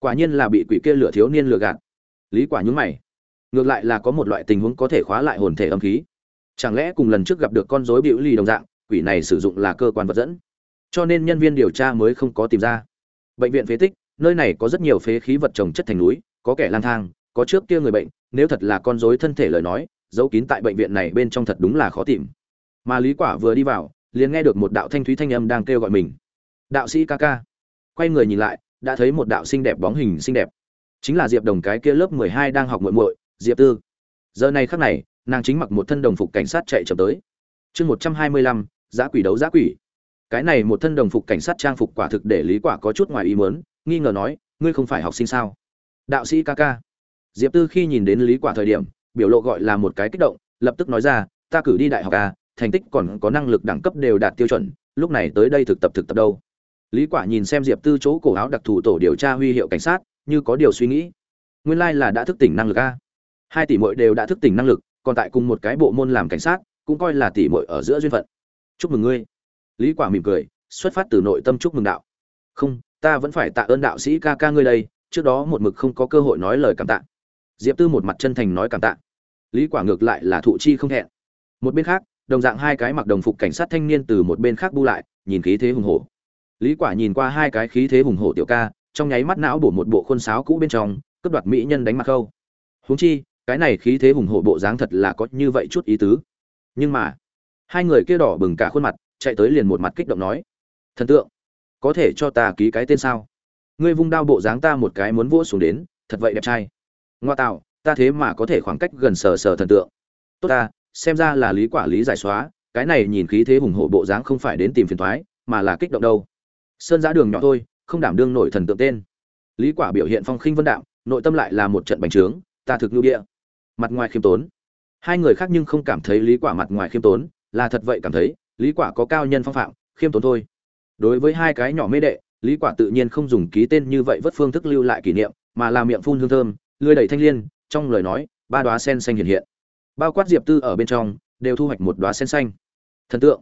quả nhiên là bị quỷ kia lửa thiếu niên lừa gạt. Lý quả nhún mày. Ngược lại là có một loại tình huống có thể khóa lại hồn thể âm khí. Chẳng lẽ cùng lần trước gặp được con rối biểu lì đồng dạng, quỷ này sử dụng là cơ quan vật dẫn? Cho nên nhân viên điều tra mới không có tìm ra. Bệnh viện phế tích, nơi này có rất nhiều phế khí vật trồng chất thành núi, có kẻ lang thang, có trước kia người bệnh, nếu thật là con rối thân thể lời nói, giấu kín tại bệnh viện này bên trong thật đúng là khó tìm. Mà lý quả vừa đi vào, liền nghe được một đạo thanh thúy thanh âm đang kêu gọi mình. Đạo sĩ ca ca. Quay người nhìn lại đã thấy một đạo xinh đẹp bóng hình xinh đẹp. Chính là diệp đồng cái kia lớp 12 đang học muội muội diệp tư. Giờ này khắc này nàng chính mặc một thân đồng phục cảnh sát chạy chậm tới. Chương 125, giá quỷ đấu giá quỷ. Cái này một thân đồng phục cảnh sát trang phục quả thực để lý quả có chút ngoài ý muốn nghi ngờ nói ngươi không phải học sinh sao? Đạo sĩ ca ca. Diệp tư khi nhìn đến lý quả thời điểm biểu lộ gọi là một cái kích động lập tức nói ra ta cử đi đại học ca thành tích còn có năng lực đẳng cấp đều đạt tiêu chuẩn lúc này tới đây thực tập thực tập đâu? Lý quả nhìn xem diệp tư chỗ cổ áo đặc thù tổ điều tra huy hiệu cảnh sát, như có điều suy nghĩ. Nguyên lai like là đã thức tỉnh năng lực a. Hai tỷ muội đều đã thức tỉnh năng lực, còn tại cùng một cái bộ môn làm cảnh sát, cũng coi là tỷ muội ở giữa duyên phận. Chúc mừng ngươi. Lý quả mỉm cười, xuất phát từ nội tâm chúc mừng đạo. Không, ta vẫn phải tạ ơn đạo sĩ ca ca ngươi đây, trước đó một mực không có cơ hội nói lời cảm tạ. Diệp tư một mặt chân thành nói cảm tạ. Lý quả ngược lại là thụ chi không hẹn một bên khác, đồng dạng hai cái mặc đồng phục cảnh sát thanh niên từ một bên khác bu lại, nhìn khí thế hùng hổ lý quả nhìn qua hai cái khí thế hùng hổ tiểu ca, trong nháy mắt não bổ một bộ khuôn sáo cũ bên trong, cướp đoạt mỹ nhân đánh mặt khâu. Huống chi, cái này khí thế hùng hổ bộ dáng thật là có như vậy chút ý tứ. Nhưng mà, hai người kia đỏ bừng cả khuôn mặt, chạy tới liền một mặt kích động nói, thần tượng, có thể cho ta ký cái tên sao? Ngươi vung đao bộ dáng ta một cái muốn vỗ xuống đến, thật vậy đẹp trai. Ngoa tạo, ta thế mà có thể khoảng cách gần sờ sờ thần tượng. Tốt ta, xem ra là lý quả lý giải xóa, cái này nhìn khí thế hùng hổ bộ dáng không phải đến tìm phiền toái mà là kích động đâu sơn giã đường nhỏ thôi, không đảm đương nổi thần tượng tên. Lý quả biểu hiện phong khinh vân đạo nội tâm lại là một trận bành trướng, ta thực lưu địa. Mặt ngoài khiêm tốn. Hai người khác nhưng không cảm thấy lý quả mặt ngoài khiêm tốn, là thật vậy cảm thấy, lý quả có cao nhân phong phạm, khiêm tốn thôi. Đối với hai cái nhỏ mê đệ, lý quả tự nhiên không dùng ký tên như vậy vất phương thức lưu lại kỷ niệm, mà là miệng phun hương thơm lưỡi đầy thanh liên, trong lời nói, ba đóa sen xanh hiện hiện. Bao quát diệp tư ở bên trong, đều thu hoạch một đóa sen xanh. Thần tượng.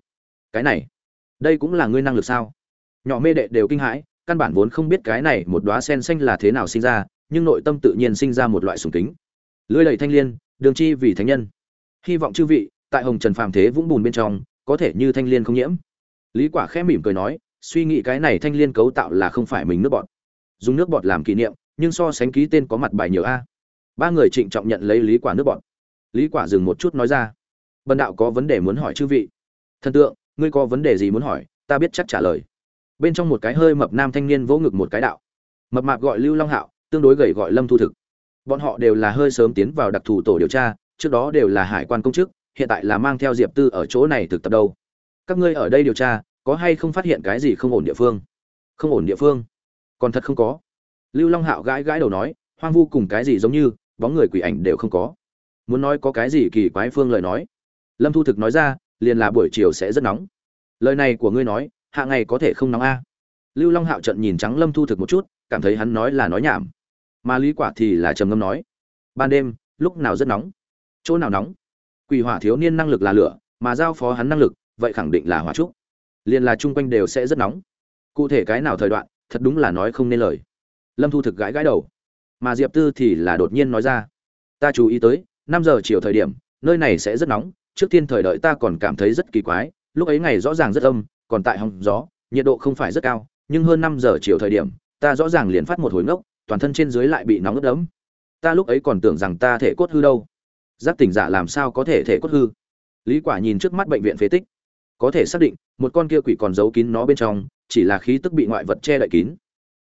Cái này, đây cũng là ngươi năng lực sao? Nhỏ mê đệ đều kinh hãi, căn bản vốn không biết cái này một đóa sen xanh là thế nào sinh ra, nhưng nội tâm tự nhiên sinh ra một loại sùng kính. Lưỡi đầy thanh liên, đường chi vì thánh nhân. Hy vọng chư vị, tại hồng trần phàm thế vũng bùn bên trong, có thể như thanh liên không nhiễm. Lý quả khẽ mỉm cười nói, suy nghĩ cái này thanh liên cấu tạo là không phải mình nước bọt. Dùng nước bọt làm kỷ niệm, nhưng so sánh ký tên có mặt bài nhiều a. Ba người trịnh trọng nhận lấy lý quả nước bọt. Lý quả dừng một chút nói ra, bần đạo có vấn đề muốn hỏi chư vị. Thần tượng, ngươi có vấn đề gì muốn hỏi, ta biết chắc trả lời bên trong một cái hơi mập nam thanh niên vỗ ngực một cái đạo. Mập mạp gọi lưu long hạo, tương đối gầy gọi lâm thu thực. Bọn họ đều là hơi sớm tiến vào đặc thù tổ điều tra, trước đó đều là hải quan công chức, hiện tại là mang theo diệp tư ở chỗ này thực tập đâu. Các ngươi ở đây điều tra, có hay không phát hiện cái gì không ổn địa phương? Không ổn địa phương? Còn thật không có. Lưu long hạo gãi gãi đầu nói, hoang vu cùng cái gì giống như, bóng người quỷ ảnh đều không có. Muốn nói có cái gì kỳ quái phương lời nói. Lâm thu thực nói ra, liền là buổi chiều sẽ rất nóng. Lời này của ngươi nói hạ ngày có thể không nóng a. Lưu long hạo trận nhìn trắng lâm thu thực một chút, cảm thấy hắn nói là nói nhảm. Mà lý quả thì là trầm ngâm nói, ban đêm, lúc nào rất nóng? Chỗ nào nóng? Quỷ hỏa thiếu niên năng lực là lửa, mà giao phó hắn năng lực, vậy khẳng định là hỏa trúc. Liền là chung quanh đều sẽ rất nóng. Cụ thể cái nào thời đoạn, thật đúng là nói không nên lời. Lâm thu thực gãi gãi đầu. Mà diệp tư thì là đột nhiên nói ra, ta chú ý tới, năm giờ chiều thời điểm, nơi này sẽ rất nóng, trước tiên thời đợi ta còn cảm thấy rất kỳ quái, lúc ấy ngày rõ ràng rất âm còn tại hòng gió, nhiệt độ không phải rất cao, nhưng hơn năm giờ chiều thời điểm, ta rõ ràng liền phát một hồi ngốc, toàn thân trên dưới lại bị nóng ướt đẫm. Ta lúc ấy còn tưởng rằng ta thể cốt hư đâu. Giác tỉnh giả làm sao có thể thể cốt hư? Lý quả nhìn trước mắt bệnh viện phế tích. Có thể xác định, một con kia quỷ còn giấu kín nó bên trong, chỉ là khí tức bị ngoại vật che đậy kín.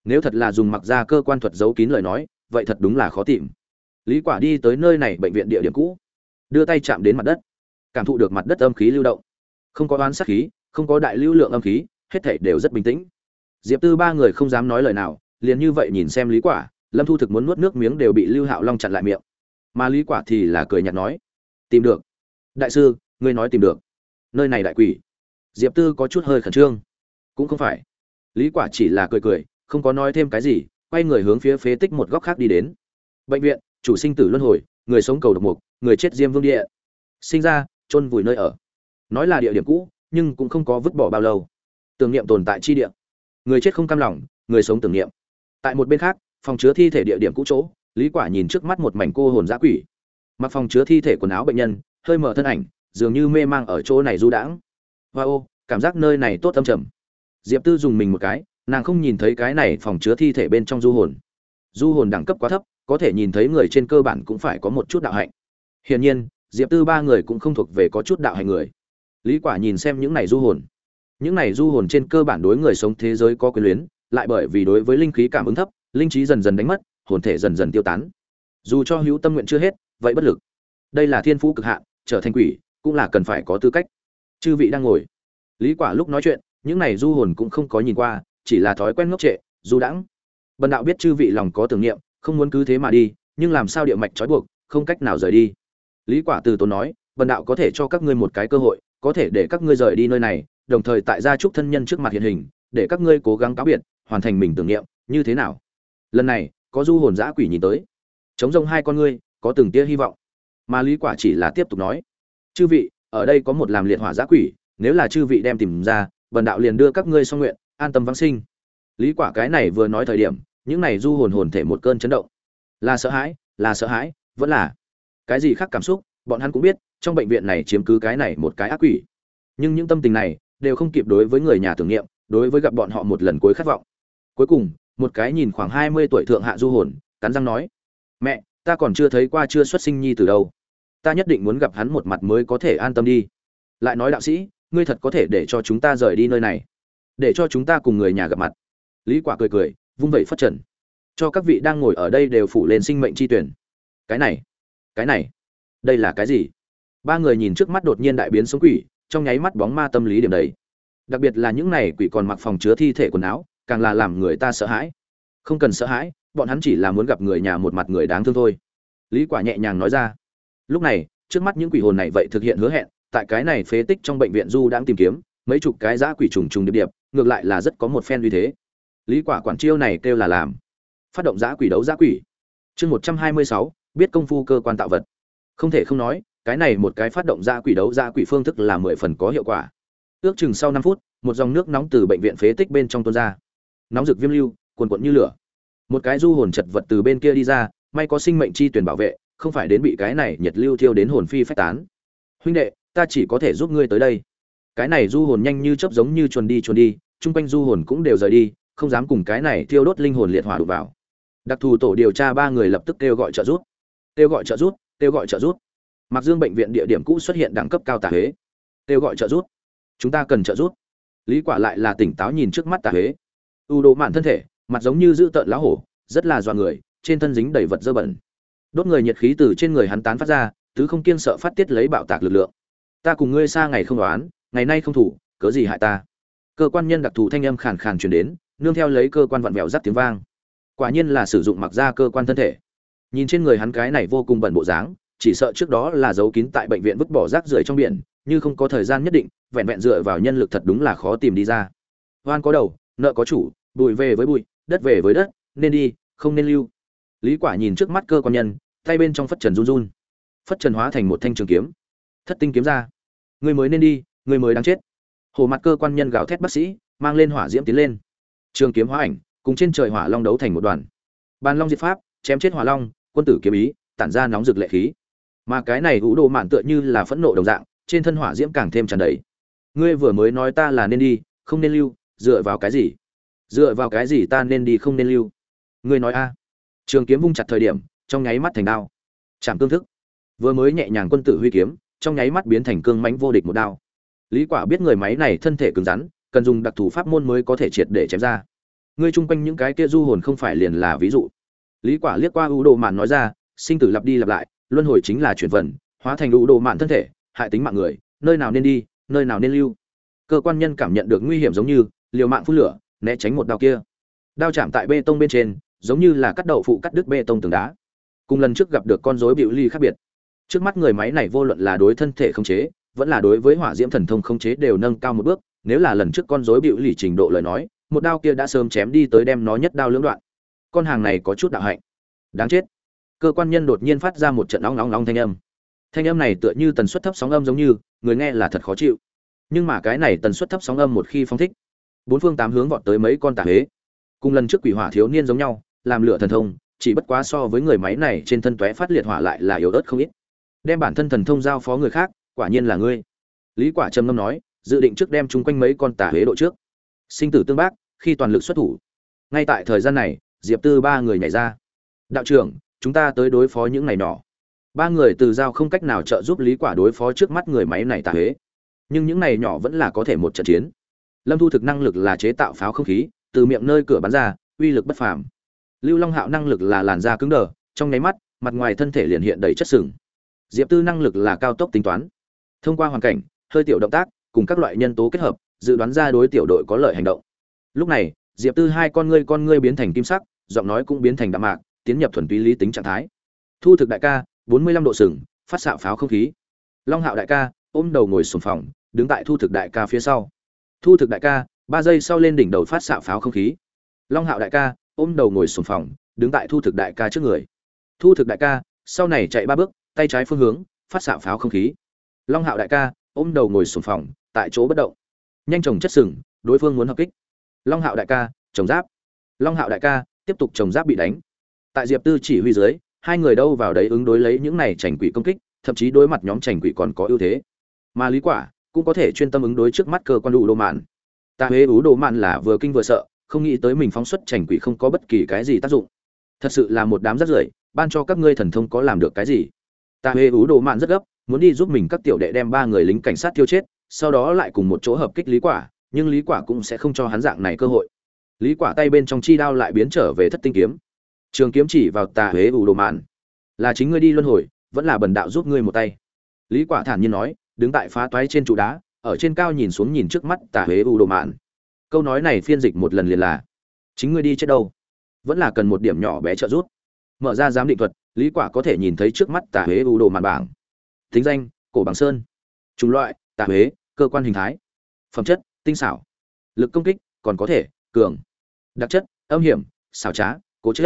Nếu thật là dùng mặc ra cơ quan thuật giấu kín lời nói, vậy thật đúng là khó tìm. Lý quả đi tới nơi này bệnh viện địa điểm cũ. Đưa tay chạm đến mặt đất. Cảm thụ được mặt đất âm khí lưu động. Không có oán sát khí không có đại lưu lượng âm khí, hết thảy đều rất bình tĩnh. Diệp tư ba người không dám nói lời nào, liền như vậy nhìn xem lý quả, lâm thu thực muốn nuốt nước miếng đều bị lưu hạo long chặn lại miệng. Mà lý quả thì là cười nhạt nói, tìm được. Đại sư, ngươi nói tìm được. Nơi này đại quỷ. Diệp tư có chút hơi khẩn trương. Cũng không phải. Lý quả chỉ là cười cười, không có nói thêm cái gì, quay người hướng phía phế tích một góc khác đi đến. Bệnh viện, chủ sinh tử luân hồi, người sống cầu độc mục, người chết diêm vương địa. Sinh ra, chôn vùi nơi ở. Nói là địa điểm cũ nhưng cũng không có vứt bỏ bao lâu. Tưởng niệm tồn tại chi địa. Người chết không cam lòng, người sống tưởng niệm. Tại một bên khác, phòng chứa thi thể địa điểm cũ chỗ, lý quả nhìn trước mắt một mảnh cô hồn dã quỷ. Mặc phòng chứa thi thể quần áo bệnh nhân, hơi mở thân ảnh, dường như mê mang ở chỗ này du đãng. Và ô, cảm giác nơi này tốt âm trầm. Diệp tư dùng mình một cái, nàng không nhìn thấy cái này phòng chứa thi thể bên trong du hồn. Du hồn đẳng cấp quá thấp, có thể nhìn thấy người trên cơ bản cũng phải có một chút đạo hạnh. Hiển nhiên, diệp tư ba người cũng không thuộc về có chút đạo hạnh người lý quả nhìn xem những này du hồn. Những này du hồn trên cơ bản đối người sống thế giới có quyền luyến, lại bởi vì đối với linh khí cảm ứng thấp, linh trí dần dần đánh mất, hồn thể dần dần tiêu tán. Dù cho hữu tâm nguyện chưa hết, vậy bất lực. Đây là thiên phú cực hạn, trở thành quỷ cũng là cần phải có tư cách. Chư vị đang ngồi. Lý quả lúc nói chuyện, những này du hồn cũng không có nhìn qua, chỉ là thói quen ngốc trệ, du đãng. Bần đạo biết chư vị lòng có tưởng niệm, không muốn cứ thế mà đi, nhưng làm sao địa mạch trói buộc, không cách nào rời đi. Lý quả từ tốn nói, bần đạo có thể cho các ngươi một cái cơ hội có thể để các ngươi rời đi nơi này, đồng thời tại gia trúc thân nhân trước mặt hiện hình, để các ngươi cố gắng cáo biệt, hoàn thành mình tưởng niệm, như thế nào? Lần này, có du hồn dã quỷ nhìn tới. Chống rông hai con ngươi, có từng tia hy vọng. Mà lý quả chỉ là tiếp tục nói, chư vị, ở đây có một làm liệt hỏa dã quỷ, nếu là chư vị đem tìm ra, bần đạo liền đưa các ngươi xong nguyện, an tâm vãng sinh. Lý quả cái này vừa nói thời điểm, những này du hồn hồn thể một cơn chấn động. Là sợ hãi, là sợ hãi, vẫn là cái gì khác cảm xúc, bọn hắn cũng biết trong bệnh viện này chiếm cứ cái này một cái ác quỷ. Nhưng những tâm tình này đều không kịp đối với người nhà tưởng niệm, đối với gặp bọn họ một lần cuối khát vọng. Cuối cùng, một cái nhìn khoảng 20 tuổi thượng hạ du hồn, cắn răng nói, mẹ, ta còn chưa thấy qua chưa xuất sinh nhi từ đâu. Ta nhất định muốn gặp hắn một mặt mới có thể an tâm đi. Lại nói đạo sĩ, ngươi thật có thể để cho chúng ta rời đi nơi này. Để cho chúng ta cùng người nhà gặp mặt. Lý quả cười cười, vung vẩy phất trần. Cho các vị đang ngồi ở đây đều phủ lên sinh mệnh chi tuyển. Cái này cái này, đây là cái gì? Ba người nhìn trước mắt đột nhiên đại biến sống quỷ trong nháy mắt bóng ma tâm lý điểm đấy đặc biệt là những này quỷ còn mặc phòng chứa thi thể quần áo càng là làm người ta sợ hãi. Không cần sợ hãi bọn hắn chỉ là muốn gặp người nhà một mặt người đáng thương thôi. Lý quả nhẹ nhàng nói ra. Lúc này trước mắt những quỷ hồn này vậy thực hiện hứa hẹn tại cái này phế tích trong bệnh viện du đang tìm kiếm mấy chục cái dã quỷ trùng trùng điệp điệp ngược lại là rất có một phen uy thế. Lý quả quản chiêu này kêu là làm. Phát động dã quỷ đấu dã quỷ. Chương 126, biết công phu cơ quan tạo vật. Không thể không nói cái này một cái phát động ra quỷ đấu, ra quỷ phương thức là mười phần có hiệu quả. Ước chừng sau năm phút, một dòng nước nóng từ bệnh viện phế tích bên trong tuôn ra. Nóng rực viêm lưu, cuồn cuộn như lửa. Một cái du hồn chật vật từ bên kia đi ra, may có sinh mệnh chi tuyển bảo vệ, không phải đến bị cái này nhiệt lưu thiêu đến hồn phi phách tán. Huynh đệ, ta chỉ có thể giúp ngươi tới đây. Cái này du hồn nhanh như chớp giống như chuồn đi chuồn đi, chung quanh du hồn cũng đều rời đi, không dám cùng cái này thiêu đốt linh hồn liệt hỏa đụng vào. Đặc thù tổ điều tra ba người lập tức kêu gọi trợ giúp. Kêu gọi trợ giúp, kêu gọi trợ giúp mặc dương bệnh viện địa điểm cũ xuất hiện đẳng cấp cao tà huế. Kêu gọi trợ giúp. Chúng ta cần trợ giúp. Lý quả lại là tỉnh táo nhìn trước mắt tà huế. U đồ mạn thân thể, mặt giống như giữ tợn lá hổ, rất là doan người, trên thân dính đầy vật dơ bẩn. Đốt người nhiệt khí từ trên người hắn tán phát ra, tứ không kiên sợ phát tiết lấy bạo tạc lực lượng. Ta cùng ngươi xa ngày không đoán, ngày nay không thủ, cớ gì hại ta? Cơ quan nhân đặc thù thanh âm khàn khàn truyền đến, nương theo lấy cơ quan vặn vẹo rắc tiếng vang. Quả nhiên là sử dụng mặc ra cơ quan thân thể. Nhìn trên người hắn cái này vô cùng bẩn bộ dáng chỉ sợ trước đó là giấu kín tại bệnh viện vứt bỏ rác rưởi trong biển, như không có thời gian nhất định, vẹn vẹn dựa vào nhân lực thật đúng là khó tìm đi ra. Hoan có đầu, nợ có chủ bụi về với bụi, đất về với đất, nên đi, không nên lưu. Lý quả nhìn trước mắt cơ quan nhân, tay bên trong phất trần run run. Phất trần hóa thành một thanh trường kiếm. Thất tinh kiếm ra. Người mới nên đi, người mới đáng chết. Hồ mặt cơ quan nhân gào thét bác sĩ, mang lên hỏa diễm tiến lên. Trường kiếm hóa ảnh, cùng trên trời hỏa long đấu thành một đoàn. Bàn long diệt pháp, chém chết hỏa long, quân tử kiếm ý, tản ra nóng rực lệ khí mà cái này ủ đồ mạn tựa như là phẫn nộ đồng dạng, trên thân hỏa diễm càng thêm tràn đầy. Ngươi vừa mới nói ta là nên đi, không nên lưu, dựa vào cái gì? Dựa vào cái gì ta nên đi không nên lưu? Ngươi nói a. Trường kiếm vung chặt thời điểm, trong nháy mắt thành đao. Chạm cương thức. Vừa mới nhẹ nhàng quân tử huy kiếm, trong nháy mắt biến thành cương mãnh vô địch một đao. Lý quả biết người máy này thân thể cứng rắn, cần dùng đặc thù pháp môn mới có thể triệt để chém ra. Ngươi chung quanh những cái kia du hồn không phải liền là ví dụ. Lý quả liếc qua u đồ mạn nói ra, sinh tử lặp đi lặp lại luân hồi chính là chuyển vận, hóa thành đủ đồ mạn thân thể, hại tính mạng người, nơi nào nên đi, nơi nào nên lưu. Cơ quan nhân cảm nhận được nguy hiểm giống như, liều mạng phun lửa, né tránh một đao kia. Đao chạm tại bê tông bên trên, giống như là cắt đậu phụ cắt đứt bê tông tường đá. Cùng lần trước gặp được con rối biểu ly khác biệt. Trước mắt người máy này vô luận là đối thân thể không chế, vẫn là đối với hỏa diễm thần thông không chế đều nâng cao một bước, nếu là lần trước con rối biểu lì trình độ lời nói, một đao kia đã sớm chém đi tới đem nó nhất đao lưỡng đoạn. Con hàng này có chút đạo hạnh. Đáng chết cơ quan nhân đột nhiên phát ra một trận nóng nóng nóng thanh âm. Thanh âm này tựa như tần suất thấp sóng âm giống như, người nghe là thật khó chịu. Nhưng mà cái này tần suất thấp sóng âm một khi phong thích, bốn phương tám hướng vọt tới mấy con tà huế cùng lần trước quỷ hỏa thiếu niên giống nhau, làm lửa thần thông, chỉ bất quá so với người máy này trên thân tóe phát liệt hỏa lại là yếu ớt không ít. Đem bản thân thần thông giao phó người khác, quả nhiên là ngươi. Lý quả trầm ngâm nói, dự định trước đem chung quanh mấy con tà huế độ trước. Sinh tử tương bác, khi toàn lực xuất thủ. Ngay tại thời gian này, diệp tư ba người nhảy ra. Đạo trưởng chúng ta tới đối phó những này nhỏ ba người từ giao không cách nào trợ giúp lý quả đối phó trước mắt người máy này tà huế nhưng những này nhỏ vẫn là có thể một trận chiến. Lâm thu thực năng lực là chế tạo pháo không khí, từ miệng nơi cửa bắn ra, uy lực bất phàm. Lưu long hạo năng lực là làn da cứng đờ, trong nháy mắt, mặt ngoài thân thể liền hiện đầy chất sừng. Diệp tư năng lực là cao tốc tính toán. Thông qua hoàn cảnh, hơi tiểu động tác, cùng các loại nhân tố kết hợp, dự đoán ra đối tiểu đội có lợi hành động. Lúc này, diệp tư hai con ngươi con ngươi biến thành kim sắc, giọng nói cũng biến thành đạm mạc tiến nhập thuần túy lý tính trạng thái. Thu thực đại ca, bốn mươi lăm độ sừng, phát xạ pháo không khí. Long hạo đại ca, ôm đầu ngồi sùng phòng, đứng tại thu thực đại ca phía sau. Thu thực đại ca, ba giây sau lên đỉnh đầu phát xạ pháo không khí. Long hạo đại ca, ôm đầu ngồi sùng phòng, đứng tại thu thực đại ca trước người. Thu thực đại ca, sau này chạy ba bước, tay trái phương hướng, phát xạ pháo không khí. Long hạo đại ca, ôm đầu ngồi sùng phòng, tại chỗ bất động. Nhanh chồng chất sừng, đối phương muốn hợp kích. Long hạo đại ca trồng giáp. Long hạo đại ca, tiếp tục trồng giáp bị đánh tại diệp tư chỉ huy dưới, hai người đâu vào đấy ứng đối lấy những này chảnh quỷ công kích, thậm chí đối mặt nhóm chảnh quỷ còn có ưu thế. Mà lý quả cũng có thể chuyên tâm ứng đối trước mắt cơ quan đủ đồ mạn. Ta huế ú đồ mạn là vừa kinh vừa sợ, không nghĩ tới mình phóng xuất chảnh quỷ không có bất kỳ cái gì tác dụng. Thật sự là một đám rất rưởi, ban cho các ngươi thần thông có làm được cái gì? Ta huế ú đồ mạn rất gấp, muốn đi giúp mình các tiểu đệ đem ba người lính cảnh sát tiêu chết, sau đó lại cùng một chỗ hợp kích lý quả, nhưng lý quả cũng sẽ không cho hắn dạng này cơ hội. Lý quả tay bên trong chi đao lại biến trở về thất tinh kiếm trường kiếm chỉ vào tà huế ủ đồ mạn. Là chính ngươi đi luân hồi, vẫn là bần đạo giúp ngươi một tay. Lý quả thản nhiên nói, đứng tại phá toái trên trụ đá, ở trên cao nhìn xuống nhìn trước mắt tà huế ủ đồ mạn. Câu nói này phiên dịch một lần liền là, chính ngươi đi chết đâu? Vẫn là cần một điểm nhỏ bé trợ giúp. Mở ra giám định thuật, lý quả có thể nhìn thấy trước mắt tà huế ủ đồ mạn bảng. Tính danh, cổ bằng sơn. Chủng loại, tà huế, cơ quan hình thái. Phẩm chất, tinh xảo. Lực công kích, còn có thể, cường. Đặc chất, âm hiểm, xảo trá, cố chế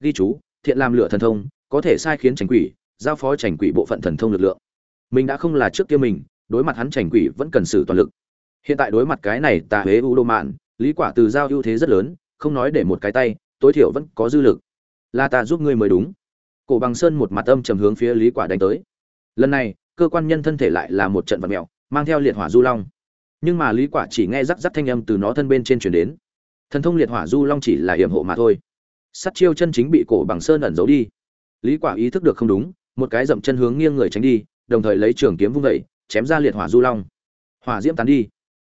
ghi chú, thiện làm lửa thần thông, có thể sai khiến trành quỷ, giao phó trành quỷ bộ phận thần thông lực lượng. Mình đã không là trước kia mình, đối mặt hắn trành quỷ vẫn cần sử toàn lực. Hiện tại đối mặt cái này tà huế u đô mạn, lý quả từ giao ưu thế rất lớn, không nói để một cái tay, tối thiểu vẫn có dư lực. Là ta giúp ngươi mới đúng. Cổ bằng sơn một mặt âm trầm hướng phía lý quả đánh tới. Lần này, cơ quan nhân thân thể lại là một trận vật mèo, mang theo liệt hỏa du long. Nhưng mà lý quả chỉ nghe rắc rắc thanh âm từ nó thân bên trên truyền đến. Thần thông liệt hỏa du long chỉ là hiểm hộ mà thôi sắt chiêu chân chính bị cổ bằng sơn ẩn giấu đi. Lý quả ý thức được không đúng, một cái dậm chân hướng nghiêng người tránh đi, đồng thời lấy trường kiếm vung dậy, chém ra liệt hỏa du long. Hỏa diễm tán đi.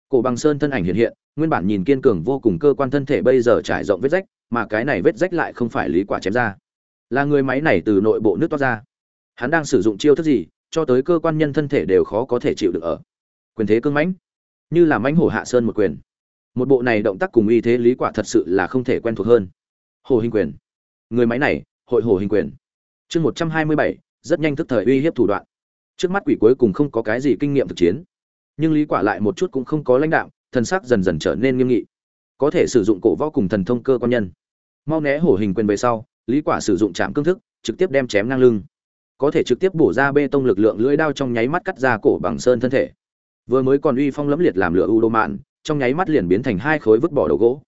Cổ bằng sơn thân ảnh hiện hiện, nguyên bản nhìn kiên cường vô cùng cơ quan thân thể bây giờ trải rộng vết rách, mà cái này vết rách lại không phải lý quả chém ra. Là người máy này từ nội bộ nước toát ra. Hắn đang sử dụng chiêu thức gì, cho tới cơ quan nhân thân thể đều khó có thể chịu được ở. Quyền thế cương mãnh. Như là mãnh hổ hạ sơn một quyền. Một bộ này động tác cùng uy thế lý quả thật sự là không thể quen thuộc hơn hồ hình quyền. Người máy này, hội hồ hình quyền. Chương một trăm hai mươi bảy, rất nhanh thức thời uy hiếp thủ đoạn. Trước mắt quỷ cuối cùng không có cái gì kinh nghiệm thực chiến. Nhưng lý quả lại một chút cũng không có lãnh đạo thần sắc dần dần trở nên nghiêm nghị. Có thể sử dụng cổ võ cùng thần thông cơ quan nhân. Mau né hổ hình quyền về sau, lý quả sử dụng chạm cương thức, trực tiếp đem chém ngang lưng. Có thể trực tiếp bổ ra bê tông lực lượng lưỡi đao trong nháy mắt cắt ra cổ bằng sơn thân thể. Vừa mới còn uy phong lẫm liệt làm lửa u đô mạn trong nháy mắt liền biến thành hai khối vứt bỏ đầu gỗ.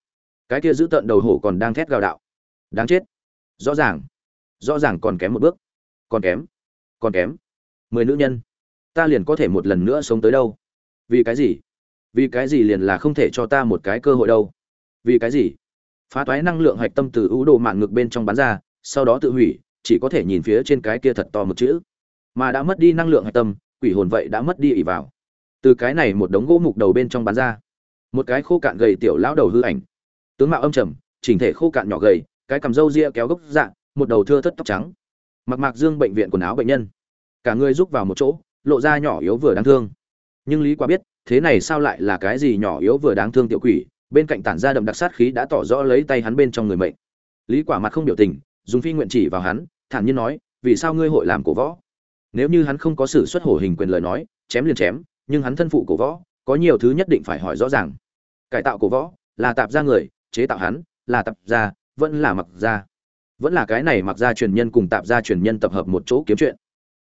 Cái kia giữ tận đầu hổ còn đang thét gào đạo đáng chết. Rõ ràng. Rõ ràng còn kém một bước. Còn kém. Còn kém. Mười nữ nhân. Ta liền có thể một lần nữa sống tới đâu? Vì cái gì? Vì cái gì liền là không thể cho ta một cái cơ hội đâu? Vì cái gì? Phá toái năng lượng hạch tâm từ ưu đồ mạng ngực bên trong bán ra, sau đó tự hủy, chỉ có thể nhìn phía trên cái kia thật to một chữ. Mà đã mất đi năng lượng hạch tâm, quỷ hồn vậy đã mất đi ỉ vào. Từ cái này một đống gỗ mục đầu bên trong bán ra. Một cái khô cạn gầy tiểu lão đầu hư ảnh. Tướng mạo âm trầm, chỉnh thể khô cạn nhỏ gầy cái cầm râu ria kéo gốc dạng một đầu thưa thất tóc trắng. Mặc mạc dương bệnh viện quần áo bệnh nhân. Cả người rúc vào một chỗ, lộ ra nhỏ yếu vừa đáng thương. Nhưng lý quá biết, thế này sao lại là cái gì nhỏ yếu vừa đáng thương tiểu quỷ, bên cạnh tản ra đậm đặc sát khí đã tỏ rõ lấy tay hắn bên trong người mệnh. Lý quả mặt không biểu tình, dùng phi nguyện chỉ vào hắn, thản nhiên nói, vì sao ngươi hội làm cổ võ? Nếu như hắn không có sự xuất hổ hình quyền lời nói, chém liền chém, nhưng hắn thân phụ cổ võ, có nhiều thứ nhất định phải hỏi rõ ràng. Cải tạo cổ võ, là tạp ra người, chế tạo hắn, là tập ra vẫn là mặc ra. Vẫn là cái này mặc ra truyền nhân cùng tạp ra truyền nhân tập hợp một chỗ kiếm chuyện.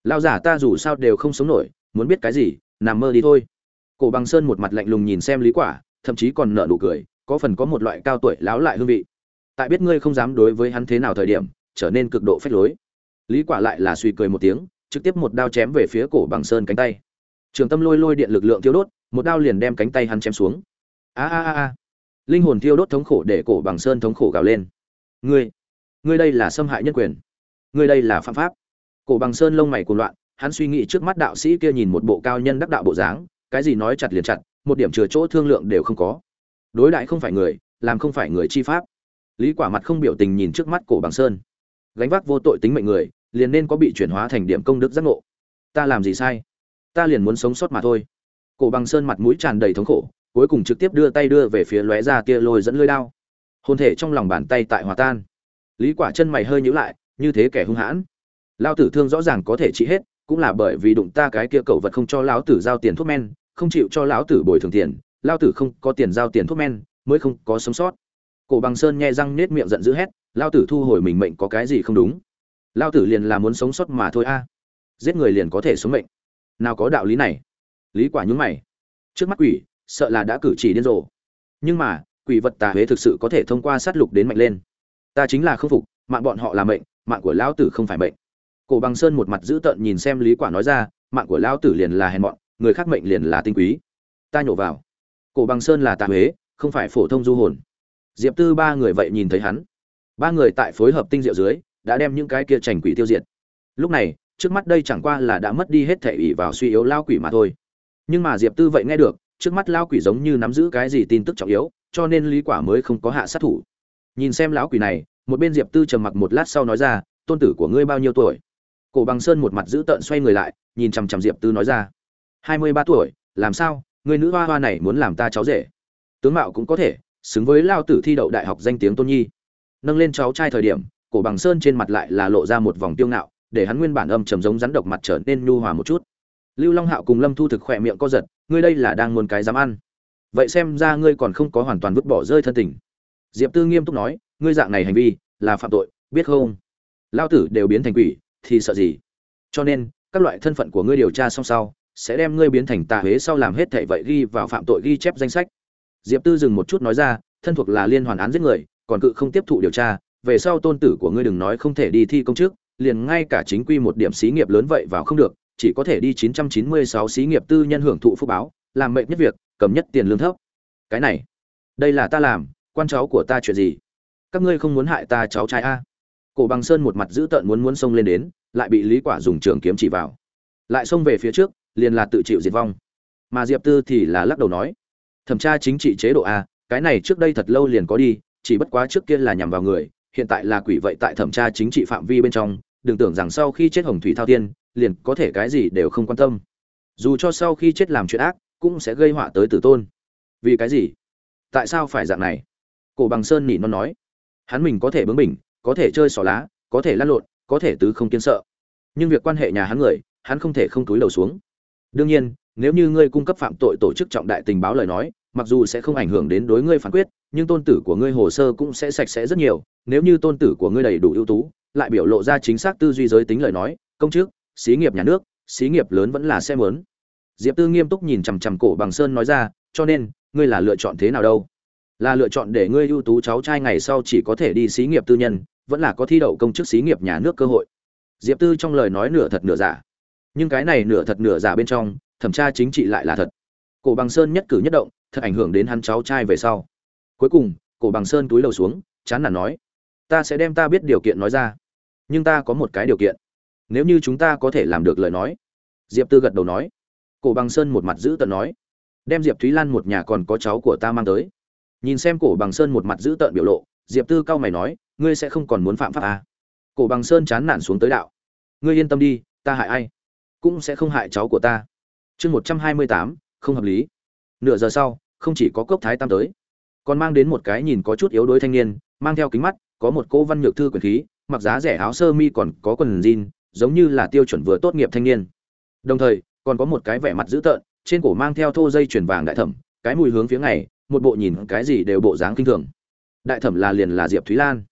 Lao giả ta dù sao đều không sống nổi, muốn biết cái gì, nằm mơ đi thôi. Cổ bằng sơn một mặt lạnh lùng nhìn xem lý quả, thậm chí còn nở nụ cười, có phần có một loại cao tuổi láo lại hương vị. Tại biết ngươi không dám đối với hắn thế nào thời điểm, trở nên cực độ phách lối. Lý quả lại là suy cười một tiếng, trực tiếp một đao chém về phía cổ bằng sơn cánh tay. Trường tâm lôi lôi điện lực lượng thiêu đốt, một đao liền đem cánh tay hắn chém xuống. A a a a. Linh hồn thiêu đốt thống khổ để cổ bằng sơn thống khổ gào lên ngươi ngươi đây là xâm hại nhân quyền. Ngươi đây là phạm pháp. Cổ bằng sơn lông mày cuồng loạn, hắn suy nghĩ trước mắt đạo sĩ kia nhìn một bộ cao nhân đắc đạo bộ dáng, cái gì nói chặt liền chặt, một điểm chừa chỗ thương lượng đều không có. Đối đại không phải người, làm không phải người chi pháp. Lý quả mặt không biểu tình nhìn trước mắt cổ bằng sơn. Gánh vác vô tội tính mệnh người, liền nên có bị chuyển hóa thành điểm công đức giác ngộ. Ta làm gì sai? Ta liền muốn sống sót mà thôi. Cổ bằng sơn mặt mũi tràn đầy thống khổ, cuối cùng trực tiếp đưa tay đưa về phía lóe ra tia lôi dẫn lưỡi đao hồn thể trong lòng bàn tay tại hòa tan. Lý quả chân mày hơi nhíu lại, như thế kẻ hung hãn. Lao tử thương rõ ràng có thể trị hết, cũng là bởi vì đụng ta cái kia cậu vật không cho lão tử giao tiền thuốc men, không chịu cho lão tử bồi thường tiền lao tử không có tiền giao tiền thuốc men, mới không có sống sót. Cổ bằng sơn nghe răng nết miệng giận dữ hét lao tử thu hồi mình mệnh có cái gì không đúng? Lao tử liền là muốn sống sót mà thôi a. Giết người liền có thể sống mệnh. Nào có đạo lý này? Lý quả nhún mày. Trước mắt quỷ, sợ là đã cử chỉ điên rồ. Nhưng mà quỷ vật tà huế thực sự có thể thông qua sát lục đến mạnh lên. Ta chính là không phục, mạng bọn họ là mệnh, mạng của lão tử không phải mệnh. Cổ bằng sơn một mặt dữ tợn nhìn xem lý quả nói ra, mạng của lão tử liền là hèn mọn, người khác mệnh liền là tinh quý. Ta nhổ vào. Cổ bằng sơn là tà huế, không phải phổ thông du hồn. Diệp tư ba người vậy nhìn thấy hắn. Ba người tại phối hợp tinh diệu dưới, đã đem những cái kia trành quỷ tiêu diệt. Lúc này, trước mắt đây chẳng qua là đã mất đi hết thể ủy vào suy yếu lao quỷ mà thôi. Nhưng mà diệp tư vậy nghe được, trước mắt lao quỷ giống như nắm giữ cái gì tin tức trọng yếu cho nên lý quả mới không có hạ sát thủ. Nhìn xem lão quỷ này, một bên diệp tư trầm mặc một lát sau nói ra, tôn tử của ngươi bao nhiêu tuổi? Cổ bằng sơn một mặt giữ tợn xoay người lại, nhìn chằm chằm diệp tư nói ra, hai mươi ba tuổi, làm sao? Người nữ hoa hoa này muốn làm ta cháu rể. Tướng mạo cũng có thể, xứng với lao tử thi đậu đại học danh tiếng tôn nhi. Nâng lên cháu trai thời điểm, cổ bằng sơn trên mặt lại là lộ ra một vòng tiêu ngạo, để hắn nguyên bản âm trầm giống rắn độc mặt trở nên nhu hòa một chút. Lưu long hạo cùng lâm thu thực khỏe miệng co giật, ngươi đây là đang muốn cái dám ăn? Vậy xem ra ngươi còn không có hoàn toàn vứt bỏ rơi thân tình. Diệp tư nghiêm túc nói, ngươi dạng này hành vi, là phạm tội, biết không? Lao tử đều biến thành quỷ, thì sợ gì? Cho nên, các loại thân phận của ngươi điều tra xong sau, sẽ đem ngươi biến thành tà huế sau làm hết thảy vậy ghi vào phạm tội ghi chép danh sách. Diệp tư dừng một chút nói ra, thân thuộc là liên hoàn án giết người, còn cự không tiếp thụ điều tra, về sau tôn tử của ngươi đừng nói không thể đi thi công chức liền ngay cả chính quy một điểm xí nghiệp lớn vậy vào không được, chỉ có thể đi 996 xí nghiệp tư nhân hưởng thụ phúc báo làm mệnh nhất việc, cầm nhất tiền lương thấp. Cái này, đây là ta làm, quan cháu của ta chuyện gì? Các ngươi không muốn hại ta cháu trai a? Cổ bằng sơn một mặt giữ tợn muốn muốn xông lên đến, lại bị lý quả dùng trường kiếm chỉ vào. Lại xông về phía trước, liền là tự chịu diệt vong. Mà diệp tư thì là lắc đầu nói, thẩm tra chính trị chế độ a, cái này trước đây thật lâu liền có đi, chỉ bất quá trước kia là nhằm vào người, hiện tại là quỷ vậy tại thẩm tra chính trị phạm vi bên trong, đừng tưởng rằng sau khi chết hồng thủy thao tiên liền có thể cái gì đều không quan tâm. Dù cho sau khi chết làm chuyện ác cũng sẽ gây họa tới tử tôn. Vì cái gì? Tại sao phải dạng này? Cổ bằng sơn nỉ non nói. Hắn mình có thể bướng bỉnh, có thể chơi xỏ lá, có thể lăn lộn, có thể tứ không kiên sợ. Nhưng việc quan hệ nhà hắn người, hắn không thể không túi đầu xuống. Đương nhiên, nếu như ngươi cung cấp phạm tội tổ chức trọng đại tình báo lời nói, mặc dù sẽ không ảnh hưởng đến đối ngươi phán quyết, nhưng tôn tử của ngươi hồ sơ cũng sẽ sạch sẽ rất nhiều. Nếu như tôn tử của ngươi đầy đủ ưu tú, lại biểu lộ ra chính xác tư duy giới tính lời nói, công chức, xí nghiệp nhà nước, xí nghiệp lớn vẫn là xem lớn diệp tư nghiêm túc nhìn chằm chằm cổ bằng sơn nói ra, cho nên, ngươi là lựa chọn thế nào đâu? Là lựa chọn để ngươi ưu tú cháu trai ngày sau chỉ có thể đi xí nghiệp tư nhân, vẫn là có thi đậu công chức xí nghiệp nhà nước cơ hội? Diệp tư trong lời nói nửa thật nửa giả. Nhưng cái này nửa thật nửa giả bên trong, thẩm tra chính trị lại là thật. Cổ bằng sơn nhất cử nhất động, thật ảnh hưởng đến hắn cháu trai về sau. Cuối cùng, cổ bằng sơn túi lầu xuống, chán nản nói, ta sẽ đem ta biết điều kiện nói ra, nhưng ta có một cái điều kiện. Nếu như chúng ta có thể làm được lời nói. Diệp tư gật đầu nói cổ bằng sơn một mặt giữ tận nói, đem diệp thúy lan một nhà còn có cháu của ta mang tới. Nhìn xem cổ bằng sơn một mặt giữ tợn biểu lộ, diệp tư cao mày nói, ngươi sẽ không còn muốn phạm pháp à. cổ bằng sơn chán nản xuống tới đạo, ngươi yên tâm đi, ta hại ai cũng sẽ không hại cháu của ta. Chương một trăm hai mươi tám, không hợp lý. Nửa giờ sau, không chỉ có cốc thái tam tới, còn mang đến một cái nhìn có chút yếu đuối thanh niên, mang theo kính mắt, có một cô văn nhược thư quyền khí, mặc giá rẻ áo sơ mi còn có quần jean, giống như là tiêu chuẩn vừa tốt nghiệp thanh niên. Đồng thời còn có một cái vẻ mặt dữ tợn, trên cổ mang theo thô dây chuyền vàng đại thẩm, cái mùi hướng phía ngày, một bộ nhìn cái gì đều bộ dáng kinh thường. Đại thẩm là liền là diệp thúy lan.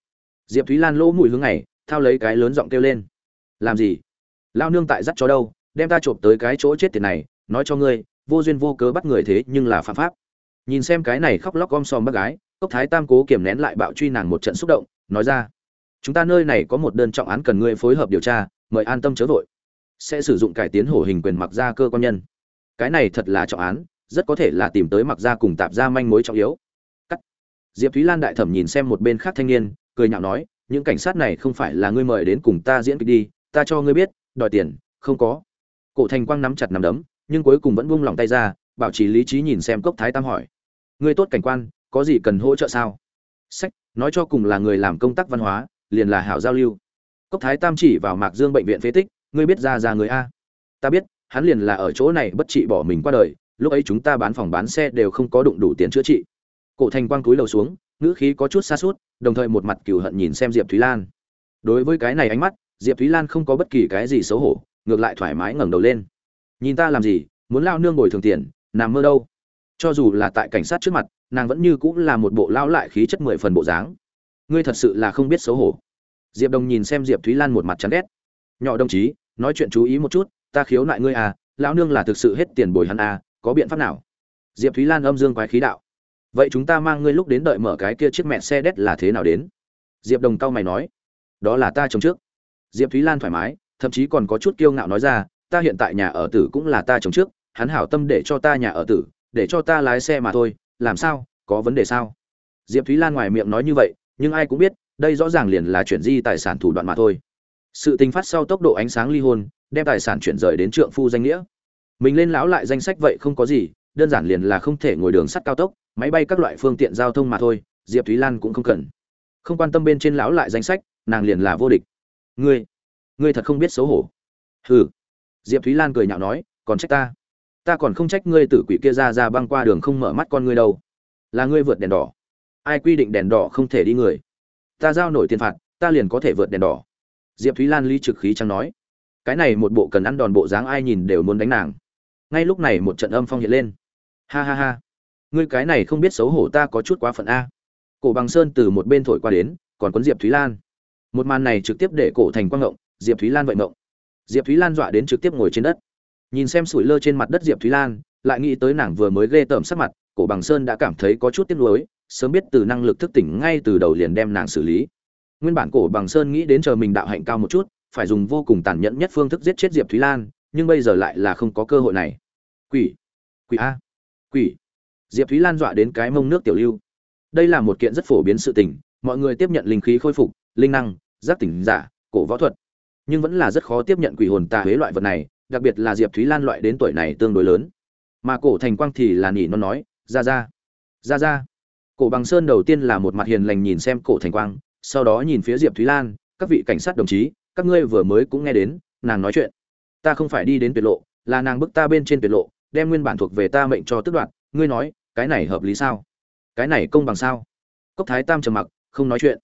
Diệp thúy lan lỗ mùi hướng ngày, thao lấy cái lớn giọng kêu lên. Làm gì? Lao nương tại dắt cho đâu, đem ta trộm tới cái chỗ chết tiền này, nói cho ngươi, vô duyên vô cớ bắt người thế nhưng là phạm pháp. Nhìn xem cái này khóc lóc om sòm bác gái, cốc thái tam cố kiềm nén lại bạo truy nàng một trận xúc động, nói ra, chúng ta nơi này có một đơn trọng án cần ngươi phối hợp điều tra, mời an tâm chớ vội sẽ sử dụng cải tiến hổ hình quyền mặc ra cơ quan nhân. Cái này thật là trọng án, rất có thể là tìm tới mặc ra cùng tạp ra manh mối trọng yếu. Cắt. Diệp thúy lan đại thẩm nhìn xem một bên khác thanh niên, cười nhạo nói, những cảnh sát này không phải là ngươi mời đến cùng ta diễn kịch đi, ta cho ngươi biết, đòi tiền, không có. Cổ thành quang nắm chặt nắm đấm, nhưng cuối cùng vẫn buông lỏng tay ra, bảo trì lý trí nhìn xem cốc thái tam hỏi, ngươi tốt cảnh quan, có gì cần hỗ trợ sao? Sách, nói cho cùng là người làm công tác văn hóa, liền là hảo giao lưu. Cốc thái tam chỉ vào mạc dương bệnh viện phế tích ngươi biết ra ra người a? Ta biết, hắn liền là ở chỗ này bất trị bỏ mình qua đời, lúc ấy chúng ta bán phòng bán xe đều không có đụng đủ tiền chữa trị. Cổ thành quang cúi đầu xuống, ngữ khí có chút xa suốt đồng thời một mặt cừu hận nhìn xem diệp thúy lan. Đối với cái này ánh mắt, diệp thúy lan không có bất kỳ cái gì xấu hổ, ngược lại thoải mái ngẩng đầu lên. Nhìn ta làm gì, muốn lao nương ngồi thường tiền, nằm mơ đâu. Cho dù là tại cảnh sát trước mặt, nàng vẫn như cũng là một bộ lao lại khí chất mười phần bộ dáng. Ngươi thật sự là không biết xấu hổ. Diệp đồng nhìn xem diệp thúy lan một mặt chán ghét nhỏ đồng chí, nói chuyện chú ý một chút, ta khiếu nại ngươi à lão nương là thực sự hết tiền bồi hắn à có biện pháp nào? Diệp thúy lan âm dương quái khí đạo. Vậy chúng ta mang ngươi lúc đến đợi mở cái kia chiếc mẹ xe đét là thế nào đến? Diệp đồng tao mày nói. Đó là ta chống trước. Diệp thúy lan thoải mái, thậm chí còn có chút kiêu ngạo nói ra, ta hiện tại nhà ở tử cũng là ta chống trước, hắn hảo tâm để cho ta nhà ở tử, để cho ta lái xe mà thôi, làm sao, có vấn đề sao? Diệp thúy lan ngoài miệng nói như vậy, nhưng ai cũng biết, đây rõ ràng liền là chuyển di tài sản thủ đoạn mà thôi sự tình phát sau tốc độ ánh sáng ly hôn, đem tài sản chuyển rời đến trượng phu danh nghĩa. Mình lên lão lại danh sách vậy không có gì, đơn giản liền là không thể ngồi đường sắt cao tốc, máy bay các loại phương tiện giao thông mà thôi, diệp thúy lan cũng không cần. Không quan tâm bên trên lão lại danh sách, nàng liền là vô địch. Ngươi ngươi thật không biết xấu hổ. Hừ. Diệp thúy lan cười nhạo nói, còn trách ta? Ta còn không trách ngươi tử quỷ kia ra ra băng qua đường không mở mắt con ngươi đâu. Là ngươi vượt đèn đỏ. Ai quy định đèn đỏ không thể đi người? Ta giao nổi tiền phạt, ta liền có thể vượt đèn đỏ diệp thúy lan ly trực khí chẳng nói. Cái này một bộ cần ăn đòn bộ dáng ai nhìn đều muốn đánh nàng. Ngay lúc này một trận âm phong hiện lên. Ha ha ha. Ngươi cái này không biết xấu hổ ta có chút quá phận a. Cổ bằng sơn từ một bên thổi qua đến, còn quấn diệp thúy lan. Một màn này trực tiếp để cổ thành quang ngộng, diệp thúy lan vậy ngộng. Diệp thúy lan dọa đến trực tiếp ngồi trên đất. Nhìn xem sủi lơ trên mặt đất diệp thúy lan, lại nghĩ tới nàng vừa mới ghê tởm sắc mặt, cổ bằng sơn đã cảm thấy có chút tiếc nuối, sớm biết từ năng lực thức tỉnh ngay từ đầu liền đem nàng xử lý nguyên bản cổ bằng sơn nghĩ đến chờ mình đạo hạnh cao một chút, phải dùng vô cùng tàn nhẫn nhất phương thức giết chết diệp thúy lan, nhưng bây giờ lại là không có cơ hội này. Quỷ quỷ a, quỷ. Diệp thúy lan dọa đến cái mông nước tiểu lưu. Đây là một kiện rất phổ biến sự tình, mọi người tiếp nhận linh khí khôi phục, linh năng giác tỉnh giả, cổ võ thuật. Nhưng vẫn là rất khó tiếp nhận quỷ hồn tà huế loại vật này, đặc biệt là diệp thúy lan loại đến tuổi này tương đối lớn. Mà cổ thành quang thì là nhỉ nó nói, ra ra ra ra. Cổ bằng sơn đầu tiên là một mặt hiền lành nhìn xem cổ thành quang sau đó nhìn phía diệp thúy lan các vị cảnh sát đồng chí các ngươi vừa mới cũng nghe đến nàng nói chuyện. Ta không phải đi đến tuyệt lộ là nàng bức ta bên trên tuyệt lộ đem nguyên bản thuộc về ta mệnh cho tức đoạn, ngươi nói cái này hợp lý sao? Cái này công bằng sao? Cốc thái tam trầm mặc không nói chuyện.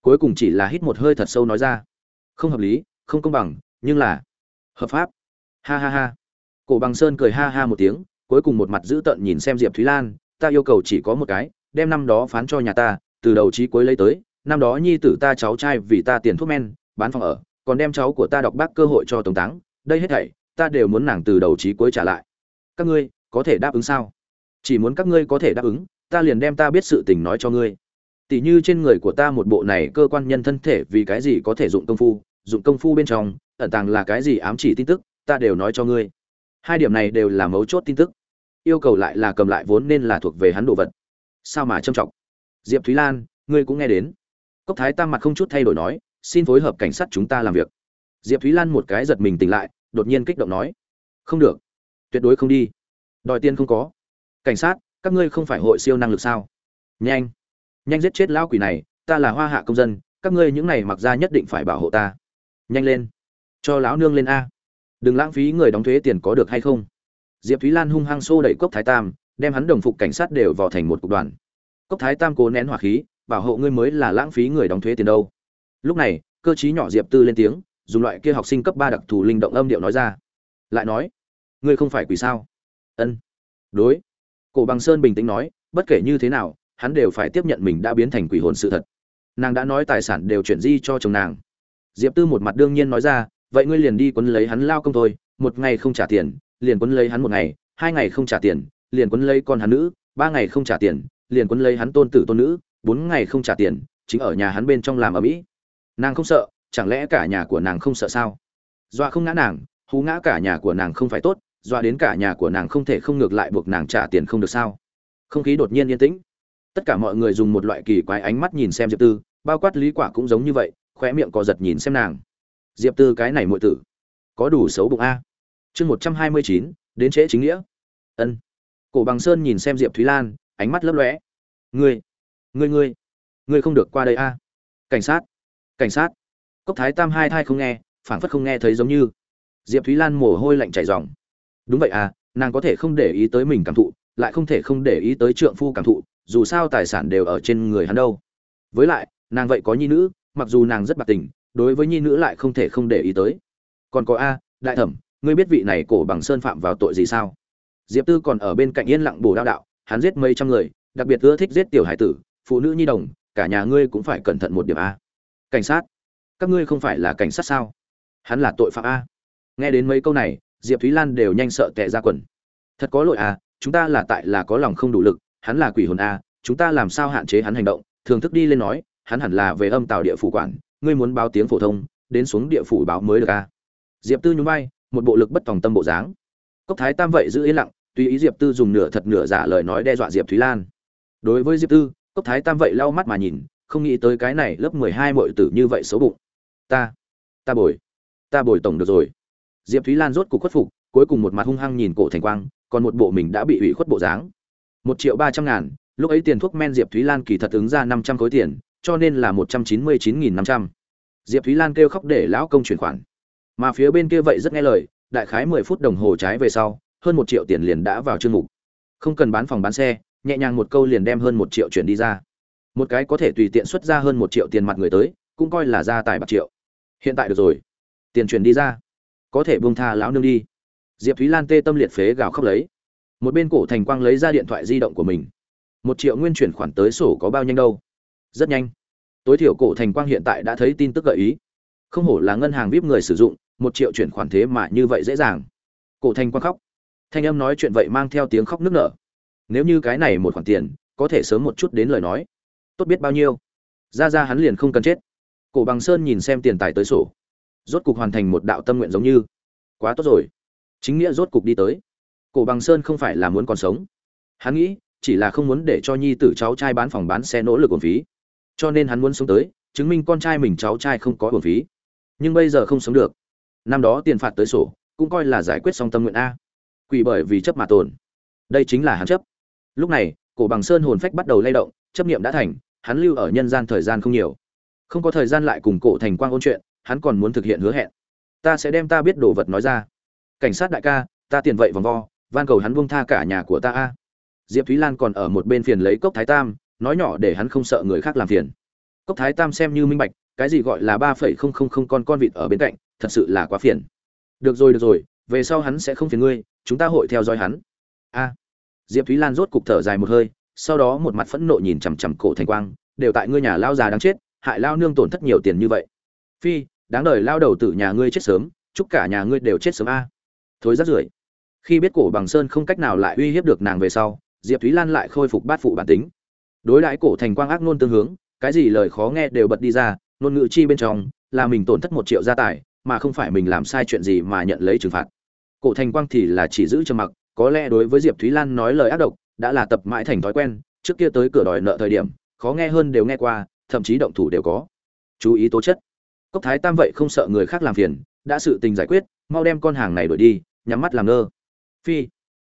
Cuối cùng chỉ là hít một hơi thật sâu nói ra không hợp lý không công bằng nhưng là hợp pháp. Ha ha ha. Cổ bằng sơn cười ha ha một tiếng cuối cùng một mặt giữ tợn nhìn xem diệp thúy lan ta yêu cầu chỉ có một cái đem năm đó phán cho nhà ta từ đầu chí cuối lấy tới năm đó nhi tử ta cháu trai vì ta tiền thuốc men, bán phòng ở, còn đem cháu của ta đọc bác cơ hội cho tổng táng, đây hết thảy, ta đều muốn nàng từ đầu chí cuối trả lại. Các ngươi, có thể đáp ứng sao? Chỉ muốn các ngươi có thể đáp ứng, ta liền đem ta biết sự tình nói cho ngươi. Tỷ như trên người của ta một bộ này cơ quan nhân thân thể vì cái gì có thể dụng công phu, dụng công phu bên trong, ẩn tàng là cái gì ám chỉ tin tức, ta đều nói cho ngươi. Hai điểm này đều là mấu chốt tin tức. Yêu cầu lại là cầm lại vốn nên là thuộc về hắn đồ vật. Sao mà trâm trọng? Diệp thúy lan, ngươi cũng nghe đến cốc thái tam mặt không chút thay đổi nói, xin phối hợp cảnh sát chúng ta làm việc. Diệp thúy lan một cái giật mình tỉnh lại, đột nhiên kích động nói, không được, tuyệt đối không đi. Đòi tiền không có. Cảnh sát, các ngươi không phải hội siêu năng lực sao? Nhanh nhanh giết chết lão quỷ này, ta là hoa hạ công dân, các ngươi những này mặc ra nhất định phải bảo hộ ta. Nhanh lên, cho lão nương lên a. Đừng lãng phí người đóng thuế tiền có được hay không? Diệp thúy lan hung hăng xô đẩy cốc thái tam, đem hắn đồng phục cảnh sát đều vào thành một cục đoàn. Cốc thái tam cố nén hỏa khí bảo hộ ngươi mới là lãng phí người đóng thuế tiền đâu. Lúc này, cơ chí nhỏ diệp tư lên tiếng, dùng loại kia học sinh cấp ba đặc thù linh động âm điệu nói ra. Lại nói, ngươi không phải quỷ sao? Ân. Đối. Cổ bằng sơn bình tĩnh nói, bất kể như thế nào, hắn đều phải tiếp nhận mình đã biến thành quỷ hồn sự thật. Nàng đã nói tài sản đều chuyển di cho chồng nàng. Diệp tư một mặt đương nhiên nói ra, vậy ngươi liền đi quấn lấy hắn lao công thôi, một ngày không trả tiền, liền quấn lấy hắn một ngày, hai ngày không trả tiền, liền quấn lấy con hắn nữ, ba ngày không trả tiền, liền quấn lấy hắn tôn tử tôn nữ bốn ngày không trả tiền, chính ở nhà hắn bên trong làm ở mỹ. Nàng không sợ, chẳng lẽ cả nhà của nàng không sợ sao? Dọa không ngã nàng, hú ngã cả nhà của nàng không phải tốt, dọa đến cả nhà của nàng không thể không ngược lại buộc nàng trả tiền không được sao? Không khí đột nhiên yên tĩnh. Tất cả mọi người dùng một loại kỳ quái ánh mắt nhìn xem diệp tư, bao quát lý quả cũng giống như vậy, khóe miệng co giật nhìn xem nàng. Diệp tư cái này muội tử, có đủ xấu bụng a. Chương một trăm hai mươi chín, đến trễ chính nghĩa. Ân. Cổ bằng sơn nhìn xem diệp thúy lan, ánh mắt lấp lóe. Ngươi ngươi ngươi ngươi không được qua đây a. Cảnh sát cảnh sát. Cốc thái tam hai thai không nghe, phảng phất không nghe thấy giống như. Diệp thúy lan mồ hôi lạnh chảy dòng đúng vậy à nàng có thể không để ý tới mình cảm thụ, lại không thể không để ý tới trượng phu cảm thụ, dù sao tài sản đều ở trên người hắn đâu. Với lại, nàng vậy có nhi nữ, mặc dù nàng rất bạc tình, đối với nhi nữ lại không thể không để ý tới. Còn có a, đại thẩm, ngươi biết vị này cổ bằng sơn phạm vào tội gì sao? Diệp tư còn ở bên cạnh yên lặng bổ đao đạo, hắn giết mấy trăm người, đặc biệt ưa thích giết tiểu hải tử phụ nữ nhi đồng, cả nhà ngươi cũng phải cẩn thận một điểm a. Cảnh sát, các ngươi không phải là cảnh sát sao? Hắn là tội phạm a. Nghe đến mấy câu này, diệp thúy lan đều nhanh sợ tệ ra quần. Thật có lỗi a, chúng ta là tại là có lòng không đủ lực, hắn là quỷ hồn a, chúng ta làm sao hạn chế hắn hành động? Thường thức đi lên nói, hắn hẳn là về âm tàu địa phủ quản, ngươi muốn báo tiếng phổ thông, đến xuống địa phủ báo mới được a. Diệp tư nhún vai, một bộ lực bất tòng tâm bộ dáng. Cốc thái tam vậy giữ yên lặng, tùy ý diệp tư dùng nửa thật nửa giả lời nói đe dọa diệp thúy lan. Đối với diệp tư cốc thái tam vậy lau mắt mà nhìn, không nghĩ tới cái này lớp mười hai muội tử như vậy xấu bụng. Ta ta bồi ta bồi tổng được rồi. Diệp thúy lan rốt cuộc khuất phục, cuối cùng một mặt hung hăng nhìn cổ thành quang, còn một bộ mình đã bị ủy khuất bộ dáng. Một triệu ba trăm ngàn, lúc ấy tiền thuốc men diệp thúy lan kỳ thật ứng ra năm trăm khối tiền, cho nên là một trăm chín mươi chín nghìn năm trăm. Diệp thúy lan kêu khóc để lão công chuyển khoản. Mà phía bên kia vậy rất nghe lời, đại khái mười phút đồng hồ trái về sau, hơn một triệu tiền liền đã vào chương mục. Không cần bán phòng bán xe nhẹ nhàng một câu liền đem hơn một triệu chuyển đi ra. Một cái có thể tùy tiện xuất ra hơn một triệu tiền mặt người tới, cũng coi là gia tài bạc triệu. Hiện tại được rồi. Tiền chuyển đi ra. Có thể buông tha lão nương đi. Diệp thúy lan tê tâm liệt phế gào khóc lấy. Một bên cổ thành quang lấy ra điện thoại di động của mình. Một triệu nguyên chuyển khoản tới sổ có bao nhanh đâu? Rất nhanh. Tối thiểu cổ thành quang hiện tại đã thấy tin tức gợi ý. Không hổ là ngân hàng vip người sử dụng, một triệu chuyển khoản thế mà như vậy dễ dàng. Cổ thành quang khóc. Thanh âm nói chuyện vậy mang theo tiếng khóc nức nở nếu như cái này một khoản tiền, có thể sớm một chút đến lời nói. Tốt biết bao nhiêu. Ra ra hắn liền không cần chết. Cổ bằng sơn nhìn xem tiền tài tới sổ. Rốt cục hoàn thành một đạo tâm nguyện giống như. Quá tốt rồi. Chính nghĩa rốt cục đi tới. Cổ bằng sơn không phải là muốn còn sống. Hắn nghĩ, chỉ là không muốn để cho nhi tử cháu trai bán phòng bán xe nỗ lực ổn phí. Cho nên hắn muốn sống tới, chứng minh con trai mình cháu trai không có ổn phí. Nhưng bây giờ không sống được. Năm đó tiền phạt tới sổ, cũng coi là giải quyết xong tâm nguyện a. Quỷ bởi vì chấp mà tồn. Đây chính là hắn chấp lúc này, cổ bằng sơn hồn phách bắt đầu lay động, chấp niệm đã thành, hắn lưu ở nhân gian thời gian không nhiều. Không có thời gian lại cùng cổ thành quang ôn chuyện, hắn còn muốn thực hiện hứa hẹn. Ta sẽ đem ta biết đồ vật nói ra. Cảnh sát đại ca, ta tiền vậy vòng vo, van cầu hắn buông tha cả nhà của ta a. Diệp thúy lan còn ở một bên phiền lấy cốc thái tam, nói nhỏ để hắn không sợ người khác làm phiền. Cốc thái tam xem như minh bạch, cái gì gọi là ba phẩy không không không con con vịt ở bên cạnh, thật sự là quá phiền. Được rồi được rồi, về sau hắn sẽ không phiền ngươi, chúng ta hội theo dõi hắn. A diệp thúy lan rốt cục thở dài một hơi, sau đó một mặt phẫn nộ nhìn chằm chằm cổ thành quang, đều tại ngươi nhà lao già đáng chết, hại lao nương tổn thất nhiều tiền như vậy. Phi, đáng đời lao đầu tử nhà ngươi chết sớm, chúc cả nhà ngươi đều chết sớm a. Thối rất rưởi. Khi biết cổ bằng sơn không cách nào lại uy hiếp được nàng về sau, diệp thúy lan lại khôi phục bát phụ bản tính. Đối đãi cổ thành quang ác nôn tương hướng, cái gì lời khó nghe đều bật đi ra, ngôn ngữ chi bên trong, là mình tổn thất một triệu gia tài, mà không phải mình làm sai chuyện gì mà nhận lấy trừng phạt. Cổ thành quang thì là chỉ giữ trầm mặc có lẽ đối với diệp thúy lan nói lời ác độc, đã là tập mãi thành thói quen, trước kia tới cửa đòi nợ thời điểm, khó nghe hơn đều nghe qua, thậm chí động thủ đều có. Chú ý tố chất. Cốc thái tam vậy không sợ người khác làm phiền, đã sự tình giải quyết, mau đem con hàng này đổi đi, nhắm mắt làm ngơ. Phi.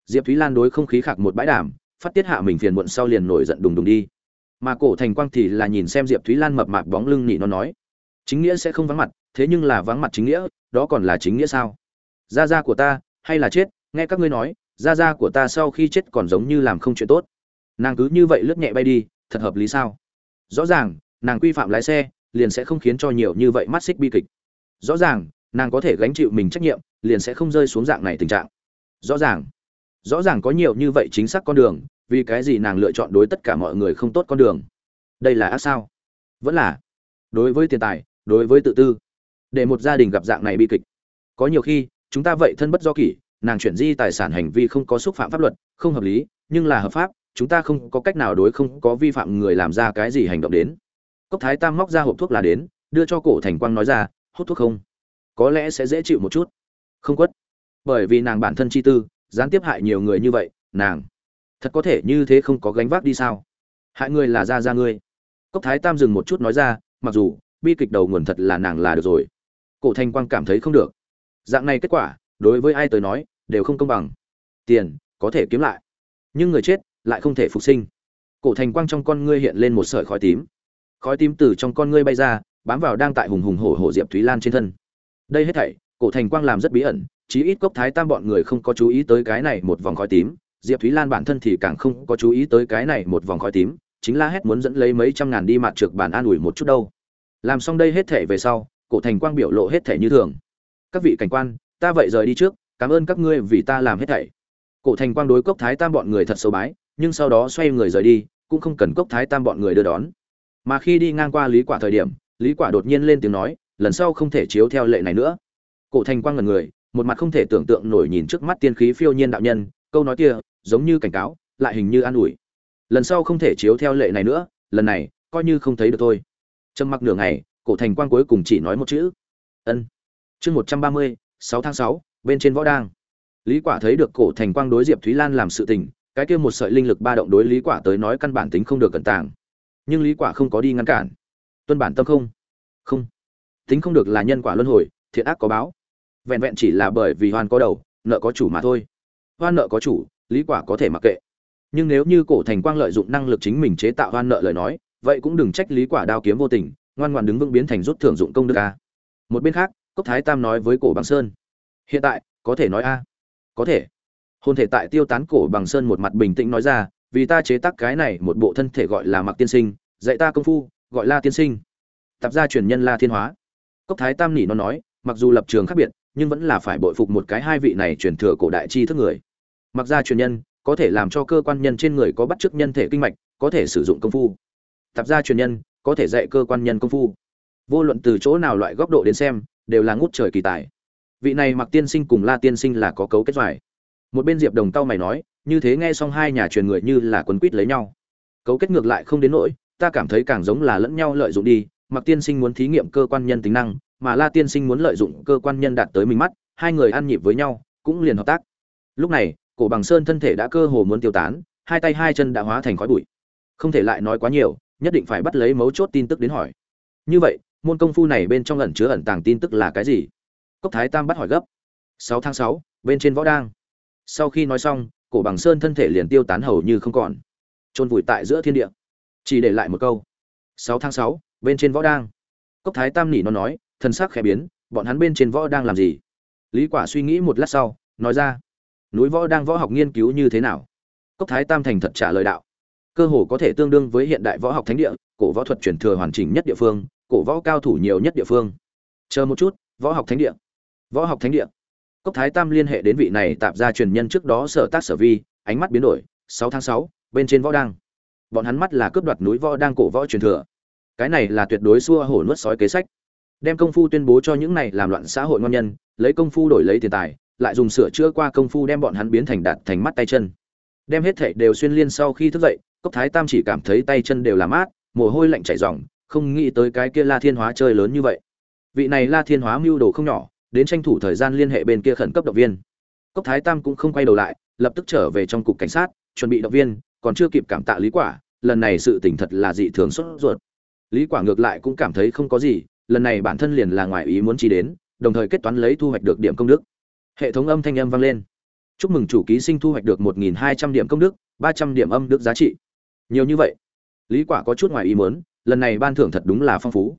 Diệp thúy lan đối không khí khạc một bãi đảm phát tiết hạ mình phiền muộn sau liền nổi giận đùng đùng đi. Mà cổ thành quang thì là nhìn xem diệp thúy lan mập mạp bóng lưng nhị nó nói, chính nghĩa sẽ không vắng mặt, thế nhưng là vắng mặt chính nghĩa, đó còn là chính nghĩa sao? Gia gia của ta, hay là chết, nghe các ngươi nói gia gia của ta sau khi chết còn giống như làm không chuyện tốt. Nàng cứ như vậy lướt nhẹ bay đi, thật hợp lý sao? Rõ ràng, nàng quy phạm lái xe, liền sẽ không khiến cho nhiều như vậy mắt xích bi kịch. Rõ ràng, nàng có thể gánh chịu mình trách nhiệm, liền sẽ không rơi xuống dạng này tình trạng. Rõ ràng. Rõ ràng có nhiều như vậy chính xác con đường, vì cái gì nàng lựa chọn đối tất cả mọi người không tốt con đường? Đây là ác sao? Vẫn là. Đối với tiền tài, đối với tự tư. Để một gia đình gặp dạng này bi kịch. Có nhiều khi, chúng ta vậy thân bất do kỷ nàng chuyển di tài sản hành vi không có xúc phạm pháp luật, không hợp lý, nhưng là hợp pháp, chúng ta không có cách nào đối không có vi phạm người làm ra cái gì hành động đến. Cốc thái tam móc ra hộp thuốc là đến, đưa cho cổ thành quang nói ra, hút thuốc không? Có lẽ sẽ dễ chịu một chút. Không quất. Bởi vì nàng bản thân chi tư, gián tiếp hại nhiều người như vậy, nàng thật có thể như thế không có gánh vác đi sao? Hại người là ra ra ngươi. Cốc thái tam dừng một chút nói ra, mặc dù, bi kịch đầu nguồn thật là nàng là được rồi. Cổ Thanh quang cảm thấy không được. Dạng này kết quả, đối với ai tới nói đều không công bằng. Tiền, có thể kiếm lại. Nhưng người chết, lại không thể phục sinh. Cổ thành quang trong con ngươi hiện lên một sợi khói tím. Khói tím từ trong con ngươi bay ra, bám vào đang tại hùng hùng hổ hổ diệp thúy lan trên thân. Đây hết thảy, cổ thành quang làm rất bí ẩn, chí ít cốc thái tam bọn người không có chú ý tới cái này một vòng khói tím. Diệp thúy lan bản thân thì càng không có chú ý tới cái này một vòng khói tím, chính la hét muốn dẫn lấy mấy trăm ngàn đi mặt trượt bản an ủi một chút đâu. Làm xong đây hết thể về sau, cổ thành quang biểu lộ hết thể như thường. Các vị cảnh quan, ta vậy rời đi trước cảm ơn các ngươi vì ta làm hết thảy. Cổ thành quang đối cốc thái tam bọn người thật sâu bái, nhưng sau đó xoay người rời đi, cũng không cần cốc thái tam bọn người đưa đón. Mà khi đi ngang qua lý quả thời điểm, lý quả đột nhiên lên tiếng nói, lần sau không thể chiếu theo lệ này nữa. Cổ thành quang ngần người, một mặt không thể tưởng tượng nổi nhìn trước mắt tiên khí phiêu nhiên đạo nhân, câu nói kia, giống như cảnh cáo, lại hình như an ủi. Lần sau không thể chiếu theo lệ này nữa, lần này, coi như không thấy được thôi. Trầm mặc nửa ngày, cổ thành quang cuối cùng chỉ nói một chữ. Ân. Chương một trăm ba mươi, sáu tháng sáu bên trên võ đang. Lý quả thấy được cổ thành quang đối diệp thúy lan làm sự tình, cái kia một sợi linh lực ba động đối lý quả tới nói căn bản tính không được cẩn tàng. Nhưng lý quả không có đi ngăn cản. Tuân bản tâm không? Không. Tính không được là nhân quả luân hồi, thiện ác có báo. Vẹn vẹn chỉ là bởi vì hoan có đầu, nợ có chủ mà thôi. Hoan nợ có chủ, lý quả có thể mặc kệ. Nhưng nếu như cổ thành quang lợi dụng năng lực chính mình chế tạo hoan nợ lời nói, vậy cũng đừng trách lý quả đao kiếm vô tình, ngoan ngoan đứng vững biến thành rút thưởng dụng công đức a. Một bên khác, cốc thái tam nói với cổ bằng sơn hiện tại, có thể nói a. Có thể. Hôn thể tại tiêu tán cổ bằng sơn một mặt bình tĩnh nói ra, vì ta chế tác cái này một bộ thân thể gọi là mặc tiên sinh, dạy ta công phu, gọi la tiên sinh. Tập gia truyền nhân la thiên hóa. Cốc thái tam nỉ nó nói, mặc dù lập trường khác biệt, nhưng vẫn là phải bội phục một cái hai vị này truyền thừa cổ đại chi thức người. Mặc gia truyền nhân, có thể làm cho cơ quan nhân trên người có bắt chước nhân thể kinh mạch, có thể sử dụng công phu. Tập gia truyền nhân, có thể dạy cơ quan nhân công phu. Vô luận từ chỗ nào loại góc độ đến xem, đều là ngút trời kỳ tài vị này mặc tiên sinh cùng la tiên sinh là có cấu kết doài. Một bên diệp đồng tao mày nói, như thế nghe xong hai nhà truyền người như là quấn quýt lấy nhau. Cấu kết ngược lại không đến nỗi, ta cảm thấy càng giống là lẫn nhau lợi dụng đi, mặc tiên sinh muốn thí nghiệm cơ quan nhân tính năng, mà la tiên sinh muốn lợi dụng cơ quan nhân đạt tới mình mắt, hai người ăn nhịp với nhau, cũng liền hợp tác. Lúc này, cổ bằng sơn thân thể đã cơ hồ muốn tiêu tán, hai tay hai chân đã hóa thành khói bụi. Không thể lại nói quá nhiều, nhất định phải bắt lấy mấu chốt tin tức đến hỏi. Như vậy, môn công phu này bên trong ẩn chứa ẩn tàng tin tức là cái gì? Cốc thái tam bắt hỏi gấp. Sáu tháng sáu, bên trên võ đang. Sau khi nói xong, cổ bằng sơn thân thể liền tiêu tán hầu như không còn. Trôn vùi tại giữa thiên địa. Chỉ để lại một câu. Sáu tháng sáu, bên trên võ đang. Cốc thái tam nỉ nó nói thân sắc khẽ biến, bọn hắn bên trên võ đang làm gì? Lý quả suy nghĩ một lát sau, nói ra, núi võ đang võ học nghiên cứu như thế nào? Cốc thái tam thành thật trả lời đạo, cơ hồ có thể tương đương với hiện đại võ học thánh địa, cổ võ thuật truyền thừa hoàn chỉnh nhất địa phương, cổ võ cao thủ nhiều nhất địa phương. Chờ một chút, võ học thánh địa võ học thánh địa. Cốc thái tam liên hệ đến vị này tạp ra truyền nhân trước đó sở tác sở vi, ánh mắt biến đổi, sáu tháng sáu, bên trên võ đang bọn hắn mắt là cướp đoạt núi võ đang cổ võ truyền thừa. Cái này là tuyệt đối xua hổ nuốt sói kế sách. Đem công phu tuyên bố cho những này làm loạn xã hội ngon nhân, lấy công phu đổi lấy tiền tài, lại dùng sửa chữa qua công phu đem bọn hắn biến thành đạt thành mắt tay chân. Đem hết thảy đều xuyên liên sau khi thức dậy, cốc thái tam chỉ cảm thấy tay chân đều là mát, mồ hôi lạnh chảy ròng, không nghĩ tới cái kia la thiên hóa chơi lớn như vậy. Vị này la thiên hóa mưu đồ không nhỏ đến tranh thủ thời gian liên hệ bên kia khẩn cấp động viên. Cốc thái tam cũng không quay đầu lại, lập tức trở về trong cục cảnh sát, chuẩn bị động viên, còn chưa kịp cảm tạ lý quả, lần này sự tình thật là dị thường xuất ruột. Lý quả ngược lại cũng cảm thấy không có gì, lần này bản thân liền là ngoài ý muốn chi đến, đồng thời kết toán lấy thu hoạch được điểm công đức. Hệ thống âm thanh âm vang lên. Chúc mừng chủ ký sinh thu hoạch được 1.200 điểm công đức 300 điểm âm đức giá trị. Nhiều như vậy, lý quả có chút ngoài ý muốn, lần này ban thưởng thật đúng là phong phú.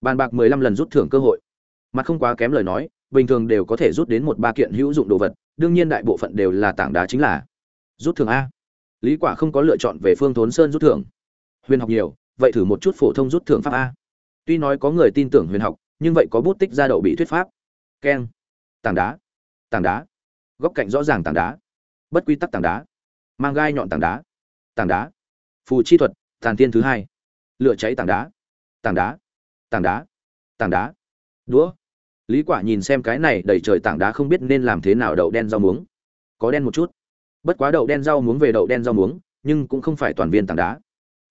Bàn bạc 15 lần rút thưởng cơ hội. Mặt không quá kém lời nói bình thường đều có thể rút đến một ba kiện hữu dụng đồ vật, đương nhiên đại bộ phận đều là tảng đá chính là rút thưởng a. Lý quả không có lựa chọn về phương thốn sơn rút thưởng huyền học nhiều, vậy thử một chút phổ thông rút thưởng pháp a. Tuy nói có người tin tưởng huyền học, nhưng vậy có bút tích ra đậu bị thuyết pháp. Keng. Tảng đá. Tảng đá. Góc cạnh rõ ràng tảng đá. Bất quy tắc tảng đá. Mang gai nhọn tảng đá. Tảng đá. Phù chi thuật, tàn tiên thứ hai. Lửa cháy tảng đá. Tảng đá. Tảng đá. Tảng đá. Đũa lý quả nhìn xem cái này đầy trời tảng đá không biết nên làm thế nào đậu đen rau muống. Có đen một chút. Bất quá đậu đen rau muống về đậu đen rau muống, nhưng cũng không phải toàn viên tảng đá.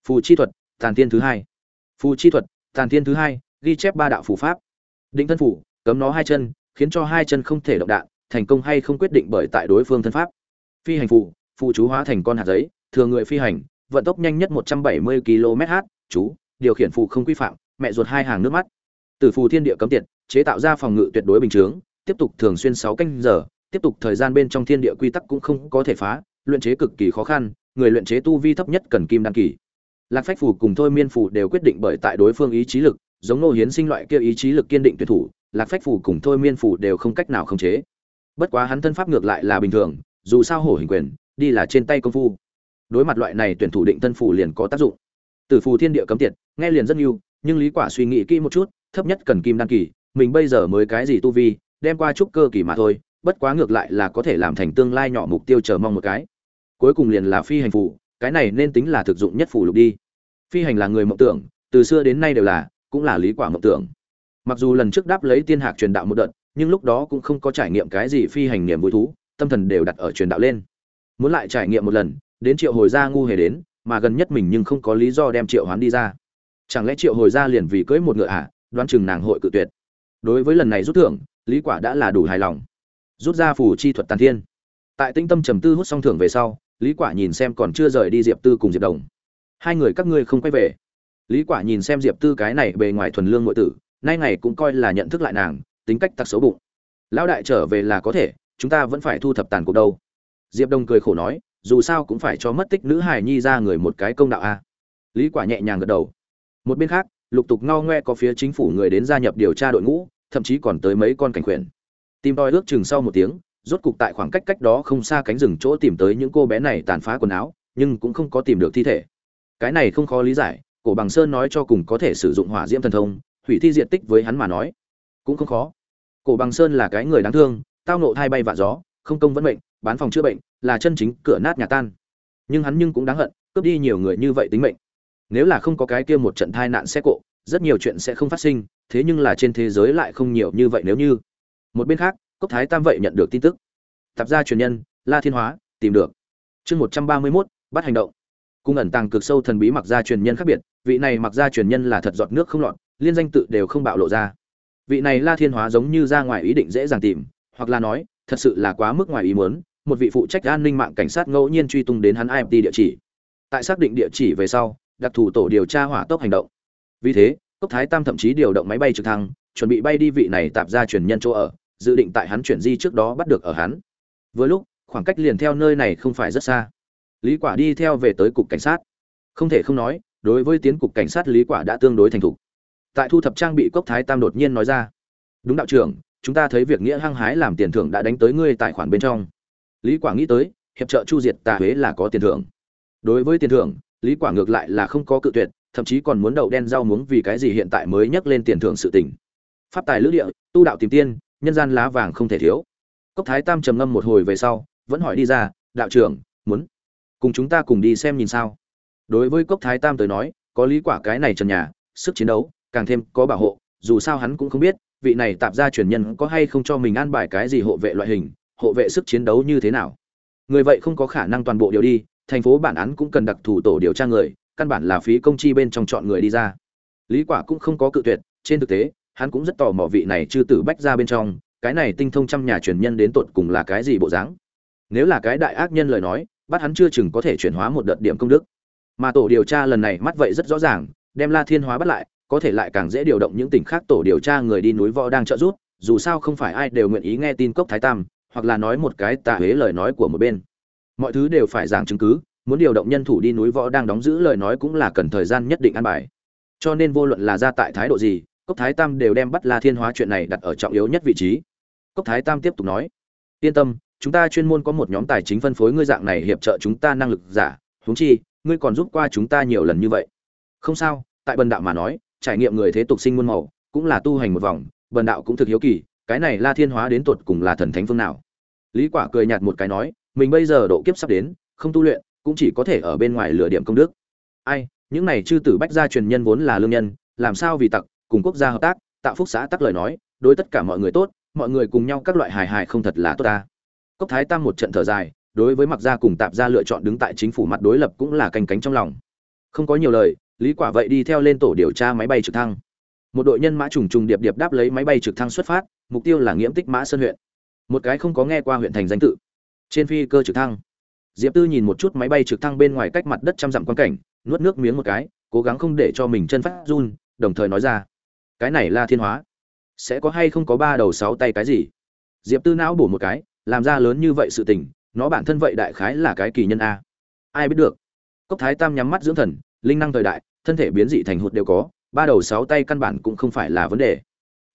Phù chi thuật, tàn tiên thứ hai. Phù chi thuật, tàn tiên thứ hai, ghi chép ba đạo phù pháp. Định thân phủ, cấm nó hai chân, khiến cho hai chân không thể động đạn, thành công hay không quyết định bởi tại đối phương thân pháp. Phi hành phù phù chú hóa thành con hạt giấy, thừa người phi hành, vận tốc nhanh nhất 170 km/h chú, điều khiển phù không quy phạm, mẹ ruột hai hàng nước mắt. Tử phù thiên địa cấm tiệt chế tạo ra phòng ngự tuyệt đối bình chướng, tiếp tục thường xuyên 6 canh giờ, tiếp tục thời gian bên trong thiên địa quy tắc cũng không có thể phá, luyện chế cực kỳ khó khăn, người luyện chế tu vi thấp nhất cần kim đan kỳ. Lạc phách phù cùng thôi miên phù đều quyết định bởi tại đối phương ý chí lực, giống nô hiến sinh loại kia ý chí lực kiên định tuyệt thủ, lạc phách phù cùng thôi miên phù đều không cách nào khống chế. Bất quá hắn thân pháp ngược lại là bình thường, dù sao hổ hình quyền, đi là trên tay công phu. Đối mặt loại này tuyển thủ định thân phù liền có tác dụng. Tử phù thiên địa cấm tiệt, nghe liền rất nhiều nhưng lý quả suy nghĩ kỹ một chút, thấp nhất cần kim đan kỳ mình bây giờ mới cái gì tu vi, đem qua chút cơ kỳ mà thôi, bất quá ngược lại là có thể làm thành tương lai nhỏ mục tiêu chờ mong một cái. Cuối cùng liền là phi hành phù, cái này nên tính là thực dụng nhất phù lục đi. Phi hành là người mộng tưởng, từ xưa đến nay đều là, cũng là lý quả mộng tưởng. Mặc dù lần trước đáp lấy tiên hạc truyền đạo một đợt, nhưng lúc đó cũng không có trải nghiệm cái gì phi hành niềm vui thú, tâm thần đều đặt ở truyền đạo lên. Muốn lại trải nghiệm một lần, đến triệu hồi gia ngu hề đến, mà gần nhất mình nhưng không có lý do đem triệu hoán đi ra. Chẳng lẽ triệu hồi gia liền vì cưới một ngựa à? Đoán chừng nàng hội cự tuyệt đối với lần này rút thưởng, lý quả đã là đủ hài lòng. Rút ra phù chi thuật tàn thiên. Tại tinh tâm trầm tư hút xong thưởng về sau, lý quả nhìn xem còn chưa rời đi diệp tư cùng diệp đồng. Hai người các ngươi không quay về. Lý quả nhìn xem diệp tư cái này bề ngoài thuần lương nội tử, nay ngày cũng coi là nhận thức lại nàng, tính cách tặc xấu bụng. Lão đại trở về là có thể, chúng ta vẫn phải thu thập tàn cuộc đâu. Diệp Đồng cười khổ nói, dù sao cũng phải cho mất tích nữ hài nhi ra người một cái công đạo a. Lý quả nhẹ nhàng gật đầu. Một bên khác, lục tục ngao ngoe có phía chính phủ người đến gia nhập điều tra đội ngũ thậm chí còn tới mấy con cảnh quyển, tìm đòi ước chừng sau một tiếng rốt cục tại khoảng cách cách đó không xa cánh rừng chỗ tìm tới những cô bé này tàn phá quần áo nhưng cũng không có tìm được thi thể. Cái này không khó lý giải cổ bằng sơn nói cho cùng có thể sử dụng hỏa diễm thần thông hủy thi diện tích với hắn mà nói cũng không khó. Cổ bằng sơn là cái người đáng thương tao nộ thai bay vạ gió không công vẫn bệnh bán phòng chữa bệnh là chân chính cửa nát nhà tan. Nhưng hắn nhưng cũng đáng hận cướp đi nhiều người như vậy tính mệnh. Nếu là không có cái kia một trận thai nạn xe cộ rất nhiều chuyện sẽ không phát sinh thế nhưng là trên thế giới lại không nhiều như vậy nếu như. Một bên khác, cốc thái tam vậy nhận được tin tức. Tạp gia truyền nhân, la thiên hóa, tìm được. Chương một trăm ba mươi mốt, bắt hành động. Cung ẩn tàng cực sâu thần bí mặc gia truyền nhân khác biệt, vị này mặc gia truyền nhân là thật giọt nước không lọt, liên danh tự đều không bạo lộ ra. Vị này la thiên hóa giống như ra ngoài ý định dễ dàng tìm, hoặc là nói, thật sự là quá mức ngoài ý muốn, một vị phụ trách an ninh mạng cảnh sát ngẫu nhiên truy tung đến hắn imt địa chỉ. Tại xác định địa chỉ về sau, đặc thù tổ điều tra hỏa tốc hành động. Vì thế cốc thái tam thậm chí điều động máy bay trực thăng, chuẩn bị bay đi vị này tạp ra truyền nhân chỗ ở, dự định tại hắn chuyển di trước đó bắt được ở hắn. Vừa lúc, khoảng cách liền theo nơi này không phải rất xa. Lý quả đi theo về tới cục cảnh sát. Không thể không nói, đối với tiến cục cảnh sát lý quả đã tương đối thành thục. Tại thu thập trang bị cốc thái tam đột nhiên nói ra, đúng đạo trưởng, chúng ta thấy việc nghĩa hăng hái làm tiền thưởng đã đánh tới ngươi tài khoản bên trong. Lý quả nghĩ tới, hiệp trợ chu diệt tà huế là có tiền thưởng. Đối với tiền thưởng, lý quả ngược lại là không có cự tuyệt thậm chí còn muốn đậu đen rau muống vì cái gì hiện tại mới nhắc lên tiền thưởng sự tình. Pháp tài lữ địa, tu đạo tìm tiên, nhân gian lá vàng không thể thiếu. Cốc thái tam trầm ngâm một hồi về sau, vẫn hỏi đi ra, đạo trưởng, muốn cùng chúng ta cùng đi xem nhìn sao? Đối với cốc thái tam tới nói, có lý quả cái này trần nhà, sức chiến đấu, càng thêm có bảo hộ, dù sao hắn cũng không biết, vị này tạp gia truyền nhân có hay không cho mình an bài cái gì hộ vệ loại hình, hộ vệ sức chiến đấu như thế nào. Người vậy không có khả năng toàn bộ điều đi, thành phố bản án cũng cần đặc thù tổ điều tra người căn bản là phí công chi bên trong chọn người đi ra. Lý quả cũng không có cự tuyệt, trên thực tế, hắn cũng rất tò mò vị này chư tử bách ra bên trong, cái này tinh thông trăm nhà truyền nhân đến tột cùng là cái gì bộ dáng. Nếu là cái đại ác nhân lời nói, bắt hắn chưa chừng có thể chuyển hóa một đợt điểm công đức. Mà tổ điều tra lần này mắt vậy rất rõ ràng, đem la thiên hóa bắt lại, có thể lại càng dễ điều động những tỉnh khác tổ điều tra người đi núi võ đang trợ giúp, dù sao không phải ai đều nguyện ý nghe tin cốc thái tam, hoặc là nói một cái tà huế lời nói của một bên. Mọi thứ đều phải giảng chứng cứ muốn điều động nhân thủ đi núi võ đang đóng giữ lời nói cũng là cần thời gian nhất định an bài. Cho nên vô luận là ra tại thái độ gì, cốc thái tam đều đem bắt la thiên hóa chuyện này đặt ở trọng yếu nhất vị trí. Cốc thái tam tiếp tục nói, yên tâm, chúng ta chuyên môn có một nhóm tài chính phân phối ngươi dạng này hiệp trợ chúng ta năng lực giả, huống chi, ngươi còn giúp qua chúng ta nhiều lần như vậy. Không sao, tại bần đạo mà nói, trải nghiệm người thế tục sinh muôn màu, cũng là tu hành một vòng, bần đạo cũng thực hiếu kỳ, cái này la thiên hóa đến tột cùng là thần thánh phương nào. Lý quả cười nhạt một cái nói, mình bây giờ độ kiếp sắp đến, không tu luyện cũng chỉ có thể ở bên ngoài lửa điểm công đức. Ai, những này chư tử bách gia truyền nhân vốn là lương nhân, làm sao vì tặc, cùng quốc gia hợp tác, tạo phúc xã tắc lời nói, đối tất cả mọi người tốt, mọi người cùng nhau các loại hài hài không thật là tốt ta. Cốc thái tam một trận thở dài, đối với mặc gia cùng tạp gia lựa chọn đứng tại chính phủ mặt đối lập cũng là canh cánh trong lòng. Không có nhiều lời, lý quả vậy đi theo lên tổ điều tra máy bay trực thăng. Một đội nhân mã trùng trùng điệp điệp đáp lấy máy bay trực thăng xuất phát, mục tiêu là nghiễm tích mã sơn huyện. Một cái không có nghe qua huyện thành danh tự. Trên phi cơ trực thăng diệp tư nhìn một chút máy bay trực thăng bên ngoài cách mặt đất trăm dặm quan cảnh, nuốt nước miếng một cái, cố gắng không để cho mình chân phát run, đồng thời nói ra, cái này là thiên hóa. Sẽ có hay không có ba đầu sáu tay cái gì? Diệp tư não bổ một cái, làm ra lớn như vậy sự tình, nó bản thân vậy đại khái là cái kỳ nhân a. Ai biết được? Cốc thái tam nhắm mắt dưỡng thần, linh năng thời đại, thân thể biến dị thành hụt đều có, ba đầu sáu tay căn bản cũng không phải là vấn đề.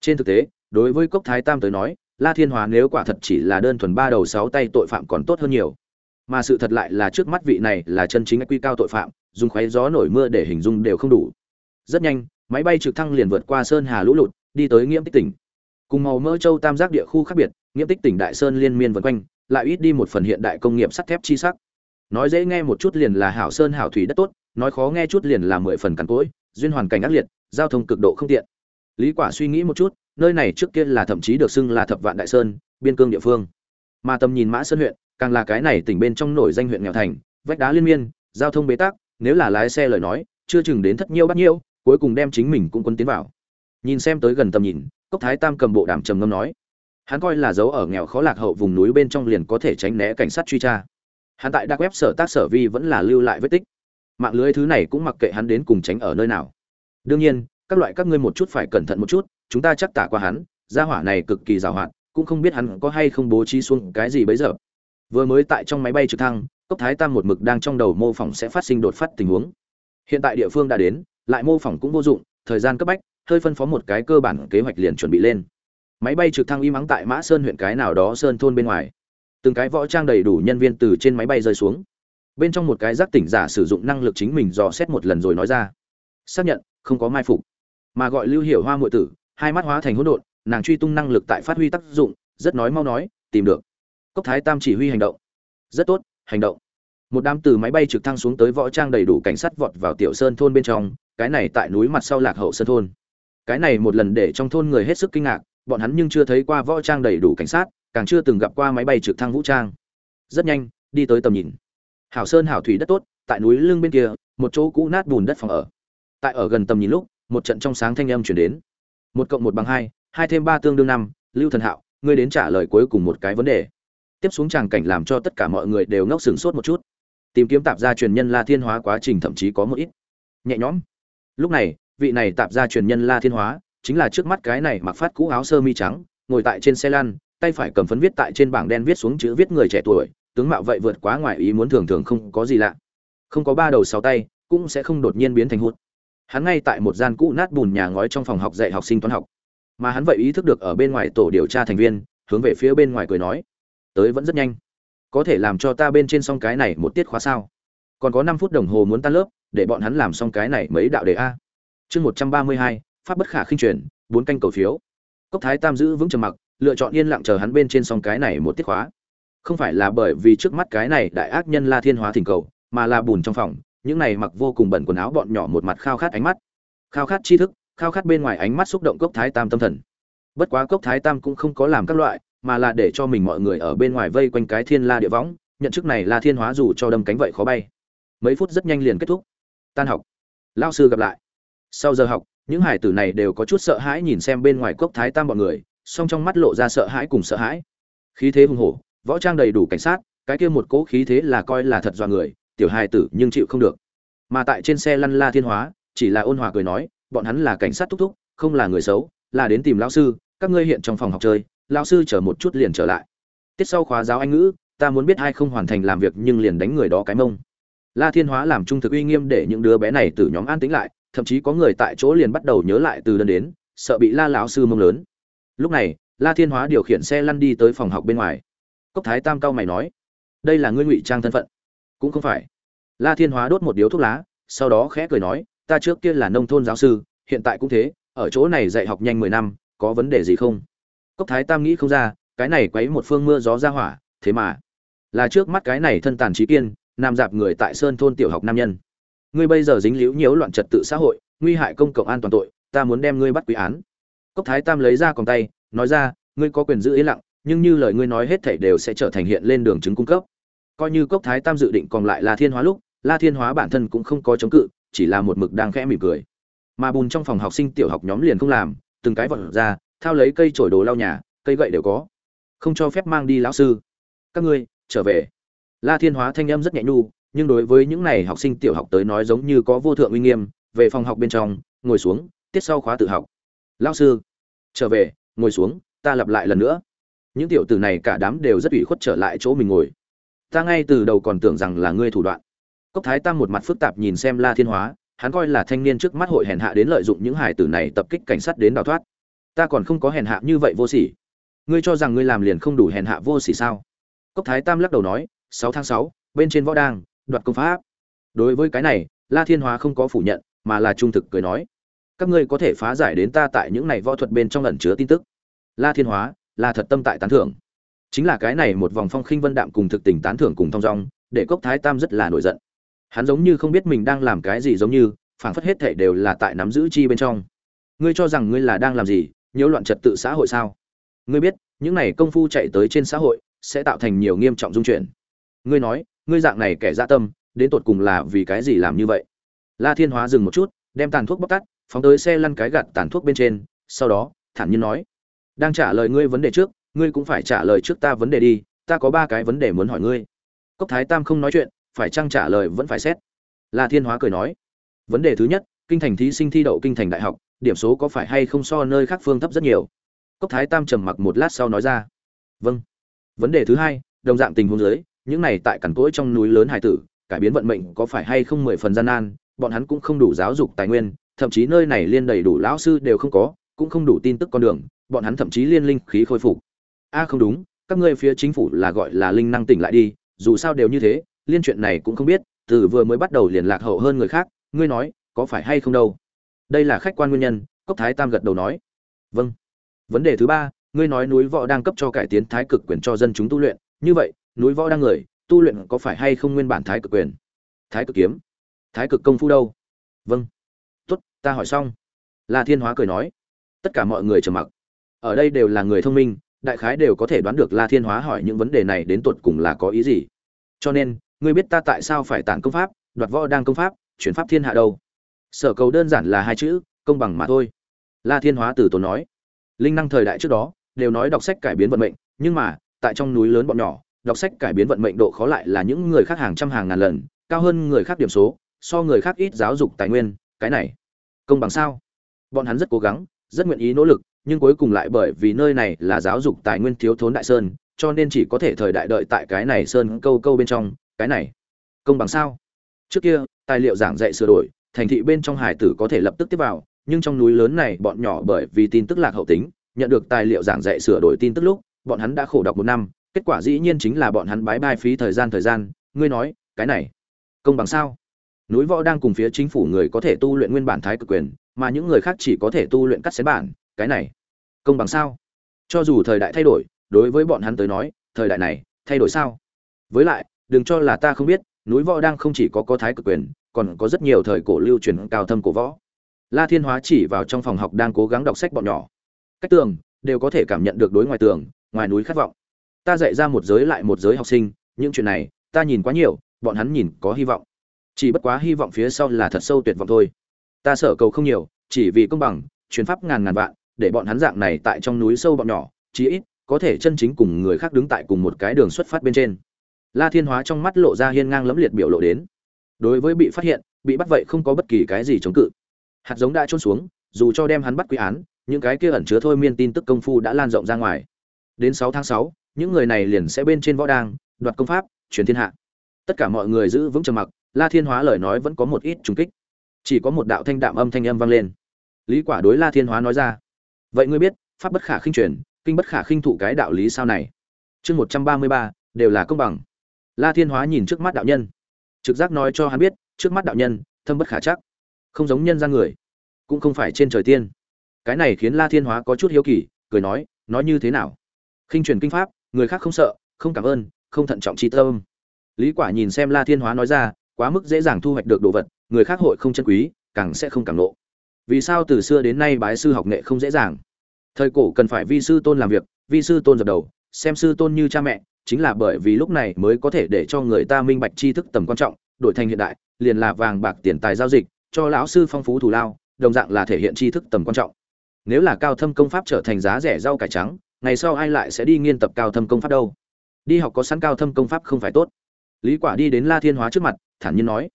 Trên thực tế, đối với cốc thái tam tới nói, la thiên hóa nếu quả thật chỉ là đơn thuần ba đầu sáu tay tội phạm còn tốt hơn nhiều mà sự thật lại là trước mắt vị này là chân chính quy cao tội phạm, dùng khoáy gió nổi mưa để hình dung đều không đủ. Rất nhanh, máy bay trực thăng liền vượt qua sơn hà lũ lụt, đi tới nghiễm tích tỉnh. Cùng màu mỡ châu tam giác địa khu khác biệt, nghiễm tích tỉnh đại sơn liên miên vân quanh, lại ít đi một phần hiện đại công nghiệp sắt thép chi sắc. Nói dễ nghe một chút liền là hảo sơn hảo thủy đất tốt, nói khó nghe chút liền là mười phần cằn cỗi, duyên hoàn cảnh ác liệt, giao thông cực độ không tiện. Lý quả suy nghĩ một chút, nơi này trước kia là thậm chí được xưng là thập vạn đại sơn, biên cương địa phương. Mà tầm nhìn mã sơn huyện càng là cái này tỉnh bên trong nổi danh huyện nghèo thành, vách đá liên miên, giao thông bế tắc, nếu là lái xe lời nói, chưa chừng đến thất nhiêu bắt nhiêu, cuối cùng đem chính mình cũng quân tiến vào. Nhìn xem tới gần tầm nhìn, cốc thái tam cầm bộ đàm trầm ngâm nói, hắn coi là dấu ở nghèo khó lạc hậu vùng núi bên trong liền có thể tránh né cảnh sát truy tra. Hắn tại đa web sở tác sở vi vẫn là lưu lại vết tích. Mạng lưới thứ này cũng mặc kệ hắn đến cùng tránh ở nơi nào. Đương nhiên, các loại các ngươi một chút phải cẩn thận một chút, chúng ta chắc tả qua hắn, gia hỏa này cực kỳ giàu hạn, cũng không biết hắn có hay không bố trí xuống cái gì bấy giờ vừa mới tại trong máy bay trực thăng, cốc thái tam một mực đang trong đầu mô phỏng sẽ phát sinh đột phát tình huống. Hiện tại địa phương đã đến, lại mô phỏng cũng vô dụng, thời gian cấp bách, hơi phân phó một cái cơ bản kế hoạch liền chuẩn bị lên. Máy bay trực thăng im ắng tại mã sơn huyện cái nào đó sơn thôn bên ngoài. Từng cái võ trang đầy đủ nhân viên từ trên máy bay rơi xuống. Bên trong một cái giác tỉnh giả sử dụng năng lực chính mình dò xét một lần rồi nói ra. Xác nhận, không có mai phục. Mà gọi lưu hiểu hoa muội tử, hai mắt hóa thành hỗn độn, nàng truy tung năng lực tại phát huy tác dụng, rất nói mau nói, tìm được cốc thái tam chỉ huy hành động. Rất tốt, hành động. Một đám từ máy bay trực thăng xuống tới võ trang đầy đủ cảnh sát vọt vào tiểu sơn thôn bên trong, cái này tại núi mặt sau lạc hậu sơn thôn. Cái này một lần để trong thôn người hết sức kinh ngạc, bọn hắn nhưng chưa thấy qua võ trang đầy đủ cảnh sát, càng chưa từng gặp qua máy bay trực thăng vũ trang. Rất nhanh, đi tới tầm nhìn. Hảo sơn hảo thủy đất tốt, tại núi lưng bên kia, một chỗ cũ nát bùn đất phòng ở. Tại ở gần tầm nhìn lúc, một trận trong sáng thanh âm chuyển đến. Một cộng một bằng hai hai thêm ba tương đương năm, lưu thần hạo, ngươi đến trả lời cuối cùng một cái vấn đề tiếp xuống tràng cảnh làm cho tất cả mọi người đều ngốc sừng sốt một chút. Tìm kiếm tạp gia truyền nhân la thiên hóa quá trình thậm chí có một ít. Nhẹ nhõm. Lúc này, vị này tạp gia truyền nhân la thiên hóa chính là trước mắt cái này mặc phát cũ áo sơ mi trắng, ngồi tại trên xe lăn, tay phải cầm phấn viết tại trên bảng đen viết xuống chữ viết người trẻ tuổi, tướng mạo vậy vượt quá ngoài ý muốn thường thường không có gì lạ. Không có ba đầu sáu tay, cũng sẽ không đột nhiên biến thành hút hắn ngay tại một gian cũ nát bùn nhà ngói trong phòng học dạy học sinh toán học. Mà hắn vậy ý thức được ở bên ngoài tổ điều tra thành viên, hướng về phía bên ngoài cười nói tới vẫn rất nhanh. Có thể làm cho ta bên trên xong cái này một tiết khóa sao? Còn có năm phút đồng hồ muốn tan lớp, để bọn hắn làm xong cái này mấy đạo đề a. Chương một trăm ba mươi hai, pháp bất khả khinh truyền bốn canh cầu phiếu. Cốc thái tam giữ vững trầm mặc, lựa chọn yên lặng chờ hắn bên trên xong cái này một tiết khóa. Không phải là bởi vì trước mắt cái này đại ác nhân la thiên hóa thỉnh cầu, mà là bùn trong phòng, những này mặc vô cùng bẩn quần áo bọn nhỏ một mặt khao khát ánh mắt. Khao khát tri thức, khao khát bên ngoài ánh mắt xúc động cốc thái tam tâm thần. Bất quá cốc thái tam cũng không có làm các loại mà là để cho mình mọi người ở bên ngoài vây quanh cái thiên la địa võng, nhận chức này là thiên hóa dù cho đâm cánh vậy khó bay. Mấy phút rất nhanh liền kết thúc. Tan học. Lao sư gặp lại. Sau giờ học, những hải tử này đều có chút sợ hãi nhìn xem bên ngoài cốc thái tam bọn người, song trong mắt lộ ra sợ hãi cùng sợ hãi. Khí thế hùng hổ, võ trang đầy đủ cảnh sát, cái kia một cỗ khí thế là coi là thật dọa người, tiểu hài tử nhưng chịu không được. Mà tại trên xe lăn la thiên hóa, chỉ là ôn hòa cười nói, bọn hắn là cảnh sát thúc thúc, không là người xấu, là đến tìm lão sư, các ngươi hiện trong phòng học chơi lão sư chờ một chút liền trở lại. Tiết sau khóa giáo anh ngữ, ta muốn biết ai không hoàn thành làm việc nhưng liền đánh người đó cái mông. La thiên hóa làm trung thực uy nghiêm để những đứa bé này từ nhóm an tĩnh lại, thậm chí có người tại chỗ liền bắt đầu nhớ lại từ đơn đến, sợ bị la lão sư mông lớn. Lúc này, la thiên hóa điều khiển xe lăn đi tới phòng học bên ngoài. Cốc thái tam cao mày nói, đây là ngươi ngụy trang thân phận. Cũng không phải. La thiên hóa đốt một điếu thuốc lá, sau đó khẽ cười nói, ta trước kia là nông thôn giáo sư, hiện tại cũng thế, ở chỗ này dạy học nhanh mười năm, có vấn đề gì không? Cốc thái tam nghĩ không ra, cái này quấy một phương mưa gió ra hỏa, thế mà. Là trước mắt cái này thân tàn trí kiên, nam dạp người tại sơn thôn tiểu học nam nhân. Ngươi bây giờ dính liễu nhiễu loạn trật tự xã hội, nguy hại công cộng an toàn tội, ta muốn đem ngươi bắt quý án. Cốc thái tam lấy ra còn tay, nói ra, ngươi có quyền giữ yên lặng, nhưng như lời ngươi nói hết thảy đều sẽ trở thành hiện lên đường chứng cung cấp. Coi như cốc thái tam dự định còn lại là thiên hóa lúc, la thiên hóa bản thân cũng không có chống cự, chỉ là một mực đang khẽ mỉm cười. Mà bùn trong phòng học sinh tiểu học nhóm liền không làm, từng cái vọt ra thao lấy cây chổi đồ lau nhà, cây gậy đều có. Không cho phép mang đi lão sư. Các ngươi, trở về. La thiên hóa thanh âm rất nhẹ nhu, nhưng đối với những này học sinh tiểu học tới nói giống như có vô thượng uy nghiêm, về phòng học bên trong, ngồi xuống, tiết sau khóa tự học. Lão sư, trở về, ngồi xuống, ta lặp lại lần nữa. Những tiểu tử này cả đám đều rất ủy khuất trở lại chỗ mình ngồi. Ta ngay từ đầu còn tưởng rằng là ngươi thủ đoạn. Cốc thái tam một mặt phức tạp nhìn xem la thiên hóa, hắn coi là thanh niên trước mắt hội hèn hạ đến lợi dụng những hải tử này tập kích cảnh sát đến đào thoát ta còn không có hèn hạ như vậy vô sỉ. Ngươi cho rằng ngươi làm liền không đủ hèn hạ vô sỉ sao? Cốc thái tam lắc đầu nói, sáu tháng sáu, bên trên võ đang, đoạt công pháp. Đối với cái này, la thiên hóa không có phủ nhận, mà là trung thực cười nói, các ngươi có thể phá giải đến ta tại những này võ thuật bên trong ẩn chứa tin tức. La thiên hóa là thật tâm tại tán thưởng. Chính là cái này một vòng phong khinh vân đạm cùng thực tình tán thưởng cùng thong dong, để cốc thái tam rất là nổi giận. Hắn giống như không biết mình đang làm cái gì giống như, phảng phất hết thể đều là tại nắm giữ chi bên trong. Ngươi cho rằng ngươi là đang làm gì nhiễu loạn trật tự xã hội sao? Ngươi biết, những này công phu chạy tới trên xã hội sẽ tạo thành nhiều nghiêm trọng dung chuyển. Ngươi nói, ngươi dạng này kẻ dạ tâm, đến tột cùng là vì cái gì làm như vậy? La thiên hóa dừng một chút, đem tàn thuốc bóc tắt, phóng tới xe lăn cái gạt tàn thuốc bên trên, sau đó, thản nhiên nói, đang trả lời ngươi vấn đề trước, ngươi cũng phải trả lời trước ta vấn đề đi, ta có ba cái vấn đề muốn hỏi ngươi. Cốc thái tam không nói chuyện, phải chăng trả lời vẫn phải xét. La thiên hóa cười nói, vấn đề thứ nhất, kinh thành thí sinh thi đậu kinh thành đại học điểm số có phải hay không so nơi khác phương thấp rất nhiều? Cốc thái tam trầm mặc một lát sau nói ra. Vâng. Vấn đề thứ hai, đồng dạng tình huống dưới, những này tại cằn cỗi trong núi lớn hải tử, cải biến vận mệnh có phải hay không mười phần gian nan, bọn hắn cũng không đủ giáo dục tài nguyên, thậm chí nơi này liên đầy đủ lão sư đều không có, cũng không đủ tin tức con đường, bọn hắn thậm chí liên linh khí khôi phục. A, không đúng, các ngươi phía chính phủ là gọi là linh năng tỉnh lại đi, dù sao đều như thế, liên chuyện này cũng không biết, từ vừa mới bắt đầu liền lạc hậu hơn người khác, ngươi nói, có phải hay không đâu? Đây là khách quan nguyên nhân cốc thái tam gật đầu nói. Vâng. Vấn đề thứ ba ngươi nói núi võ đang cấp cho cải tiến thái cực quyền cho dân chúng tu luyện. Như vậy núi võ đang người tu luyện có phải hay không nguyên bản thái cực quyền? Thái cực kiếm. Thái cực công phu đâu? Vâng. Tuất, ta hỏi xong. La thiên hóa cười nói. Tất cả mọi người trầm mặc. Ở đây đều là người thông minh đại khái đều có thể đoán được la thiên hóa hỏi những vấn đề này đến tột cùng là có ý gì. Cho nên ngươi biết ta tại sao phải tản công pháp đoạt võ đang công pháp chuyển pháp thiên hạ đâu? Sở cầu đơn giản là hai chữ, công bằng mà thôi. La thiên hóa từ tốn nói, linh năng thời đại trước đó, đều nói đọc sách cải biến vận mệnh, nhưng mà, tại trong núi lớn bọn nhỏ, đọc sách cải biến vận mệnh độ khó lại là những người khác hàng trăm hàng ngàn lần, cao hơn người khác điểm số, so người khác ít giáo dục tài nguyên, cái này, công bằng sao? Bọn hắn rất cố gắng, rất nguyện ý nỗ lực, nhưng cuối cùng lại bởi vì nơi này là giáo dục tài nguyên thiếu thốn đại sơn, cho nên chỉ có thể thời đại đợi tại cái này sơn câu câu bên trong, cái này, công bằng sao? Trước kia, tài liệu giảng dạy sửa đổi thành thị bên trong hải tử có thể lập tức tiếp vào, nhưng trong núi lớn này bọn nhỏ bởi vì tin tức lạc hậu tính, nhận được tài liệu giảng dạy sửa đổi tin tức lúc, bọn hắn đã khổ đọc một năm, kết quả dĩ nhiên chính là bọn hắn bái bai phí thời gian thời gian, ngươi nói, cái này, công bằng sao? Núi võ đang cùng phía chính phủ người có thể tu luyện nguyên bản thái cực quyền, mà những người khác chỉ có thể tu luyện cắt xén bản, cái này, công bằng sao? Cho dù thời đại thay đổi, đối với bọn hắn tới nói, thời đại này, thay đổi sao? Với lại, đừng cho là ta không biết, núi võ đang không chỉ có có thái cực quyền còn có rất nhiều thời cổ lưu truyền cao thâm cổ võ. La thiên hóa chỉ vào trong phòng học đang cố gắng đọc sách bọn nhỏ. Cách tường, đều có thể cảm nhận được đối ngoài tường, ngoài núi khát vọng. Ta dạy ra một giới lại một giới học sinh, những chuyện này, ta nhìn quá nhiều, bọn hắn nhìn có hy vọng. Chỉ bất quá hy vọng phía sau là thật sâu tuyệt vọng thôi. Ta sợ cầu không nhiều, chỉ vì công bằng chuyến pháp ngàn ngàn vạn, để bọn hắn dạng này tại trong núi sâu bọn nhỏ, chí ít, có thể chân chính cùng người khác đứng tại cùng một cái đường xuất phát bên trên. La thiên hóa trong mắt lộ ra hiên ngang lẫm liệt biểu lộ đến đối với bị phát hiện, bị bắt vậy không có bất kỳ cái gì chống cự. Hạt giống đã trôn xuống, dù cho đem hắn bắt quy án, những cái kia ẩn chứa thôi miên tin tức công phu đã lan rộng ra ngoài. Đến sáu tháng sáu, những người này liền sẽ bên trên võ đang, đoạt công pháp, truyền thiên hạ. Tất cả mọi người giữ vững trầm mặc, la thiên hóa lời nói vẫn có một ít trùng kích. Chỉ có một đạo thanh đạm âm thanh âm vang lên. Lý quả đối la thiên hóa nói ra, vậy ngươi biết, pháp bất khả khinh truyền, kinh bất khả khinh thụ cái đạo lý sao này? Chương một trăm ba mươi ba, đều là công bằng. La thiên hóa nhìn trước mắt đạo nhân trực giác nói cho hắn biết, trước mắt đạo nhân, thâm bất khả chắc. Không giống nhân gian người, cũng không phải trên trời tiên. Cái này khiến la thiên hóa có chút hiếu kỳ, cười nói nói như thế nào? Khinh truyền kinh pháp, người khác không sợ, không cảm ơn, không thận trọng trí tâm. Lý quả nhìn xem la thiên hóa nói ra, quá mức dễ dàng thu hoạch được đồ vật, người khác hội không chân quý, càng sẽ không cảm nộ vì sao từ xưa đến nay bái sư học nghệ không dễ dàng? Thời cổ cần phải vi sư tôn làm việc, vi sư tôn dập đầu, xem sư tôn như cha mẹ chính là bởi vì lúc này mới có thể để cho người ta minh bạch tri thức tầm quan trọng, đổi thành hiện đại, liền là vàng bạc tiền tài giao dịch, cho lão sư phong phú thù lao, đồng dạng là thể hiện tri thức tầm quan trọng. Nếu là cao thâm công pháp trở thành giá rẻ rau cải trắng, ngày sau ai lại sẽ đi nghiên tập cao thâm công pháp đâu? Đi học có sẵn cao thâm công pháp không phải tốt. Lý quả đi đến la thiên hóa trước mặt, thản nhiên nói.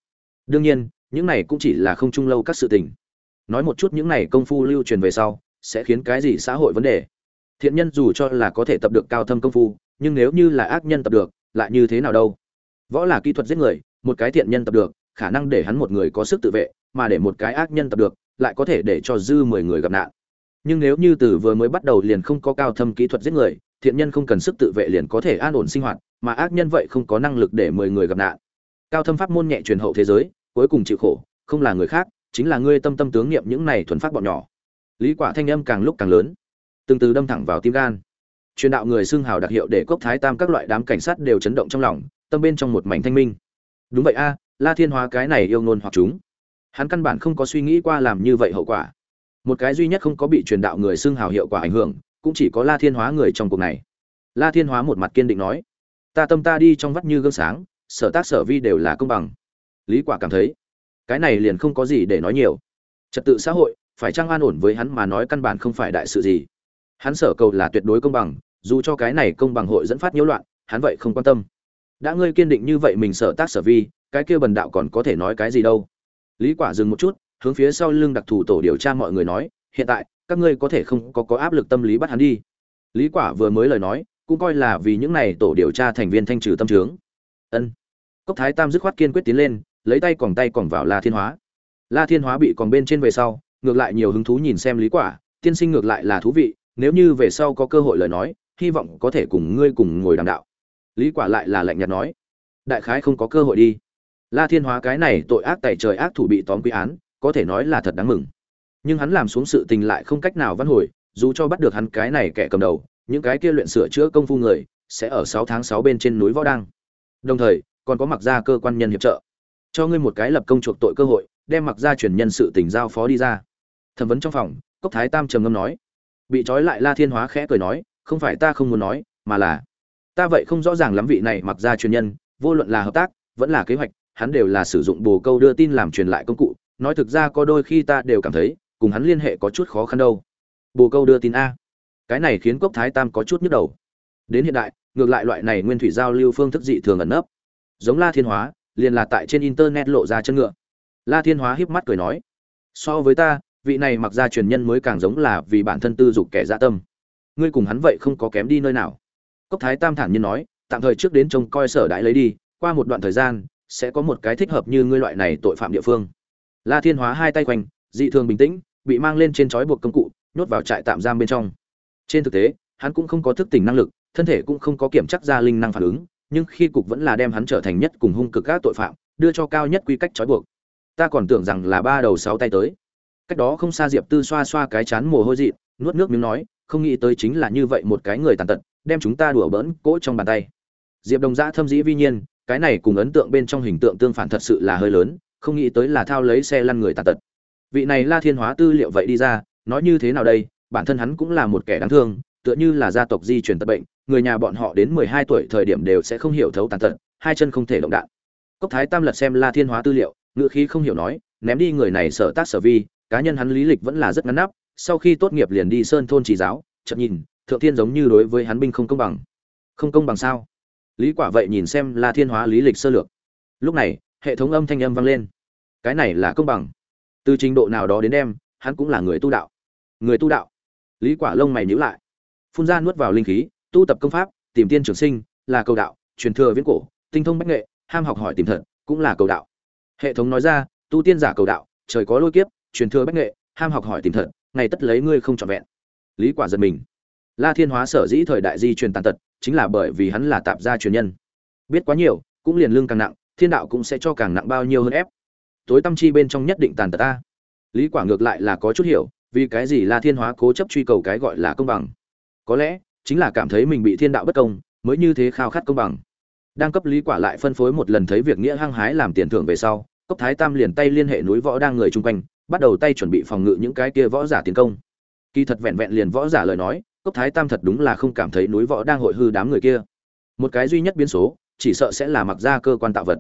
Đương nhiên, những này cũng chỉ là không chung lâu các sự tình. Nói một chút những này công phu lưu truyền về sau, sẽ khiến cái gì xã hội vấn đề? Thiện nhân dù cho là có thể tập được cao thâm công phu nhưng nếu như là ác nhân tập được, lại như thế nào đâu? Võ là kỹ thuật giết người, một cái thiện nhân tập được, khả năng để hắn một người có sức tự vệ, mà để một cái ác nhân tập được, lại có thể để cho dư mười người gặp nạn. Nhưng nếu như từ vừa mới bắt đầu liền không có cao thâm kỹ thuật giết người, thiện nhân không cần sức tự vệ liền có thể an ổn sinh hoạt, mà ác nhân vậy không có năng lực để mười người gặp nạn. Cao thâm pháp môn nhẹ truyền hậu thế giới, cuối cùng chịu khổ, không là người khác, chính là ngươi tâm tâm tướng niệm những này thuần phát bọn nhỏ. Lý quả thanh âm càng lúc càng lớn, từng từ đâm thẳng vào tim gan truyền đạo người xưng hào đặc hiệu để cốc thái tam các loại đám cảnh sát đều chấn động trong lòng, tâm bên trong một mảnh thanh minh. Đúng vậy a, la thiên hóa cái này yêu ngôn hoặc chúng. Hắn căn bản không có suy nghĩ qua làm như vậy hậu quả. Một cái duy nhất không có bị truyền đạo người xưng hào hiệu quả ảnh hưởng, cũng chỉ có la thiên hóa người trong cuộc này. La thiên hóa một mặt kiên định nói, ta tâm ta đi trong vắt như gương sáng, sở tác sở vi đều là công bằng. Lý quả cảm thấy, cái này liền không có gì để nói nhiều. Trật tự xã hội, phải trang an ổn với hắn mà nói căn bản không phải đại sự gì. Hắn sở cầu là tuyệt đối công bằng dù cho cái này công bằng hội dẫn phát nhiễu loạn, hắn vậy không quan tâm. Đã ngươi kiên định như vậy mình sở tác sở vi, cái kia bần đạo còn có thể nói cái gì đâu? Lý quả dừng một chút, hướng phía sau lưng đặc thù tổ điều tra mọi người nói, hiện tại, các ngươi có thể không có có áp lực tâm lý bắt hắn đi. Lý quả vừa mới lời nói, cũng coi là vì những này tổ điều tra thành viên thanh trừ tâm trướng. Ân. Cốc thái tam dứt khoát kiên quyết tiến lên, lấy tay quòng tay quòng vào la thiên hóa. La thiên hóa bị còn bên trên về sau, ngược lại nhiều hứng thú nhìn xem lý quả, tiên sinh ngược lại là thú vị, nếu như về sau có cơ hội lời nói hy vọng có thể cùng ngươi cùng ngồi đàm đạo. Lý quả lại là lạnh nhạt nói, đại khái không có cơ hội đi. La thiên hóa cái này tội ác tẩy trời ác thủ bị tóm quy án, có thể nói là thật đáng mừng. Nhưng hắn làm xuống sự tình lại không cách nào văn hồi, dù cho bắt được hắn cái này kẻ cầm đầu, những cái kia luyện sửa chữa công phu người, sẽ ở 6 tháng 6 bên trên núi võ đăng. Đồng thời, còn có mặc ra cơ quan nhân hiệp trợ. Cho ngươi một cái lập công chuộc tội cơ hội, đem mặc ra truyền nhân sự tình giao phó đi ra. Thẩm vấn trong phòng, cốc thái tam trầm ngâm nói. Bị trói lại la thiên hóa khẽ cười nói không phải ta không muốn nói, mà là, ta vậy không rõ ràng lắm vị này mặc ra truyền nhân, vô luận là hợp tác, vẫn là kế hoạch, hắn đều là sử dụng bồ câu đưa tin làm truyền lại công cụ, nói thực ra có đôi khi ta đều cảm thấy, cùng hắn liên hệ có chút khó khăn đâu. Bồ câu đưa tin a. Cái này khiến cốc thái tam có chút nhức đầu. Đến hiện đại, ngược lại loại này nguyên thủy giao lưu phương thức dị thường ẩn nấp. Giống la thiên hóa, liền là tại trên internet lộ ra chân ngựa. La thiên hóa híp mắt cười nói, so với ta, vị này mặc ra truyền nhân mới càng giống là vì bản thân tư dục kẻ dạ tâm ngươi cùng hắn vậy không có kém đi nơi nào. Cốc thái tam thản nhiên nói, tạm thời trước đến trông coi sở đại lấy đi, qua một đoạn thời gian, sẽ có một cái thích hợp như ngươi loại này tội phạm địa phương. La thiên hóa hai tay quanh, dị thường bình tĩnh, bị mang lên trên trói buộc công cụ, nhốt vào trại tạm giam bên trong. Trên thực tế, hắn cũng không có thức tỉnh năng lực, thân thể cũng không có kiểm chắc ra linh năng phản ứng, nhưng khi cục vẫn là đem hắn trở thành nhất cùng hung cực các tội phạm, đưa cho cao nhất quy cách trói buộc. Ta còn tưởng rằng là ba đầu sáu tay tới. Cách đó không xa diệp tư xoa xoa cái chán mồ hôi dị nuốt nước miếng nói không nghĩ tới chính là như vậy một cái người tàn tật, đem chúng ta đùa bỡn cỗ trong bàn tay. Diệp đồng giã thâm dĩ vi nhiên, cái này cùng ấn tượng bên trong hình tượng tương phản thật sự là hơi lớn, không nghĩ tới là thao lấy xe lăn người tàn tật. Vị này la thiên hóa tư liệu vậy đi ra, nói như thế nào đây, bản thân hắn cũng là một kẻ đáng thương, tựa như là gia tộc di truyền tật bệnh, người nhà bọn họ đến mười hai tuổi thời điểm đều sẽ không hiểu thấu tàn tật, hai chân không thể động đạn. Cốc thái tam lật xem la thiên hóa tư liệu ngự khí không hiểu nói, ném đi người này sở tác sở vi, cá nhân hắn lý lịch vẫn là rất ngắn nắp sau khi tốt nghiệp liền đi sơn thôn chỉ giáo chậm nhìn, thượng thiên giống như đối với hắn binh không công bằng. Không công bằng sao? Lý quả vậy nhìn xem la thiên hóa lý lịch sơ lược. Lúc này, hệ thống âm thanh âm vang lên. Cái này là công bằng. Từ trình độ nào đó đến đem, hắn cũng là người tu đạo. Người tu đạo. Lý quả lông mày nhíu lại. Phun ra nuốt vào linh khí, tu tập công pháp, tìm tiên trường sinh, là cầu đạo, truyền thừa viễn cổ, tinh thông bách nghệ, ham học hỏi tìm thật, cũng là cầu đạo. Hệ thống nói ra, tu tiên giả cầu đạo, trời có lôi kiếp, truyền thừa bách nghệ, ham học hỏi tìm thật ngày tất lấy ngươi không trọn vẹn. Lý quả giật mình. La thiên hóa sở dĩ thời đại di truyền tàn tật, chính là bởi vì hắn là tạp gia truyền nhân. Biết quá nhiều, cũng liền lương càng nặng, thiên đạo cũng sẽ cho càng nặng bao nhiêu hơn ép. Tối tâm chi bên trong nhất định tàn tật ta. Lý quả ngược lại là có chút hiểu, vì cái gì la thiên hóa cố chấp truy cầu cái gọi là công bằng. Có lẽ, chính là cảm thấy mình bị thiên đạo bất công, mới như thế khao khát công bằng. Đang cấp lý quả lại phân phối một lần thấy việc nghĩa hăng hái làm tiền thưởng về sau, cốc thái tam liền tay liên hệ núi võ đang người chung quanh bắt đầu tay chuẩn bị phòng ngự những cái kia võ giả tiến công. Kỳ thật vẹn vẹn liền võ giả lời nói, cốc thái tam thật đúng là không cảm thấy núi võ đang hội hư đám người kia. Một cái duy nhất biến số, chỉ sợ sẽ là mặc ra cơ quan tạo vật.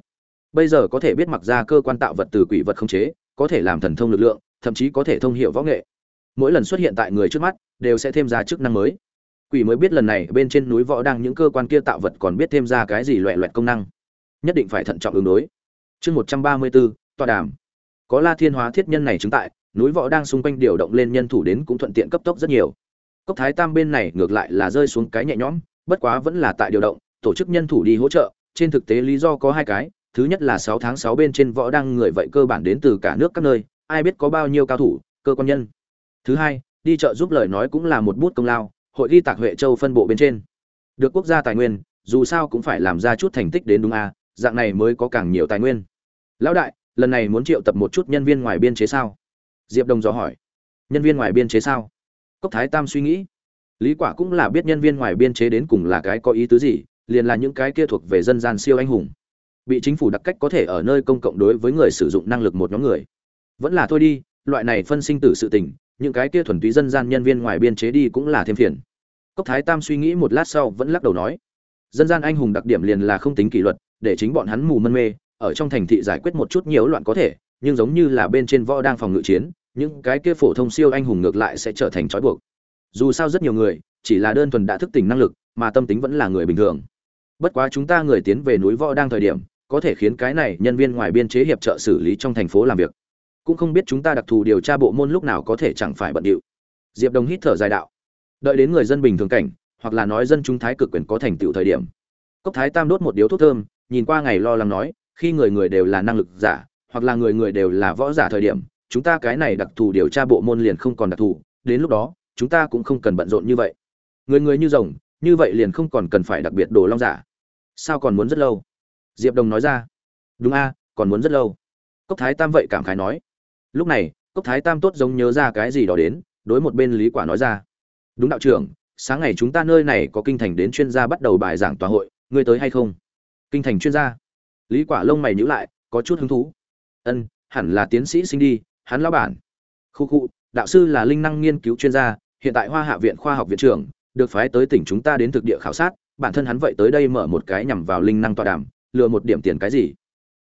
Bây giờ có thể biết mặc ra cơ quan tạo vật từ quỷ vật không chế, có thể làm thần thông lực lượng, thậm chí có thể thông hiểu võ nghệ. Mỗi lần xuất hiện tại người trước mắt, đều sẽ thêm ra chức năng mới. Quỷ mới biết lần này bên trên núi võ đang những cơ quan kia tạo vật còn biết thêm ra cái gì loẹ loẹt công năng. Nhất định phải thận trọng ứng đối. Chương một trăm ba mươi bốn, tọa đàm có la thiên hóa thiết nhân này chứng tại, núi võ đang xung quanh điều động lên nhân thủ đến cũng thuận tiện cấp tốc rất nhiều. Cốc thái tam bên này ngược lại là rơi xuống cái nhẹ nhõm, bất quá vẫn là tại điều động, tổ chức nhân thủ đi hỗ trợ, trên thực tế lý do có hai cái, thứ nhất là sáu tháng sáu bên trên võ đang người vậy cơ bản đến từ cả nước các nơi, ai biết có bao nhiêu cao thủ, cơ quan nhân. Thứ hai, đi chợ giúp lời nói cũng là một bút công lao, hội ghi tạc huệ châu phân bộ bên trên. Được quốc gia tài nguyên, dù sao cũng phải làm ra chút thành tích đến đúng a, dạng này mới có càng nhiều tài nguyên. Lão đại lần này muốn triệu tập một chút nhân viên ngoài biên chế sao? Diệp đồng dò hỏi. Nhân viên ngoài biên chế sao? Cốc thái tam suy nghĩ. Lý quả cũng là biết nhân viên ngoài biên chế đến cùng là cái có ý tứ gì, liền là những cái kia thuộc về dân gian siêu anh hùng. Bị chính phủ đặc cách có thể ở nơi công cộng đối với người sử dụng năng lực một nhóm người. Vẫn là thôi đi, loại này phân sinh tử sự tình, những cái kia thuần túy dân gian nhân viên ngoài biên chế đi cũng là thêm phiền. Cốc thái tam suy nghĩ một lát sau vẫn lắc đầu nói. Dân gian anh hùng đặc điểm liền là không tính kỷ luật, để chính bọn hắn mù mân mê ở trong thành thị giải quyết một chút nhiễu loạn có thể, nhưng giống như là bên trên võ đang phòng ngự chiến, những cái kia phổ thông siêu anh hùng ngược lại sẽ trở thành trói buộc. Dù sao rất nhiều người, chỉ là đơn thuần đã thức tỉnh năng lực, mà tâm tính vẫn là người bình thường. Bất quá chúng ta người tiến về núi võ đang thời điểm, có thể khiến cái này nhân viên ngoài biên chế hiệp trợ xử lý trong thành phố làm việc. Cũng không biết chúng ta đặc thù điều tra bộ môn lúc nào có thể chẳng phải bận điệu. Diệp đồng hít thở dài đạo. Đợi đến người dân bình thường cảnh, hoặc là nói dân chúng thái cực quyền có thành tựu thời điểm. Cốc thái tam đốt một điếu thuốc thơm, nhìn qua ngày lo lắng nói khi người người đều là năng lực giả, hoặc là người người đều là võ giả thời điểm, chúng ta cái này đặc thù điều tra bộ môn liền không còn đặc thù, đến lúc đó, chúng ta cũng không cần bận rộn như vậy. Người người như rồng, như vậy liền không còn cần phải đặc biệt đồ long giả. Sao còn muốn rất lâu? Diệp đồng nói ra. Đúng a, còn muốn rất lâu. Cốc thái tam vậy cảm khái nói. Lúc này, cốc thái tam tốt giống nhớ ra cái gì đó đến, đối một bên lý quả nói ra. Đúng đạo trưởng, sáng ngày chúng ta nơi này có kinh thành đến chuyên gia bắt đầu bài giảng tòa hội, ngươi tới hay không? Kinh thành chuyên gia lý quả lông mày nhíu lại, có chút hứng thú. Ân, hẳn là tiến sĩ sinh đi, hắn lão bản. Khu khu, đạo sư là linh năng nghiên cứu chuyên gia, hiện tại hoa hạ viện khoa học viện trưởng, được phái tới tỉnh chúng ta đến thực địa khảo sát, bản thân hắn vậy tới đây mở một cái nhằm vào linh năng tọa đàm, lừa một điểm tiền cái gì?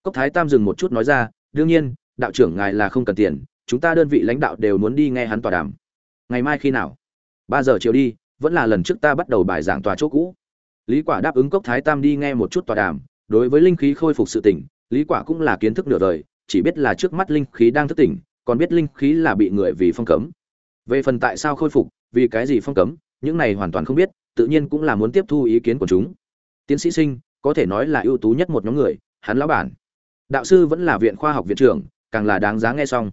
Cốc thái tam dừng một chút nói ra, đương nhiên, đạo trưởng ngài là không cần tiền, chúng ta đơn vị lãnh đạo đều muốn đi nghe hắn tọa đàm. Ngày mai khi nào? Ba giờ chiều đi, vẫn là lần trước ta bắt đầu bài giảng tòa chỗ cũ. Lý quả đáp ứng cốc thái tam đi nghe một chút tọa đàm đối với linh khí khôi phục sự tỉnh, lý quả cũng là kiến thức nửa đời, chỉ biết là trước mắt linh khí đang thức tỉnh, còn biết linh khí là bị người vì phong cấm. Về phần tại sao khôi phục, vì cái gì phong cấm, những này hoàn toàn không biết, tự nhiên cũng là muốn tiếp thu ý kiến của chúng. Tiến sĩ sinh, có thể nói là ưu tú nhất một nhóm người, hắn lão bản. Đạo sư vẫn là viện khoa học viện trưởng, càng là đáng giá nghe xong.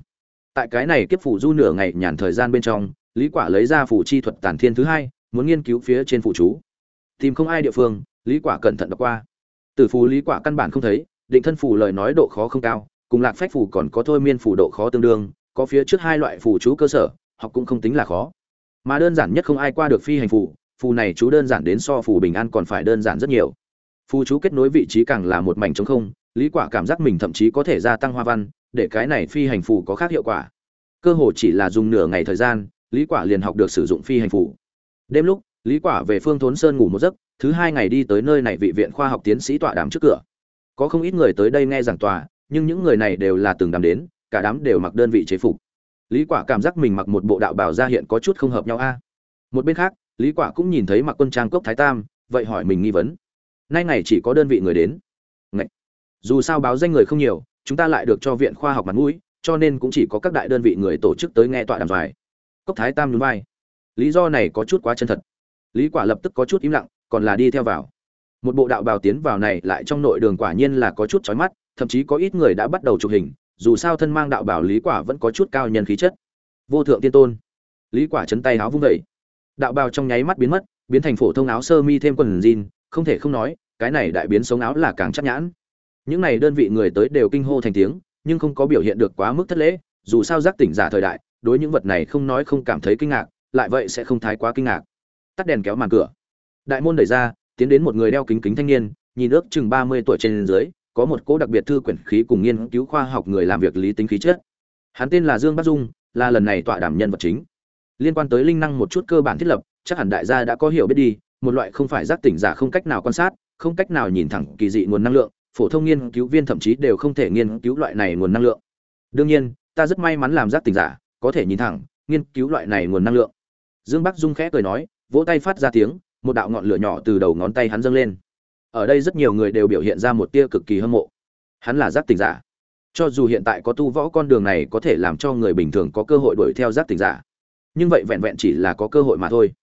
Tại cái này kiếp phủ du nửa ngày nhàn thời gian bên trong, lý quả lấy ra phủ chi thuật tản thiên thứ hai, muốn nghiên cứu phía trên phụ chú. Tìm không ai địa phương, lý quả cẩn thận đọc qua từ phù lý quả căn bản không thấy, định thân phủ lời nói độ khó không cao, cùng lạc phách phủ còn có thôi miên phủ độ khó tương đương, có phía trước hai loại phủ chú cơ sở, học cũng không tính là khó. Mà đơn giản nhất không ai qua được phi hành phủ phù này chú đơn giản đến so phù bình an còn phải đơn giản rất nhiều. Phù chú kết nối vị trí càng là một mảnh trống không, lý quả cảm giác mình thậm chí có thể gia tăng hoa văn, để cái này phi hành phù có khác hiệu quả. Cơ hồ chỉ là dùng nửa ngày thời gian, lý quả liền học được sử dụng phi hành phù. Đêm lúc lý quả về phương thốn sơn ngủ một giấc, thứ hai ngày đi tới nơi này vị viện khoa học tiến sĩ tọa đàm trước cửa. Có không ít người tới đây nghe giảng tòa, nhưng những người này đều là từng đàm đến, cả đám đều mặc đơn vị chế phục. Lý quả cảm giác mình mặc một bộ đạo bào ra hiện có chút không hợp nhau a. Một bên khác, lý quả cũng nhìn thấy mặc quân trang cốc thái tam, vậy hỏi mình nghi vấn. Nay ngày chỉ có đơn vị người đến. Ngậy. dù sao báo danh người không nhiều, chúng ta lại được cho viện khoa học mặt mũi, cho nên cũng chỉ có các đại đơn vị người tổ chức tới nghe tọa đàm dài. cốc thái tam nhún vai. Lý do này có chút quá chân thật lý quả lập tức có chút im lặng, còn là đi theo vào. Một bộ đạo bào tiến vào này lại trong nội đường quả nhiên là có chút chói mắt, thậm chí có ít người đã bắt đầu chụp hình, dù sao thân mang đạo bào lý quả vẫn có chút cao nhân khí chất. Vô thượng tiên tôn. Lý quả chấn tay áo vung dậy. Đạo bào trong nháy mắt biến mất, biến thành phổ thông áo sơ mi thêm quần jean, không thể không nói, cái này đại biến sống áo là càng chắc nhãn. Những này đơn vị người tới đều kinh hô thành tiếng, nhưng không có biểu hiện được quá mức thất lễ, dù sao giác tỉnh giả thời đại, đối những vật này không nói không cảm thấy kinh ngạc, lại vậy sẽ không thái quá kinh ngạc tắt đèn kéo màn cửa. Đại môn đẩy ra, tiến đến một người đeo kính kính thanh niên, nhìn ước chừng ba mươi tuổi trên dưới, có một cỗ đặc biệt thư quyển khí cùng nghiên cứu khoa học người làm việc lý tính khí chất. Hắn tên là dương bắc dung, là lần này tọa đảm nhân vật chính. Liên quan tới linh năng một chút cơ bản thiết lập, chắc hẳn đại gia đã có hiểu biết đi, một loại không phải giác tỉnh giả không cách nào quan sát, không cách nào nhìn thẳng kỳ dị nguồn năng lượng, phổ thông nghiên cứu viên thậm chí đều không thể nghiên cứu loại này nguồn năng lượng. Đương nhiên, ta rất may mắn làm giác tỉnh giả, có thể nhìn thẳng, nghiên cứu loại này nguồn năng lượng. Dương bắc dung khẽ cười nói vỗ tay phát ra tiếng, một đạo ngọn lửa nhỏ từ đầu ngón tay hắn dâng lên. Ở đây rất nhiều người đều biểu hiện ra một tia cực kỳ hâm mộ. Hắn là giác tỉnh giả. Cho dù hiện tại có tu võ con đường này có thể làm cho người bình thường có cơ hội đuổi theo giác tỉnh giả. Nhưng vậy vẹn vẹn chỉ là có cơ hội mà thôi.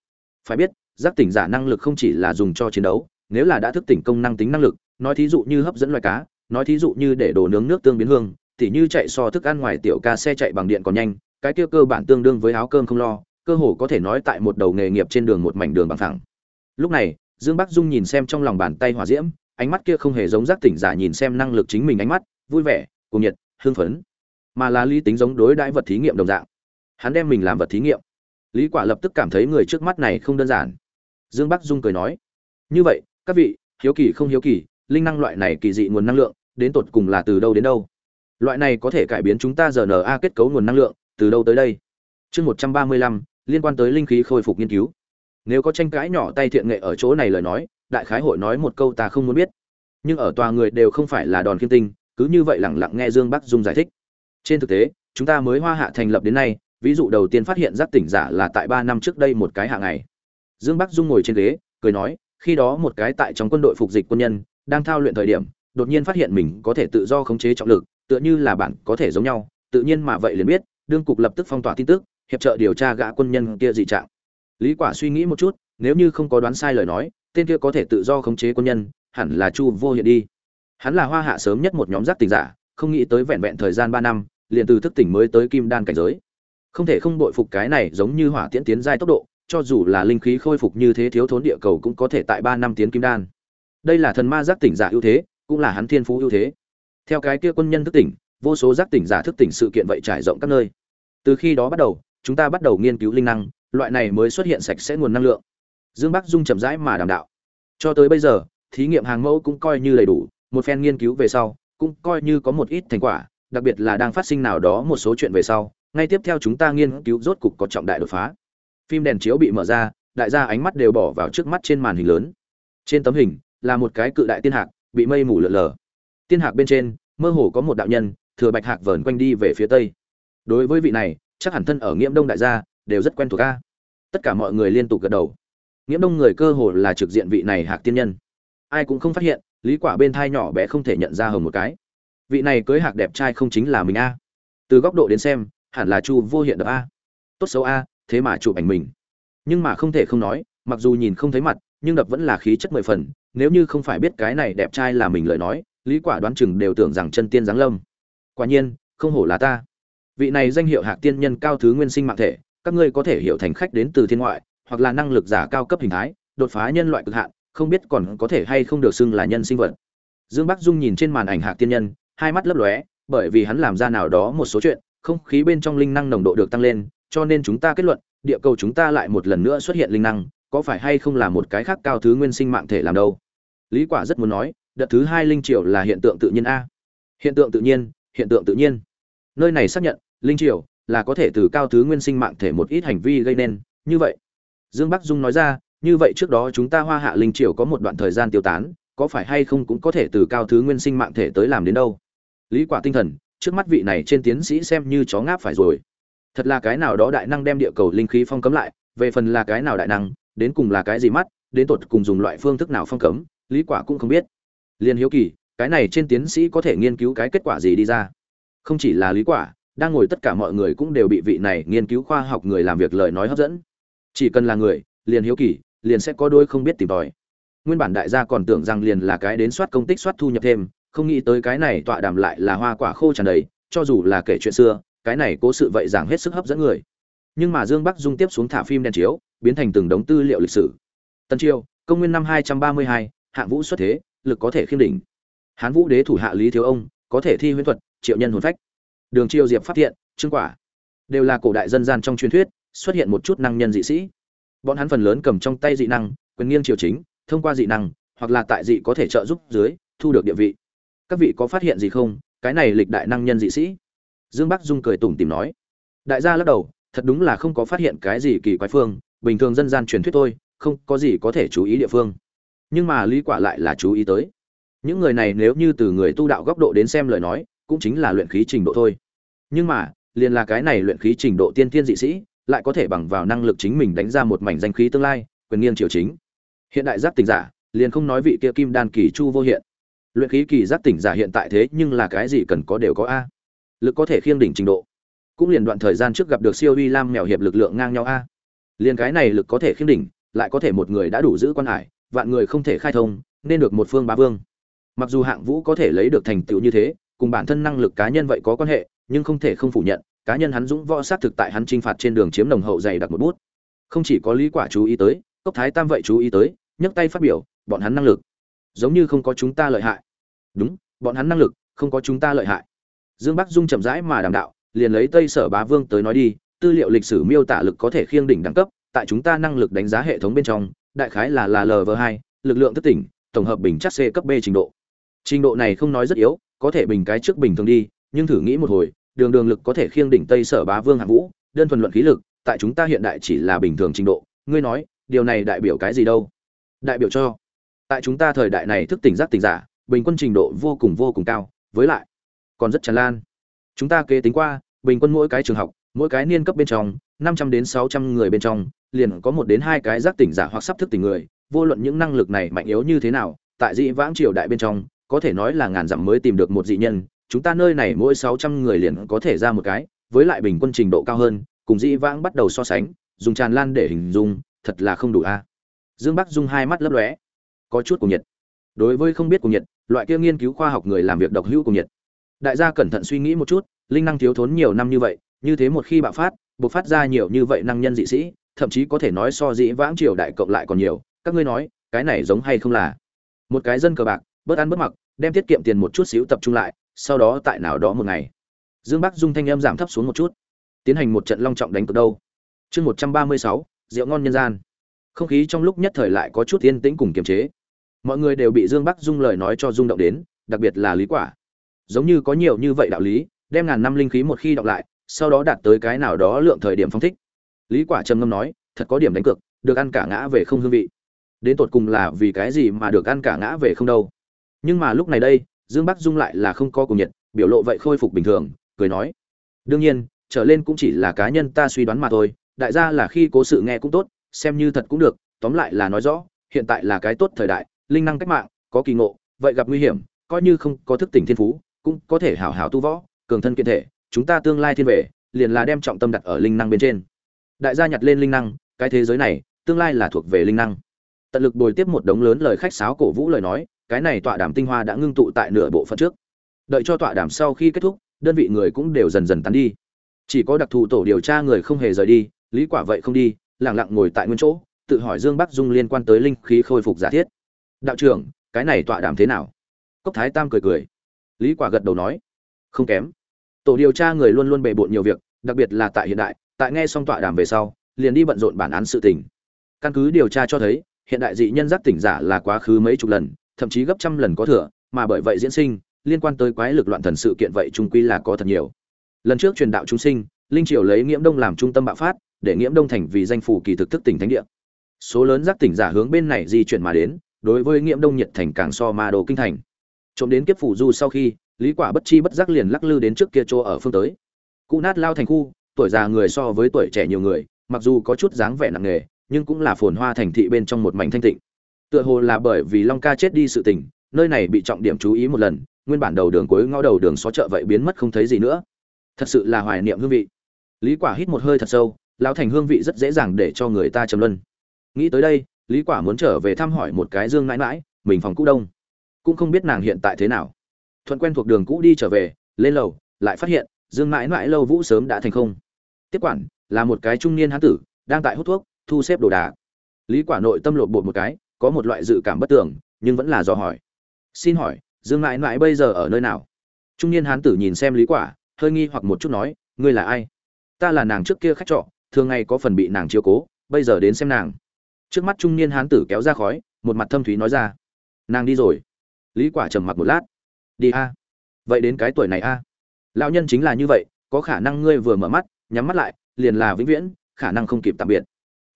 Phải biết, giác tỉnh giả năng lực không chỉ là dùng cho chiến đấu, nếu là đã thức tỉnh công năng tính năng lực, nói thí dụ như hấp dẫn loài cá, nói thí dụ như để đồ nướng nước tương biến hương tỉ như chạy so thức ăn ngoài tiểu ca xe chạy bằng điện còn nhanh, cái kia cơ bản tương đương với áo cơm không lo cơ hồ có thể nói tại một đầu nghề nghiệp trên đường một mảnh đường bằng phẳng. Lúc này, dương bắc dung nhìn xem trong lòng bàn tay hỏa diễm, ánh mắt kia không hề giống giác tỉnh giả nhìn xem năng lực chính mình ánh mắt, vui vẻ, cuồng nhiệt, hưng phấn, mà là lý tính giống đối đãi vật thí nghiệm đồng dạng. Hắn đem mình làm vật thí nghiệm. Lý quả lập tức cảm thấy người trước mắt này không đơn giản. Dương bắc dung cười nói, như vậy, các vị, hiếu kỳ không hiếu kỳ, linh năng loại này kỳ dị nguồn năng lượng, đến tột cùng là từ đâu đến đâu? Loại này có thể cải biến chúng ta rna kết cấu nguồn năng lượng, từ đâu tới đây? Chương một trăm ba mươi lăm liên quan tới linh khí khôi phục nghiên cứu. Nếu có tranh cãi nhỏ tay thiện nghệ ở chỗ này lời nói, đại khái hội nói một câu ta không muốn biết. Nhưng ở tòa người đều không phải là đòn kiên tinh, cứ như vậy lẳng lặng nghe dương bắc dung giải thích. Trên thực tế, chúng ta mới hoa hạ thành lập đến nay, ví dụ đầu tiên phát hiện giác tỉnh giả là tại ba năm trước đây một cái hạ ngày. Dương bắc dung ngồi trên ghế, cười nói, khi đó một cái tại trong quân đội phục dịch quân nhân, đang thao luyện thời điểm, đột nhiên phát hiện mình có thể tự do khống chế trọng lực, tựa như là bạn có thể giống nhau, tự nhiên mà vậy liền biết, đương cục lập tức phong tỏa tin tức hiệp trợ điều tra gã quân nhân kia dị trạng. Lý quả suy nghĩ một chút, nếu như không có đoán sai lời nói, tên kia có thể tự do khống chế quân nhân, hẳn là chu vô hiện đi. Hắn là hoa hạ sớm nhất một nhóm giác tỉnh giả, không nghĩ tới vẹn vẹn thời gian ba năm, liền từ thức tỉnh mới tới kim đan cảnh giới. Không thể không bội phục cái này giống như hỏa tiễn tiến giai tốc độ, cho dù là linh khí khôi phục như thế thiếu thốn địa cầu cũng có thể tại ba năm tiến kim đan. Đây là thần ma giác tỉnh giả ưu thế, cũng là hắn thiên phú ưu thế. Theo cái kia quân nhân thức tỉnh, vô số giác tỉnh giả thức tỉnh sự kiện vậy trải rộng các nơi. Từ khi đó bắt đầu chúng ta bắt đầu nghiên cứu linh năng, loại này mới xuất hiện sạch sẽ nguồn năng lượng. Dương bắc dung chậm rãi mà đàm đạo. Cho tới bây giờ, thí nghiệm hàng mẫu cũng coi như đầy đủ, một phen nghiên cứu về sau, cũng coi như có một ít thành quả, đặc biệt là đang phát sinh nào đó một số chuyện về sau, ngay tiếp theo chúng ta nghiên cứu rốt cục có trọng đại đột phá. Phim đèn chiếu bị mở ra, đại gia ánh mắt đều bỏ vào trước mắt trên màn hình lớn. Trên tấm hình, là một cái cự đại tiên hạc, bị mây mù lở lờ tiên hạc bên trên, mơ hồ có một đạo nhân, thừa bạch hạc vờn quanh đi về phía tây. Đối với vị này chắc hẳn thân ở nghiễm đông đại gia đều rất quen thuộc a. Tất cả mọi người liên tục gật đầu. Nghiễm đông người cơ hồ là trực diện vị này hạc tiên nhân. Ai cũng không phát hiện, lý quả bên thai nhỏ bé không thể nhận ra hồng một cái. Vị này cưới hạc đẹp trai không chính là mình a. Từ góc độ đến xem, hẳn là chu vô hiện được a. Tốt xấu a, thế mà chụp ảnh mình. Nhưng mà không thể không nói, mặc dù nhìn không thấy mặt, nhưng đập vẫn là khí chất mười phần. Nếu như không phải biết cái này đẹp trai là mình lời nói, lý quả đoán chừng đều tưởng rằng chân tiên giáng lâm. Quả nhiên, không hổ là ta vị này danh hiệu hạc tiên nhân cao thứ nguyên sinh mạng thể, các ngươi có thể hiểu thành khách đến từ thiên ngoại, hoặc là năng lực giả cao cấp hình thái, đột phá nhân loại cực hạn, không biết còn có thể hay không được xưng là nhân sinh vật. Dương bắc dung nhìn trên màn ảnh hạc tiên nhân, hai mắt lấp lóe, bởi vì hắn làm ra nào đó một số chuyện, không khí bên trong linh năng nồng độ được tăng lên, cho nên chúng ta kết luận, địa cầu chúng ta lại một lần nữa xuất hiện linh năng, có phải hay không là một cái khác cao thứ nguyên sinh mạng thể làm đâu? Lý quả rất muốn nói, đợt thứ hai linh triệu là hiện tượng tự nhiên a. Hiện tượng tự nhiên, hiện tượng tự nhiên. Nơi này xác nhận linh triều, là có thể từ cao thứ nguyên sinh mạng thể một ít hành vi gây nên. Như vậy, dương bắc dung nói ra, như vậy trước đó chúng ta hoa hạ linh triều có một đoạn thời gian tiêu tán, có phải hay không cũng có thể từ cao thứ nguyên sinh mạng thể tới làm đến đâu? Lý quả tinh thần, trước mắt vị này trên tiến sĩ xem như chó ngáp phải rồi. Thật là cái nào đó đại năng đem địa cầu linh khí phong cấm lại, về phần là cái nào đại năng, đến cùng là cái gì mắt, đến tột cùng dùng loại phương thức nào phong cấm, lý quả cũng không biết. Liên hiếu kỳ, cái này trên tiến sĩ có thể nghiên cứu cái kết quả gì đi ra? Không chỉ là lý quả đang ngồi tất cả mọi người cũng đều bị vị này nghiên cứu khoa học người làm việc lời nói hấp dẫn. Chỉ cần là người, liền hiếu kỳ, liền sẽ có đôi không biết tìm tòi. Nguyên bản đại gia còn tưởng rằng liền là cái đến soát công tích soát thu nhập thêm, không nghĩ tới cái này tọa đàm lại là hoa quả khô tràn đầy, cho dù là kể chuyện xưa, cái này cố sự vậy giảng hết sức hấp dẫn người. Nhưng mà dương bắc dung tiếp xuống thả phim đèn chiếu, biến thành từng đống tư liệu lịch sử. Tân triều, công nguyên năm hai trăm ba mươi hai, hạng vũ xuất thế, lực có thể khiêm đỉnh. Hán vũ đế thủ hạ lý thiếu ông, có thể thi huyễn thuật, triệu nhân hồn phách đường triều diệp phát hiện, trương quả đều là cổ đại dân gian trong truyền thuyết, xuất hiện một chút năng nhân dị sĩ. Bọn hắn phần lớn cầm trong tay dị năng, quyền nghiêng triều chính, thông qua dị năng, hoặc là tại dị có thể trợ giúp dưới, thu được địa vị. Các vị có phát hiện gì không? Cái này lịch đại năng nhân dị sĩ. Dương bắc dung cười tủm tìm nói. Đại gia lắc đầu, thật đúng là không có phát hiện cái gì kỳ quái phương, bình thường dân gian truyền thuyết thôi, không có gì có thể chú ý địa phương. Nhưng mà lý quả lại là chú ý tới. Những người này nếu như từ người tu đạo góc độ đến xem lời nói cũng chính là luyện khí trình độ thôi. Nhưng mà, liền là cái này luyện khí trình độ tiên tiên dị sĩ, lại có thể bằng vào năng lực chính mình đánh ra một mảnh danh khí tương lai, quyền nghiêng triều chính. Hiện đại giác tỉnh giả, liền không nói vị kia kim đan kỳ chu vô hiện. Luyện khí kỳ giác tỉnh giả hiện tại thế nhưng là cái gì cần có đều có a. Lực có thể khiêng đỉnh trình độ. Cũng liền đoạn thời gian trước gặp được siêu uy lam mèo hiệp lực lượng ngang nhau a. Liền cái này lực có thể khiêng đỉnh, lại có thể một người đã đủ giữ quan hải, vạn người không thể khai thông, nên được một phương bá vương. Mặc dù hạng vũ có thể lấy được thành tựu như thế cùng bản thân năng lực cá nhân vậy có quan hệ, nhưng không thể không phủ nhận, cá nhân hắn dũng võ sát thực tại hắn chinh phạt trên đường chiếm nồng hậu dày đặc một bút. Không chỉ có lý quả chú ý tới, cốc thái tam vậy chú ý tới, nhấc tay phát biểu, bọn hắn năng lực, giống như không có chúng ta lợi hại. Đúng, bọn hắn năng lực, không có chúng ta lợi hại. Dương bắc dung chậm rãi mà đàm đạo, liền lấy tây sở bá vương tới nói đi, tư liệu lịch sử miêu tả lực có thể khiêng đỉnh đẳng cấp, tại chúng ta năng lực đánh giá hệ thống bên trong, đại khái là là lv hai, lực lượng thất tỉnh, tổng hợp bình chắc c cấp b trình độ. Trình độ này không nói rất yếu có thể bình cái trước bình thường đi, nhưng thử nghĩ một hồi, đường đường lực có thể khiêng đỉnh tây sở bá vương hạng vũ, đơn thuần luận khí lực, tại chúng ta hiện đại chỉ là bình thường trình độ, ngươi nói, điều này đại biểu cái gì đâu? Đại biểu cho, tại chúng ta thời đại này thức tỉnh giác tỉnh giả, bình quân trình độ vô cùng vô cùng cao, với lại, còn rất tràn lan. Chúng ta kế tính qua, bình quân mỗi cái trường học, mỗi cái niên cấp bên trong, năm trăm đến sáu trăm người bên trong, liền có một đến hai cái giác tỉnh giả hoặc sắp thức tỉnh người, vô luận những năng lực này mạnh yếu như thế nào, tại dị vãng triều đại bên trong có thể nói là ngàn dặm mới tìm được một dị nhân, chúng ta nơi này mỗi sáu trăm người liền có thể ra một cái, với lại bình quân trình độ cao hơn, cùng dị vãng bắt đầu so sánh, dùng tràn lan để hình dung, thật là không đủ a. Dương bắc dung hai mắt lấp lóe. Có chút cùng nhiệt. Đối với không biết cùng nhiệt, loại kia nghiên cứu khoa học người làm việc độc hữu cùng nhiệt. Đại gia cẩn thận suy nghĩ một chút, linh năng thiếu thốn nhiều năm như vậy, như thế một khi bạo phát, bộc phát ra nhiều như vậy năng nhân dị sĩ, thậm chí có thể nói so dĩ vãng triều đại cộng lại còn nhiều, các ngươi nói, cái này giống hay không là? Một cái dân cờ bạc bớt ăn bớt mặc, đem tiết kiệm tiền một chút xíu tập trung lại, sau đó tại nào đó một ngày, dương bắc dung thanh âm giảm thấp xuống một chút. Tiến hành một trận long trọng đánh cược đâu? Chương một trăm ba mươi sáu, rượu ngon nhân gian. Không khí trong lúc nhất thời lại có chút yên tĩnh cùng kiềm chế. Mọi người đều bị dương bắc dung lời nói cho rung động đến, đặc biệt là lý quả. Giống như có nhiều như vậy đạo lý, đem ngàn năm linh khí một khi đọc lại, sau đó đạt tới cái nào đó lượng thời điểm phong thích. Lý quả trầm ngâm nói, thật có điểm đánh cược, được ăn cả ngã về không hương vị. Đến tột cùng là vì cái gì mà được ăn cả ngã về không đâu? Nhưng mà lúc này đây, dương bắc dung lại là không có cùng nhiệt, biểu lộ vậy khôi phục bình thường, cười nói. Đương nhiên, trở lên cũng chỉ là cá nhân ta suy đoán mà thôi, đại gia là khi cố sự nghe cũng tốt, xem như thật cũng được, tóm lại là nói rõ, hiện tại là cái tốt thời đại, linh năng cách mạng, có kỳ ngộ, vậy gặp nguy hiểm, coi như không có thức tỉnh thiên phú, cũng có thể hảo hảo tu võ, cường thân kiện thể, chúng ta tương lai thiên về, liền là đem trọng tâm đặt ở linh năng bên trên. Đại gia nhặt lên linh năng, cái thế giới này, tương lai là thuộc về linh năng. Tận lực bồi tiếp một đống lớn lời khách sáo cổ vũ lời nói cái này tọa đàm tinh hoa đã ngưng tụ tại nửa bộ phận trước. Đợi cho tọa đàm sau khi kết thúc, đơn vị người cũng đều dần dần tán đi. Chỉ có đặc thù tổ điều tra người không hề rời đi, lý quả vậy không đi lặng lặng ngồi tại nguyên chỗ, tự hỏi dương bắc dung liên quan tới linh khí khôi phục giả thiết. Đạo trưởng, cái này tọa đàm thế nào? Cốc thái tam cười cười. Lý quả gật đầu nói. Không kém. Tổ điều tra người luôn luôn bề bộn nhiều việc, đặc biệt là tại hiện đại, tại nghe xong tọa đàm về sau, liền đi bận rộn bản án sự tình. Căn cứ điều tra cho thấy, hiện đại dị nhân giác tỉnh giả là quá khứ mấy chục lần thậm chí gấp trăm lần có thừa, mà bởi vậy diễn sinh, liên quan tới quái lực loạn thần sự kiện vậy trung quy là có thật nhiều. Lần trước truyền đạo chúng sinh, linh triều lấy nghiễm đông làm trung tâm bạo phát, để nghiễm đông thành vì danh phủ kỳ thực thức tỉnh thánh địa. Số lớn giác tỉnh giả hướng bên này di chuyển mà đến, đối với nghiễm đông nhiệt thành càng so ma đồ kinh thành. Trộm đến kiếp phủ du sau khi, lý quả bất chi bất giác liền lắc lư đến trước kia chỗ ở phương tới. Cụ nát lao thành khu, tuổi già người so với tuổi trẻ nhiều người, mặc dù có chút dáng vẻ nặng nề, nhưng cũng là phồn hoa thành thị bên trong một mảnh thanh tịnh tựa hồ là bởi vì long ca chết đi sự tình, nơi này bị trọng điểm chú ý một lần, nguyên bản đầu đường cuối ngõ đầu đường xó chợ vậy biến mất không thấy gì nữa. Thật sự là hoài niệm hương vị. Lý quả hít một hơi thật sâu, Lão thành hương vị rất dễ dàng để cho người ta trầm luân. Nghĩ tới đây, lý quả muốn trở về thăm hỏi một cái dương mãi mãi mình phòng cũ đông. Cũng không biết nàng hiện tại thế nào. Thuận quen thuộc đường cũ đi trở về, lên lầu, lại phát hiện, dương mãi mãi lâu vũ sớm đã thành không. Tiếp quản, là một cái trung niên hán tử, đang tại hút thuốc, thu xếp đồ đạc. Lý quả nội tâm lột bột một cái có một loại dự cảm bất tưởng nhưng vẫn là dò hỏi. Xin hỏi, dương mãi mãi bây giờ ở nơi nào? Trung niên hán tử nhìn xem lý quả, hơi nghi hoặc một chút nói, ngươi là ai? Ta là nàng trước kia khách trọ, thường ngày có phần bị nàng chiếu cố, bây giờ đến xem nàng. Trước mắt trung niên hán tử kéo ra khói, một mặt thâm thúy nói ra, nàng đi rồi. Lý quả trầm mặc một lát, đi a. Vậy đến cái tuổi này a? Lão nhân chính là như vậy, có khả năng ngươi vừa mở mắt, nhắm mắt lại, liền là vĩnh viễn, khả năng không kịp tạm biệt.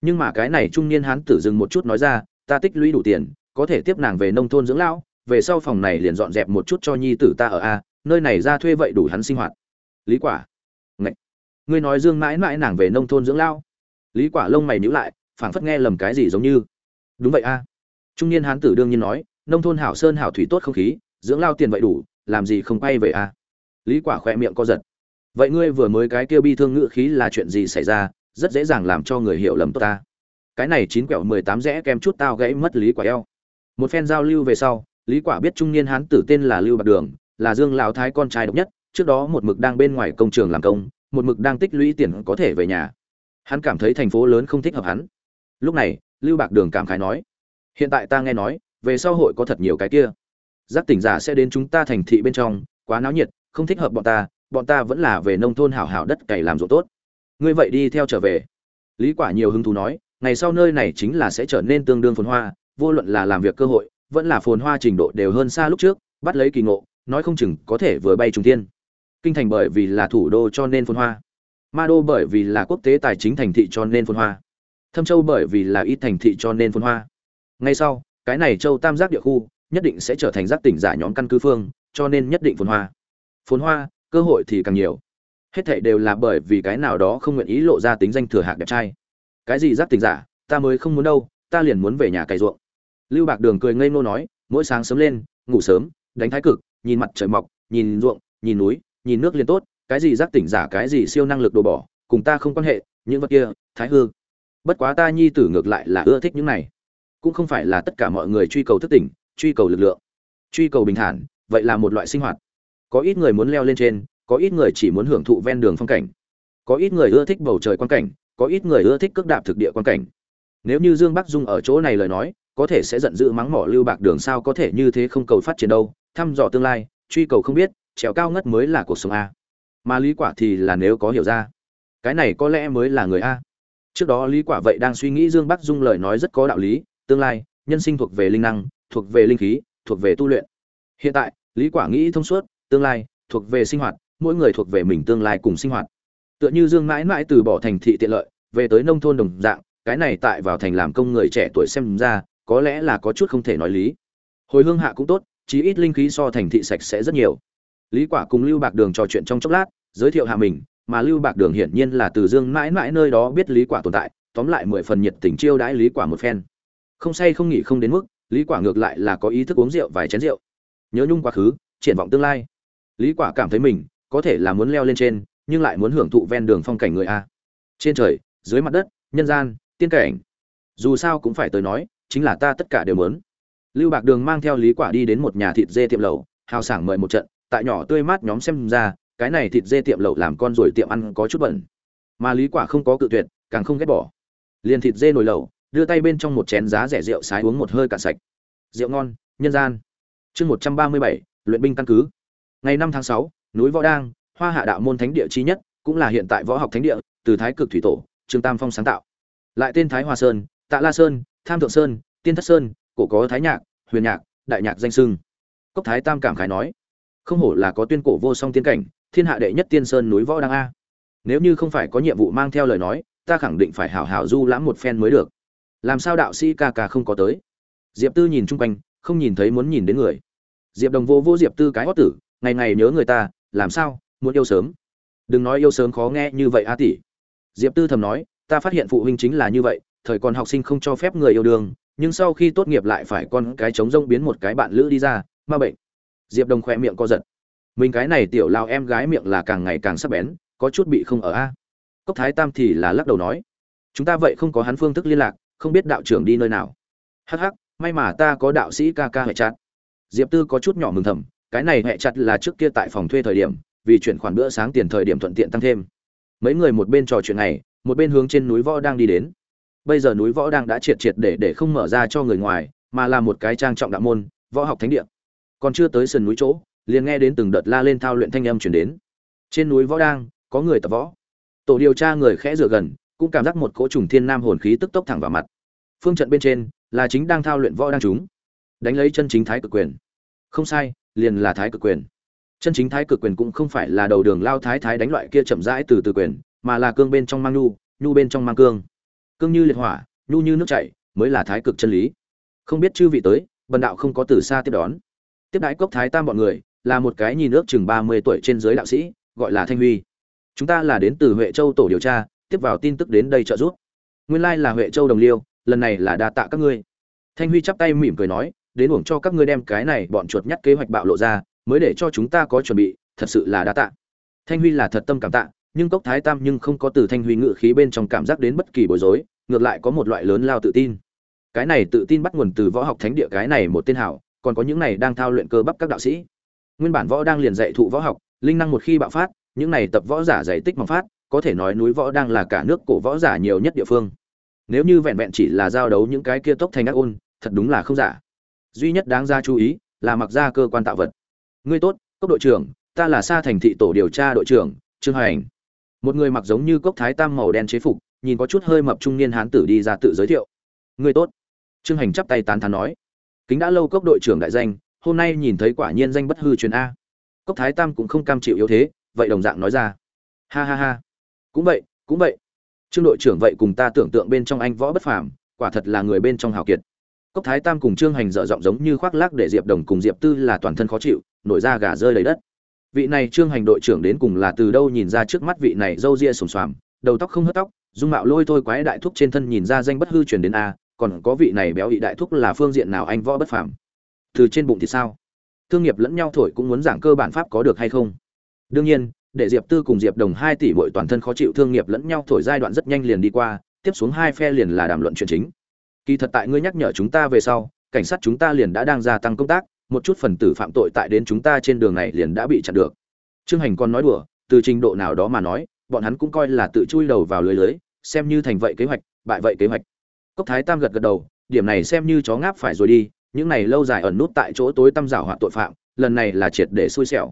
Nhưng mà cái này trung niên hán tử dừng một chút nói ra ta tích lũy đủ tiền, có thể tiếp nàng về nông thôn dưỡng lão, về sau phòng này liền dọn dẹp một chút cho nhi tử ta ở a, nơi này ra thuê vậy đủ hắn sinh hoạt. Lý quả Ngậy. ngươi nói dương mãi mãi nàng về nông thôn dưỡng lão. Lý quả lông mày nhíu lại, phảng phất nghe lầm cái gì giống như. Đúng vậy a. Trung niên hán tử đương nhiên nói, nông thôn hảo sơn hảo thủy tốt không khí, dưỡng lao tiền vậy đủ, làm gì không quay về a. Lý quả khỏe miệng co giật. Vậy ngươi vừa mới cái kia bi thương ngữ khí là chuyện gì xảy ra, rất dễ dàng làm cho người hiểu lầm tốt ta cái này chín quẹo mười tám rẽ kem chút tao gãy mất lý quả eo. Một phen giao lưu về sau, lý quả biết trung niên hán tử tên là lưu bạc đường, là dương lão thái con trai độc nhất, trước đó một mực đang bên ngoài công trường làm công, một mực đang tích lũy tiền có thể về nhà. Hắn cảm thấy thành phố lớn không thích hợp hắn. Lúc này, lưu bạc đường cảm khái nói, hiện tại ta nghe nói, về sau hội có thật nhiều cái kia. Giác tỉnh giả sẽ đến chúng ta thành thị bên trong, quá náo nhiệt, không thích hợp bọn ta bọn ta vẫn là về nông thôn hảo hảo đất cày làm ruộng tốt. Ngươi vậy đi theo trở về. Lý quả nhiều hứng thú nói ngày sau nơi này chính là sẽ trở nên tương đương phồn hoa, vô luận là làm việc cơ hội, vẫn là phồn hoa trình độ đều hơn xa lúc trước, bắt lấy kỳ ngộ, nói không chừng có thể vừa bay trùng thiên. Kinh thành bởi vì là thủ đô cho nên phồn hoa. Ma đô bởi vì là quốc tế tài chính thành thị cho nên phồn hoa. Thâm châu bởi vì là ít thành thị cho nên phồn hoa. Ngay sau, cái này châu tam giác địa khu nhất định sẽ trở thành giác tỉnh giả nhóm căn cứ phương, cho nên nhất định phồn hoa. Phồn hoa, cơ hội thì càng nhiều. Hết thảy đều là bởi vì cái nào đó không nguyện ý lộ ra tính danh thừa hạng đẹp trai cái gì giác tỉnh giả, ta mới không muốn đâu, ta liền muốn về nhà cày ruộng. Lưu bạc đường cười ngây ngô nói, mỗi sáng sớm lên, ngủ sớm, đánh thái cực, nhìn mặt trời mọc, nhìn ruộng, nhìn núi, nhìn nước liền tốt, cái gì giác tỉnh giả, cái gì siêu năng lực đồ bỏ, cùng ta không quan hệ, những vật kia, thái hư. Bất quá ta nhi tử ngược lại là ưa thích những này. Cũng không phải là tất cả mọi người truy cầu thức tỉnh, truy cầu lực lượng. Truy cầu bình thản, vậy là một loại sinh hoạt. Có ít người muốn leo lên trên, có ít người chỉ muốn hưởng thụ ven đường phong cảnh. Có ít người ưa thích bầu trời quan cảnh có ít người ưa thích cước đạp thực địa quan cảnh. Nếu như dương bắc dung ở chỗ này lời nói, có thể sẽ giận dữ mắng mỏ lưu bạc đường sao có thể như thế không cầu phát triển đâu, thăm dò tương lai, truy cầu không biết, trèo cao ngất mới là cuộc sống a. Mà lý quả thì là nếu có hiểu ra. Cái này có lẽ mới là người a. Trước đó lý quả vậy đang suy nghĩ dương bắc dung lời nói rất có đạo lý, tương lai, nhân sinh thuộc về linh năng, thuộc về linh khí, thuộc về tu luyện. Hiện tại, lý quả nghĩ thông suốt, tương lai, thuộc về sinh hoạt, mỗi người thuộc về mình tương lai cùng sinh hoạt tựa như dương mãi mãi từ bỏ thành thị tiện lợi, về tới nông thôn đồng dạng, cái này tại vào thành làm công người trẻ tuổi xem ra, có lẽ là có chút không thể nói lý. Hồi hương hạ cũng tốt, chí ít linh khí so thành thị sạch sẽ rất nhiều. Lý quả cùng lưu bạc đường trò chuyện trong chốc lát, giới thiệu hạ mình, mà lưu bạc đường hiển nhiên là từ dương mãi mãi nơi đó biết lý quả tồn tại, tóm lại mười phần nhiệt tình chiêu đãi lý quả một phen. Không say không nghỉ không đến mức, lý quả ngược lại là có ý thức uống rượu vài chén rượu. Nhớ nhung quá khứ, triển vọng tương lai. Lý quả cảm thấy mình, có thể là muốn leo lên trên nhưng lại muốn hưởng thụ ven đường phong cảnh người a. Trên trời, dưới mặt đất, nhân gian, tiên cảnh. Dù sao cũng phải tới nói, chính là ta tất cả đều muốn. Lưu bạc đường mang theo lý quả đi đến một nhà thịt dê tiệm lẩu, hào sảng mời một trận, tại nhỏ tươi mát nhóm xem ra, cái này thịt dê tiệm lẩu làm con rồi tiệm ăn có chút bẩn. Mà lý quả không có cự tuyệt, càng không ghét bỏ. Liền thịt dê nồi lẩu, đưa tay bên trong một chén giá rẻ rượu sái uống một hơi cạn sạch. Rượu ngon, nhân gian. Chương một trăm ba mươi bảy, luyện binh căn cứ. Ngày năm tháng sáu, núi võ đang hoa hạ đạo môn thánh địa chi nhất, cũng là hiện tại võ học thánh địa, từ thái cực thủy tổ trương tam phong sáng tạo. Lại tên thái hoa sơn, tạ la sơn, tham thượng sơn, tiên thất sơn, cổ có thái nhạc, huyền nhạc, đại nhạc danh sưng cốc thái tam cảm khái nói, không hổ là có tuyên cổ vô song tiên cảnh, thiên hạ đệ nhất tiên sơn núi võ đang a. Nếu như không phải có nhiệm vụ mang theo lời nói, ta khẳng định phải hảo hảo du lãm một phen mới được. Làm sao đạo sĩ ca ca không có tới? Diệp tư nhìn chung quanh, không nhìn thấy muốn nhìn đến người. Diệp đồng vô vô diệp tư cái hót tử, ngày ngày nhớ người ta, làm sao? Muốn yêu sớm. Đừng nói yêu sớm khó nghe như vậy a tỷ. Diệp tư thầm nói, ta phát hiện phụ huynh chính là như vậy, thời còn học sinh không cho phép người yêu đương, nhưng sau khi tốt nghiệp lại phải con cái chống rông biến một cái bạn lữ đi ra, ma bệnh. Diệp đồng khoe miệng co giật. Mình cái này tiểu lao em gái miệng là càng ngày càng sắp bén, có chút bị không ở a. Cốc thái tam thì là lắc đầu nói, chúng ta vậy không có hắn phương thức liên lạc, không biết đạo trưởng đi nơi nào. Hắc hắc, may mà ta có đạo sĩ ca ca hệ chặt. Diệp tư có chút nhỏ mừng thầm, cái này hệ chặt là trước kia tại phòng thuê thời điểm vì chuyển khoản bữa sáng tiền thời điểm thuận tiện tăng thêm. Mấy người một bên trò chuyện này, một bên hướng trên núi võ đang đi đến. Bây giờ núi võ đang đã triệt triệt để để không mở ra cho người ngoài, mà là một cái trang trọng đạo môn, võ học thánh địa. Còn chưa tới sườn núi chỗ, liền nghe đến từng đợt la lên thao luyện thanh âm chuyển đến. Trên núi võ đang, có người tập võ. Tổ điều tra người khẽ dựa gần, cũng cảm giác một cỗ trùng thiên nam hồn khí tức tốc thẳng vào mặt. Phương trận bên trên, là chính đang thao luyện võ đang chúng. Đánh lấy chân chính thái cực quyền. Không sai, liền là thái cực quyền chân chính thái cực quyền cũng không phải là đầu đường lao thái thái đánh loại kia chậm rãi từ từ quyền, mà là cương bên trong mang nhu nhu bên trong mang cương. Cương như liệt hỏa, nhu như nước chảy, mới là thái cực chân lý. Không biết chư vị tới, bần đạo không có từ xa tiếp đón. Tiếp đãi cốc thái tam bọn người, là một cái nhìn ước chừng ba mươi tuổi trên dưới đạo sĩ, gọi là thanh huy. Chúng ta là đến từ huệ châu tổ điều tra, tiếp vào tin tức đến đây trợ giúp. Nguyên lai là huệ châu đồng liêu, lần này là đa tạ các ngươi. Thanh huy chắp tay mỉm cười nói, đến uổng cho các ngươi đem cái này bọn chuột nhắt kế hoạch bạo lộ ra mới để cho chúng ta có chuẩn bị, thật sự là đa tạ. Thanh huy là thật tâm cảm tạ, nhưng cốc thái tam nhưng không có từ thanh huy ngự khí bên trong cảm giác đến bất kỳ bối rối, ngược lại có một loại lớn lao tự tin. Cái này tự tin bắt nguồn từ võ học thánh địa cái này một tên hảo, còn có những này đang thao luyện cơ bắp các đạo sĩ. Nguyên bản võ đang liền dạy thụ võ học, linh năng một khi bạo phát, những này tập võ giả dạy tích mà phát, có thể nói núi võ đang là cả nước cổ võ giả nhiều nhất địa phương. Nếu như vẹn vẹn chỉ là giao đấu những cái kia tốc thành ác ôn, thật đúng là không giả. Duy nhất đáng ra chú ý là mặc ra cơ quan tạo vật ngươi tốt, cốc đội trưởng, ta là sa thành thị tổ điều tra đội trưởng, trương hành một người mặc giống như cốc thái tam màu đen chế phục, nhìn có chút hơi mập trung niên hán tử đi ra tự giới thiệu. Ngươi tốt. Trương hành chắp tay tán thán nói. Kính đã lâu cốc đội trưởng đại danh, hôm nay nhìn thấy quả nhiên danh bất hư truyền a. Cốc thái tam cũng không cam chịu yếu thế, vậy đồng dạng nói ra. Ha ha ha. Cũng vậy cũng vậy. Trương đội trưởng vậy cùng ta tưởng tượng bên trong anh võ bất phàm, quả thật là người bên trong hào kiệt. Cốc thái tam cùng trương hành dở giọng giống như khoác lác để diệp đồng cùng diệp tư là toàn thân khó chịu nổi ra gà rơi đầy đất. Vị này trương hành đội trưởng đến cùng là từ đâu nhìn ra trước mắt vị này râu ria sồm xoàm, đầu tóc không hớt tóc, dung mạo lôi thôi quái đại thúc trên thân nhìn ra danh bất hư truyền đến a, còn có vị này béo vị đại thúc là phương diện nào anh võ bất phàm? Từ trên bụng thì sao? Thương nghiệp lẫn nhau thổi cũng muốn giảng cơ bản pháp có được hay không? Đương nhiên, để diệp tư cùng diệp đồng hai tỷ bội toàn thân khó chịu thương nghiệp lẫn nhau thổi giai đoạn rất nhanh liền đi qua, tiếp xuống hai phe liền là đàm luận chuyện chính. Kỳ thật tại ngươi nhắc nhở chúng ta về sau, cảnh sát chúng ta liền đã đang gia tăng công tác một chút phần tử phạm tội tại đến chúng ta trên đường này liền đã bị chặn được. Trương hành còn nói đùa, từ trình độ nào đó mà nói, bọn hắn cũng coi là tự chui đầu vào lưới lưới, xem như thành vậy kế hoạch, bại vậy kế hoạch. Cốc thái tam gật gật đầu, điểm này xem như chó ngáp phải rồi đi, những này lâu dài ẩn nút tại chỗ tối tăm rào hoạt tội phạm, lần này là triệt để xui xẻo.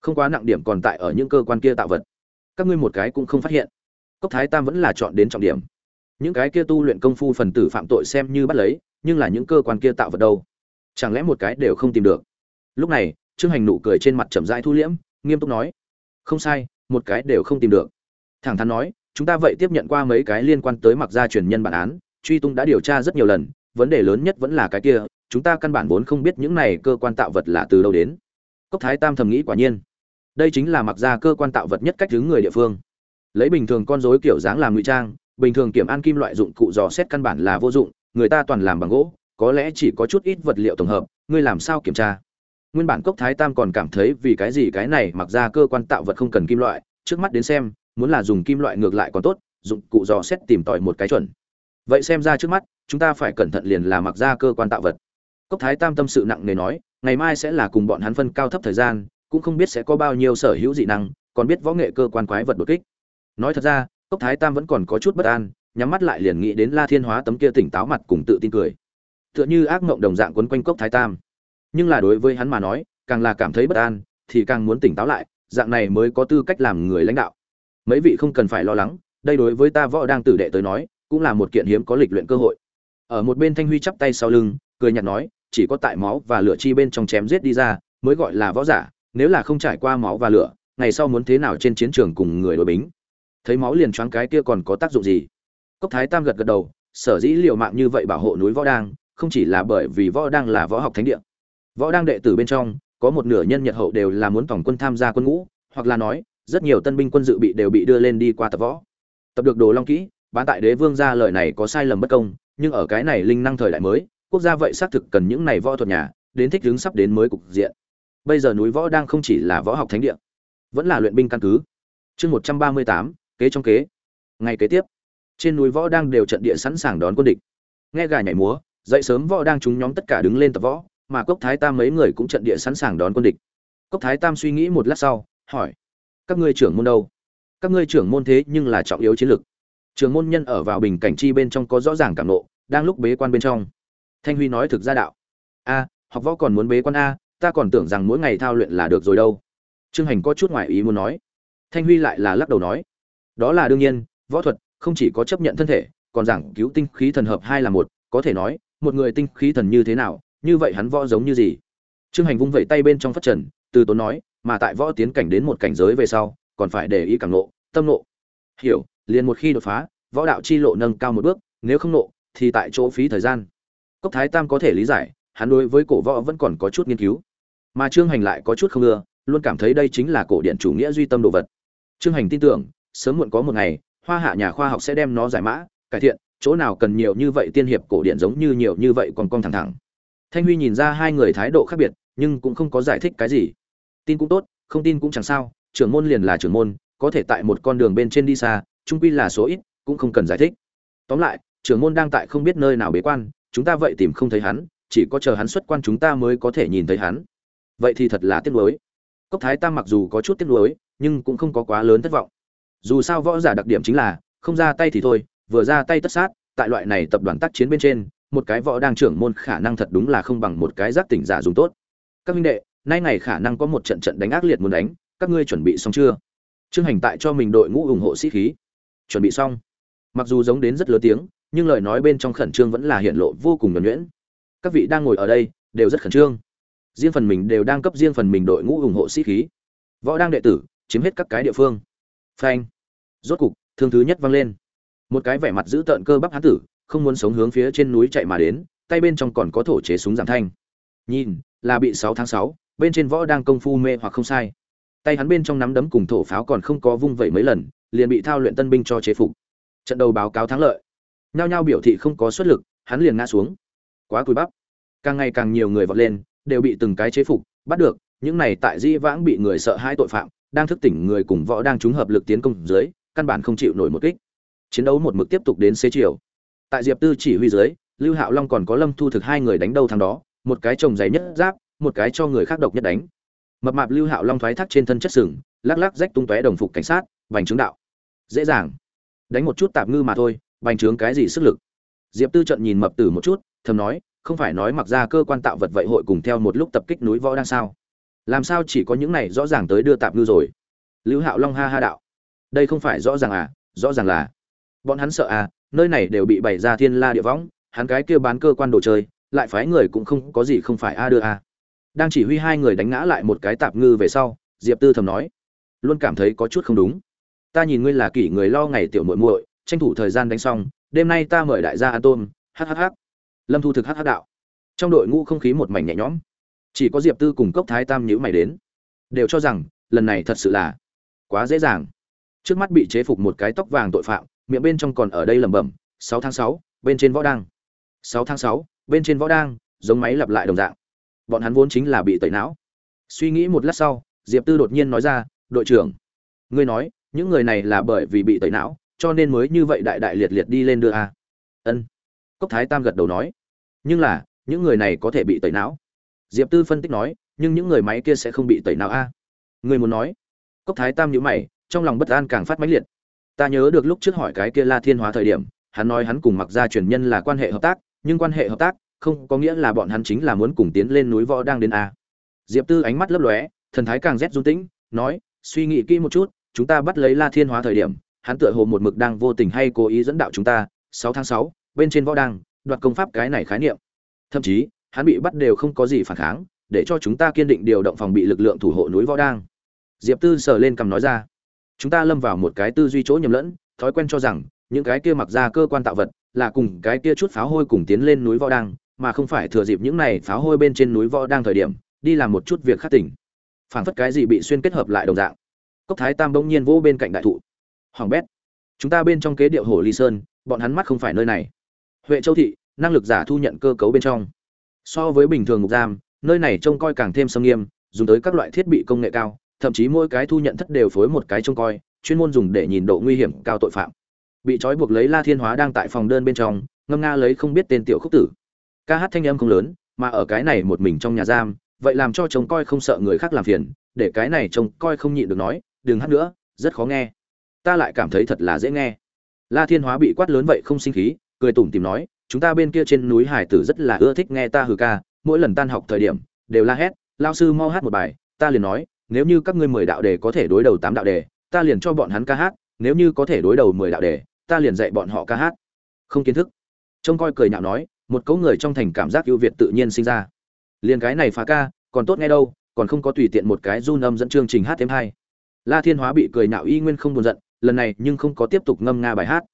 Không quá nặng điểm còn tại ở những cơ quan kia tạo vật. Các ngươi một cái cũng không phát hiện. Cốc thái tam vẫn là chọn đến trọng điểm. Những cái kia tu luyện công phu phần tử phạm tội xem như bắt lấy, nhưng là những cơ quan kia tạo vật đâu? Chẳng lẽ một cái đều không tìm được? Lúc này, trương hành nụ cười trên mặt chậm rãi thu liễm, nghiêm túc nói, không sai, một cái đều không tìm được. Thẳng thắn nói, chúng ta vậy tiếp nhận qua mấy cái liên quan tới mặc gia truyền nhân bản án, truy tung đã điều tra rất nhiều lần, vấn đề lớn nhất vẫn là cái kia, chúng ta căn bản vốn không biết những này cơ quan tạo vật là từ đâu đến. Cốc thái tam thầm nghĩ quả nhiên, đây chính là mặc gia cơ quan tạo vật nhất cách thứ người địa phương. Lấy bình thường con rối kiểu dáng làm ngụy trang, bình thường kiểm an kim loại dụng cụ dò xét căn bản là vô dụng, người ta toàn làm bằng gỗ có lẽ chỉ có chút ít vật liệu tổng hợp, ngươi làm sao kiểm tra? Nguyên bản cốc thái tam còn cảm thấy vì cái gì cái này mặc ra cơ quan tạo vật không cần kim loại, trước mắt đến xem, muốn là dùng kim loại ngược lại còn tốt, dụng cụ dò xét tìm tòi một cái chuẩn. Vậy xem ra trước mắt, chúng ta phải cẩn thận liền là mặc ra cơ quan tạo vật. Cốc thái tam tâm sự nặng nề nói, ngày mai sẽ là cùng bọn hắn phân cao thấp thời gian, cũng không biết sẽ có bao nhiêu sở hữu dị năng, còn biết võ nghệ cơ quan quái vật đột kích. Nói thật ra, cốc thái tam vẫn còn có chút bất an, nhắm mắt lại liền nghĩ đến la thiên hóa tấm kia tỉnh táo mặt cùng tự tin cười tựa như ác mộng đồng dạng quấn quanh cốc thái tam. Nhưng là đối với hắn mà nói, càng là cảm thấy bất an, thì càng muốn tỉnh táo lại, dạng này mới có tư cách làm người lãnh đạo. Mấy vị không cần phải lo lắng, đây đối với ta võ đang tử đệ tới nói, cũng là một kiện hiếm có lịch luyện cơ hội. Ở một bên thanh huy chắp tay sau lưng, cười nhạt nói, chỉ có tại máu và lửa chi bên trong chém giết đi ra, mới gọi là võ giả, nếu là không trải qua máu và lửa, ngày sau muốn thế nào trên chiến trường cùng người đối bính? Thấy máu liền choáng cái kia còn có tác dụng gì? Cốc thái tam gật gật đầu, sở dĩ liều mạng như vậy bảo hộ núi võ đang không chỉ là bởi vì võ đang là võ học thánh địa. Võ đang đệ tử bên trong, có một nửa nhân nhật hậu đều là muốn tổng quân tham gia quân ngũ, hoặc là nói, rất nhiều tân binh quân dự bị đều bị đưa lên đi qua tập võ. Tập được đồ long kỹ, bán tại đế vương ra lời này có sai lầm bất công, nhưng ở cái này linh năng thời đại mới, quốc gia vậy xác thực cần những này võ thuật nhà, đến thích hướng sắp đến mới cục diện. Bây giờ núi võ đang không chỉ là võ học thánh địa, vẫn là luyện binh căn cứ. Chương một trăm ba mươi tám, kế trong kế. Ngày kế tiếp, trên núi võ đang đều trận địa sẵn sàng đón quân địch. Nghe gà nhảy múa dậy sớm võ đang chúng nhóm tất cả đứng lên tập võ, mà cốc thái tam mấy người cũng trận địa sẵn sàng đón quân địch. Cốc thái tam suy nghĩ một lát sau, hỏi, các ngươi trưởng môn đâu? Các ngươi trưởng môn thế nhưng là trọng yếu chiến lược. Trưởng môn nhân ở vào bình cảnh chi bên trong có rõ ràng cảm nộ, đang lúc bế quan bên trong. Thanh huy nói thực ra đạo, a, học võ còn muốn bế quan a, ta còn tưởng rằng mỗi ngày thao luyện là được rồi đâu. Trương hành có chút ngoại ý muốn nói. Thanh huy lại là lắc đầu nói, đó là đương nhiên, võ thuật không chỉ có chấp nhận thân thể, còn giảng cứu tinh khí thần hợp hai là một, có thể nói một người tinh khí thần như thế nào, như vậy hắn võ giống như gì? Trương hành vung vẩy tay bên trong phát trần, từ tốn nói, mà tại võ tiến cảnh đến một cảnh giới về sau, còn phải để ý cảm nộ, tâm nộ. Hiểu, liền một khi đột phá, võ đạo chi lộ nâng cao một bước, nếu không nộ, thì tại chỗ phí thời gian. Cốc thái tam có thể lý giải, hắn đối với cổ võ vẫn còn có chút nghiên cứu. Mà trương hành lại có chút không ưa, luôn cảm thấy đây chính là cổ điện chủ nghĩa duy tâm đồ vật. Trương hành tin tưởng, sớm muộn có một ngày, hoa hạ nhà khoa học sẽ đem nó giải mã, cải thiện chỗ nào cần nhiều như vậy tiên hiệp cổ điện giống như nhiều như vậy còn con thẳng thẳng. Thanh huy nhìn ra hai người thái độ khác biệt, nhưng cũng không có giải thích cái gì. Tin cũng tốt, không tin cũng chẳng sao, trưởng môn liền là trưởng môn, có thể tại một con đường bên trên đi xa trung quy là số ít, cũng không cần giải thích. Tóm lại, trưởng môn đang tại không biết nơi nào bế quan, chúng ta vậy tìm không thấy hắn, chỉ có chờ hắn xuất quan chúng ta mới có thể nhìn thấy hắn. Vậy thì thật là tiếc nuối. Cốc thái tam mặc dù có chút tiếc nuối, nhưng cũng không có quá lớn thất vọng. Dù sao võ giả đặc điểm chính là, không ra tay thì thôi vừa ra tay tất sát, tại loại này tập đoàn tác chiến bên trên, một cái võ đang trưởng môn khả năng thật đúng là không bằng một cái giác tỉnh giả dùng tốt. Các minh đệ, nay ngày khả năng có một trận trận đánh ác liệt muốn đánh, các ngươi chuẩn bị xong chưa? Trương hành tại cho mình đội ngũ ủng hộ sĩ khí. Chuẩn bị xong. Mặc dù giống đến rất lớn tiếng, nhưng lời nói bên trong khẩn trương vẫn là hiện lộ vô cùng nhuẩn nhuyễn. Các vị đang ngồi ở đây, đều rất khẩn trương. Riêng phần mình đều đang cấp riêng phần mình đội ngũ ủng hộ sĩ khí. Võ đang đệ tử, chiếm hết các cái địa phương. Phanh. Rốt cục, thương thứ nhất vang lên một cái vẻ mặt giữ tợn cơ bắp hán tử, không muốn sống hướng phía trên núi chạy mà đến, tay bên trong còn có thổ chế súng giảm thanh. Nhìn, là bị sáu tháng sáu, bên trên võ đang công phu mê hoặc không sai. Tay hắn bên trong nắm đấm cùng thổ pháo còn không có vung vẩy mấy lần, liền bị thao luyện tân binh cho chế phục. Trận đầu báo cáo thắng lợi. Nhao nhao biểu thị không có xuất lực, hắn liền ngã xuống. Quá cùi bắp. Càng ngày càng nhiều người vọt lên, đều bị từng cái chế phục, bắt được, những này tại di vãng bị người sợ hãi tội phạm, đang thức tỉnh người cùng võ đang trúng hợp lực tiến công dưới, căn bản không chịu nổi một kích chiến đấu một mực tiếp tục đến xế chiều. Tại diệp tư chỉ huy dưới, lưu hạo long còn có lâm thu thực hai người đánh đâu thằng đó, một cái trồng giày nhất giáp, một cái cho người khác độc nhất đánh. Mập mạp lưu hạo long thoái thác trên thân chất sừng, lắc lắc rách tung tóe đồng phục cảnh sát vành trướng đạo. Dễ dàng. Đánh một chút tạp ngư mà thôi vành trướng cái gì sức lực? Diệp tư trận nhìn mập tử một chút, thầm nói, không phải nói mặc ra cơ quan tạo vật vậy hội cùng theo một lúc tập kích núi võ đang sao? Làm sao chỉ có những này rõ ràng tới đưa tạp ngư rồi? Lưu hạo long ha ha đạo. Đây không phải rõ ràng à rõ ràng là bọn hắn sợ à nơi này đều bị bày ra thiên la địa võng, hắn cái kia bán cơ quan đồ chơi, lại phái người cũng không có gì không phải a đưa a. Đang chỉ huy hai người đánh ngã lại một cái tạp ngư về sau, diệp tư thầm nói, luôn cảm thấy có chút không đúng. Ta nhìn ngươi là kỷ người lo ngày tiểu muội muội, tranh thủ thời gian đánh xong, đêm nay ta mời đại gia ăn tôm hhh lâm thu thực hh đạo. Trong đội ngũ không khí một mảnh nhẹ nhõm. Chỉ có diệp tư cùng cốc thái tam nhữ mày đến. Đều cho rằng, lần này thật sự là quá dễ dàng. Trước mắt bị chế phục một cái tóc vàng tội phạm miệng bên trong còn ở đây lẩm bẩm, sáu tháng sáu, bên trên võ đang. Sáu tháng sáu, bên trên võ đang, giống máy lặp lại đồng dạng. Bọn hắn vốn chính là bị tẩy não. Suy nghĩ một lát sau, diệp tư đột nhiên nói ra, đội trưởng, ngươi nói, những người này là bởi vì bị tẩy não, cho nên mới như vậy đại đại liệt liệt đi lên đưa a. Ân. Cốc thái tam gật đầu nói. Nhưng là, những người này có thể bị tẩy não? Diệp tư phân tích nói, nhưng những người máy kia sẽ không bị tẩy não a. Ngươi muốn nói? Cốc thái tam nhíu mày, trong lòng bất an càng phát mãnh liệt ta nhớ được lúc trước hỏi cái kia la thiên hóa thời điểm, hắn nói hắn cùng mặc gia truyền nhân là quan hệ hợp tác, nhưng quan hệ hợp tác không có nghĩa là bọn hắn chính là muốn cùng tiến lên núi võ đang đến a. Diệp tư ánh mắt lấp lóe, thần thái càng rét run tĩnh, nói, suy nghĩ kỹ một chút, chúng ta bắt lấy la thiên hóa thời điểm, hắn tựa hồ một mực đang vô tình hay cố ý dẫn đạo chúng ta, sáu tháng sáu, bên trên võ đang, đoạt công pháp cái này khái niệm. Thậm chí, hắn bị bắt đều không có gì phản kháng, để cho chúng ta kiên định điều động phòng bị lực lượng thủ hộ núi võ đang. Diệp tư sờ lên cầm nói ra chúng ta lâm vào một cái tư duy chỗ nhầm lẫn, thói quen cho rằng, những cái kia mặc ra cơ quan tạo vật, là cùng cái kia chút pháo hôi cùng tiến lên núi võ đang, mà không phải thừa dịp những này pháo hôi bên trên núi võ đang thời điểm, đi làm một chút việc khác tỉnh. Phảng phất cái gì bị xuyên kết hợp lại đồng dạng. Cốc thái tam bỗng nhiên vỗ bên cạnh đại thụ. Hoàng bét, chúng ta bên trong kế điệu hồ ly sơn, bọn hắn mắt không phải nơi này. Huệ châu thị, năng lực giả thu nhận cơ cấu bên trong. So với bình thường ngục giam, nơi này trông coi càng thêm sâm nghiêm, dùng tới các loại thiết bị công nghệ cao thậm chí mỗi cái thu nhận thất đều phối một cái trông coi, chuyên môn dùng để nhìn độ nguy hiểm cao tội phạm. Bị trói buộc lấy la thiên hóa đang tại phòng đơn bên trong, ngâm nga lấy không biết tên tiểu khúc tử. Ca hát thanh âm không lớn, mà ở cái này một mình trong nhà giam, vậy làm cho trông coi không sợ người khác làm phiền, để cái này trông coi không nhịn được nói, đừng hát nữa, rất khó nghe. Ta lại cảm thấy thật là dễ nghe. La thiên hóa bị quát lớn vậy không sinh khí, cười tủm tìm nói, chúng ta bên kia trên núi hải tử rất là ưa thích nghe ta hừ ca, mỗi lần tan học thời điểm, đều la hét, lao sư mau hát một bài, ta liền nói nếu như các ngươi mười đạo đề có thể đối đầu tám đạo đề, ta liền cho bọn hắn ca hát, nếu như có thể đối đầu mười đạo đề, ta liền dạy bọn họ ca hát. Không kiến thức. Trông coi cười nhạo nói, một cấu người trong thành cảm giác ưu việt tự nhiên sinh ra. Liền cái này phá ca, còn tốt nghe đâu, còn không có tùy tiện một cái run âm dẫn chương trình hát thêm hai. La thiên hóa bị cười nhạo y nguyên không buồn giận, lần này nhưng không có tiếp tục ngâm nga bài hát,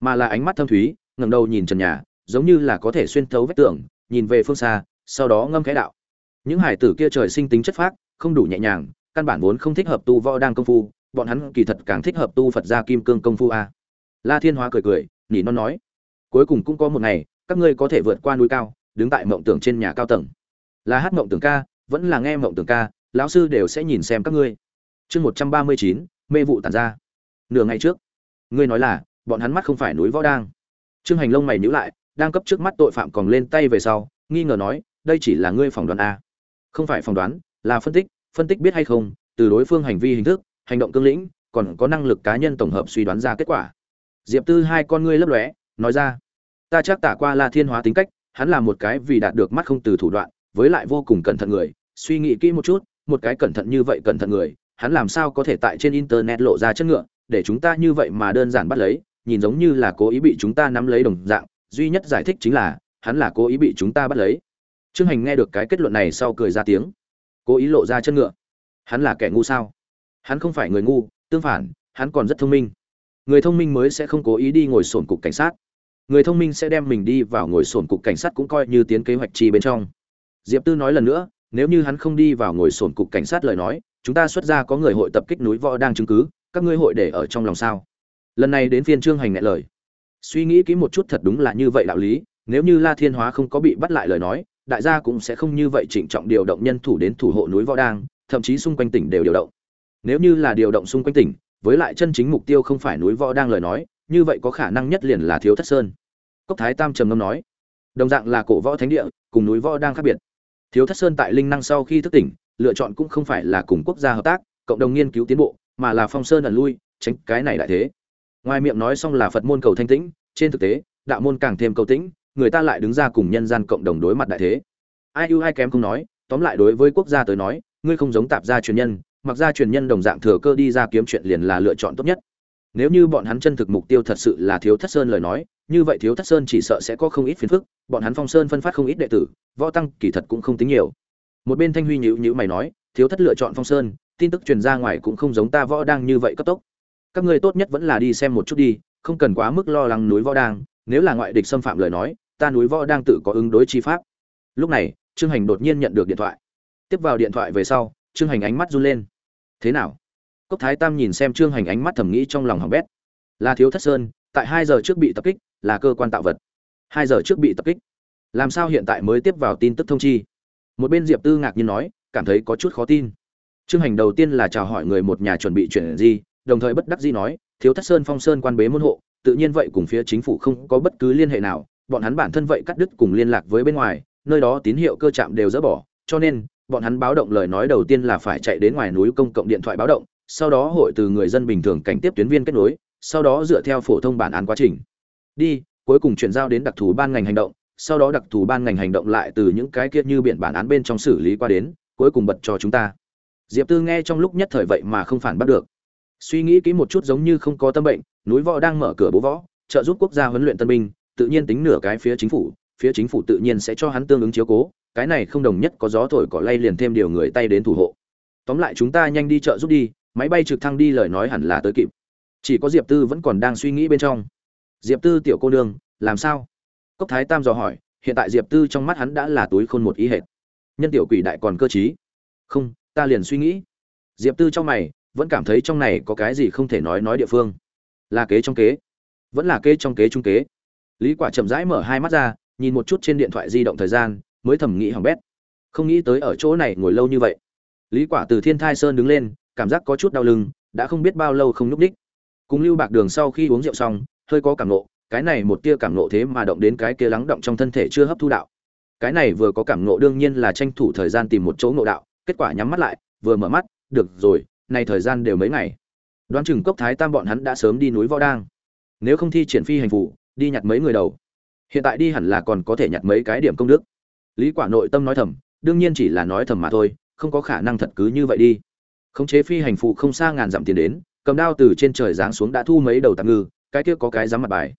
mà là ánh mắt thâm thúy, ngẩng đầu nhìn trần nhà, giống như là có thể xuyên thấu vách tường, nhìn về phương xa, sau đó ngâm khẽ đạo. Những hải tử kia trời sinh tính chất phác, không đủ nhẹ nhàng căn bản vốn không thích hợp tu võ đang công phu, bọn hắn kỳ thật càng thích hợp tu phật gia kim cương công phu a. La thiên hóa cười cười nhỉ non nói, cuối cùng cũng có một ngày, các ngươi có thể vượt qua núi cao, đứng tại mộng tưởng trên nhà cao tầng. Là hát mộng tưởng ca, vẫn là nghe mộng tưởng ca, lão sư đều sẽ nhìn xem các ngươi. Chương một trăm ba mươi chín, mê vụ tàn ra. Nửa ngày trước, ngươi nói là, bọn hắn mắt không phải núi võ đang. Trương hành lông mày nhữ lại, đang cấp trước mắt tội phạm còn lên tay về sau, nghi ngờ nói, đây chỉ là ngươi phỏng đoán a. Không phải phỏng đoán, là phân tích phân tích biết hay không, từ đối phương hành vi hình thức, hành động cương lĩnh, còn có năng lực cá nhân tổng hợp suy đoán ra kết quả. Diệp tư hai con ngươi lấp lóe, nói ra, ta chắc tả qua la thiên hóa tính cách, hắn là một cái vì đạt được mắt không từ thủ đoạn, với lại vô cùng cẩn thận người. Suy nghĩ kỹ một chút, một cái cẩn thận như vậy cẩn thận người, hắn làm sao có thể tại trên internet lộ ra chất ngựa? Để chúng ta như vậy mà đơn giản bắt lấy, nhìn giống như là cố ý bị chúng ta nắm lấy đồng dạng, duy nhất giải thích chính là, hắn là cố ý bị chúng ta bắt lấy. Trương hành nghe được cái kết luận này sau cười ra tiếng cố ý lộ ra chân ngựa. Hắn là kẻ ngu sao? Hắn không phải người ngu, tương phản, hắn còn rất thông minh. Người thông minh mới sẽ không cố ý đi ngồi sổn cục cảnh sát. Người thông minh sẽ đem mình đi vào ngồi sổn cục cảnh sát cũng coi như tiến kế hoạch chi bên trong. Diệp tư nói lần nữa, nếu như hắn không đi vào ngồi sổn cục cảnh sát lời nói, chúng ta xuất ra có người hội tập kích núi võ đang chứng cứ, các ngươi hội để ở trong lòng sao? Lần này đến phiên trương hành ngại lời. Suy nghĩ kỹ một chút thật đúng là như vậy đạo lý, nếu như la thiên hóa không có bị bắt lại lời nói đại gia cũng sẽ không như vậy trịnh trọng điều động nhân thủ đến thủ hộ núi võ đang, thậm chí xung quanh tỉnh đều điều động. Nếu như là điều động xung quanh tỉnh, với lại chân chính mục tiêu không phải núi võ đang lời nói, như vậy có khả năng nhất liền là thiếu thất sơn. Cốc thái tam trầm ngâm nói, đồng dạng là cổ võ thánh địa, cùng núi võ đang khác biệt. Thiếu thất sơn tại linh năng sau khi thức tỉnh, lựa chọn cũng không phải là cùng quốc gia hợp tác, cộng đồng nghiên cứu tiến bộ, mà là phong sơn ẩn lui, tránh cái này đại thế. Ngoài miệng nói xong là phật môn cầu thanh tĩnh, trên thực tế, đạo môn càng thêm cầu tĩnh người ta lại đứng ra cùng nhân gian cộng đồng đối mặt đại thế. Ai ưu ai kém không nói, tóm lại đối với quốc gia tới nói, ngươi không giống tạp gia truyền nhân, mặc ra truyền nhân đồng dạng thừa cơ đi ra kiếm chuyện liền là lựa chọn tốt nhất. Nếu như bọn hắn chân thực mục tiêu thật sự là thiếu thất sơn lời nói, như vậy thiếu thất sơn chỉ sợ sẽ có không ít phiền phức, bọn hắn phong sơn phân phát không ít đệ tử, võ tăng kỳ thật cũng không tính nhiều. Một bên thanh huy nhữ nhữ mày nói, thiếu thất lựa chọn phong sơn, tin tức truyền ra ngoài cũng không giống ta võ đang như vậy cấp tốc. Các ngươi tốt nhất vẫn là đi xem một chút đi, không cần quá mức lo lắng núi võ đang, nếu là ngoại địch xâm phạm lời nói ta núi võ đang tự có ứng đối chi pháp. Lúc này, trương hành đột nhiên nhận được điện thoại. Tiếp vào điện thoại về sau, trương hành ánh mắt run lên. Thế nào? Cốc thái tam nhìn xem trương hành ánh mắt thầm nghĩ trong lòng hỏng bét. Là thiếu thất sơn, tại hai giờ trước bị tập kích, là cơ quan tạo vật. Hai giờ trước bị tập kích. Làm sao hiện tại mới tiếp vào tin tức thông chi? Một bên diệp tư ngạc nhiên nói, cảm thấy có chút khó tin. Trương hành đầu tiên là chào hỏi người một nhà chuẩn bị chuyển gì, đồng thời bất đắc dĩ nói, thiếu thất sơn phong sơn quan bế môn hộ, tự nhiên vậy cùng phía chính phủ không có bất cứ liên hệ nào bọn hắn bản thân vậy cắt đứt cùng liên lạc với bên ngoài, nơi đó tín hiệu cơ trạm đều dỡ bỏ, cho nên, bọn hắn báo động lời nói đầu tiên là phải chạy đến ngoài núi công cộng điện thoại báo động, sau đó hội từ người dân bình thường cảnh tiếp tuyến viên kết nối, sau đó dựa theo phổ thông bản án quá trình. Đi, cuối cùng chuyển giao đến đặc thù ban ngành hành động, sau đó đặc thù ban ngành hành động lại từ những cái kia như biển bản án bên trong xử lý qua đến, cuối cùng bật cho chúng ta. Diệp tư nghe trong lúc nhất thời vậy mà không phản bắt được. Suy nghĩ kỹ một chút giống như không có tâm bệnh, núi võ đang mở cửa bố võ, trợ giúp quốc gia huấn luyện tân binh tự nhiên tính nửa cái phía chính phủ, phía chính phủ tự nhiên sẽ cho hắn tương ứng chiếu cố, cái này không đồng nhất có gió thổi cỏ lay liền thêm điều người tay đến thủ hộ. Tóm lại chúng ta nhanh đi chợ giúp đi, máy bay trực thăng đi lời nói hẳn là tới kịp. Chỉ có diệp tư vẫn còn đang suy nghĩ bên trong. Diệp tư tiểu cô nương, làm sao? Cốc thái tam dò hỏi, hiện tại diệp tư trong mắt hắn đã là túi khôn một ý hệt. Nhân tiểu quỷ đại còn cơ t không, ta liền suy nghĩ. Diệp tư trong mày, vẫn cảm thấy trong này có cái gì không thể nói nói địa phương. Là kế trong kế. Vẫn là kế trong kế trung kế lý quả chậm rãi mở hai mắt ra, nhìn một chút trên điện thoại di động thời gian, mới thầm nghĩ hỏng bét. Không nghĩ tới ở chỗ này ngồi lâu như vậy. Lý quả từ thiên thai sơn đứng lên, cảm giác có chút đau lưng, đã không biết bao lâu không nhúc đích. Cùng lưu bạc đường sau khi uống rượu xong, hơi có cảm nộ, cái này một tia cảm nộ thế mà động đến cái kia lắng động trong thân thể chưa hấp thu đạo. Cái này vừa có cảm nộ đương nhiên là tranh thủ thời gian tìm một chỗ ngộ đạo, kết quả nhắm mắt lại, vừa mở mắt, được rồi, này thời gian đều mấy ngày. Đoán chừng cốc thái tam bọn hắn đã sớm đi núi võ đang. Nếu không thi triển phi hành vụ đi nhặt mấy người đầu. Hiện tại đi hẳn là còn có thể nhặt mấy cái điểm công đức. Lý quả nội tâm nói thầm, đương nhiên chỉ là nói thầm mà thôi, không có khả năng thật cứ như vậy đi. Khống chế phi hành phụ không xa ngàn dặm tiền đến, cầm đao từ trên trời giáng xuống đã thu mấy đầu tạm ngư, cái kia có cái dám mặt bài.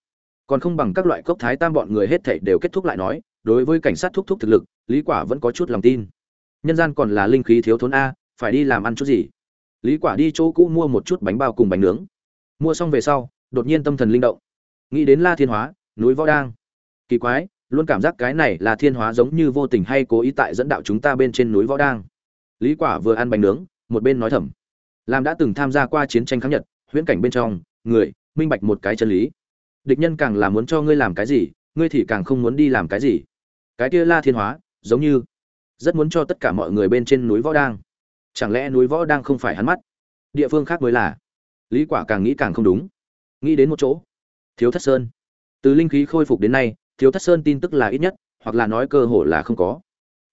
Còn không bằng các loại cốc thái tam bọn người hết thảy đều kết thúc lại nói, đối với cảnh sát thúc thúc thực lực, lý quả vẫn có chút lòng tin. Nhân gian còn là linh khí thiếu thốn a, phải đi làm ăn chút gì? Lý quả đi chỗ cũ mua một chút bánh bao cùng bánh nướng. Mua xong về sau, đột nhiên tâm thần linh động nghĩ đến la thiên hóa, núi võ đang. Kỳ quái, luôn cảm giác cái này là thiên hóa giống như vô tình hay cố ý tại dẫn đạo chúng ta bên trên núi võ đang. Lý quả vừa ăn bánh nướng, một bên nói thầm. Làm đã từng tham gia qua chiến tranh kháng nhật, huyễn cảnh bên trong, người, minh bạch một cái chân lý. Địch nhân càng là muốn cho ngươi làm cái gì, ngươi thì càng không muốn đi làm cái gì. Cái kia la thiên hóa, giống như rất muốn cho tất cả mọi người bên trên núi võ đang. Chẳng lẽ núi võ đang không phải hắn mắt? Địa phương khác mới là. Lý quả càng nghĩ càng không đúng. Nghĩ đến một chỗ thiếu thất sơn. Từ linh khí khôi phục đến nay, thiếu thất sơn tin tức là ít nhất, hoặc là nói cơ hội là không có.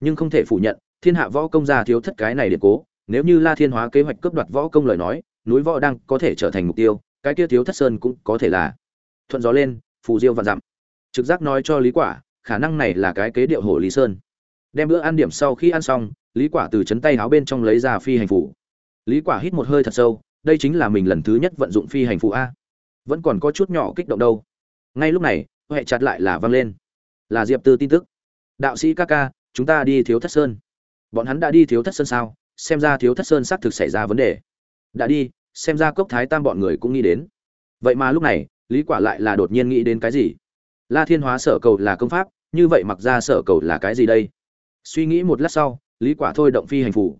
Nhưng không thể phủ nhận, thiên hạ võ công gia thiếu thất cái này điện cố, nếu như la thiên hóa kế hoạch cướp đoạt võ công lời nói, núi võ đang có thể trở thành mục tiêu, cái kia thiếu thất sơn cũng có thể là. Thuận gió lên, phù diêu và dặm. Trực giác nói cho lý quả, khả năng này là cái kế điệu hồ lý sơn. Đem bữa ăn điểm sau khi ăn xong, lý quả từ chấn tay áo bên trong lấy ra phi hành phủ lý quả hít một hơi thật sâu, đây chính là mình lần thứ nhất vận dụng phi hành phủ a vẫn còn có chút nhỏ kích động đâu. Ngay lúc này huệ chặt lại là vang lên. Là diệp tư tin tức. Đạo sĩ ca ca, chúng ta đi thiếu thất sơn. Bọn hắn đã đi thiếu thất sơn sao? Xem ra thiếu thất sơn xác thực xảy ra vấn đề. Đã đi, xem ra cốc thái tam bọn người cũng nghĩ đến. Vậy mà lúc này, lý quả lại là đột nhiên nghĩ đến cái gì? La thiên hóa sở cầu là công pháp, như vậy mặc ra sở cầu là cái gì đây? Suy nghĩ một lát sau, lý quả thôi động phi hành phù.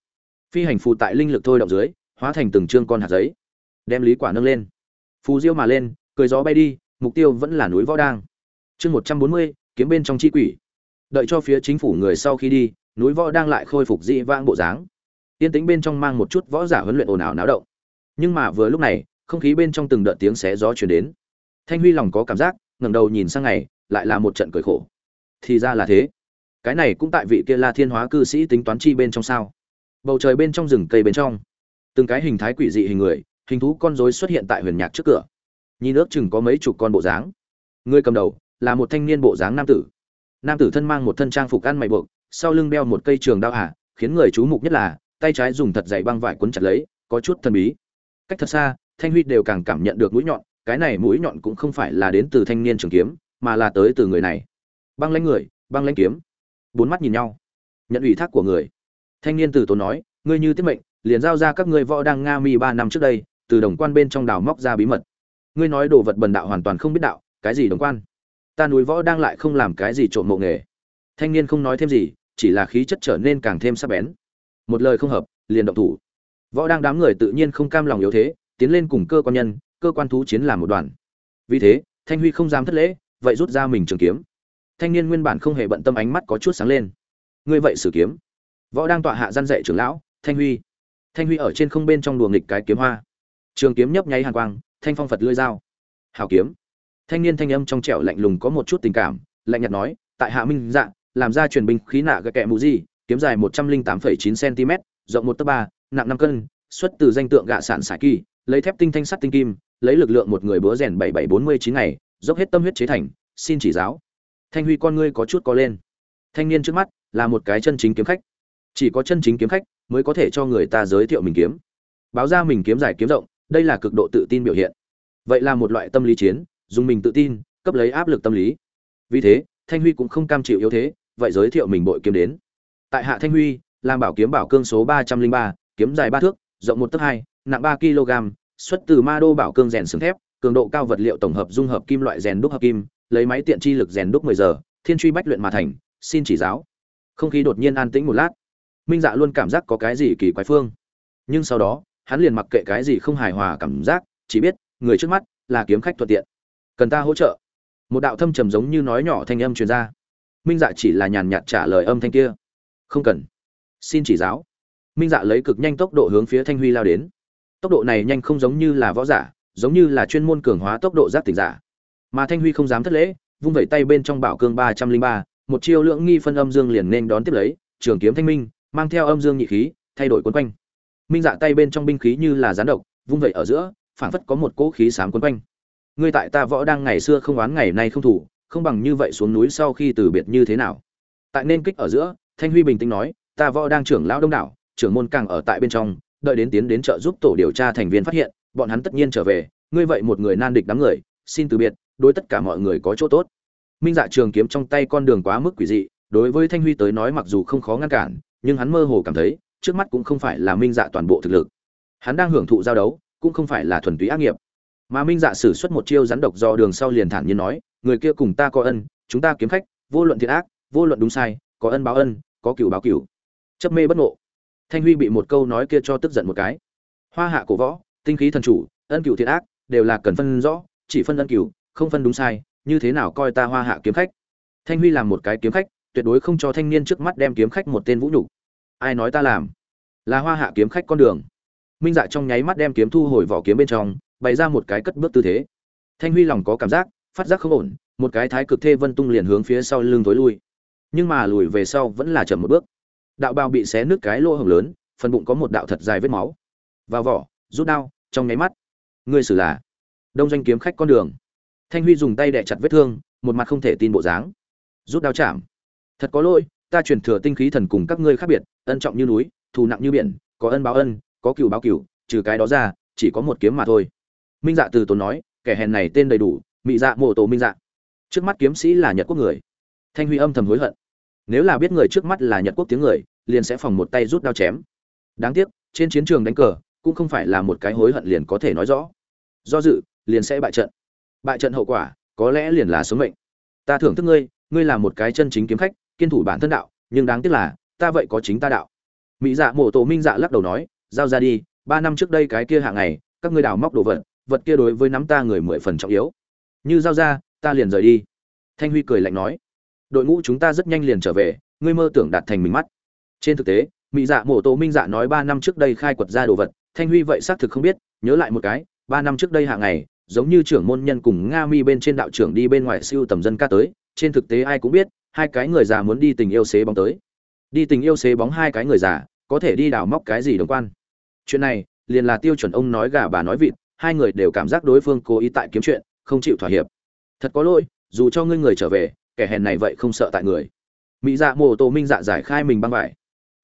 Phi hành phù tại linh lực thôi động dưới, hóa thành từng trương con hạt giấy. Đem lý quả nâng lên phù diêu mà lên cười gió bay đi mục tiêu vẫn là núi võ đang. Chương 140, kiếm bên trong chi quỷ. Đợi cho phía chính phủ người sau khi đi núi võ đang lại khôi phục dị vãng bộ dáng. Tiên tĩnh bên trong mang một chút võ giả huấn luyện ồn ào náo động. Nhưng mà vừa lúc này không khí bên trong từng đợt tiếng xé gió truyền đến. Thanh huy lòng có cảm giác ngẩng đầu nhìn sang ngày lại là một trận cười khổ. Thì ra là thế. Cái này cũng tại vị kia la thiên hóa cư sĩ tính toán chi bên trong sao? Bầu trời bên trong rừng cây bên trong. Từng cái hình thái quỷ dị hình người hình thú con rối xuất hiện tại huyền nhạc trước cửa. Nhìn ước chừng có mấy chục con bộ dáng. Người cầm đầu là một thanh niên bộ dáng nam tử. Nam tử thân mang một thân trang phục ăn mày buộc, sau lưng đeo một cây trường đao hạ, khiến người chú mục nhất là, tay trái dùng thật dày băng vải quấn chặt lấy, có chút thần bí. Cách thật xa, thanh huy đều càng cảm nhận được mũi nhọn, cái này mũi nhọn cũng không phải là đến từ thanh niên trường kiếm, mà là tới từ người này. Băng lãnh người, băng lãnh kiếm. Bốn mắt nhìn nhau. Nhận ủy thác của người. Thanh niên từ tốn nói, ngươi như tiết mệnh, liền giao ra các ngươi võ đang nga mi ba năm trước đây từ đồng quan bên trong đào móc ra bí mật. Ngươi nói đồ vật bần đạo hoàn toàn không biết đạo, cái gì đồng quan? Ta núi võ đang lại không làm cái gì trộm mộ nghề. Thanh niên không nói thêm gì, chỉ là khí chất trở nên càng thêm sắc bén. Một lời không hợp, liền động thủ. Võ đang đám người tự nhiên không cam lòng yếu thế, tiến lên cùng cơ quan nhân, cơ quan thú chiến làm một đoàn. Vì thế, thanh huy không dám thất lễ, vậy rút ra mình trường kiếm. Thanh niên nguyên bản không hề bận tâm ánh mắt có chút sáng lên. Ngươi vậy sử kiếm. Võ đang tọa hạ gian dạy trưởng lão, thanh huy. Thanh huy ở trên không bên trong đùa nghịch cái kiếm hoa trường kiếm nhấp nháy hàn quang, thanh phong phật lưỡi dao. Hào kiếm. Thanh niên thanh âm trong trẻo lạnh lùng có một chút tình cảm, lạnh nhạt nói, tại hạ minh dạ làm ra truyền binh khí nạ gạ kẹ mù gì kiếm dài một trăm linh tám phẩy chín cm, rộng một tấc ba, nặng năm cân, xuất từ danh tượng gạ sản sải kỳ, lấy thép tinh thanh sắt tinh kim, lấy lực lượng một người búa rèn bảy bảy bốn mươi chín ngày, dốc hết tâm huyết chế thành, xin chỉ giáo. Thanh huy, con ngươi có chút có lên. Thanh niên trước mắt là một cái chân chính kiếm khách. Chỉ có chân chính kiếm khách mới có thể cho người ta giới thiệu mình kiếm. Báo ra mình kiếm dài kiếm rộng đây là cực độ tự tin biểu hiện. Vậy là một loại tâm lý chiến, dùng mình tự tin, cấp lấy áp lực tâm lý. Vì thế, thanh huy cũng không cam chịu yếu thế, vậy giới thiệu mình bội kiếm đến. Tại hạ thanh huy, làm bảo kiếm bảo cương số ba trăm linh ba, kiếm dài ba thước, rộng một tấc hai, nặng ba kg, xuất từ ma đô bảo cương rèn sừng thép, cường độ cao vật liệu tổng hợp dung hợp kim loại rèn đúc hợp kim, lấy máy tiện chi lực rèn đúc mười giờ, thiên truy bách luyện mà thành, xin chỉ giáo. Không khí đột nhiên an tĩnh một lát. Minh dạ luôn cảm giác có cái gì kỳ quái phương. Nhưng sau đó hắn liền mặc kệ cái gì không hài hòa cảm giác, chỉ biết, người trước mắt là kiếm khách thuận tiện, cần ta hỗ trợ. Một đạo thâm trầm giống như nói nhỏ thanh âm truyền ra. Minh dạ chỉ là nhàn nhạt trả lời âm thanh kia. Không cần. Xin chỉ giáo. Minh dạ lấy cực nhanh tốc độ hướng phía thanh huy lao đến. Tốc độ này nhanh không giống như là võ giả, giống như là chuyên môn cường hóa tốc độ giác tỉnh giả. Mà thanh huy không dám thất lễ, vung vẩy tay bên trong bảo cương ba trăm linh ba, một chiêu lưỡng nghi phân âm dương liền nên đón tiếp lấy, trường kiếm thanh minh, mang theo âm dương nhị khí, thay đổi quấn quanh minh dạ tay bên trong binh khí như là gián độc, vung vẩy ở giữa, phảng phất có một cỗ khí sám quấn quanh. Ngươi tại ta võ đang ngày xưa không oán ngày nay không thủ, không bằng như vậy xuống núi sau khi từ biệt như thế nào? Tại nên kích ở giữa, thanh huy bình tĩnh nói, ta võ đang trưởng lão đông đảo, trưởng môn càng ở tại bên trong, đợi đến tiến đến trợ giúp tổ điều tra thành viên phát hiện, bọn hắn tất nhiên trở về, ngươi vậy một người nan địch đám người, xin từ biệt, đối tất cả mọi người có chỗ tốt. Minh dạ trường kiếm trong tay con đường quá mức quỷ dị, đối với thanh huy tới nói mặc dù không khó ngăn cản, nhưng hắn mơ hồ cảm thấy trước mắt cũng không phải là minh dạ toàn bộ thực lực. Hắn đang hưởng thụ giao đấu, cũng không phải là thuần túy ác nghiệp. Mà minh dạ sử xuất một chiêu rắn độc do đường sau liền thản nhiên nói, người kia cùng ta có ân, chúng ta kiếm khách, vô luận thiện ác, vô luận đúng sai, có ân báo ân, có cựu báo cựu chấp mê bất ngộ. Thanh huy bị một câu nói kia cho tức giận một cái. Hoa hạ cổ võ, tinh khí thần chủ, ân cựu thiện ác, đều là cần phân rõ, chỉ phân ân cựu không phân đúng sai, như thế nào coi ta hoa hạ kiếm khách? Thanh huy làm một cái kiếm khách, tuyệt đối không cho thanh niên trước mắt đem kiếm khách một tên vũ nhục ai nói ta làm? Là hoa hạ kiếm khách con đường. Minh dạ trong nháy mắt đem kiếm thu hồi vỏ kiếm bên trong, bày ra một cái cất bước tư thế. Thanh huy lòng có cảm giác, phát giác không ổn, một cái thái cực thê vân tung liền hướng phía sau lưng tối lui. Nhưng mà lùi về sau vẫn là chậm một bước. Đạo bao bị xé nứt cái lỗ hồng lớn, phần bụng có một đạo thật dài vết máu. Vào vỏ, rút đao, trong nháy mắt. Ngươi xử là đông doanh kiếm khách con đường. Thanh huy dùng tay đẻ chặt vết thương, một mặt không thể tin bộ dáng. Rút đao chạm. Thật có lỗi ta truyền thừa tinh khí thần cùng các ngươi khác biệt, ân trọng như núi, thù nặng như biển, có ân báo ân, có cừu báo cừu trừ cái đó ra, chỉ có một kiếm mà thôi. Minh dạ từ tốn nói, kẻ hèn này tên đầy đủ, mị dạ mộ tổ minh dạ. Trước mắt kiếm sĩ là nhật quốc người. Thanh huy âm thầm hối hận. Nếu là biết người trước mắt là nhật quốc tiếng người, liền sẽ phòng một tay rút đao chém. Đáng tiếc, trên chiến trường đánh cờ, cũng không phải là một cái hối hận liền có thể nói rõ. Do dự, liền sẽ bại trận. Bại trận hậu quả, có lẽ liền là số mệnh. Ta thưởng thức ngươi ngươi là một cái chân chính kiếm khách kiên thủ bản thân đạo, nhưng đáng tiếc là, ta vậy có chính ta đạo. Mỹ dạ mộ tổ minh dạ lắc đầu nói, giao ra đi, ba năm trước đây cái kia hạ ngày, các ngươi đào móc đồ vật vật kia đối với nắm ta người mười phần trọng yếu. Như giao ra, ta liền rời đi. Thanh huy cười lạnh nói, đội ngũ chúng ta rất nhanh liền trở về, ngươi mơ tưởng đạt thành mình mắt. Trên thực tế, mỹ dạ mộ tổ minh dạ nói ba năm trước đây khai quật ra đồ vật, thanh huy vậy xác thực không biết, nhớ lại một cái, ba năm trước đây hạ ngày, giống như trưởng môn nhân cùng nga mi bên trên đạo trưởng đi bên ngoài siêu tầm dân ca tới, trên thực tế ai cũng biết hai cái người già muốn đi tình yêu xế bóng tới. Đi tình yêu xế bóng hai cái người già, có thể đi đào móc cái gì đồng quan. Chuyện này, liền là tiêu chuẩn ông nói gà bà nói vịt, hai người đều cảm giác đối phương cố ý tại kiếm chuyện, không chịu thỏa hiệp. Thật có lỗi, dù cho ngươi người trở về, kẻ hèn này vậy không sợ tại người. Mỹ dạ mồ tô minh dạ giải khai mình băng vải.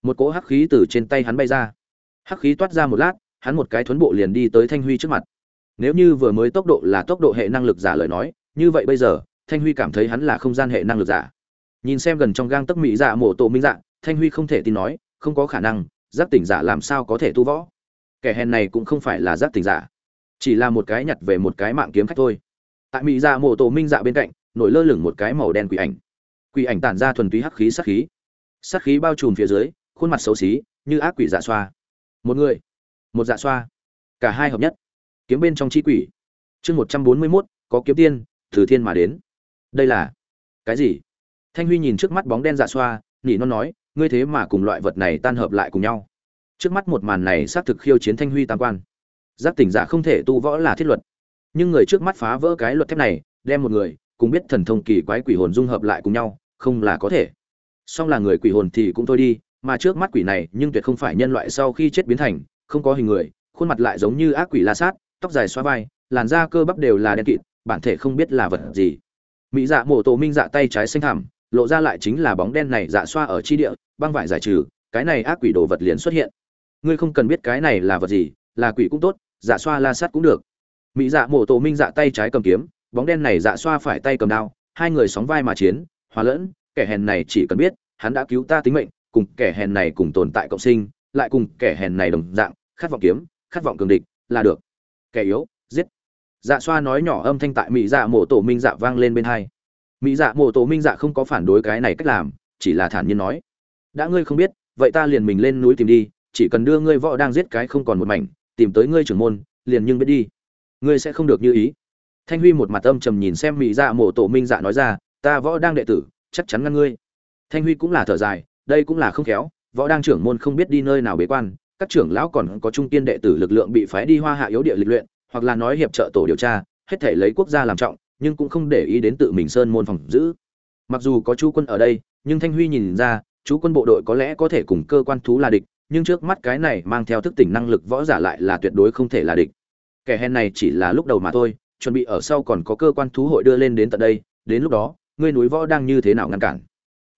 Một cỗ hắc khí từ trên tay hắn bay ra. Hắc khí toát ra một lát, hắn một cái thuấn bộ liền đi tới thanh huy trước mặt. Nếu như vừa mới tốc độ là tốc độ hệ năng lực giả lời nói, như vậy bây giờ, thanh huy cảm thấy hắn là không gian hệ năng lực giả nhìn xem gần trong gang tấc mỹ dạ mổ tổ minh dạ thanh huy không thể tin nói, không có khả năng giác tỉnh giả làm sao có thể tu võ? Kẻ hèn này cũng không phải là giác tỉnh giả, chỉ là một cái nhặt về một cái mạng kiếm khách thôi. Tại mỹ dạ mổ tổ minh dạ bên cạnh, nổi lơ lửng một cái màu đen quỷ ảnh. Quỷ ảnh tản ra thuần túy hắc khí sát khí. Sát khí bao trùm phía dưới, khuôn mặt xấu xí, như ác quỷ dạ xoa. Một người, một dạ xoa. Cả hai hợp nhất. Kiếm bên trong chi quỷ. Chương một trăm bốn mươi mốt, có kiếm tiên, từ thiên mà đến. Đây là cái gì? Thanh huy nhìn trước mắt bóng đen dạ xoa, nỉ non nói, ngươi thế mà cùng loại vật này tan hợp lại cùng nhau. Trước mắt một màn này xác thực khiêu chiến thanh huy tam quan. Giác tỉnh giả không thể tu võ là thiết luật. Nhưng người trước mắt phá vỡ cái luật thép này, đem một người, cùng biết thần thông kỳ quái quỷ hồn dung hợp lại cùng nhau, không là có thể. Song là người quỷ hồn thì cũng thôi đi, mà trước mắt quỷ này nhưng tuyệt không phải nhân loại sau khi chết biến thành, không có hình người, khuôn mặt lại giống như ác quỷ la sát, tóc dài xoa vai, làn da cơ bắp đều là đen kịt, bản thể không biết là vật gì. Mỹ dạ mổ tổ minh dạ tay trái xanh thẳm lộ ra lại chính là bóng đen này dạ xoa ở chi địa, băng vải giải trừ, cái này ác quỷ đồ vật liền xuất hiện. Ngươi không cần biết cái này là vật gì, là quỷ cũng tốt dạ xoa la sát cũng được. Mỹ dạ mổ tổ minh dạ tay trái cầm kiếm, bóng đen này dạ xoa phải tay cầm đao, hai người sóng vai mà chiến, hòa lẫn, kẻ hèn này chỉ cần biết, hắn đã cứu ta tính mệnh, cùng kẻ hèn này cùng tồn tại cộng sinh, lại cùng kẻ hèn này đồng dạng, khát vọng kiếm, khát vọng cường địch, là được. Kẻ yếu, giết. Dạ xoa nói nhỏ âm thanh tại mỹ dạ mổ tổ minh dạ vang lên bên hai mỹ dạ Mộ tổ minh dạ không có phản đối cái này cách làm, chỉ là thản nhiên nói. Đã ngươi không biết, vậy ta liền mình lên núi tìm đi, chỉ cần đưa ngươi võ đang giết cái không còn một mảnh, tìm tới ngươi trưởng môn, liền nhưng biết đi. Ngươi sẽ không được như ý. Thanh huy một mặt âm trầm nhìn xem mỹ dạ Mộ tổ minh dạ nói ra, ta võ đang đệ tử, chắc chắn ngăn ngươi. Thanh huy cũng là thở dài, đây cũng là không khéo, võ đang trưởng môn không biết đi nơi nào bế quan, các trưởng lão còn có trung tiên đệ tử lực lượng bị phái đi hoa hạ yếu địa lịch luyện, hoặc là nói hiệp trợ tổ điều tra, hết thể lấy quốc gia làm trọng nhưng cũng không để ý đến tự mình sơn môn phòng giữ. Mặc dù có chú quân ở đây, nhưng thanh huy nhìn ra, chú quân bộ đội có lẽ có thể cùng cơ quan thú là địch, nhưng trước mắt cái này mang theo thức tỉnh năng lực võ giả lại là tuyệt đối không thể là địch. Kẻ hèn này chỉ là lúc đầu mà thôi, chuẩn bị ở sau còn có cơ quan thú hội đưa lên đến tận đây, đến lúc đó, ngươi núi võ đang như thế nào ngăn cản?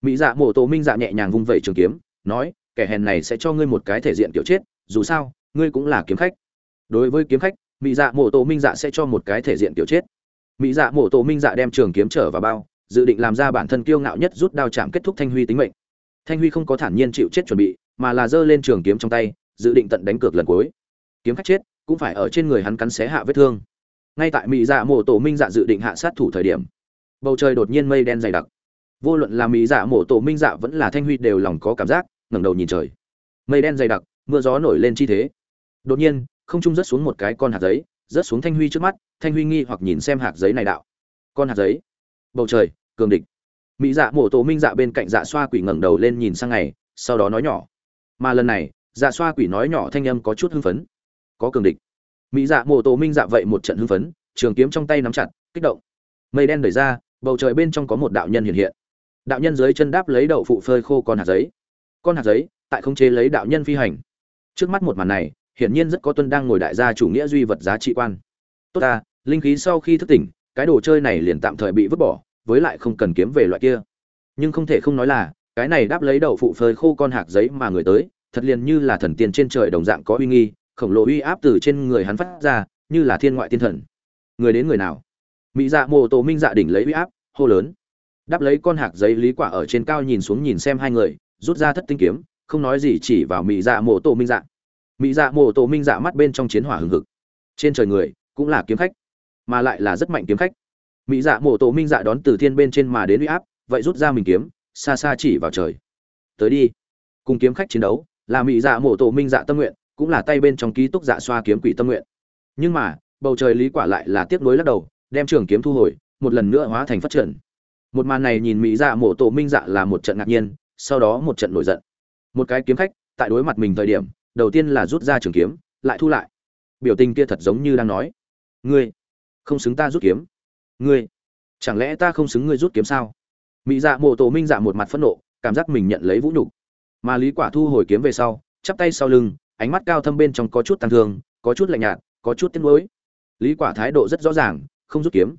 Mỹ dạ mổ tổ minh dạ nhẹ nhàng vung vẩy trường kiếm, nói, kẻ hèn này sẽ cho ngươi một cái thể diện kiểu chết, dù sao, ngươi cũng là kiếm khách. Đối với kiếm khách, mỹ dạ mổ tổ minh dạ sẽ cho một cái thể diện kiểu chết mỹ dạ mổ tổ minh dạ đem trường kiếm trở vào bao, dự định làm ra bản thân kiêu ngạo nhất rút đao chạm kết thúc thanh huy tính mệnh. Thanh huy không có thản nhiên chịu chết chuẩn bị, mà là giơ lên trường kiếm trong tay, dự định tận đánh cược lần cuối. Kiếm khách chết, cũng phải ở trên người hắn cắn xé hạ vết thương. Ngay tại mỹ dạ mổ tổ minh dạ dự định hạ sát thủ thời điểm, bầu trời đột nhiên mây đen dày đặc. Vô luận là mỹ dạ mổ tổ minh dạ vẫn là thanh huy đều lòng có cảm giác, ngẩng đầu nhìn trời. Mây đen dày đặc, mưa gió nổi lên chi thế. Đột nhiên, không trung rớt xuống một cái con hạt giấy rớt xuống thanh huy trước mắt, thanh huy nghi hoặc nhìn xem hạt giấy này đạo. Con hạt giấy. Bầu trời, cường địch. Mỹ dạ mổ tổ minh dạ bên cạnh dạ xoa quỷ ngẩng đầu lên nhìn sang ngày, sau đó nói nhỏ. Mà lần này dạ xoa quỷ nói nhỏ thanh âm có chút hưng phấn. Có cường địch. Mỹ dạ mổ tổ minh dạ vậy một trận hưng phấn, trường kiếm trong tay nắm chặt, kích động. Mây đen đẩy ra, bầu trời bên trong có một đạo nhân hiện hiện. Đạo nhân dưới chân đáp lấy đậu phụ phơi khô con hạt giấy. Con hạt giấy, tại không chế lấy đạo nhân phi hành. Trước mắt một màn này hiển nhiên rất có tuân đang ngồi đại gia chủ nghĩa duy vật giá trị quan. Tốt ta, linh khí sau khi thức tỉnh, cái đồ chơi này liền tạm thời bị vứt bỏ, với lại không cần kiếm về loại kia. Nhưng không thể không nói là, cái này đáp lấy đậu phụ phơi khô con hạt giấy mà người tới, thật liền như là thần tiên trên trời đồng dạng có uy nghi, khổng lồ uy áp từ trên người hắn phát ra, như là thiên ngoại thiên thần. Người đến người nào? Mỹ dạ mô tô minh dạ đỉnh lấy uy áp, hô lớn. Đáp lấy con hạt giấy lý quả ở trên cao nhìn xuống nhìn xem hai người, rút ra thất tinh kiếm, không nói gì chỉ vào mỹ dạ mô tô minh dạ mỹ dạ Mộ tô minh dạ mắt bên trong chiến hỏa hừng hực. Trên trời người, cũng là kiếm khách, mà lại là rất mạnh kiếm khách. Mỹ dạ Mộ tô minh dạ đón từ thiên bên trên mà đến uy áp, vậy rút ra mình kiếm, xa xa chỉ vào trời. Tới đi. Cùng kiếm khách chiến đấu, là mỹ dạ Mộ tô minh dạ tâm nguyện, cũng là tay bên trong ký túc dạ xoa kiếm quỷ tâm nguyện. Nhưng mà, bầu trời lý quả lại là tiếc nuối lắc đầu, đem trường kiếm thu hồi, một lần nữa hóa thành phát triển một màn này nhìn mỹ dạ Mộ tổ minh dạ là một trận ngạc nhiên, sau đó một trận nổi giận. Một cái kiếm khách, tại đối mặt mình thời điểm đầu tiên là rút ra trường kiếm, lại thu lại. Biểu tình kia thật giống như đang nói. Ngươi, không xứng ta rút kiếm. Ngươi, chẳng lẽ ta không xứng ngươi rút kiếm sao? Mỹ dạ Mộ tổ minh dạ một mặt phẫn nộ, cảm giác mình nhận lấy vũ nhục. Mà lý quả thu hồi kiếm về sau, chắp tay sau lưng, ánh mắt cao thâm bên trong có chút tăng thương, có chút lạnh nhạt, có chút tiếc nuối. Lý quả thái độ rất rõ ràng, không rút kiếm.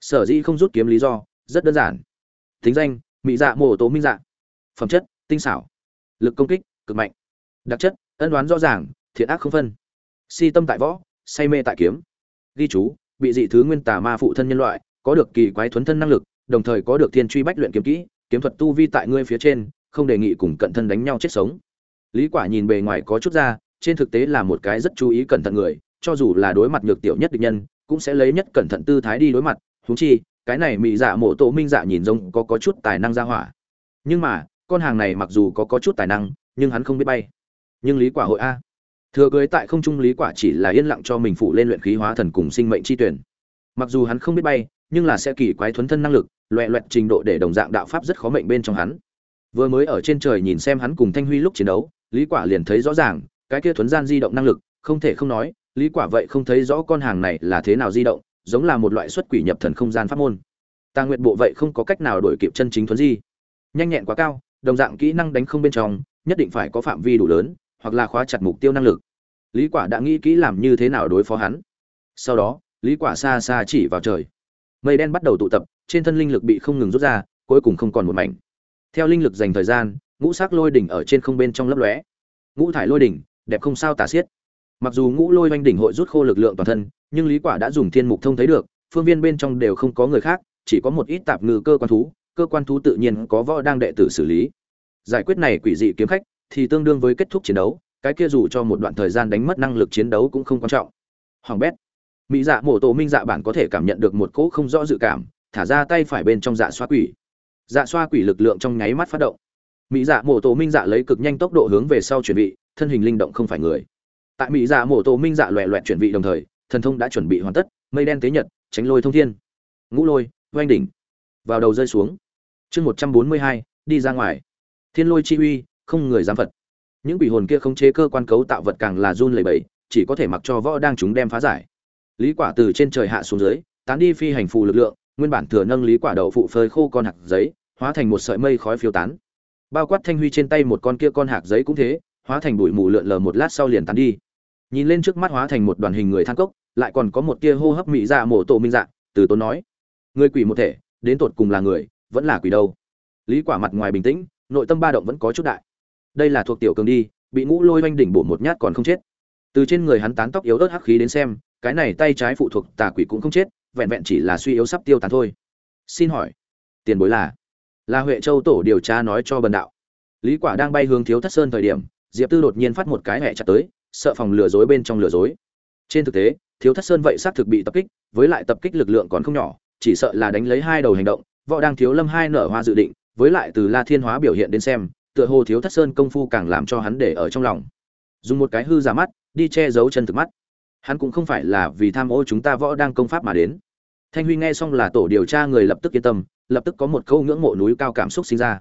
Sở dĩ không rút kiếm lý do, rất đơn giản. Tính danh mỹ dạ Mộ tố minh dạ. Phẩm chất, tinh xảo. Lực công kích, cực mạnh. Đặc chất ân đoán rõ ràng, thiện ác không phân. Si tâm tại võ, say mê tại kiếm. Ghi chú, bị dị thứ nguyên tà ma phụ thân nhân loại, có được kỳ quái thuấn thân năng lực, đồng thời có được thiên truy bách luyện kiếm kỹ, kiếm thuật tu vi tại ngươi phía trên, không đề nghị cùng cận thân đánh nhau chết sống. Lý quả nhìn bề ngoài có chút ra, trên thực tế là một cái rất chú ý cẩn thận người, cho dù là đối mặt nhược tiểu nhất địch nhân, cũng sẽ lấy nhất cẩn thận tư thái đi đối mặt, huống chi, cái này mị dạ mộ tổ minh dạ nhìn giống có có chút tài năng ra hỏa. Nhưng mà, con hàng này mặc dù có có chút tài năng, nhưng hắn không biết bay nhưng lý quả hội a. Thừa cưới tại không trung lý quả chỉ là yên lặng cho mình phụ lên luyện khí hóa thần cùng sinh mệnh chi tuyển. Mặc dù hắn không biết bay, nhưng là sẽ kỳ quái thuấn thân năng lực, loẹ loẹt trình độ để đồng dạng đạo pháp rất khó mệnh bên trong hắn. Vừa mới ở trên trời nhìn xem hắn cùng thanh huy lúc chiến đấu, lý quả liền thấy rõ ràng, cái kia thuấn gian di động năng lực, không thể không nói, lý quả vậy không thấy rõ con hàng này là thế nào di động, giống là một loại xuất quỷ nhập thần không gian pháp môn. Ta nguyệt bộ vậy không có cách nào đổi kịp chân chính thuấn di. Nhanh nhẹn quá cao, đồng dạng kỹ năng đánh không bên trong, nhất định phải có phạm vi đủ lớn hoặc là khóa chặt mục tiêu năng lực. Lý quả đã nghĩ kỹ làm như thế nào đối phó hắn. Sau đó, lý quả xa xa chỉ vào trời. Mây đen bắt đầu tụ tập, trên thân linh lực bị không ngừng rút ra, cuối cùng không còn một mảnh. Theo linh lực dành thời gian, ngũ sắc lôi đỉnh ở trên không bên trong lấp lóe. Ngũ thải lôi đỉnh, đẹp không sao tả xiết. Mặc dù ngũ lôi oanh đỉnh hội rút khô lực lượng toàn thân, nhưng lý quả đã dùng thiên mục thông thấy được, phương viên bên trong đều không có người khác, chỉ có một ít tạp ngư cơ quan thú, cơ quan thú tự nhiên có võ đang đệ tử xử lý. Giải quyết này quỷ dị kiếm khách thì tương đương với kết thúc chiến đấu, cái kia dù cho một đoạn thời gian đánh mất năng lực chiến đấu cũng không quan trọng. Hoàng bét, mỹ dạ mổ tổ minh dạ bản có thể cảm nhận được một cỗ không rõ dự cảm, thả ra tay phải bên trong dạ xoa quỷ. Dạ xoa quỷ lực lượng trong nháy mắt phát động. Mỹ dạ mổ tổ minh dạ lấy cực nhanh tốc độ hướng về sau chuẩn bị thân hình linh động không phải người. Tại mỹ dạ mổ tổ minh dạ loẹ loẹt chuẩn bị đồng thời, thần thông đã chuẩn bị hoàn tất, mây đen tế nhật, tránh lôi thông thiên. Ngũ lôi, oanh đỉnh. Vào đầu rơi xuống. Chương một trăm bốn mươi hai, đi ra ngoài. Thiên lôi chi uy không người giám phật. Những quỷ hồn kia không chế cơ quan cấu tạo vật càng là run lẩy bẩy, chỉ có thể mặc cho võ đang chúng đem phá giải. Lý quả từ trên trời hạ xuống dưới, tán đi phi hành phù lực lượng, nguyên bản thừa nâng lý quả đậu phụ phơi khô con hạt giấy, hóa thành một sợi mây khói phiêu tán. Bao quát thanh huy trên tay một con kia con hạt giấy cũng thế, hóa thành bụi mù lượn lờ một lát sau liền tán đi. Nhìn lên trước mắt hóa thành một đoàn hình người than cốc, lại còn có một tia hô hấp mỹ dạ mổ tổ minh dạng từ tốn nói. Người quỷ một thể, đến tột cùng là người, vẫn là quỷ đâu? Lý quả mặt ngoài bình tĩnh, nội tâm ba động vẫn có chút đại đây là thuộc tiểu cường đi, bị ngũ lôi oanh đỉnh bổ một nhát còn không chết. Từ trên người hắn tán tóc yếu ớt hắc khí đến xem, cái này tay trái phụ thuộc tà quỷ cũng không chết, vẹn vẹn chỉ là suy yếu sắp tiêu tán thôi. Xin hỏi, tiền bối là? Là huệ châu tổ điều tra nói cho bần đạo. Lý quả đang bay hướng thiếu thất sơn thời điểm, diệp tư đột nhiên phát một cái hẹ chặt tới, sợ phòng lừa dối bên trong lừa dối. Trên thực tế, thiếu thất sơn vậy xác thực bị tập kích, với lại tập kích lực lượng còn không nhỏ, chỉ sợ là đánh lấy hai đầu hành động, võ đang thiếu lâm hai nở hoa dự định, với lại từ la thiên hóa biểu hiện đến xem tựa hồ thiếu thất sơn công phu càng làm cho hắn để ở trong lòng. Dùng một cái hư giả mắt, đi che giấu chân thực mắt. Hắn cũng không phải là vì tham ô chúng ta võ đang công pháp mà đến. Thanh huy nghe xong là tổ điều tra người lập tức yên tâm, lập tức có một câu ngưỡng mộ núi cao cảm xúc sinh ra.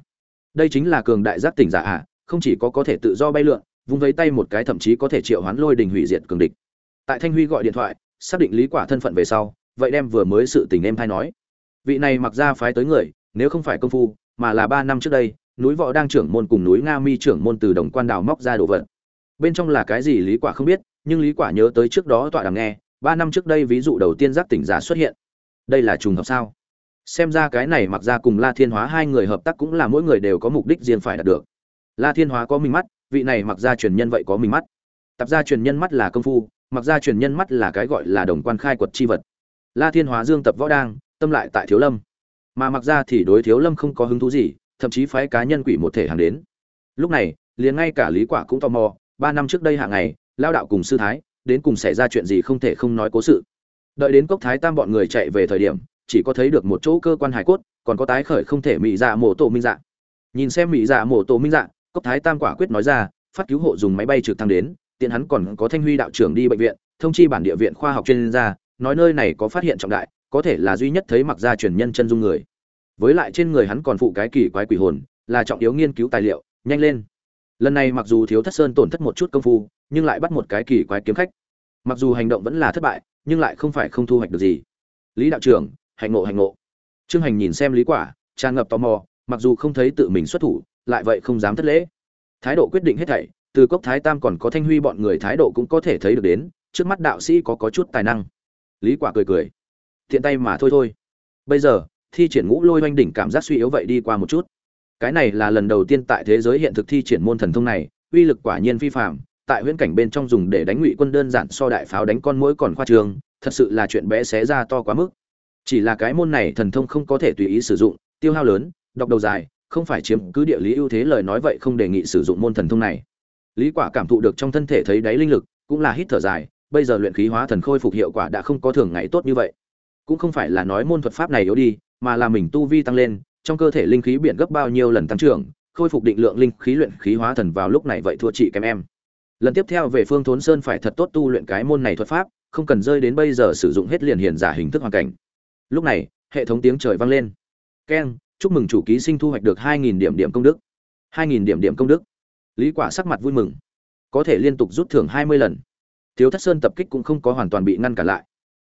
Đây chính là cường đại giác tỉnh giả ạ, không chỉ có có thể tự do bay lượn, vung vấy tay một cái thậm chí có thể triệu hoán lôi đình hủy diệt cường địch. Tại thanh huy gọi điện thoại, xác định lý quả thân phận về sau, vậy đem vừa mới sự tình em thay nói. Vị này mặc ra phái tới người, nếu không phải công phu, mà là ba năm trước đây núi võ đang trưởng môn cùng núi nga mi trưởng môn từ đồng quan đào móc ra đồ vật. Bên trong là cái gì lý quả không biết, nhưng lý quả nhớ tới trước đó tọa đàm nghe, ba năm trước đây ví dụ đầu tiên giác tỉnh giả xuất hiện. Đây là trùng hợp sao? Xem ra cái này mặc ra cùng la thiên hóa hai người hợp tác cũng là mỗi người đều có mục đích riêng phải đạt được. La thiên hóa có mình mắt, vị này mặc ra truyền nhân vậy có mình mắt. Tập ra truyền nhân mắt là công phu, mặc ra truyền nhân mắt là cái gọi là đồng quan khai quật chi vật. La thiên hóa dương tập võ đang, tâm lại tại thiếu lâm. Mà mặc ra thì đối thiếu lâm không có hứng thú gì thậm chí phái cá nhân quỷ một thể hàng đến. Lúc này, liền ngay cả lý quả cũng tò mò, ba năm trước đây hạ ngày, lao đạo cùng sư thái, đến cùng xảy ra chuyện gì không thể không nói cố sự. Đợi đến cốc thái tam bọn người chạy về thời điểm, chỉ có thấy được một chỗ cơ quan hải cốt, còn có tái khởi không thể mỹ dạ mổ tổ minh dạ. Nhìn xem mỹ dạ mổ tổ minh dạ cốc thái tam quả quyết nói ra, phát cứu hộ dùng máy bay trực thăng đến, tiện hắn còn có thanh huy đạo trưởng đi bệnh viện, thông chi bản địa viện khoa học chuyên gia, nói nơi này có phát hiện trọng đại, có thể là duy nhất thấy mặc gia truyền nhân chân dung người với lại trên người hắn còn phụ cái kỳ quái quỷ hồn, là trọng yếu nghiên cứu tài liệu, nhanh lên. Lần này mặc dù thiếu thất sơn tổn thất một chút công phu, nhưng lại bắt một cái kỳ quái kiếm khách. Mặc dù hành động vẫn là thất bại, nhưng lại không phải không thu hoạch được gì. Lý đạo trưởng hành ngộ hành ngộ. Trương hành nhìn xem lý quả, tràn ngập tò mò, mặc dù không thấy tự mình xuất thủ, lại vậy không dám thất lễ. Thái độ quyết định hết thảy, từ cốc thái tam còn có thanh huy bọn người thái độ cũng có thể thấy được đến, trước mắt đạo sĩ có có chút tài năng. Lý quả cười cười. Thiện tay mà thôi thôi. Bây giờ thi triển ngũ lôi oanh đỉnh cảm giác suy yếu vậy đi qua một chút. Cái này là lần đầu tiên tại thế giới hiện thực thi triển môn thần thông này, uy lực quả nhiên phi phạm tại huyễn cảnh bên trong dùng để đánh ngụy quân đơn giản so đại pháo đánh con mũi còn khoa trương, thật sự là chuyện bé xé ra to quá mức. Chỉ là cái môn này thần thông không có thể tùy ý sử dụng, tiêu hao lớn, đọc đầu dài, không phải chiếm cứ địa lý ưu thế lời nói vậy không đề nghị sử dụng môn thần thông này. Lý quả cảm thụ được trong thân thể thấy đáy linh lực, cũng là hít thở dài, bây giờ luyện khí hóa thần khôi phục hiệu quả đã không có thường ngày tốt như vậy. Cũng không phải là nói môn thuật pháp này yếu đi mà là mình tu vi tăng lên, trong cơ thể linh khí biển gấp bao nhiêu lần tăng trưởng, khôi phục định lượng linh khí luyện khí hóa thần vào lúc này vậy thua chị kém em. Lần tiếp theo về phương thốn sơn phải thật tốt tu luyện cái môn này thuật pháp, không cần rơi đến bây giờ sử dụng hết liền hiện giả hình thức hoàn cảnh. Lúc này, hệ thống tiếng trời vang lên. Keng, chúc mừng chủ ký sinh thu hoạch được hai nghìn điểm điểm công đức. hai nghìn điểm điểm công đức. Lý quả sắc mặt vui mừng. Có thể liên tục rút thưởng hai mươi lần. Thiếu thất sơn tập kích cũng không có hoàn toàn bị ngăn cản lại.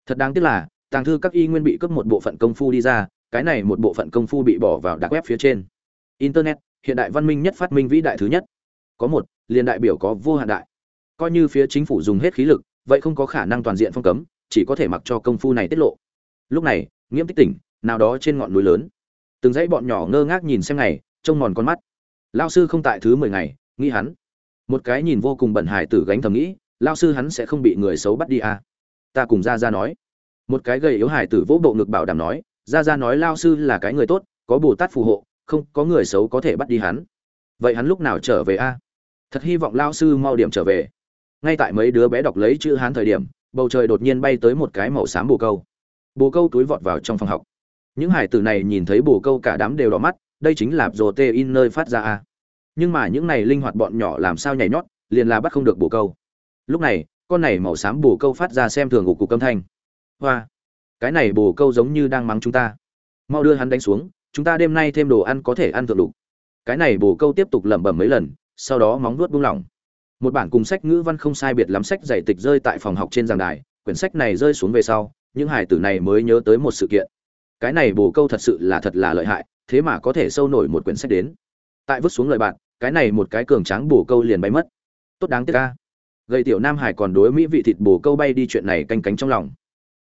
Thật đáng tiếc là tàng thư các y nguyên bị cướp một bộ phận công phu đi ra, cái này một bộ phận công phu bị bỏ vào đặc web phía trên. Internet, hiện đại văn minh nhất phát minh vĩ đại thứ nhất. Có một, liền đại biểu có vô hạn đại. Coi như phía chính phủ dùng hết khí lực, vậy không có khả năng toàn diện phong cấm, chỉ có thể mặc cho công phu này tiết lộ. Lúc này nghiễm tích tỉnh, nào đó trên ngọn núi lớn. Từng dãy bọn nhỏ ngơ ngác nhìn xem ngày, trông mòn con mắt. Lao sư không tại thứ mười ngày, nghĩ hắn. Một cái nhìn vô cùng bẩn hải tử gánh thầm nghĩ, lao sư hắn sẽ không bị người xấu bắt đi à. ta cùng ra ra nói một cái gầy yếu hải tử vỗ bộ ngực bảo đảm nói, ra ra nói lao sư là cái người tốt, có bồ tát phù hộ, không có người xấu có thể bắt đi hắn. Vậy hắn lúc nào trở về a? Thật hy vọng lao sư mau điểm trở về. Ngay tại mấy đứa bé đọc lấy chữ hán thời điểm, bầu trời đột nhiên bay tới một cái màu xám bồ câu. Bồ câu túi vọt vào trong phòng học. Những hải tử này nhìn thấy bồ câu cả đám đều đỏ mắt, đây chính là rồ tê in nơi phát ra a. Nhưng mà những này linh hoạt bọn nhỏ làm sao nhảy nhót, liền là bắt không được bồ câu. Lúc này, con này màu xám bồ câu phát ra xem thường của cục âm thanh hoa. Cái này bồ câu giống như đang mắng chúng ta. Mau đưa hắn đánh xuống, chúng ta đêm nay thêm đồ ăn có thể ăn thượng đủ cái này bồ câu tiếp tục lẩm bẩm mấy lần, sau đó móng nuốt buông lỏng. Một bản cùng sách ngữ văn không sai biệt lắm sách dạy tịch rơi tại phòng học trên giảng đài, quyển sách này rơi xuống về sau, những hải tử này mới nhớ tới một sự kiện. Cái này bồ câu thật sự là thật là lợi hại, thế mà có thể sâu nổi một quyển sách đến. Tại vứt xuống lời bạn, cái này một cái cường tráng bồ câu liền bay mất. Tốt đáng tiếc ca. Gầy tiểu nam hải còn đối mỹ vị thịt bồ câu bay đi chuyện này canh cánh trong lòng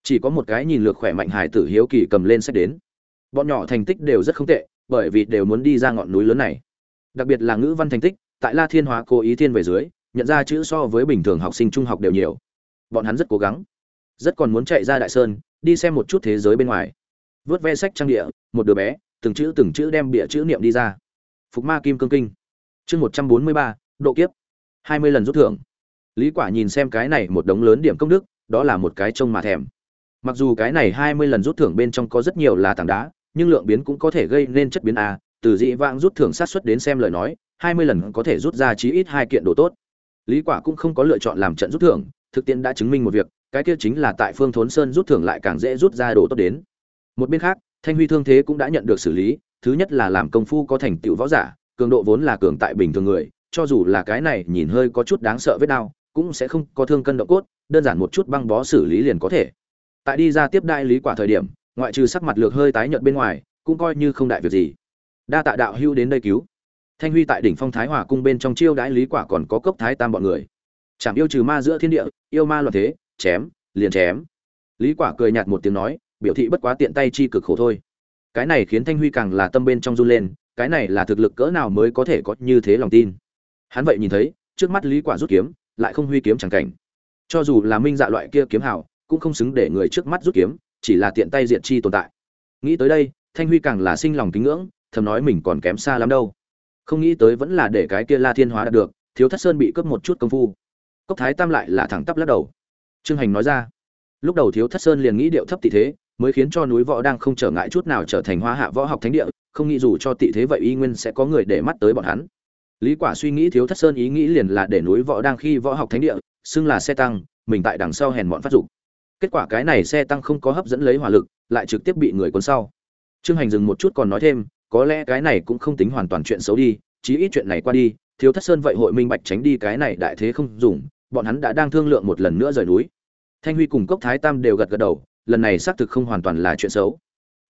chỉ có một cái nhìn lược khỏe mạnh hải tử hiếu kỳ cầm lên sách đến. Bọn nhỏ thành tích đều rất không tệ, bởi vì đều muốn đi ra ngọn núi lớn này. Đặc biệt là ngữ văn thành tích, tại la thiên hóa cố ý thiên về dưới, nhận ra chữ so với bình thường học sinh trung học đều nhiều. Bọn hắn rất cố gắng, rất còn muốn chạy ra đại sơn, đi xem một chút thế giới bên ngoài. Vớt ve sách trang địa, một đứa bé, từng chữ từng chữ đem bịa chữ niệm đi ra. Phục ma kim cương kinh. Chương một trăm bốn mươi ba, độ kiếp. Hai mươi lần rút thưởng. Lý quả nhìn xem cái này một đống lớn điểm công đức, đó là một cái trông mà thèm mặc dù cái này hai mươi lần rút thưởng bên trong có rất nhiều là tảng đá, nhưng lượng biến cũng có thể gây nên chất biến a, từ dị vãng rút thưởng sát xuất đến xem lời nói, hai mươi lần có thể rút ra chí ít hai kiện đồ tốt. Lý quả cũng không có lựa chọn làm trận rút thưởng, thực tiễn đã chứng minh một việc, cái kia chính là tại phương thốn sơn rút thưởng lại càng dễ rút ra đồ tốt đến. Một bên khác, thanh huy thương thế cũng đã nhận được xử lý, thứ nhất là làm công phu có thành tựu võ giả, cường độ vốn là cường tại bình thường người, cho dù là cái này nhìn hơi có chút đáng sợ vết đau, cũng sẽ không có thương cân độ cốt, đơn giản một chút băng bó xử lý liền có thể tại đi ra tiếp đại lý quả thời điểm, ngoại trừ sắc mặt lược hơi tái nhợt bên ngoài, cũng coi như không đại việc gì. Đa tạ đạo hưu đến đây cứu. Thanh huy tại đỉnh phong thái hòa cung bên trong chiêu đãi lý quả còn có cốc thái tam bọn người. Chạm yêu trừ ma giữa thiên địa, yêu ma loạn thế, chém, liền chém. Lý quả cười nhạt một tiếng nói, biểu thị bất quá tiện tay chi cực khổ thôi. Cái này khiến thanh huy càng là tâm bên trong run lên, cái này là thực lực cỡ nào mới có thể có như thế lòng tin. Hắn vậy nhìn thấy, trước mắt lý quả rút kiếm, lại không huy kiếm chẳng cảnh. Cho dù là minh dạ loại kia kiếm hảo cũng không xứng để người trước mắt rút kiếm, chỉ là tiện tay diện chi tồn tại. Nghĩ tới đây, thanh huy càng là sinh lòng kính ngưỡng, thầm nói mình còn kém xa lắm đâu. Không nghĩ tới vẫn là để cái kia la thiên hóa đạt được, thiếu thất sơn bị cướp một chút công phu. Cốc thái tam lại là thẳng tắp lắc đầu. Trương hành nói ra. Lúc đầu thiếu thất sơn liền nghĩ điệu thấp tị thế, mới khiến cho núi võ đang không trở ngại chút nào trở thành hoa hạ võ học thánh địa, không nghĩ dù cho tị thế vậy y nguyên sẽ có người để mắt tới bọn hắn. Lý quả suy nghĩ thiếu thất sơn ý nghĩ liền là để núi võ đang khi võ học thánh địa, xưng là xe tăng, mình tại đằng sau hèn bọn phát dụng kết quả cái này xe tăng không có hấp dẫn lấy hỏa lực, lại trực tiếp bị người cuốn sau. Trương hành dừng một chút còn nói thêm, có lẽ cái này cũng không tính hoàn toàn chuyện xấu đi, chí ít chuyện này qua đi, thiếu thất sơn vậy hội minh bạch tránh đi cái này đại thế không dùng, bọn hắn đã đang thương lượng một lần nữa rời núi. Thanh huy cùng cốc thái tam đều gật gật đầu, lần này xác thực không hoàn toàn là chuyện xấu.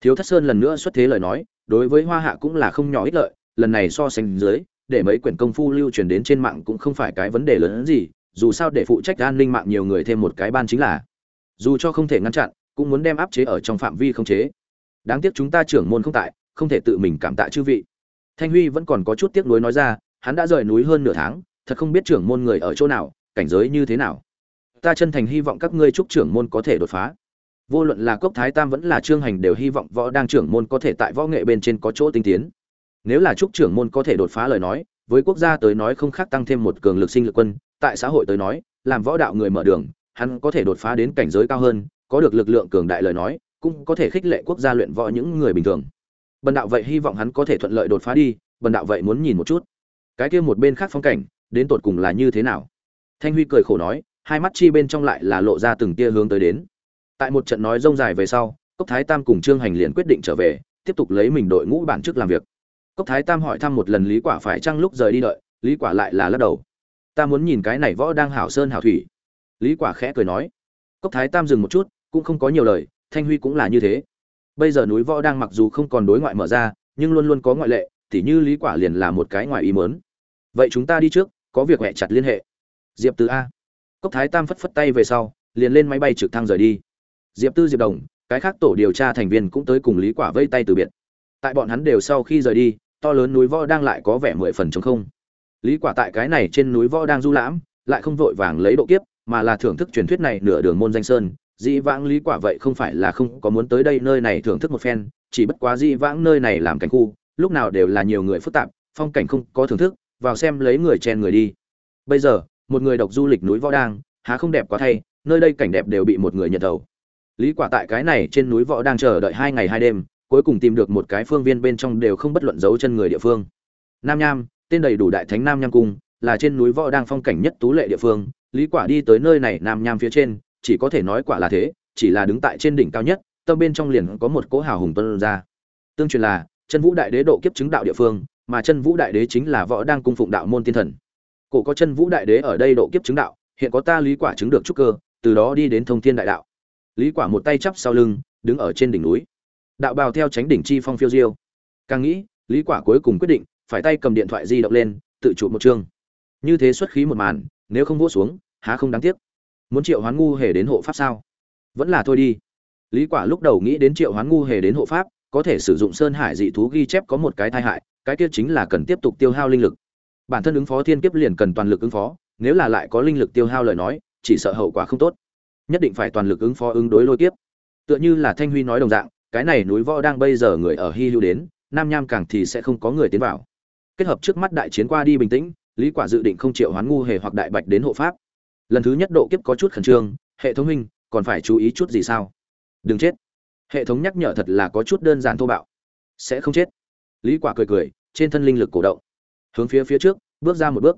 Thiếu thất sơn lần nữa xuất thế lời nói, đối với hoa hạ cũng là không nhỏ ích lợi, lần này so sánh dưới, để mấy quyển công phu lưu truyền đến trên mạng cũng không phải cái vấn đề lớn hơn gì, dù sao để phụ trách an ninh mạng nhiều người thêm một cái ban chính là dù cho không thể ngăn chặn, cũng muốn đem áp chế ở trong phạm vi không chế. Đáng tiếc chúng ta trưởng môn không tại, không thể tự mình cảm tạ chư vị. Thanh huy vẫn còn có chút tiếc nuối nói ra, hắn đã rời núi hơn nửa tháng, thật không biết trưởng môn người ở chỗ nào, cảnh giới như thế nào. Ta chân thành hy vọng các ngươi trúc trưởng môn có thể đột phá. Vô luận là cốc thái tam vẫn là trương hành đều hy vọng võ đang trưởng môn có thể tại võ nghệ bên trên có chỗ tinh tiến. Nếu là trúc trưởng môn có thể đột phá lời nói, với quốc gia tới nói không khác tăng thêm một cường lực sinh lực quân, tại xã hội tới nói, làm võ đạo người mở đường hắn có thể đột phá đến cảnh giới cao hơn, có được lực lượng cường đại lời nói, cũng có thể khích lệ quốc gia luyện võ những người bình thường. Bần đạo vậy hy vọng hắn có thể thuận lợi đột phá đi, bần đạo vậy muốn nhìn một chút. Cái kia một bên khác phong cảnh, đến tột cùng là như thế nào? Thanh huy cười khổ nói, hai mắt chi bên trong lại là lộ ra từng tia hướng tới đến. Tại một trận nói rông dài về sau, cốc thái tam cùng trương hành liền quyết định trở về, tiếp tục lấy mình đội ngũ bản chức làm việc. Cốc thái tam hỏi thăm một lần lý quả phải chăng lúc rời đi đợi, lý quả lại là lắc đầu. Ta muốn nhìn cái này võ đang hảo sơn hảo thủy lý quả khẽ cười nói, cốc thái tam dừng một chút, cũng không có nhiều lời, thanh huy cũng là như thế. Bây giờ núi võ đang mặc dù không còn đối ngoại mở ra, nhưng luôn luôn có ngoại lệ, tỉ như lý quả liền là một cái ngoài ý mớn vậy chúng ta đi trước, có việc hẹ chặt liên hệ. Diệp Tư a. Cốc thái tam phất phất tay về sau, liền lên máy bay trực thăng rời đi. Diệp tư, diệp đồng, cái khác tổ điều tra thành viên cũng tới cùng lý quả vây tay từ biệt. Tại bọn hắn đều sau khi rời đi, to lớn núi võ đang lại có vẻ mười phần trống không. Lý quả tại cái này trên núi võ đang du lãm, lại không vội vàng lấy độ kiếp mà là thưởng thức truyền thuyết này nửa đường môn danh sơn. Dĩ vãng lý quả vậy không phải là không có muốn tới đây nơi này thưởng thức một phen, chỉ bất quá dĩ vãng nơi này làm cảnh khu, lúc nào đều là nhiều người phức tạp, phong cảnh không có thưởng thức, vào xem lấy người chen người đi. Bây giờ, một người độc du lịch núi võ đang, há không đẹp quá thay, nơi đây cảnh đẹp đều bị một người nhận đầu. Lý quả tại cái này trên núi võ đang chờ đợi hai ngày hai đêm, cuối cùng tìm được một cái phương viên bên trong đều không bất luận dấu chân người địa phương. Nam nham, tên đầy đủ đại thánh nam nham cung, là trên núi võ đang phong cảnh nhất tú lệ địa phương lý quả đi tới nơi này nam nham phía trên, chỉ có thể nói quả là thế, chỉ là đứng tại trên đỉnh cao nhất, tâm bên trong liền có một cỗ hào hùng tuân ra. Tương truyền là, chân vũ đại đế độ kiếp chứng đạo địa phương, mà chân vũ đại đế chính là võ đang cung phụng đạo môn tiên thần. Cổ có chân vũ đại đế ở đây độ kiếp chứng đạo, hiện có ta lý quả chứng được trúc cơ, từ đó đi đến thông thiên đại đạo. Lý quả một tay chắp sau lưng, đứng ở trên đỉnh núi. Đạo bào theo tránh đỉnh chi phong phiêu diêu. Càng nghĩ, lý quả cuối cùng quyết định, phải tay cầm điện thoại di động lên, tự chụp một chương. Như thế xuất khí một màn nếu không vỗ xuống, há không đáng tiếc. Muốn triệu hoán ngu hề đến hộ pháp sao? Vẫn là thôi đi. Lý quả lúc đầu nghĩ đến triệu hoán ngu hề đến hộ pháp, có thể sử dụng sơn hải dị thú ghi chép có một cái tai hại, cái kia chính là cần tiếp tục tiêu hao linh lực. Bản thân ứng phó thiên kiếp liền cần toàn lực ứng phó, nếu là lại có linh lực tiêu hao lời nói, chỉ sợ hậu quả không tốt. Nhất định phải toàn lực ứng phó ứng đối lôi kiếp. Tựa như là thanh huy nói đồng dạng, cái này núi võ đang bây giờ người ở hy lưu đến, nam nham càng thì sẽ không có người tiến vào. Kết hợp trước mắt đại chiến qua đi bình tĩnh lý quả dự định không triệu hoán ngu hề hoặc đại bạch đến hộ pháp. Lần thứ nhất độ kiếp có chút khẩn trương hệ thống huynh còn phải chú ý chút gì sao? Đừng chết. Hệ thống nhắc nhở thật là có chút đơn giản thô bạo. Sẽ không chết. Lý quả cười cười trên thân linh lực cổ động. Hướng phía phía trước bước ra một bước.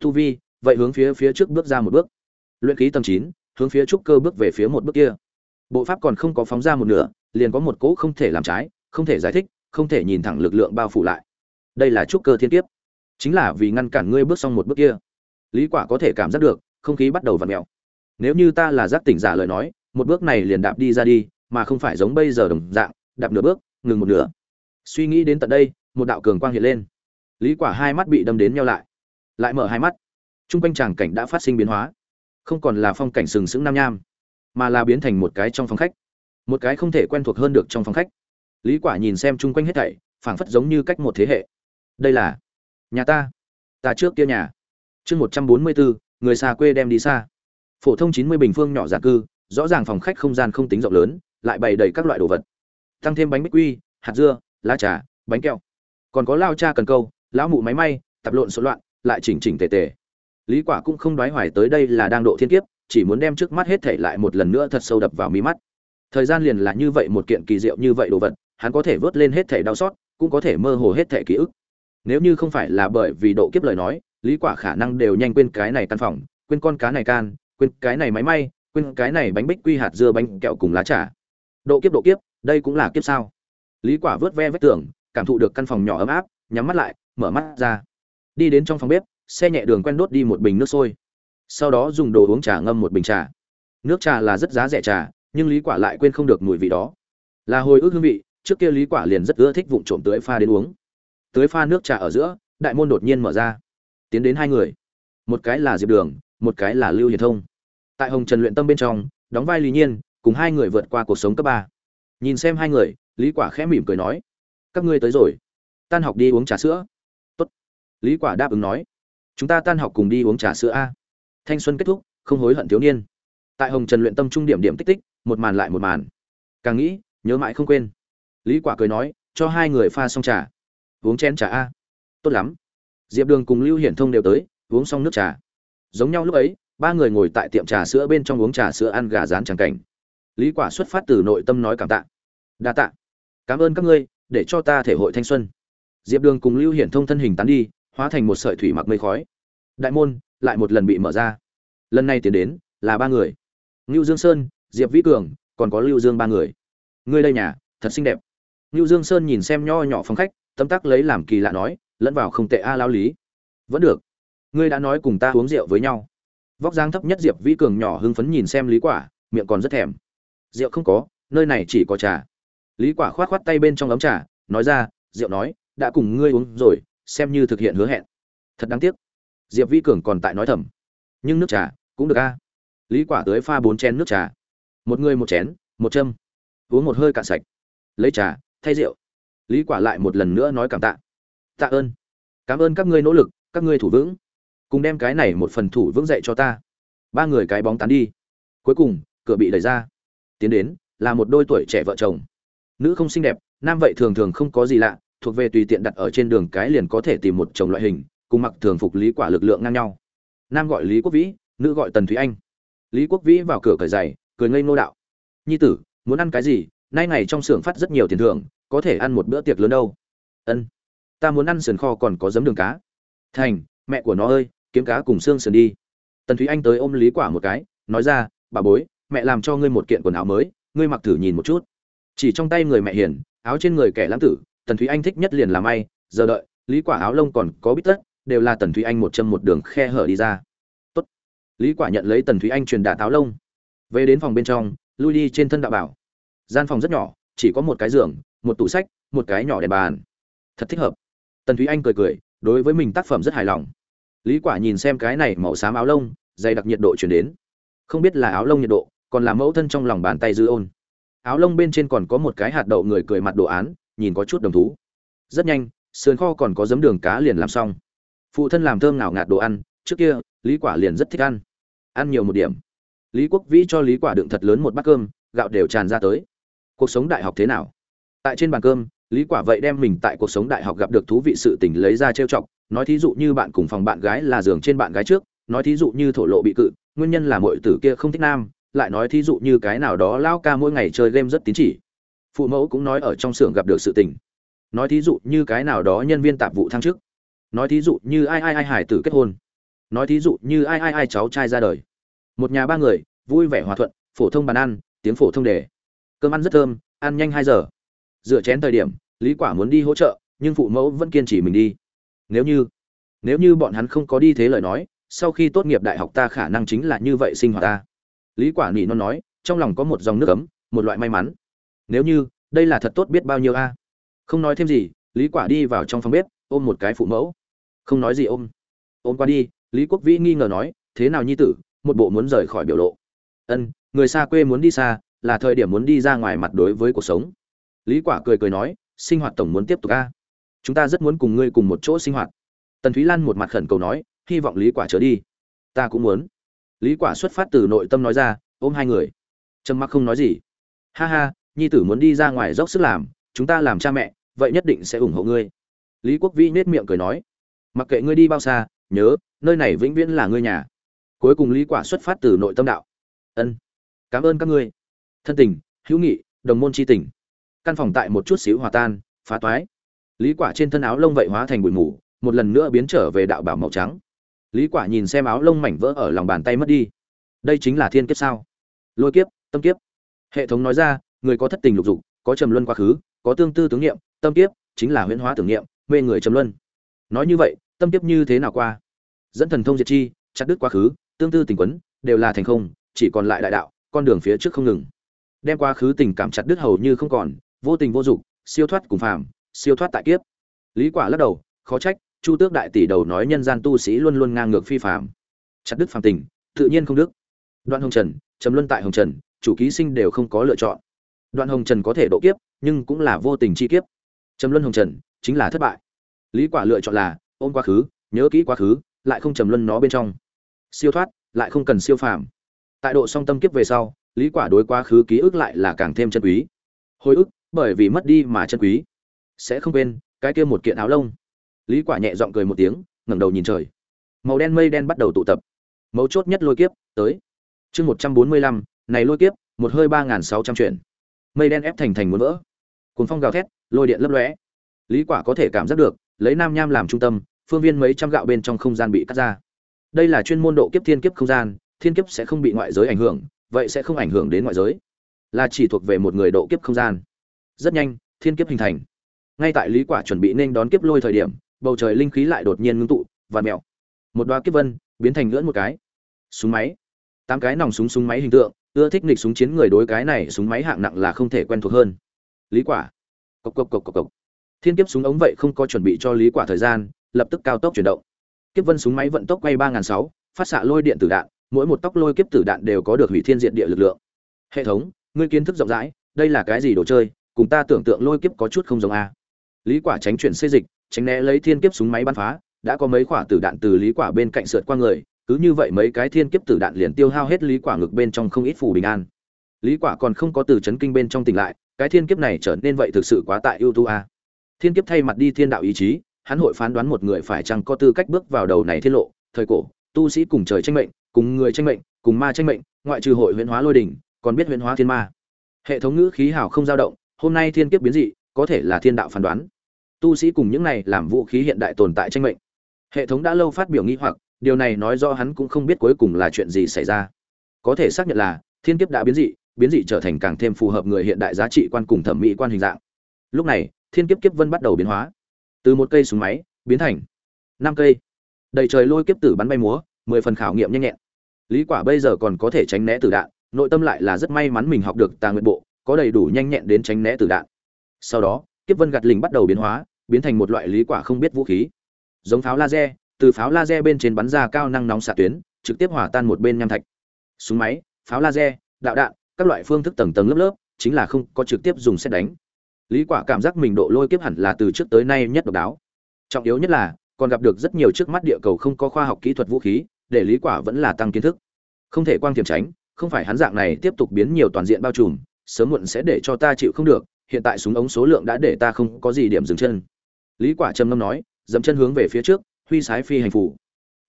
Tu vi vậy hướng phía phía trước bước ra một bước. Luyện khí tầng 9, hướng phía trúc cơ bước về phía một bước kia. Bộ pháp còn không có phóng ra một nửa liền có một cỗ không thể làm trái không thể giải thích không thể nhìn thẳng lực lượng bao phủ lại. Đây là trúc cơ thiên kiếp chính là vì ngăn cản ngươi bước xong một bước kia. Lý quả có thể cảm giác được, không khí bắt đầu vặn mèo. Nếu như ta là giác tỉnh giả lời nói, một bước này liền đạp đi ra đi, mà không phải giống bây giờ đồng dạng, đạp nửa bước, ngừng một nửa. Suy nghĩ đến tận đây, một đạo cường quang hiện lên. Lý quả hai mắt bị đâm đến nhau lại. Lại mở hai mắt. Trung quanh tràng cảnh đã phát sinh biến hóa. Không còn là phong cảnh sừng sững nam nham, mà là biến thành một cái trong phòng khách. Một cái không thể quen thuộc hơn được trong phòng khách. Lý quả nhìn xem chung quanh hết thảy, phảng phất giống như cách một thế hệ. Đây là nhà ta. Ta trước kia nhà. Chương 144, người xa quê đem đi xa. Phổ thông 90 bình phương nhỏ giả cư rõ ràng phòng khách không gian không tính rộng lớn lại bày đầy các loại đồ vật. Tăng thêm bánh bích quy hạt dưa lá trà bánh kẹo. Còn có lao cha cần câu lão mụ máy may tập lộn xộn loạn lại chỉnh chỉnh tề tề. Lý quả cũng không đoái hoài tới đây là đang độ thiên kiếp chỉ muốn đem trước mắt hết thảy lại một lần nữa thật sâu đập vào mí mắt. Thời gian liền là như vậy một kiện kỳ diệu như vậy đồ vật hắn có thể vớt lên hết thảy đau xót cũng có thể mơ hồ hết thảy ký ức nếu như không phải là bởi vì độ kiếp lời nói, lý quả khả năng đều nhanh quên cái này căn phòng, quên con cá này can, quên cái này máy may, quên cái này bánh bích quy hạt dưa bánh kẹo cùng lá trà. Độ kiếp độ kiếp, đây cũng là kiếp sao? Lý quả vớt ve vết tường, cảm thụ được căn phòng nhỏ ấm áp, nhắm mắt lại, mở mắt ra. Đi đến trong phòng bếp, xe nhẹ đường quen đốt đi một bình nước sôi. Sau đó dùng đồ uống trà ngâm một bình trà. Nước trà là rất giá rẻ trà, nhưng lý quả lại quên không được mùi vị đó. Là hồi ức hương vị, trước kia lý quả liền rất ưa thích vụng trộm tưới pha đến uống tưới pha nước trà ở giữa, đại môn đột nhiên mở ra. Tiến đến hai người. Một cái là diệp đường, một cái là lưu hiền thông. Tại hồng trần luyện tâm bên trong, đóng vai lý nhiên, cùng hai người vượt qua cuộc sống cấp ba. Nhìn xem hai người, lý quả khẽ mỉm cười nói, các ngươi tới rồi. Tan học đi uống trà sữa. Tốt. Lý quả đáp ứng nói, chúng ta tan học cùng đi uống trà sữa a. Thanh xuân kết thúc, không hối hận thiếu niên. Tại hồng trần luyện tâm trung điểm điểm tích tích, một màn lại một màn. Càng nghĩ, nhớ mãi không quên. Lý quả cười nói, cho hai người pha xong trà uống chén trà a. Tốt lắm. Diệp đường cùng lưu hiển thông đều tới, uống xong nước trà. Giống nhau lúc ấy, ba người ngồi tại tiệm trà sữa bên trong uống trà sữa ăn gà rán tràng cảnh. Lý quả xuất phát từ nội tâm nói cảm tạ. Đa tạ. Cảm ơn các ngươi, để cho ta thể hội thanh xuân. Diệp đường cùng lưu hiển thông thân hình tán đi, hóa thành một sợi thủy mặc mây khói. Đại môn lại một lần bị mở ra. Lần này tiến đến là ba người. Lưu dương sơn, diệp vĩ cường, còn có lưu dương ba người. Ngươi đây nhà, thật xinh đẹp. Lưu dương sơn nhìn xem nho nhỏ phòng khách tâm tắc lấy làm kỳ lạ nói, lẫn vào không tệ a à lao lý. Vẫn được. Ngươi đã nói cùng ta uống rượu với nhau. Vóc dáng thấp nhất diệp vĩ cường nhỏ hưng phấn nhìn xem lý quả, miệng còn rất thèm. Rượu không có, nơi này chỉ có trà. Lý quả khoát khoát tay bên trong ấm trà, nói ra, rượu nói, đã cùng ngươi uống rồi, xem như thực hiện hứa hẹn. Thật đáng tiếc. Diệp vĩ cường còn tại nói thầm. Nhưng nước trà cũng được a. Lý quả tới pha bốn chén nước trà. Một người một chén, một châm. Uống một hơi cạn sạch. Lấy trà, thay rượu lý quả lại một lần nữa nói cảm tạ. Tạ ơn. Cảm ơn các ngươi nỗ lực, các ngươi thủ vững. Cùng đem cái này một phần thủ vững dậy cho ta. Ba người cái bóng tán đi. Cuối cùng, cửa bị đẩy ra. Tiến đến, là một đôi tuổi trẻ vợ chồng. Nữ không xinh đẹp, nam vậy thường thường không có gì lạ, thuộc về tùy tiện đặt ở trên đường cái liền có thể tìm một chồng loại hình, cùng mặc thường phục lý quả lực lượng ngang nhau. Nam gọi lý quốc vĩ, nữ gọi tần thúy anh. Lý quốc vĩ vào cửa cởi giày, cười ngây ngô đạo. Nhi tử, muốn ăn cái gì? Nay ngày trong xưởng phát rất nhiều tiền thưởng có thể ăn một bữa tiệc lớn đâu. Ân, ta muốn ăn sườn kho còn có giấm đường cá. Thành, mẹ của nó ơi, kiếm cá cùng xương sườn đi. Tần thúy anh tới ôm lý quả một cái, nói ra, bà bối, mẹ làm cho ngươi một kiện quần áo mới, ngươi mặc thử nhìn một chút. Chỉ trong tay người mẹ hiền, áo trên người kẻ lãng tử, tần thúy anh thích nhất liền là may, giờ đợi, lý quả áo lông còn có bít tất, đều là tần thúy anh một châm một đường khe hở đi ra. Tốt. Lý quả nhận lấy tần thúy anh truyền đạt áo lông. Về đến phòng bên trong, lui đi trên thân đạo bảo. Gian phòng rất nhỏ, chỉ có một cái giường một tủ sách, một cái nhỏ đèn bàn. Thật thích hợp. Tần thúy anh cười cười, đối với mình tác phẩm rất hài lòng. Lý quả nhìn xem cái này màu xám áo lông, dày đặc nhiệt độ chuyển đến. Không biết là áo lông nhiệt độ, còn là mẫu thân trong lòng bàn tay dư ôn. Áo lông bên trên còn có một cái hạt đậu người cười mặt đồ án, nhìn có chút đồng thú. Rất nhanh, sườn kho còn có giấm đường cá liền làm xong. Phụ thân làm thơm nào ngạt đồ ăn, trước kia, lý quả liền rất thích ăn. Ăn nhiều một điểm. Lý quốc vĩ cho lý quả đựng thật lớn một bát cơm, gạo đều tràn ra tới. Cuộc sống đại học thế nào? Tại trên bàn cơm, lý quả vậy đem mình tại cuộc sống đại học gặp được thú vị sự tình lấy ra trêu chọc, nói thí dụ như bạn cùng phòng bạn gái là giường trên bạn gái trước, nói thí dụ như thổ lộ bị cự, nguyên nhân là mọi tử kia không thích nam, lại nói thí dụ như cái nào đó lao ca mỗi ngày chơi game rất tín chỉ. Phụ mẫu cũng nói ở trong xưởng gặp được sự tình. Nói thí dụ như cái nào đó nhân viên tạp vụ thăng chức. Nói thí dụ như ai ai ai hải tử kết hôn. Nói thí dụ như ai ai ai cháu trai ra đời. Một nhà ba người, vui vẻ hòa thuận, phổ thông bàn ăn, tiếng phổ thông đề. Cơm ăn rất thơm, ăn nhanh hai giờ dựa chén thời điểm, lý quả muốn đi hỗ trợ, nhưng phụ mẫu vẫn kiên trì mình đi. Nếu như nếu như bọn hắn không có đi thế lời nói, sau khi tốt nghiệp đại học ta khả năng chính là như vậy sinh hoạt ta. Lý quả nỉ non nói, trong lòng có một dòng nước ấm, một loại may mắn. Nếu như, đây là thật tốt biết bao nhiêu a? Không nói thêm gì, lý quả đi vào trong phòng bếp, ôm một cái phụ mẫu. Không nói gì ôm. Ôm qua đi, lý quốc vĩ nghi ngờ nói, thế nào nhi tử, một bộ muốn rời khỏi biểu lộ. Ân, người xa quê muốn đi xa, là thời điểm muốn đi ra ngoài mặt đối với cuộc sống lý quả cười cười nói, sinh hoạt tổng muốn tiếp tục a. Chúng ta rất muốn cùng ngươi cùng một chỗ sinh hoạt. Tần thúy lan một mặt khẩn cầu nói, hy vọng lý quả trở đi. Ta cũng muốn. Lý quả xuất phát từ nội tâm nói ra, ôm hai người. Trầm mặc không nói gì. Ha ha, nhi tử muốn đi ra ngoài dốc sức làm, chúng ta làm cha mẹ, vậy nhất định sẽ ủng hộ ngươi. Lý quốc vĩ nết miệng cười nói, mặc kệ ngươi đi bao xa, nhớ, nơi này vĩnh viễn là ngươi nhà. Cuối cùng lý quả xuất phát từ nội tâm đạo, ân, cảm ơn các ngươi. Thân tình, hữu nghị, đồng môn chi tình căn phòng tại một chút xíu hòa tan, phá toái. Lý quả trên thân áo lông vậy hóa thành bụi mù, một lần nữa biến trở về đạo bảo màu trắng. Lý quả nhìn xem áo lông mảnh vỡ ở lòng bàn tay mất đi. Đây chính là thiên kiếp sao? Lôi kiếp, tâm kiếp. Hệ thống nói ra, người có thất tình lục dục, có trầm luân quá khứ, có tương tư tướng niệm tâm kiếp chính là huyễn hóa tưởng niệm mê người trầm luân. Nói như vậy, tâm kiếp như thế nào qua? Dẫn thần thông diệt chi, chặt đứt quá khứ, tương tư tình quấn, đều là thành không, chỉ còn lại đại đạo, con đường phía trước không ngừng. Đem quá khứ tình cảm chặt đứt hầu như không còn vô tình vô dục siêu thoát cùng phàm, siêu thoát tại kiếp. Lý quả lắc đầu, khó trách, chu tước đại tỷ đầu nói nhân gian tu sĩ luôn luôn ngang ngược phi phàm. Chặt đứt phàm tình, tự nhiên không đức. Đoạn hồng trần chấm luân tại hồng trần, chủ ký sinh đều không có lựa chọn. Đoạn hồng trần có thể độ kiếp, nhưng cũng là vô tình chi kiếp. Chấm luân hồng trần, chính là thất bại. Lý quả lựa chọn là, ôm quá khứ, nhớ kỹ quá khứ, lại không trầm luân nó bên trong. Siêu thoát, lại không cần siêu phàm. Tại độ song tâm kiếp về sau, lý quả đối quá khứ ký ức lại là càng thêm chân quý. Hồi ức bởi vì mất đi mà chân quý. Sẽ không quên cái kia một kiện áo lông. Lý quả nhẹ giọng cười một tiếng ngẩng đầu nhìn trời. Màu đen mây đen bắt đầu tụ tập. Mấu chốt nhất lôi kiếp tới. Chương 145, này lôi kiếp một hơi ba sáu trăm chuyển mây đen ép thành thành muốn vỡ. Cuồng phong gào thét lôi điện lấp lóe. Lý quả có thể cảm giác được lấy nam nham làm trung tâm phương viên mấy trăm gạo bên trong không gian bị cắt ra. Đây là chuyên môn độ kiếp thiên kiếp không gian thiên kiếp sẽ không bị ngoại giới ảnh hưởng vậy sẽ không ảnh hưởng đến ngoại giới. Là chỉ thuộc về một người độ kiếp không gian rất nhanh, thiên kiếp hình thành. Ngay tại lý quả chuẩn bị nên đón kiếp lôi thời điểm, bầu trời linh khí lại đột nhiên ngưng tụ, và mèo. Một đoá kiếp vân biến thành lưỡn một cái. Súng máy. Tám cái nòng súng súng máy hình tượng, ưa thích nghịch súng chiến người đối cái này súng máy hạng nặng là không thể quen thuộc hơn. Lý quả. Cộc cộc cộc cộc cộc. Thiên kiếp súng ống vậy không có chuẩn bị cho lý quả thời gian, lập tức cao tốc chuyển động. Kiếp vân súng máy vận tốc quay ba n sáu, phát xạ lôi điện tử đạn, mỗi một tóc lôi kiếp tử đạn đều có được hủy thiên diện địa lực lượng. Hệ thống, ngươi kiến thức rộng rãi, đây là cái gì đồ chơi? Cùng ta tưởng tượng lôi kiếp có chút không giống a. Lý quả tránh chuyển xê dịch, tránh né lấy thiên kiếp súng máy bắn phá, đã có mấy quả tử đạn từ lý quả bên cạnh sượt qua người, cứ như vậy mấy cái thiên kiếp tử đạn liền tiêu hao hết lý quả ngực bên trong không ít phù bình an. Lý quả còn không có từ chấn kinh bên trong tỉnh lại, cái thiên kiếp này trở nên vậy thực sự quá tại ưu tu a. Thiên kiếp thay mặt đi thiên đạo ý chí, hắn hội phán đoán một người phải chăng có tư cách bước vào đầu này thiên lộ, thời cổ, tu sĩ cùng trời tranh mệnh, cùng người tranh mệnh, cùng ma tranh mệnh, ngoại trừ hội huyễn hóa lôi đỉnh, còn biết huyễn hóa thiên ma. Hệ thống ngữ khí hảo không dao động hôm nay thiên kiếp biến dị, có thể là thiên đạo phán đoán. Tu sĩ cùng những này làm vũ khí hiện đại tồn tại tranh mệnh. Hệ thống đã lâu phát biểu nghi hoặc, điều này nói do hắn cũng không biết cuối cùng là chuyện gì xảy ra. Có thể xác nhận là, thiên kiếp đã biến dị biến dị trở thành càng thêm phù hợp người hiện đại giá trị quan cùng thẩm mỹ quan hình dạng. Lúc này, thiên kiếp kiếp vân bắt đầu biến hóa. Từ một cây súng máy, biến thành năm cây. Đầy trời lôi kiếp tử bắn bay múa, mười phần khảo nghiệm nhanh nhẹn. Lý quả bây giờ còn có thể tránh né tử đạn, nội tâm lại là rất may mắn mình học được tà nguyện bộ có đầy đủ nhanh nhẹn đến tránh né tử đạn. Sau đó, kiếp vân gạt lình bắt đầu biến hóa, biến thành một loại lý quả không biết vũ khí. Giống pháo laser, từ pháo laser bên trên bắn ra cao năng nóng xạ tuyến, trực tiếp hỏa tan một bên nham thạch. Súng máy, pháo laser, đạo đạn, các loại phương thức tầng tầng lớp lớp, chính là không có trực tiếp dùng xét đánh. Lý quả cảm giác mình độ lôi kiếp hẳn là từ trước tới nay nhất độc đáo. Trọng yếu nhất là, còn gặp được rất nhiều trước mắt địa cầu không có khoa học kỹ thuật vũ khí, để lý quả vẫn là tăng kiến thức. Không thể quang tiềm tránh, không phải hắn dạng này tiếp tục biến nhiều toàn diện bao trùm sớm muộn sẽ để cho ta chịu không được, hiện tại súng ống số lượng đã để ta không có gì điểm dừng chân. Lý quả trầm ngâm nói, dậm chân hướng về phía trước, huy sái phi hành phù.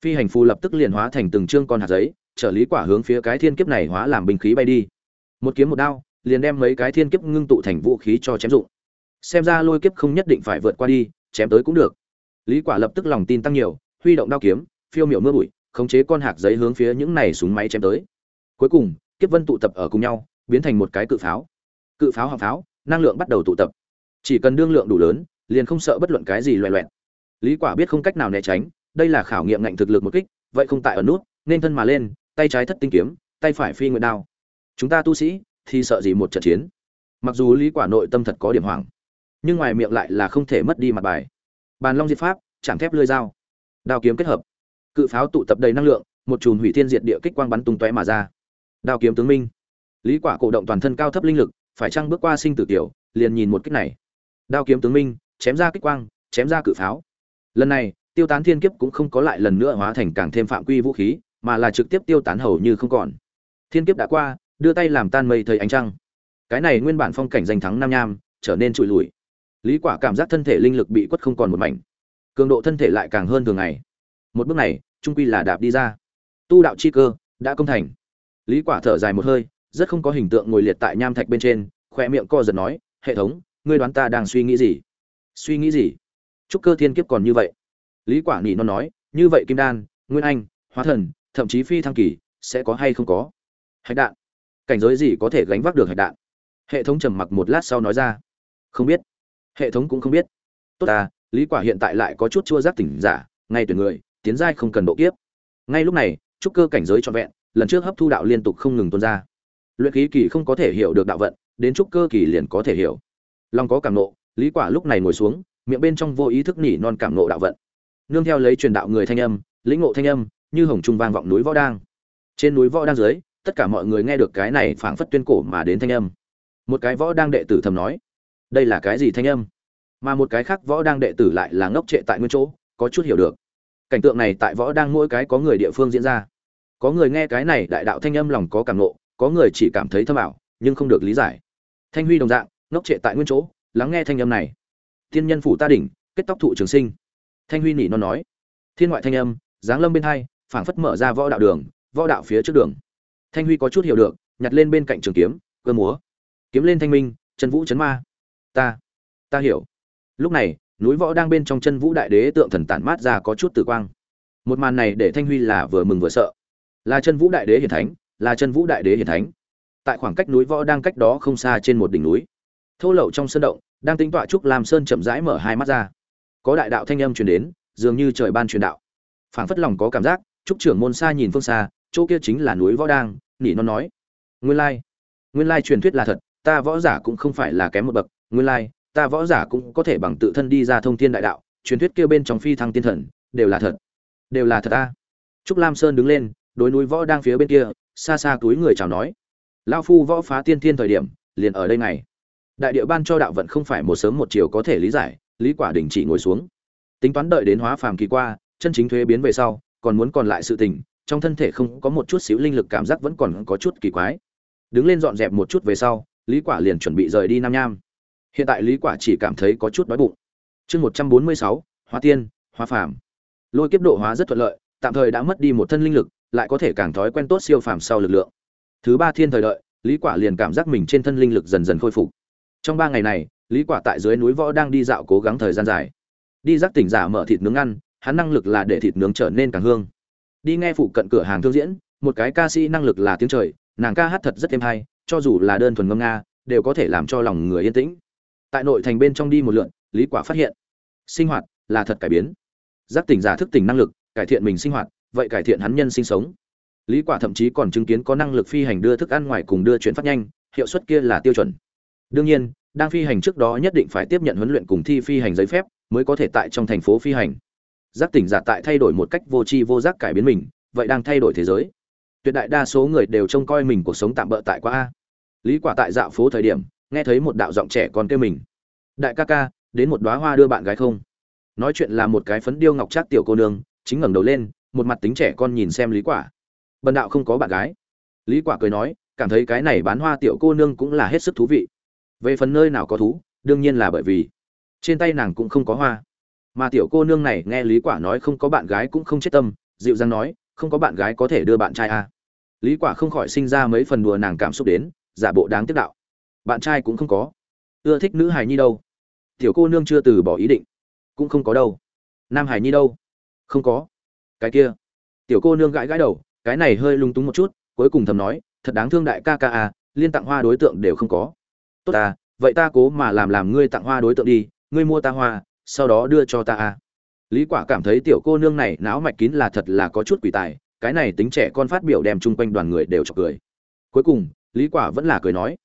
Phi hành phù lập tức liền hóa thành từng trương con hạt giấy trở lý quả hướng phía cái thiên kiếp này hóa làm binh khí bay đi. Một kiếm một đao, liền đem mấy cái thiên kiếp ngưng tụ thành vũ khí cho chém dụng. Xem ra lôi kiếp không nhất định phải vượt qua đi, chém tới cũng được. Lý quả lập tức lòng tin tăng nhiều, huy động đao kiếm, phiêu miểu mưa bụi, khống chế con hạt giấy hướng phía những này súng máy chém tới. Cuối cùng, kiếp vân tụ tập ở cùng nhau biến thành một cái cự pháo. Cự pháo hoặc pháo, năng lượng bắt đầu tụ tập. Chỉ cần đương lượng đủ lớn, liền không sợ bất luận cái gì loẹ loẹt. Lý quả biết không cách nào né tránh, đây là khảo nghiệm ngạnh thực lực một kích, vậy không tại ở nút, nên thân mà lên, tay trái thất tinh kiếm, tay phải phi nguyện đao. Chúng ta tu sĩ, thì sợ gì một trận chiến. Mặc dù lý quả nội tâm thật có điểm hoảng, nhưng ngoài miệng lại là không thể mất đi mặt bài. Bàn long diệt pháp, chẳng thép lưỡi dao. Đao kiếm kết hợp. Cự pháo tụ tập đầy năng lượng, một chùm hủy thiên diệt địa kích quang bắn tung tóe mà ra. Đao kiếm tướng minh lý quả cổ động toàn thân cao thấp linh lực, phải chăng bước qua sinh tử tiểu, liền nhìn một kích này. Đao kiếm tướng minh, chém ra kích quang, chém ra cự pháo. Lần này, tiêu tán thiên kiếp cũng không có lại lần nữa hóa thành càng thêm phạm quy vũ khí, mà là trực tiếp tiêu tán hầu như không còn. Thiên kiếp đã qua, đưa tay làm tan mây thời ánh trăng. Cái này nguyên bản phong cảnh danh thắng nam nham, trở nên trụi lùi. Lý quả cảm giác thân thể linh lực bị quất không còn một mảnh. Cường độ thân thể lại càng hơn thường ngày. Một bước này, trung quy là đạp đi ra. Tu đạo chi cơ, đã công thành. Lý quả thở dài một hơi rất không có hình tượng ngồi liệt tại nham thạch bên trên khoe miệng co giật nói, hệ thống, ngươi đoán ta đang suy nghĩ gì? Suy nghĩ gì? Chúc cơ thiên kiếp còn như vậy. Lý quả nhị non nói, như vậy kim đan, nguyên anh, hóa thần, thậm chí phi thăng kỳ, sẽ có hay không có? Hạch đạn. Cảnh giới gì có thể gánh vác được hạch đạn? Hệ thống trầm mặc một lát sau nói ra. Không biết. Hệ thống cũng không biết. Tốt ta, lý quả hiện tại lại có chút chua giác tỉnh giả, ngay tuyển người, tiến giai không cần độ kiếp. Ngay lúc này, trúc cơ cảnh giới trọn vẹn, lần trước hấp thu đạo liên tục không ngừng tuôn ra luyện khí kỳ không có thể hiểu được đạo vận, đến trúc cơ kỳ liền có thể hiểu. Lòng có cảm nộ, lý quả lúc này ngồi xuống, miệng bên trong vô ý thức nỉ non cảm nộ đạo vận. Nương theo lấy truyền đạo người thanh âm, lĩnh ngộ thanh âm, như hồng trung vang vọng núi võ đang. Trên núi võ đang dưới, tất cả mọi người nghe được cái này phảng phất tuyên cổ mà đến thanh âm. Một cái võ đang đệ tử thầm nói, đây là cái gì thanh âm? Mà một cái khác võ đang đệ tử lại là ngốc trệ tại nguyên chỗ, có chút hiểu được. Cảnh tượng này tại võ đang mỗi cái có người địa phương diễn ra. Có người nghe cái này đại đạo thanh âm lòng có cảm nộ có người chỉ cảm thấy thâm ảo, nhưng không được lý giải. Thanh huy đồng dạng, ngốc trệ tại nguyên chỗ, lắng nghe thanh âm này. Tiên nhân phủ ta đỉnh, kết tóc thụ trường sinh. Thanh huy nỉ non nói. Thiên ngoại thanh âm, giáng lâm bên hai, phảng phất mở ra võ đạo đường, võ đạo phía trước đường. Thanh huy có chút hiểu được, nhặt lên bên cạnh trường kiếm, cơ múa. Kiếm lên thanh minh, chân vũ chấn ma. Ta ta hiểu. Lúc này, núi võ đang bên trong chân vũ đại đế tượng thần tản mát ra có chút tử quang. Một màn này để thanh huy là vừa mừng vừa sợ. Là chân vũ đại đế hiển thánh là chân vũ đại đế hiển thánh. Tại khoảng cách núi võ đang cách đó không xa trên một đỉnh núi, thô lậu trong sân động, đang tính tọa trúc lam sơn chậm rãi mở hai mắt ra. Có đại đạo thanh âm truyền đến, dường như trời ban truyền đạo. Phảng phất lòng có cảm giác, trúc trưởng môn xa nhìn phương xa, chỗ kia chính là núi võ đang, nỉ non nói. Nguyên lai nguyên lai truyền thuyết là thật, ta võ giả cũng không phải là kém một bậc, nguyên lai, ta võ giả cũng có thể bằng tự thân đi ra thông thiên đại đạo, truyền thuyết kia bên trong phi thăng tiên thần, đều là thật, đều là thật ta. Trúc lam sơn đứng lên, đối núi võ đang phía bên kia xa xa túi người chào nói lao phu võ phá tiên thiên thời điểm liền ở đây này. Đại địa ban cho đạo vận không phải một sớm một chiều có thể lý giải lý quả đình chỉ ngồi xuống. Tính toán đợi đến hóa phàm kỳ qua chân chính thuế biến về sau còn muốn còn lại sự tình trong thân thể không có một chút xíu linh lực cảm giác vẫn còn có chút kỳ quái. Đứng lên dọn dẹp một chút về sau lý quả liền chuẩn bị rời đi nam nham. Hiện tại lý quả chỉ cảm thấy có chút đói bụng. Chương 146, hóa tiên hóa phàm. Lôi kiếp độ hóa rất thuận lợi tạm thời đã mất đi một thân linh lực lại có thể càng thói quen tốt siêu phàm sau lực lượng. Thứ ba thiên thời đợi, lý quả liền cảm giác mình trên thân linh lực dần dần khôi phục. Trong ba ngày này, lý quả tại dưới núi võ đang đi dạo cố gắng thời gian dài. Đi giác tỉnh giả mở thịt nướng ăn, hắn năng lực là để thịt nướng trở nên càng hương. Đi nghe phụ cận cửa hàng thương diễn, một cái ca sĩ năng lực là tiếng trời, nàng ca hát thật rất êm hay, cho dù là đơn thuần ngâm nga, đều có thể làm cho lòng người yên tĩnh. Tại nội thành bên trong đi một lượn, lý quả phát hiện, sinh hoạt là thật cải biến. Giác tỉnh giả thức tỉnh năng lực, cải thiện mình sinh hoạt vậy cải thiện hắn nhân sinh sống. Lý quả thậm chí còn chứng kiến có năng lực phi hành đưa thức ăn ngoài cùng đưa chuyển phát nhanh, hiệu suất kia là tiêu chuẩn. Đương nhiên, đang phi hành trước đó nhất định phải tiếp nhận huấn luyện cùng thi phi hành giấy phép, mới có thể tại trong thành phố phi hành. Giác tỉnh giả tại thay đổi một cách vô tri vô giác cải biến mình, vậy đang thay đổi thế giới. Tuyệt đại đa số người đều trông coi mình cuộc sống tạm bỡ tại qua a. Lý quả tại dạo phố thời điểm, nghe thấy một đạo giọng trẻ còn kêu mình. Đại ca ca, đến một đóa hoa đưa bạn gái không? Nói chuyện là một cái phấn điêu ngọc trác tiểu cô nương, chính ngẩng đầu lên một mặt tính trẻ con nhìn xem lý quả. Bần đạo không có bạn gái. Lý quả cười nói, cảm thấy cái này bán hoa tiểu cô nương cũng là hết sức thú vị. Về phần nơi nào có thú, đương nhiên là bởi vì trên tay nàng cũng không có hoa. Mà tiểu cô nương này nghe lý quả nói không có bạn gái cũng không chết tâm, dịu dàng nói, không có bạn gái có thể đưa bạn trai à. lý quả không khỏi sinh ra mấy phần đùa nàng cảm xúc đến, giả bộ đáng tiếc đạo. Bạn trai cũng không có. Ưa thích nữ hài nhi đâu. Tiểu cô nương chưa từ bỏ ý định. Cũng không có đâu. Nam hải nhi đâu. Không có cái kia. Tiểu cô nương gãi gãi đầu cái này hơi lung túng một chút cuối cùng thầm nói thật đáng thương đại ca ca à liên tặng hoa đối tượng đều không có. Tốt à, vậy ta cố mà làm làm ngươi tặng hoa đối tượng đi ngươi mua ta hoa sau đó đưa cho ta à. Lý quả cảm thấy tiểu cô nương này não mạch kín là thật là có chút quỷ tài cái này tính trẻ con phát biểu đem chung quanh đoàn người đều chọc cười. Cuối cùng lý quả vẫn là cười nói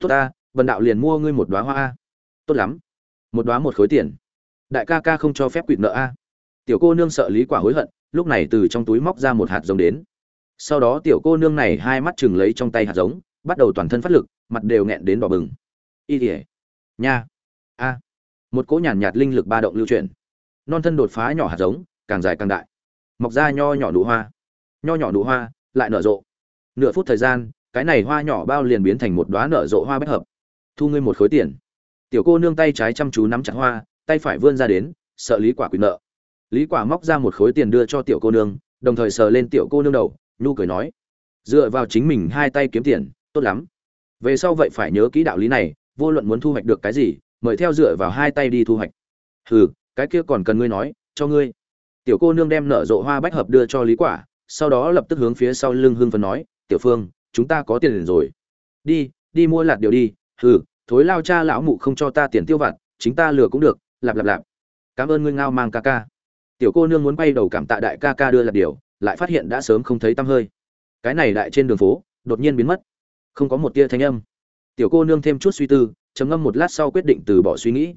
tốt ta vần đạo liền mua ngươi một đóa hoa a. Tốt lắm một đóa một khối tiền. Đại ca ca không cho phép quỵt nợ a. Tiểu cô nương sợ lý quả hối hận lúc này từ trong túi móc ra một hạt giống đến. Sau đó tiểu cô nương này hai mắt chừng lấy trong tay hạt giống bắt đầu toàn thân phát lực mặt đều nghẹn đến đỏ bừng. Y tỉa nha a. Một cỗ nhàn nhạt, nhạt linh lực ba động lưu chuyển. Non thân đột phá nhỏ hạt giống càng dài càng đại. Mọc ra nho nhỏ nụ hoa. Nho nhỏ nụ hoa lại nở rộ. Nửa phút thời gian cái này hoa nhỏ bao liền biến thành một đóa nở rộ hoa bách hợp. Thu ngươi một khối tiền. Tiểu cô nương tay trái chăm chú nắm chặt hoa tay phải vươn ra đến sợ lý quả quyền nợ lý quả móc ra một khối tiền đưa cho tiểu cô nương, đồng thời sờ lên tiểu cô nương đầu, nhu cười nói, dựa vào chính mình hai tay kiếm tiền, tốt lắm. Về sau vậy phải nhớ kỹ đạo lý này, vô luận muốn thu hoạch được cái gì, mời theo dựa vào hai tay đi thu hoạch. Hừ, cái kia còn cần ngươi nói, cho ngươi. Tiểu cô nương đem nở rộ hoa bách hợp đưa cho lý quả, sau đó lập tức hướng phía sau lưng hương phấn nói, tiểu phương, chúng ta có tiền rồi. Đi đi mua lạt điều đi, hừ, thối lao cha lão mụ không cho ta tiền tiêu vặt, chính ta lừa cũng được, lạp lạp lạp. Cảm ơn ngươi ngao mang ca ca tiểu cô nương muốn bay đầu cảm tạ đại ca ca đưa lạt điều, lại phát hiện đã sớm không thấy tăm hơi. Cái này đại trên đường phố, đột nhiên biến mất. Không có một tia thanh âm. Tiểu cô nương thêm chút suy tư, trầm ngâm một lát sau quyết định từ bỏ suy nghĩ.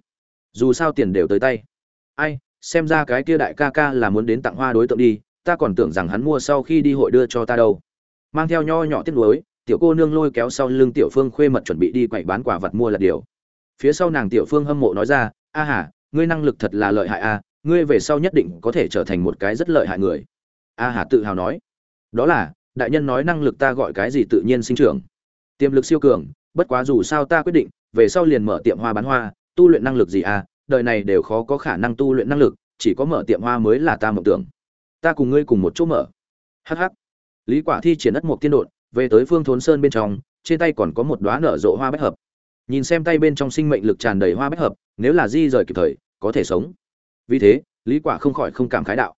Dù sao tiền đều tới tay. Ai, xem ra cái kia đại ca ca là muốn đến tặng hoa đối tượng đi, ta còn tưởng rằng hắn mua sau khi đi hội đưa cho ta đâu. Mang theo nho nhỏ tiếc nuối, tiểu cô nương lôi kéo sau lưng tiểu phương khuê mật chuẩn bị đi quậy bán quả vật mua là điều. Phía sau nàng tiểu phương hâm mộ nói ra, a hà, ngươi năng lực thật là lợi hại a ngươi về sau nhất định có thể trở thành một cái rất lợi hại người. A hà tự hào nói. Đó là, đại nhân nói năng lực ta gọi cái gì tự nhiên sinh trưởng. Tiềm lực siêu cường, bất quá dù sao ta quyết định, về sau liền mở tiệm hoa bán hoa, tu luyện năng lực gì à? đời này đều khó có khả năng tu luyện năng lực, chỉ có mở tiệm hoa mới là ta mộng tưởng. Ta cùng ngươi cùng một chỗ mở. Hh lý quả thi triển đất một tiên đột về tới phương thốn sơn bên trong, trên tay còn có một đóa nở rộ hoa bách hợp. Nhìn xem tay bên trong sinh mệnh lực tràn đầy hoa bách hợp, nếu là di rời kịp thời, có thể sống vì thế, lý quả không khỏi không cảm khái đạo.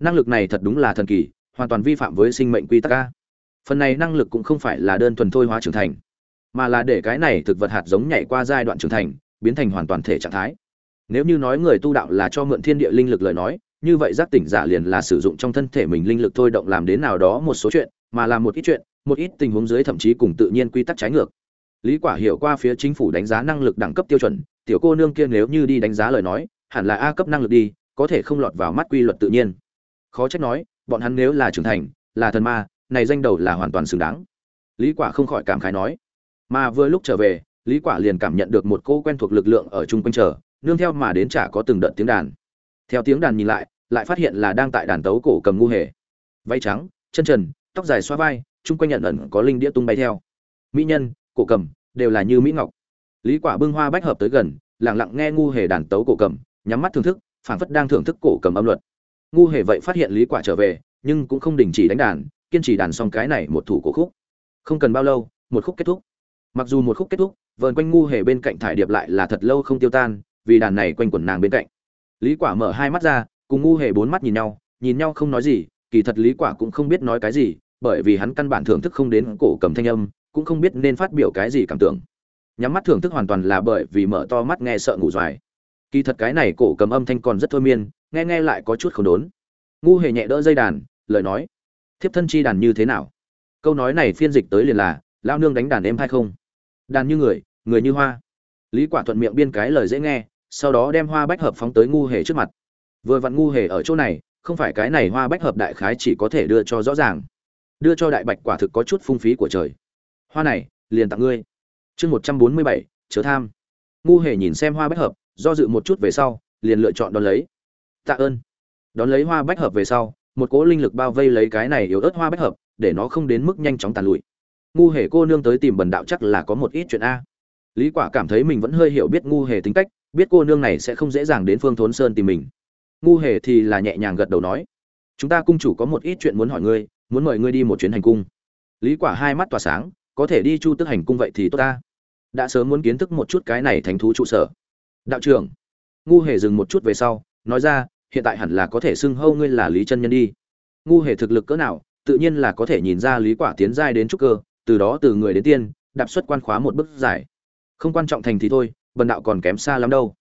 Năng lực này thật đúng là thần kỳ, hoàn toàn vi phạm với sinh mệnh quy tắc a. Phần này năng lực cũng không phải là đơn thuần thôi hóa trưởng thành, mà là để cái này thực vật hạt giống nhảy qua giai đoạn trưởng thành, biến thành hoàn toàn thể trạng thái. Nếu như nói người tu đạo là cho mượn thiên địa linh lực lời nói, như vậy giác tỉnh giả liền là sử dụng trong thân thể mình linh lực thôi động làm đến nào đó một số chuyện, mà làm một ít chuyện, một ít tình huống dưới thậm chí cùng tự nhiên quy tắc trái ngược. Lý quả hiểu qua phía chính phủ đánh giá năng lực đẳng cấp tiêu chuẩn, tiểu cô nương kia nếu như đi đánh giá lời nói hẳn là a cấp năng lực đi, có thể không lọt vào mắt quy luật tự nhiên. Khó trách nói, bọn hắn nếu là trưởng thành, là thần ma, này danh đầu là hoàn toàn xứng đáng. Lý quả không khỏi cảm khái nói. Mà vừa lúc trở về, lý quả liền cảm nhận được một cô quen thuộc lực lượng ở chung quanh chờ, nương theo mà đến chả có từng đợt tiếng đàn. Theo tiếng đàn nhìn lại lại phát hiện là đang tại đàn tấu cổ cầm ngu hề. Váy trắng, chân trần, tóc dài xoa vai, chung quanh nhận ẩn có linh đĩa tung bay theo. Mỹ nhân, cổ cầm, đều là như mỹ ngọc. Lý quả bưng hoa bách hợp tới gần, lặng lặng nghe ngu hề đàn tấu cổ cầm nhắm mắt thưởng thức phản phất đang thưởng thức cổ cầm âm luật. Ngu hề vậy phát hiện lý quả trở về, nhưng cũng không đình chỉ đánh đàn, kiên trì đàn xong cái này một thủ cổ khúc. Không cần bao lâu, một khúc kết thúc. Mặc dù một khúc kết thúc, vờn quanh ngu hề bên cạnh thải điệp lại là thật lâu không tiêu tan, vì đàn này quanh quẩn nàng bên cạnh. Lý quả mở hai mắt ra, cùng ngu hề bốn mắt nhìn nhau nhìn nhau không nói gì, kỳ thật lý quả cũng không biết nói cái gì, bởi vì hắn căn bản thưởng thức không đến cổ cầm thanh âm, cũng không biết nên phát biểu cái gì cảm tưởng. Nhắm mắt thưởng thức hoàn toàn là bởi vì mở to mắt nghe sợ ngủ dài kỳ thật cái này cổ cầm âm thanh còn rất thôi miên, nghe nghe lại có chút không đốn. Ngu hề nhẹ đỡ dây đàn, lời nói, thiếp thân chi đàn như thế nào? Câu nói này phiên dịch tới liền là lao nương đánh đàn em hay không? Đàn như người người như hoa. Lý quả thuận miệng biên cái lời dễ nghe, sau đó đem hoa bách hợp phóng tới ngu hề trước mặt. Vừa vặn ngu hề ở chỗ này, không phải cái này hoa bách hợp đại khái chỉ có thể đưa cho rõ ràng. Đưa cho đại bạch quả thực có chút phung phí của trời. Hoa này, liền tặng ngươi. Chương một trăm bốn mươi bảy, chớ tham. Ngu hề nhìn xem hoa bách hợp do dự một chút về sau, liền lựa chọn đón lấy. Tạ ơn. Đón lấy hoa bách hợp về sau, một cỗ linh lực bao vây lấy cái này yếu ớt hoa bách hợp, để nó không đến mức nhanh chóng tàn lụi. Ngu hề cô nương tới tìm bần đạo chắc là có một ít chuyện a. Lý quả cảm thấy mình vẫn hơi hiểu biết ngu hề tính cách, biết cô nương này sẽ không dễ dàng đến phương thốn sơn tìm mình. Ngu hề thì là nhẹ nhàng gật đầu nói, chúng ta cung chủ có một ít chuyện muốn hỏi ngươi, muốn mời ngươi đi một chuyến hành cung. Lý quả hai mắt tỏa sáng, có thể đi chu tức hành cung vậy thì tốt ta. Đã sớm muốn kiến thức một chút cái này thánh thú trụ sở đạo trưởng, ngu hề dừng một chút về sau, nói ra, hiện tại hẳn là có thể xưng hâu ngươi là lý chân nhân đi. Ngu hề thực lực cỡ nào, tự nhiên là có thể nhìn ra lý quả tiến giai đến trúc cơ, từ đó từ người đến tiên, đạp xuất quan khóa một bước giải. Không quan trọng thành thì thôi, bần đạo còn kém xa lắm đâu.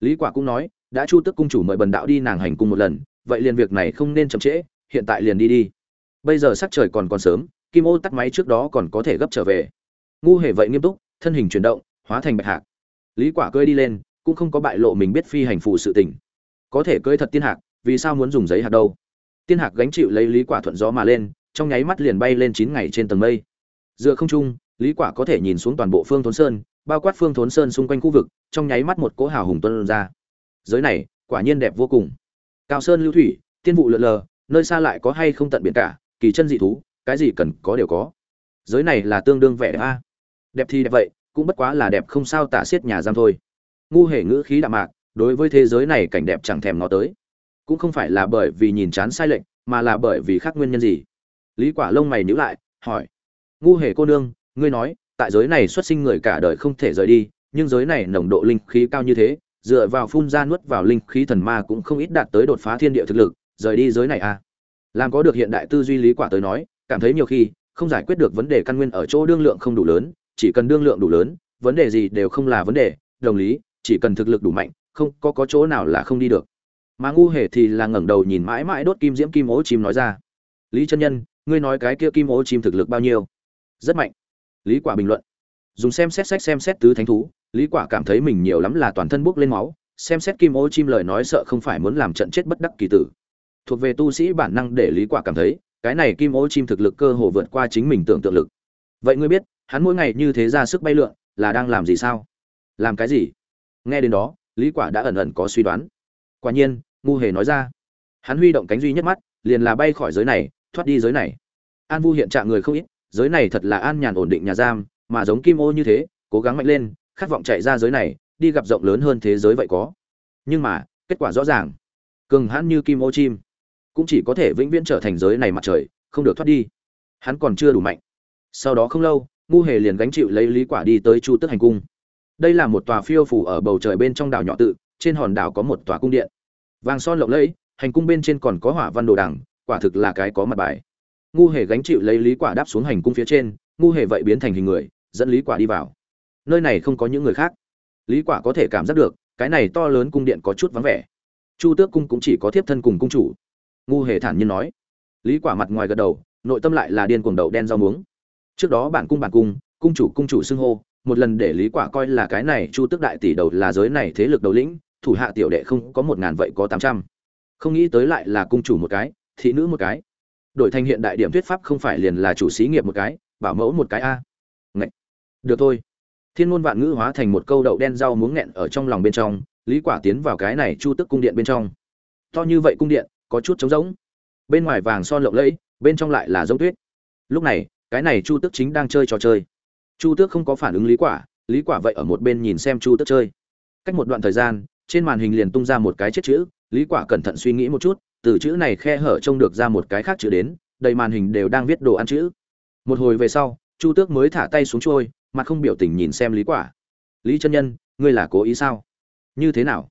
Lý quả cũng nói, đã chu tức cung chủ mời bần đạo đi nàng hành cung một lần, vậy liền việc này không nên chậm trễ, hiện tại liền đi đi. Bây giờ sắc trời còn còn sớm, kim ô tắt máy trước đó còn có thể gấp trở về. Ngu hề vậy nghiêm túc, thân hình chuyển động, hóa thành bạch hạc. Lý quả cơi đi lên cũng không có bại lộ mình biết phi hành phụ sự tình. Có thể cơi thật tiên hạc, vì sao muốn dùng giấy hạt đâu? Tiên hạc gánh chịu lấy lý quả thuận gió mà lên, trong nháy mắt liền bay lên chín ngày trên tầng mây. Dựa không trung, lý quả có thể nhìn xuống toàn bộ phương thốn sơn, bao quát phương thốn sơn xung quanh khu vực, trong nháy mắt một cỗ hào hùng tuân ra. Giới này, quả nhiên đẹp vô cùng. Cao sơn lưu thủy, tiên vụ lượn lờ, nơi xa lại có hay không tận biển cả, kỳ chân dị thú, cái gì cần có đều có. Giới này là tương đương vẻ đẹp a. Đẹp thì đẹp vậy, cũng bất quá là đẹp không sao tả xiết nhà giam thôi ngu hề ngữ khí đạm mạc, đối với thế giới này cảnh đẹp chẳng thèm nó tới. Cũng không phải là bởi vì nhìn chán sai lệch, mà là bởi vì khác nguyên nhân gì? Lý quả lông mày nhíu lại, hỏi. Ngu hề cô nương, ngươi nói, tại giới này xuất sinh người cả đời không thể rời đi, nhưng giới này nồng độ linh khí cao như thế, dựa vào phun ra nuốt vào linh khí thần ma cũng không ít đạt tới đột phá thiên địa thực lực, rời đi giới này à? Làm có được hiện đại tư duy lý quả tới nói, cảm thấy nhiều khi, không giải quyết được vấn đề căn nguyên ở chỗ đương lượng không đủ lớn, chỉ cần đương lượng đủ lớn, vấn đề gì đều không là vấn đề, đồng lý chỉ cần thực lực đủ mạnh, không có có chỗ nào là không đi được. Mà ngu hề thì là ngẩng đầu nhìn mãi mãi đốt kim diễm kim ố chim nói ra, lý chân nhân, ngươi nói cái kia kim ố chim thực lực bao nhiêu? Rất mạnh. Lý quả bình luận. Dùng xem xét sách xem xét tứ thánh thú, lý quả cảm thấy mình nhiều lắm là toàn thân bốc lên máu, xem xét kim ô chim lời nói sợ không phải muốn làm trận chết bất đắc kỳ tử. Thuộc về tu sĩ bản năng để lý quả cảm thấy, cái này kim ô chim thực lực cơ hồ vượt qua chính mình tưởng tượng lực. Vậy ngươi biết, hắn mỗi ngày như thế ra sức bay lượn, là đang làm gì sao? Làm cái gì? Nghe đến đó, lý quả đã ẩn ẩn có suy đoán. Quả nhiên, ngu hề nói ra. Hắn huy động cánh duy nhất mắt, liền là bay khỏi giới này, thoát đi giới này. An vu hiện trạng người không ít, giới này thật là an nhàn ổn định nhà giam, mà giống kim ô như thế, cố gắng mạnh lên, khát vọng chạy ra giới này, đi gặp rộng lớn hơn thế giới vậy có. Nhưng mà, kết quả rõ ràng. Cường hãn như kim ô chim, cũng chỉ có thể vĩnh viễn trở thành giới này mặt trời, không được thoát đi. Hắn còn chưa đủ mạnh. Sau đó không lâu, ngu hề liền gánh chịu lấy lý quả đi tới chu tức hành cung đây là một tòa phiêu phủ ở bầu trời bên trong đảo nhỏ tự, trên hòn đảo có một tòa cung điện. Vàng son lộng lẫy, hành cung bên trên còn có hỏa văn đồ đằng, quả thực là cái có mặt bài. Ngu hề gánh chịu lấy lý quả đáp xuống hành cung phía trên, ngu hề vậy biến thành hình người, dẫn lý quả đi vào. Nơi này không có những người khác. Lý quả có thể cảm giác được, cái này to lớn cung điện có chút vắng vẻ. Chu tước cung cũng chỉ có thiếp thân cùng cung chủ. Ngu hề thản nhiên nói. Lý quả mặt ngoài gật đầu, nội tâm lại là điên cuồng đầu đen rau muống. Trước đó bản cung bản cung cung chủ cung chủ xưng hô một lần để lý quả coi là cái này chu tước đại tỷ đầu là giới này thế lực đầu lĩnh, thủ hạ tiểu đệ không có một ngàn vậy có tám trăm. Không nghĩ tới lại là cung chủ một cái, thị nữ một cái. Đổi thành hiện đại điểm thuyết pháp không phải liền là chủ xí nghiệp một cái, bảo mẫu một cái a. Ngậy. được thôi. Thiên ngôn vạn ngữ hóa thành một câu đậu đen rau muống nghẹn ở trong lòng bên trong, lý quả tiến vào cái này chu tức cung điện bên trong. To như vậy cung điện, có chút trống rỗng. Bên ngoài vàng son lộng lẫy, bên trong lại là giống tuyết. Lúc này, cái này chu tước chính đang chơi trò chơi chu tước không có phản ứng lý quả lý quả vậy ở một bên nhìn xem chu tước chơi. Cách một đoạn thời gian, trên màn hình liền tung ra một cái chết chữ, lý quả cẩn thận suy nghĩ một chút, từ chữ này khe hở trông được ra một cái khác chữ đến, đầy màn hình đều đang viết đồ ăn chữ. Một hồi về sau, chu tước mới thả tay xuống trôi mặt không biểu tình nhìn xem lý quả. Lý chân nhân, ngươi là cố ý sao? Như thế nào?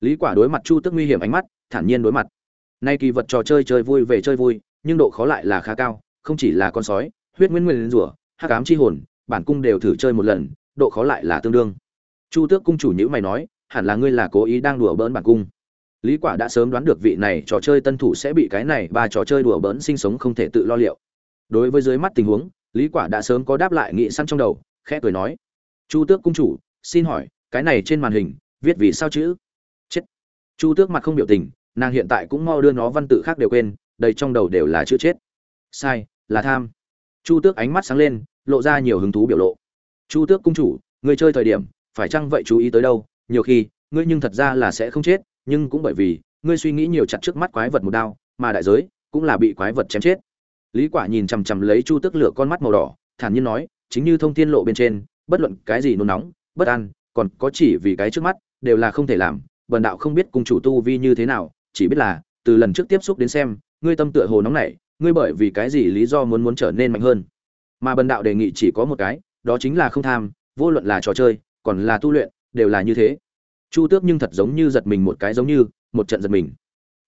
Lý quả đối mặt chu tước nguy hiểm ánh mắt, thản nhiên đối mặt. Nay kỳ vật trò chơi chơi vui về chơi vui, nhưng độ khó lại là khá cao, không chỉ là con sói, huyết nguyên nguyên rủa, hắc ám chi hồn bản cung đều thử chơi một lần, độ khó lại là tương đương. Chu tước cung chủ nhữ mày nói, hẳn là ngươi là cố ý đang đùa bỡn bản cung. Lý quả đã sớm đoán được vị này trò chơi tân thủ sẽ bị cái này ba trò chơi đùa bỡn sinh sống không thể tự lo liệu. Đối với dưới mắt tình huống, lý quả đã sớm có đáp lại nghị săn trong đầu, khẽ cười nói. Chu tước cung chủ, xin hỏi, cái này trên màn hình, viết vì sao chữ? Chết. Chu tước mặt không biểu tình, nàng hiện tại cũng mau đưa nó văn tự khác đều quên, đầy trong đầu đều là chữ chết. Sai, là tham. Chu tước ánh mắt sáng lên lộ ra nhiều hứng thú biểu lộ. Chu tước cung chủ, người chơi thời điểm, phải chăng vậy chú ý tới đâu? Nhiều khi, ngươi nhưng thật ra là sẽ không chết, nhưng cũng bởi vì, ngươi suy nghĩ nhiều chặt trước mắt quái vật một đao, mà đại giới cũng là bị quái vật chém chết. Lý quả nhìn chằm chằm lấy chu tước lửa con mắt màu đỏ, thản nhiên nói, chính như thông thiên lộ bên trên, bất luận cái gì nôn nóng, bất an, còn có chỉ vì cái trước mắt, đều là không thể làm. Bần đạo không biết cung chủ tu vi như thế nào, chỉ biết là, từ lần trước tiếp xúc đến xem, ngươi tâm tựa hồ nóng nảy, ngươi bởi vì cái gì lý do muốn muốn trở nên mạnh hơn? Mà bần đạo đề nghị chỉ có một cái, đó chính là không tham, vô luận là trò chơi, còn là tu luyện, đều là như thế. Chu tước nhưng thật giống như giật mình một cái giống như, một trận giật mình.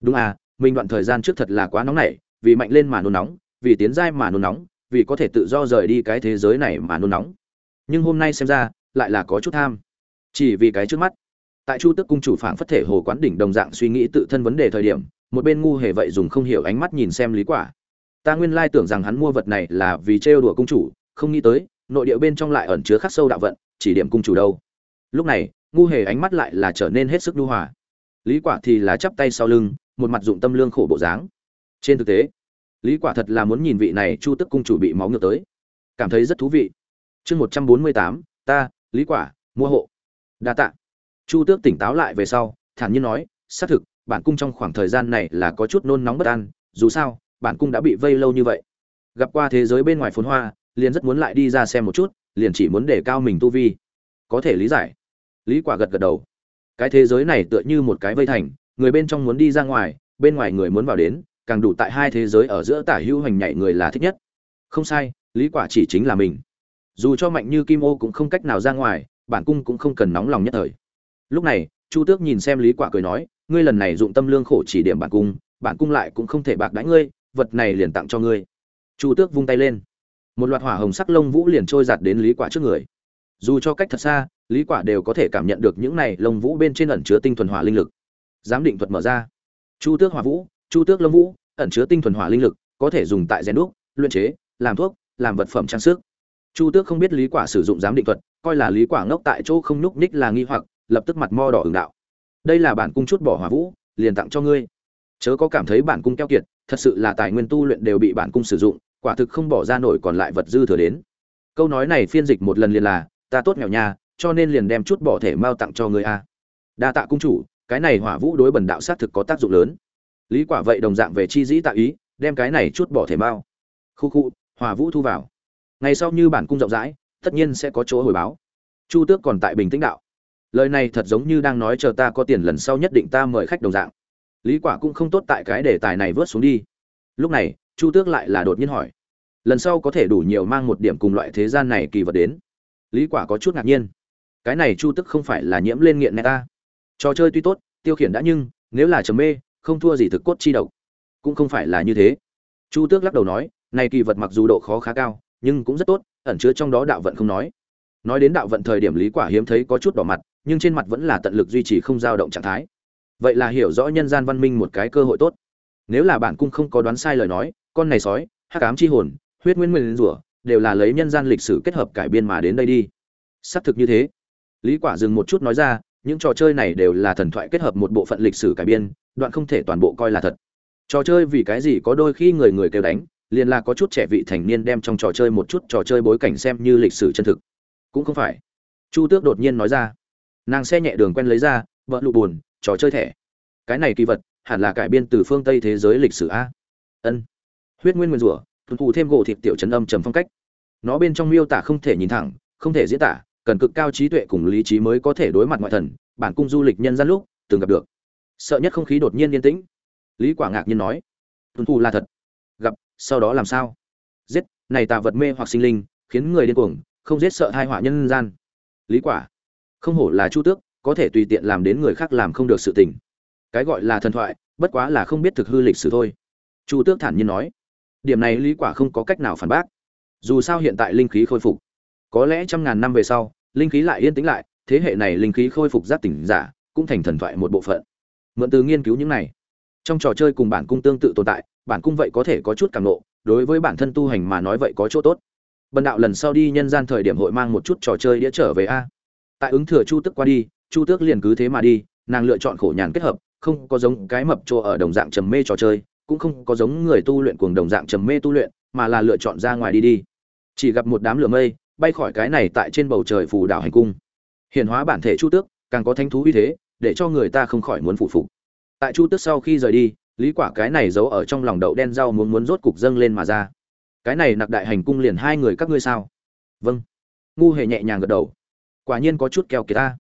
Đúng à mình đoạn thời gian trước thật là quá nóng nảy, vì mạnh lên mà nôn nóng, vì tiến giai mà nôn nóng, vì có thể tự do rời đi cái thế giới này mà nôn nóng. Nhưng hôm nay xem ra, lại là có chút tham. Chỉ vì cái trước mắt. Tại chu tước cung chủ phảng phất thể hồ quán đỉnh đồng dạng suy nghĩ tự thân vấn đề thời điểm, một bên ngu hề vậy dùng không hiểu ánh mắt nhìn xem lý quả ta nguyên lai tưởng rằng hắn mua vật này là vì trêu đùa cung chủ không nghĩ tới nội địa bên trong lại ẩn chứa khắc sâu đạo vận chỉ điểm cung chủ đâu. Lúc này ngu hề ánh mắt lại là trở nên hết sức nhu hòa. Lý quả thì là chắp tay sau lưng một mặt dụng tâm lương khổ bộ dáng. Trên thực tế lý quả thật là muốn nhìn vị này chu tức cung chủ bị máu ngược tới. Cảm thấy rất thú vị. Chương 148, ta lý quả mua hộ. Đa tạ. Chu tước tỉnh táo lại về sau thản nhiên nói xác thực bản cung trong khoảng thời gian này là có chút nôn nóng bất an dù sao bản cung đã bị vây lâu như vậy. Gặp qua thế giới bên ngoài phồn hoa, liền rất muốn lại đi ra xem một chút, liền chỉ muốn để cao mình tu vi. Có thể lý giải. Lý quả gật gật đầu. Cái thế giới này tựa như một cái vây thành, người bên trong muốn đi ra ngoài, bên ngoài người muốn vào đến, càng đủ tại hai thế giới ở giữa tả hữu hành nhảy người là thích nhất. Không sai, lý quả chỉ chính là mình. Dù cho mạnh như kim ô cũng không cách nào ra ngoài, bản cung cũng không cần nóng lòng nhất thời. Lúc này, chu tước nhìn xem lý quả cười nói, ngươi lần này dụng tâm lương khổ chỉ điểm bản cung bản cung lại cũng không thể bạc đãi ngươi vật này liền tặng cho ngươi. Chu tước vung tay lên. Một loạt hỏa hồng sắc lông vũ liền trôi giạt đến lý quả trước người. Dù cho cách thật xa, lý quả đều có thể cảm nhận được những này lông vũ bên trên ẩn chứa tinh thuần hỏa linh lực. Giám định thuật mở ra. Chu tước hỏa vũ, chu tước lông vũ, ẩn chứa tinh thuần hỏa linh lực, có thể dùng tại rèn đúc, luyện chế, làm thuốc, làm vật phẩm trang sức. Chu tước không biết lý quả sử dụng giám định thuật, coi là lý quả ngốc tại chỗ không núc ních là nghi hoặc, lập tức mặt mo đỏ ửng đạo. Đây là bản cung chút bỏ hỏa vũ, liền tặng cho ngươi. Chớ có cảm thấy bản cung keo kiệt thật sự là tài nguyên tu luyện đều bị bản cung sử dụng, quả thực không bỏ ra nổi còn lại vật dư thừa đến. Câu nói này phiên dịch một lần liền là, ta tốt nghèo nha, cho nên liền đem chút bỏ thể mao tặng cho ngươi a. Đa tạ cung chủ, cái này hỏa vũ đối bần đạo sát thực có tác dụng lớn. Lý quả vậy đồng dạng về chi dĩ tạ ý, đem cái này chút bỏ thể mao khu khu, hỏa vũ thu vào. Ngày sau như bản cung rộng rãi, tất nhiên sẽ có chỗ hồi báo. Chu tước còn tại bình tĩnh đạo. Lời này thật giống như đang nói chờ ta có tiền lần sau nhất định ta mời khách đồng dạng lý quả cũng không tốt tại cái đề tài này vớt xuống đi. Lúc này, chu tước lại là đột nhiên hỏi, lần sau có thể đủ nhiều mang một điểm cùng loại thế gian này kỳ vật đến? Lý quả có chút ngạc nhiên, cái này chu tước không phải là nhiễm lên nghiện này ta. Trò chơi tuy tốt, tiêu khiển đã nhưng, nếu là trầm mê, không thua gì thực cốt chi độc. Cũng không phải là như thế. Chu tước lắc đầu nói, này kỳ vật mặc dù độ khó khá cao, nhưng cũng rất tốt, ẩn chứa trong đó đạo vận không nói. Nói đến đạo vận thời điểm lý quả hiếm thấy có chút đỏ mặt, nhưng trên mặt vẫn là tận lực duy trì không dao động trạng thái vậy là hiểu rõ nhân gian văn minh một cái cơ hội tốt. Nếu là bản cung không có đoán sai lời nói, con này sói, hắc ám chi hồn, huyết nguyên nguyên rủa, đều là lấy nhân gian lịch sử kết hợp cải biên mà đến đây đi. Xác thực như thế. Lý quả dừng một chút nói ra, những trò chơi này đều là thần thoại kết hợp một bộ phận lịch sử cải biên, đoạn không thể toàn bộ coi là thật. Trò chơi vì cái gì có đôi khi người người kêu đánh, liền là có chút trẻ vị thành niên đem trong trò chơi một chút trò chơi bối cảnh xem như lịch sử chân thực. Cũng không phải. Chu tước đột nhiên nói ra. Nàng xe nhẹ đường quen lấy ra, vợ lụ buồn trò chơi thẻ. Cái này kỳ vật, hẳn là cải biên từ phương tây thế giới lịch sử a. Ân. Huyết nguyên nguyên rủa tuân thủ thêm gỗ thịt tiểu chấn âm trầm phong cách. Nó bên trong miêu tả không thể nhìn thẳng, không thể diễn tả, cần cực cao trí tuệ cùng lý trí mới có thể đối mặt ngoại thần, bản cung du lịch nhân gian lúc, từng gặp được. Sợ nhất không khí đột nhiên yên tĩnh. Lý quả ngạc nhiên nói tuân thủ là thật. Gặp, sau đó làm sao? Giết, này tà vật mê hoặc sinh linh, khiến người điên cuồng, không giết sợ hai họa nhân gian. Lý quả, không hổ là chu tước có thể tùy tiện làm đến người khác làm không được sự tình. Cái gọi là thần thoại, bất quá là không biết thực hư lịch sử thôi. Chu tước thản nhiên nói. Điểm này lý quả không có cách nào phản bác. Dù sao hiện tại linh khí khôi phục, có lẽ trăm ngàn năm về sau, linh khí lại yên tĩnh lại, thế hệ này linh khí khôi phục giác tỉnh giả cũng thành thần thoại một bộ phận. Mượn từ nghiên cứu những này. Trong trò chơi cùng bản cung tương tự tồn tại, bản cung vậy có thể có chút cảm nộ, đối với bản thân tu hành mà nói vậy có chỗ tốt. Bần đạo lần sau đi nhân gian thời điểm hội mang một chút trò chơi đĩa trở về a. Tại ứng thừa chu tức qua đi chu tước liền cứ thế mà đi, nàng lựa chọn khổ nhàn kết hợp, không có giống cái mập chỗ ở đồng dạng trầm mê trò chơi, cũng không có giống người tu luyện cuồng đồng dạng trầm mê tu luyện, mà là lựa chọn ra ngoài đi đi. Chỉ gặp một đám lửa mây, bay khỏi cái này tại trên bầu trời phù đảo hành cung. Hiện hóa bản thể chu tước, càng có thanh thú uy thế, để cho người ta không khỏi muốn phụ phục. Tại chu tước sau khi rời đi, lý quả cái này giấu ở trong lòng đậu đen rau muốn muốn rốt cục dâng lên mà ra. Cái này nặc đại hành cung liền hai người các ngươi sao? Vâng. Ngu hề nhẹ nhàng gật đầu. Quả nhiên có chút keo kìa. ta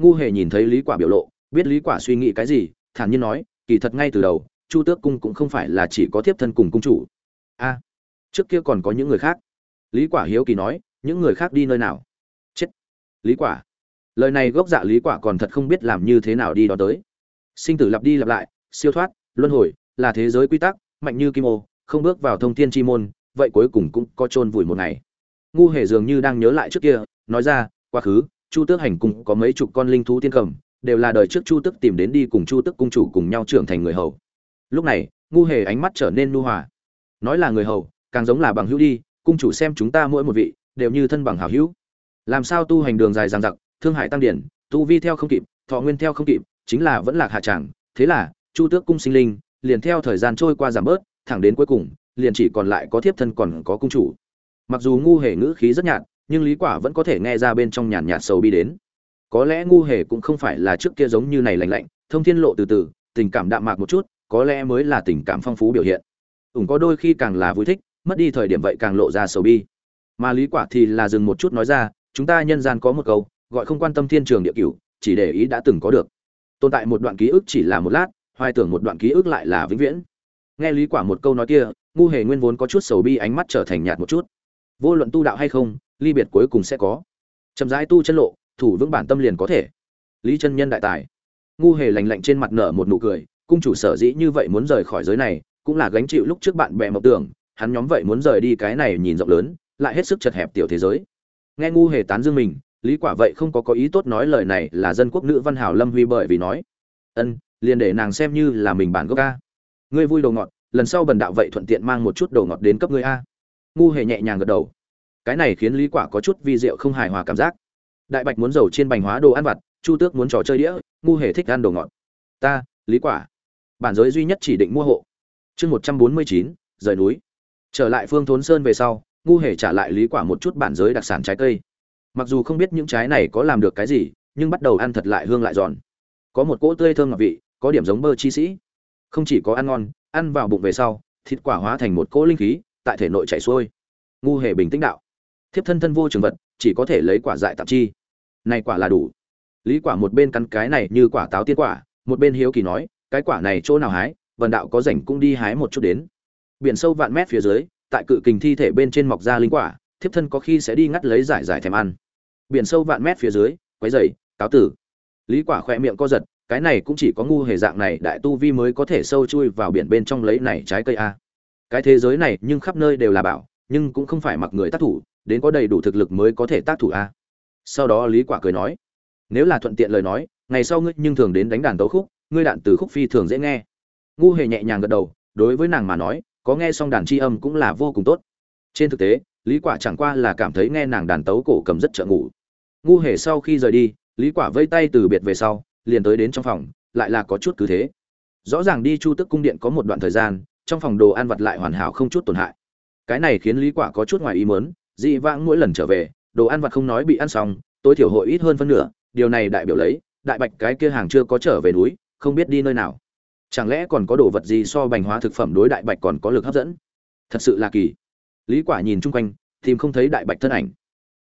ngu hề nhìn thấy lý quả biểu lộ, biết lý quả suy nghĩ cái gì, thản nhiên nói, kỳ thật ngay từ đầu, chu tước cung cũng không phải là chỉ có thiếp thân cùng cung chủ. A, trước kia còn có những người khác. Lý quả hiếu kỳ nói, những người khác đi nơi nào? Chết. Lý quả. Lời này gốc dạ lý quả còn thật không biết làm như thế nào đi đó tới. Sinh tử lặp đi lặp lại, siêu thoát, luân hồi, là thế giới quy tắc, mạnh như kim ô, không bước vào thông thiên chi môn, vậy cuối cùng cũng có chôn vùi một ngày. Ngu hề dường như đang nhớ lại trước kia, nói ra, quá khứ chu tước hành cung có mấy chục con linh thú tiên cầm, đều là đời trước chu tước tìm đến đi cùng chu tước cung chủ cùng nhau trưởng thành người hầu. Lúc này, ngu hề ánh mắt trở nên nu hòa. Nói là người hầu, càng giống là bằng hữu đi, cung chủ xem chúng ta mỗi một vị, đều như thân bằng hảo hữu. Làm sao tu hành đường dài dằng dặc, thương hại tăng điển, tu vi theo không kịp, thọ nguyên theo không kịp, chính là vẫn lạc hạ tràng. Thế là, chu tước cung sinh linh, liền theo thời gian trôi qua giảm bớt, thẳng đến cuối cùng, liền chỉ còn lại có thiếp thân còn có cung chủ. Mặc dù ngu hề ngữ khí rất nhạt nhưng lý quả vẫn có thể nghe ra bên trong nhàn nhạt sầu bi đến. Có lẽ ngu hề cũng không phải là trước kia giống như này lạnh lạnh, thông thiên lộ từ từ, tình cảm đạm mạc một chút, có lẽ mới là tình cảm phong phú biểu hiện. Ủng có đôi khi càng là vui thích, mất đi thời điểm vậy càng lộ ra sầu bi. Mà lý quả thì là dừng một chút nói ra, chúng ta nhân gian có một câu, gọi không quan tâm thiên trường địa cửu, chỉ để ý đã từng có được. Tồn tại một đoạn ký ức chỉ là một lát, hoài tưởng một đoạn ký ức lại là vĩnh viễn. Nghe lý quả một câu nói kia, ngu hề nguyên vốn có chút sầu bi ánh mắt trở thành nhạt một chút. Vô luận tu đạo hay không ly biệt cuối cùng sẽ có. Chậm rãi tu chân lộ, thủ vững bản tâm liền có thể. Lý chân nhân đại tài. Ngu hề lành lạnh trên mặt nở một nụ cười, cung chủ sở dĩ như vậy muốn rời khỏi giới này, cũng là gánh chịu lúc trước bạn bè mộng tưởng, hắn nhóm vậy muốn rời đi cái này nhìn rộng lớn, lại hết sức chật hẹp tiểu thế giới. Nghe ngu hề tán dương mình, lý quả vậy không có có ý tốt nói lời này là dân quốc nữ văn hào lâm huy bởi vì nói. Ân, liền để nàng xem như là mình bản gốc a. Ngươi vui đồ ngọt, lần sau bần đạo vậy thuận tiện mang một chút đồ ngọt đến cấp ngươi a. Ngu hề nhẹ nhàng gật đầu cái này khiến lý quả có chút vi diệu không hài hòa cảm giác. Đại bạch muốn dầu chiên bánh hóa đồ ăn vặt chu tước muốn trò chơi đĩa ngu hề thích ăn đồ ngọt. Ta lý quả. Bản giới duy nhất chỉ định mua hộ. Chương 149, rời núi. Trở lại phương thốn sơn về sau ngu hề trả lại lý quả một chút bản giới đặc sản trái cây. Mặc dù không biết những trái này có làm được cái gì nhưng bắt đầu ăn thật lại hương lại giòn. Có một cỗ tươi thơm ngọt vị có điểm giống bơ chi sĩ. Không chỉ có ăn ngon ăn vào bụng về sau thịt quả hóa thành một cỗ linh khí tại thể nội chảy xuôi. Ngu hề bình tĩnh đạo thiếp thân thân vô trường vật, chỉ có thể lấy quả dại tạm chi. Này quả là đủ. Lý quả một bên cắn cái này như quả táo tiên quả, một bên hiếu kỳ nói, cái quả này chỗ nào hái, vần đạo có rảnh cũng đi hái một chút đến. Biển sâu vạn mét phía dưới, tại cự kình thi thể bên trên mọc ra linh quả, thiếp thân có khi sẽ đi ngắt lấy giải giải thèm ăn. Biển sâu vạn mét phía dưới, quấy dày cáo tử. Lý quả khỏe miệng co giật, cái này cũng chỉ có ngu hề dạng này đại tu vi mới có thể sâu chui vào biển bên trong lấy này trái cây a. Cái thế giới này nhưng khắp nơi đều là bảo, nhưng cũng không phải mặc người tác thủ đến có đầy đủ thực lực mới có thể tác thủ a. Sau đó lý quả cười nói, nếu là thuận tiện lời nói, ngày sau ngươi nhưng thường đến đánh đàn tấu khúc, ngươi đạn từ khúc phi thường dễ nghe. Ngu hề nhẹ nhàng gật đầu, đối với nàng mà nói, có nghe xong đàn chi âm cũng là vô cùng tốt. Trên thực tế, lý quả chẳng qua là cảm thấy nghe nàng đàn tấu cổ cầm rất trợ ngủ. Ngu hề sau khi rời đi, lý quả vây tay từ biệt về sau, liền tới đến trong phòng, lại là có chút cứ thế. Rõ ràng đi chu tức cung điện có một đoạn thời gian, trong phòng đồ ăn vặt lại hoàn hảo không chút tổn hại. Cái này khiến lý quả có chút ngoài ý muốn dị vãng mỗi lần trở về, đồ ăn vặt không nói bị ăn xong, tối thiểu hội ít hơn phân nửa, điều này đại biểu lấy, đại bạch cái kia hàng chưa có trở về núi, không biết đi nơi nào. Chẳng lẽ còn có đồ vật gì so bành hóa thực phẩm đối đại bạch còn có lực hấp dẫn? Thật sự là kỳ. Lý quả nhìn chung quanh, tìm không thấy đại bạch thân ảnh.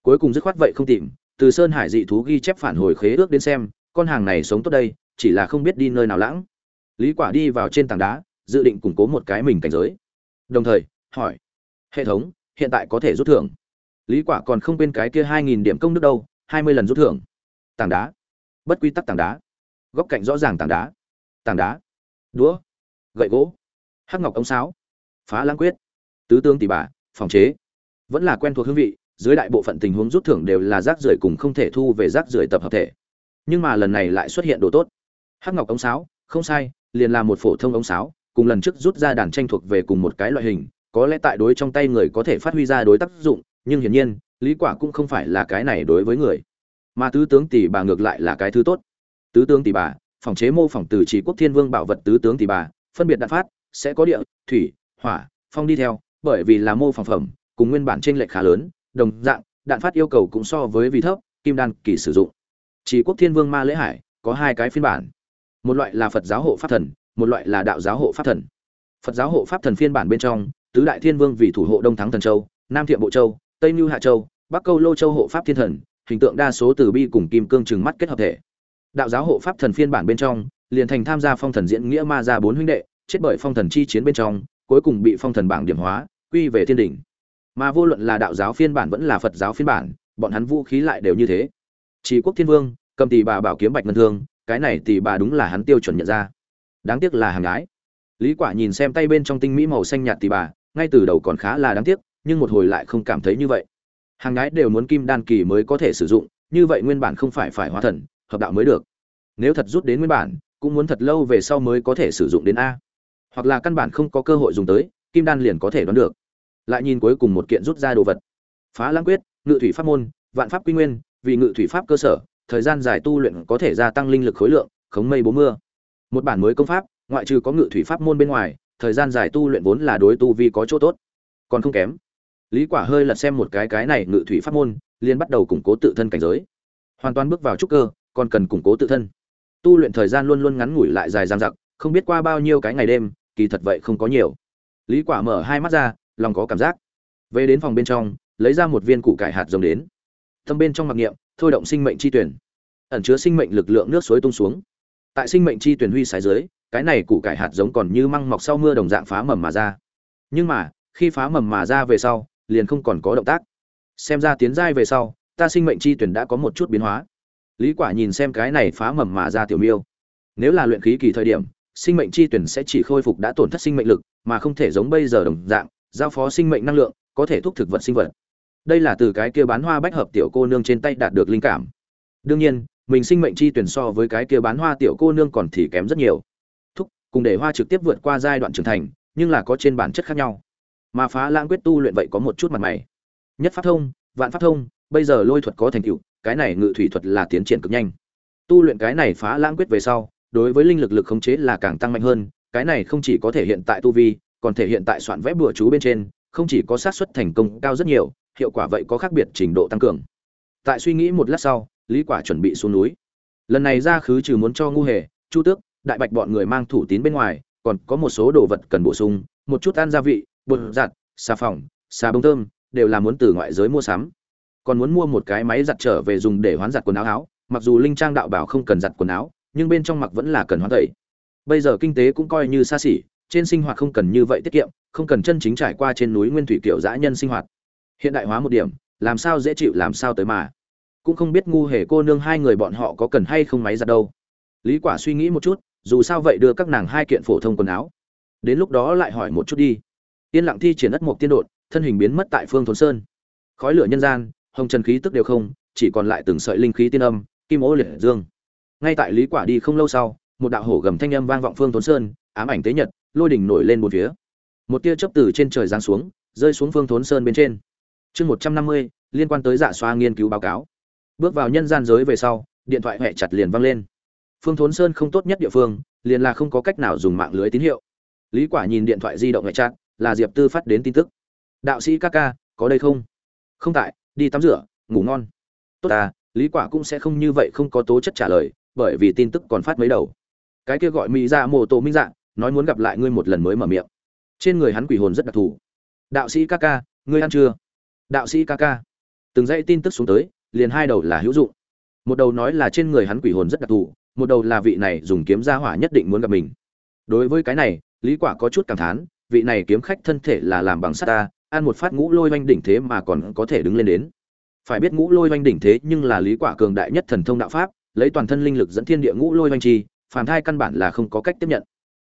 Cuối cùng dứt khoát vậy không tìm, từ sơn hải dị thú ghi chép phản hồi khế ước đến xem, con hàng này sống tốt đây, chỉ là không biết đi nơi nào lãng. Lý quả đi vào trên tảng đá, dự định củng cố một cái mình cảnh giới. Đồng thời, hỏi, hệ thống, hiện tại có thể rút thưởng? Lý quả còn không quên cái kia 2.000 điểm công đức đâu 20 lần rút thưởng. Tảng đá. Bất quy tắc tảng đá. Góc cạnh rõ ràng tảng đá. Tảng đá. Đũa. Gậy gỗ. Hắc ngọc ống sáo. Phá lãng quyết. Tứ tương tỷ bà, phòng chế. Vẫn là quen thuộc hương vị, dưới đại bộ phận tình huống rút thưởng đều là rác rưởi cùng không thể thu về rác rưởi tập hợp thể. Nhưng mà lần này lại xuất hiện đồ tốt. Hắc ngọc ống sáo, không sai, liền là một phổ thông ống sáo, cùng lần trước rút ra đàn tranh thuộc về cùng một cái loại hình, có lẽ tại đối trong tay người có thể phát huy ra đối tác dụng nhưng hiển nhiên, lý quả cũng không phải là cái này đối với người. Mà tứ tướng tỷ bà ngược lại là cái thứ tốt. Tứ tướng tỷ bà, phòng chế mô phỏng từ chỉ quốc thiên vương bảo vật tứ tướng tỷ bà, phân biệt đạn phát, sẽ có địa, thủy, hỏa, phong đi theo, bởi vì là mô phỏng phẩm, cùng nguyên bản trên lệch khá lớn, đồng dạng, đạn phát yêu cầu cũng so với vị thấp, kim đan kỳ sử dụng. Chỉ quốc thiên vương ma lễ hải, có hai cái phiên bản. Một loại là phật giáo hộ pháp thần, một loại là đạo giáo hộ pháp thần. Phật giáo hộ pháp thần phiên bản bên trong, tứ đại thiên vương vì thủ hộ đông thắng thần châu, nam thiện bộ châu tây mưu hạ châu, bắc câu lô châu hộ pháp thiên thần, hình tượng đa số từ bi cùng kim cương trừng mắt kết hợp thể. Đạo giáo hộ pháp thần phiên bản bên trong, liền thành tham gia phong thần diễn nghĩa ma ra bốn huynh đệ, chết bởi phong thần chi chiến bên trong, cuối cùng bị phong thần bảng điểm hóa, quy về thiên đỉnh. Mà vô luận là đạo giáo phiên bản vẫn là phật giáo phiên bản, bọn hắn vũ khí lại đều như thế. Chỉ quốc thiên vương, cầm tỷ bà bảo kiếm bạch ngân thương, cái này tỷ bà đúng là hắn tiêu chuẩn nhận ra. Đáng tiếc là hàng gái lý quả nhìn xem tay bên trong tinh mỹ màu xanh nhạt tỷ bà, ngay từ đầu còn khá là đáng tiếc nhưng một hồi lại không cảm thấy như vậy. Hàng gái đều muốn kim đan kỳ mới có thể sử dụng, như vậy nguyên bản không phải phải hóa thần, hợp đạo mới được. Nếu thật rút đến nguyên bản, cũng muốn thật lâu về sau mới có thể sử dụng đến a. Hoặc là căn bản không có cơ hội dùng tới, kim đan liền có thể đoán được. Lại nhìn cuối cùng một kiện rút ra đồ vật. Phá lãng quyết, ngự thủy pháp môn, vạn pháp quy nguyên, vì ngự thủy pháp cơ sở, thời gian dài tu luyện có thể gia tăng linh lực khối lượng, khống mây bố mưa. Một bản mới công pháp, ngoại trừ có ngự thủy pháp môn bên ngoài, thời gian dài tu luyện vốn là đối tu vi có chỗ tốt. Còn không kém lý quả hơi lật xem một cái cái này ngự thủy pháp môn, liền bắt đầu củng cố tự thân cảnh giới. Hoàn toàn bước vào trúc cơ, còn cần củng cố tự thân. Tu luyện thời gian luôn luôn ngắn ngủi lại dài dằng dặc, không biết qua bao nhiêu cái ngày đêm, kỳ thật vậy không có nhiều. Lý quả mở hai mắt ra, lòng có cảm giác. Về đến phòng bên trong, lấy ra một viên củ cải hạt giống đến. Tâm bên trong mặc niệm, thôi động sinh mệnh chi tuyển. Ẩn chứa sinh mệnh lực lượng nước suối tung xuống. Tại sinh mệnh chi tuyển huy sái dưới, cái này củ cải hạt giống còn như măng mọc sau mưa đồng dạng phá mầm mà ra. Nhưng mà, khi phá mầm mà ra về sau liền không còn có động tác. Xem ra tiến giai về sau, ta sinh mệnh chi tuyển đã có một chút biến hóa. Lý quả nhìn xem cái này phá mầm mà ra tiểu miêu. Nếu là luyện khí kỳ thời điểm, sinh mệnh chi tuyển sẽ chỉ khôi phục đã tổn thất sinh mệnh lực, mà không thể giống bây giờ đồng dạng, giao phó sinh mệnh năng lượng, có thể thúc thực vật sinh vật. Đây là từ cái kia bán hoa bách hợp tiểu cô nương trên tay đạt được linh cảm. Đương nhiên, mình sinh mệnh chi tuyển so với cái kia bán hoa tiểu cô nương còn thì kém rất nhiều. Thúc, cùng để hoa trực tiếp vượt qua giai đoạn trưởng thành, nhưng là có trên bản chất khác nhau mà phá lãng quyết tu luyện vậy có một chút mặt mày. Nhất pháp thông, vạn pháp thông, bây giờ lôi thuật có thành tựu, cái này ngự thủy thuật là tiến triển cực nhanh. Tu luyện cái này phá lãng quyết về sau, đối với linh lực lực khống chế là càng tăng mạnh hơn, cái này không chỉ có thể hiện tại tu vi, còn thể hiện tại soạn vẽ bừa chú bên trên, không chỉ có xác suất thành công cao rất nhiều, hiệu quả vậy có khác biệt trình độ tăng cường. Tại suy nghĩ một lát sau, lý quả chuẩn bị xuống núi. Lần này ra khứ trừ muốn cho ngu hề, chu tước, đại bạch bọn người mang thủ tín bên ngoài, còn có một số đồ vật cần bổ sung, một chút ăn gia vị bột giặt, xà phòng, xà bông thơm, đều là muốn từ ngoại giới mua sắm. Còn muốn mua một cái máy giặt trở về dùng để hoán giặt quần áo áo, mặc dù linh trang đạo bảo không cần giặt quần áo, nhưng bên trong mặc vẫn là cần hoán tẩy. Bây giờ kinh tế cũng coi như xa xỉ, trên sinh hoạt không cần như vậy tiết kiệm, không cần chân chính trải qua trên núi nguyên thủy kiểu dã nhân sinh hoạt. Hiện đại hóa một điểm, làm sao dễ chịu làm sao tới mà. Cũng không biết ngu hề cô nương hai người bọn họ có cần hay không máy giặt đâu. Lý quả suy nghĩ một chút, dù sao vậy đưa các nàng hai kiện phổ thông quần áo. Đến lúc đó lại hỏi một chút đi tiên lặng thi triển ất một tiên đột, thân hình biến mất tại phương thốn sơn. Khói lửa nhân gian, hồng trần khí tức đều không, chỉ còn lại từng sợi linh khí tiên âm, kim ô liệt dương. Ngay tại lý quả đi không lâu sau, một đạo hổ gầm thanh âm vang vọng phương thốn sơn, ám ảnh tế nhật, lôi đỉnh nổi lên một phía. Một tia chớp từ trên trời giáng xuống, rơi xuống phương thốn sơn bên trên. Chương một trăm năm mươi, liên quan tới dạ xoa nghiên cứu báo cáo. Bước vào nhân gian giới về sau, điện thoại hẹ chặt liền vang lên. Phương thốn sơn không tốt nhất địa phương, liền là không có cách nào dùng mạng lưới tín hiệu. Lý quả nhìn điện thoại di động hẹ chặt là diệp tư phát đến tin tức. Đạo sĩ ca ca, có đây không? Không tại, đi tắm rửa, ngủ ngon. Tốt à lý quả cũng sẽ không như vậy không có tố chất trả lời, bởi vì tin tức còn phát mấy đầu. Cái kia gọi mỹ ra mồ tổ minh dạng nói muốn gặp lại ngươi một lần mới mở miệng. Trên người hắn quỷ hồn rất đặc thù. Đạo sĩ ca ca, ngươi ăn chưa? Đạo sĩ ca ca, từng dãy tin tức xuống tới, liền hai đầu là hữu dụng. Một đầu nói là trên người hắn quỷ hồn rất đặc thù, một đầu là vị này dùng kiếm gia hỏa nhất định muốn gặp mình. Đối với cái này, lý quả có chút cảm thán vị này kiếm khách thân thể là làm bằng sắt ta, ăn một phát ngũ lôi oanh đỉnh thế mà còn có thể đứng lên đến. Phải biết ngũ lôi oanh đỉnh thế nhưng là lý quả cường đại nhất thần thông đạo pháp, lấy toàn thân linh lực dẫn thiên địa ngũ lôi oanh chi, phàm thai căn bản là không có cách tiếp nhận.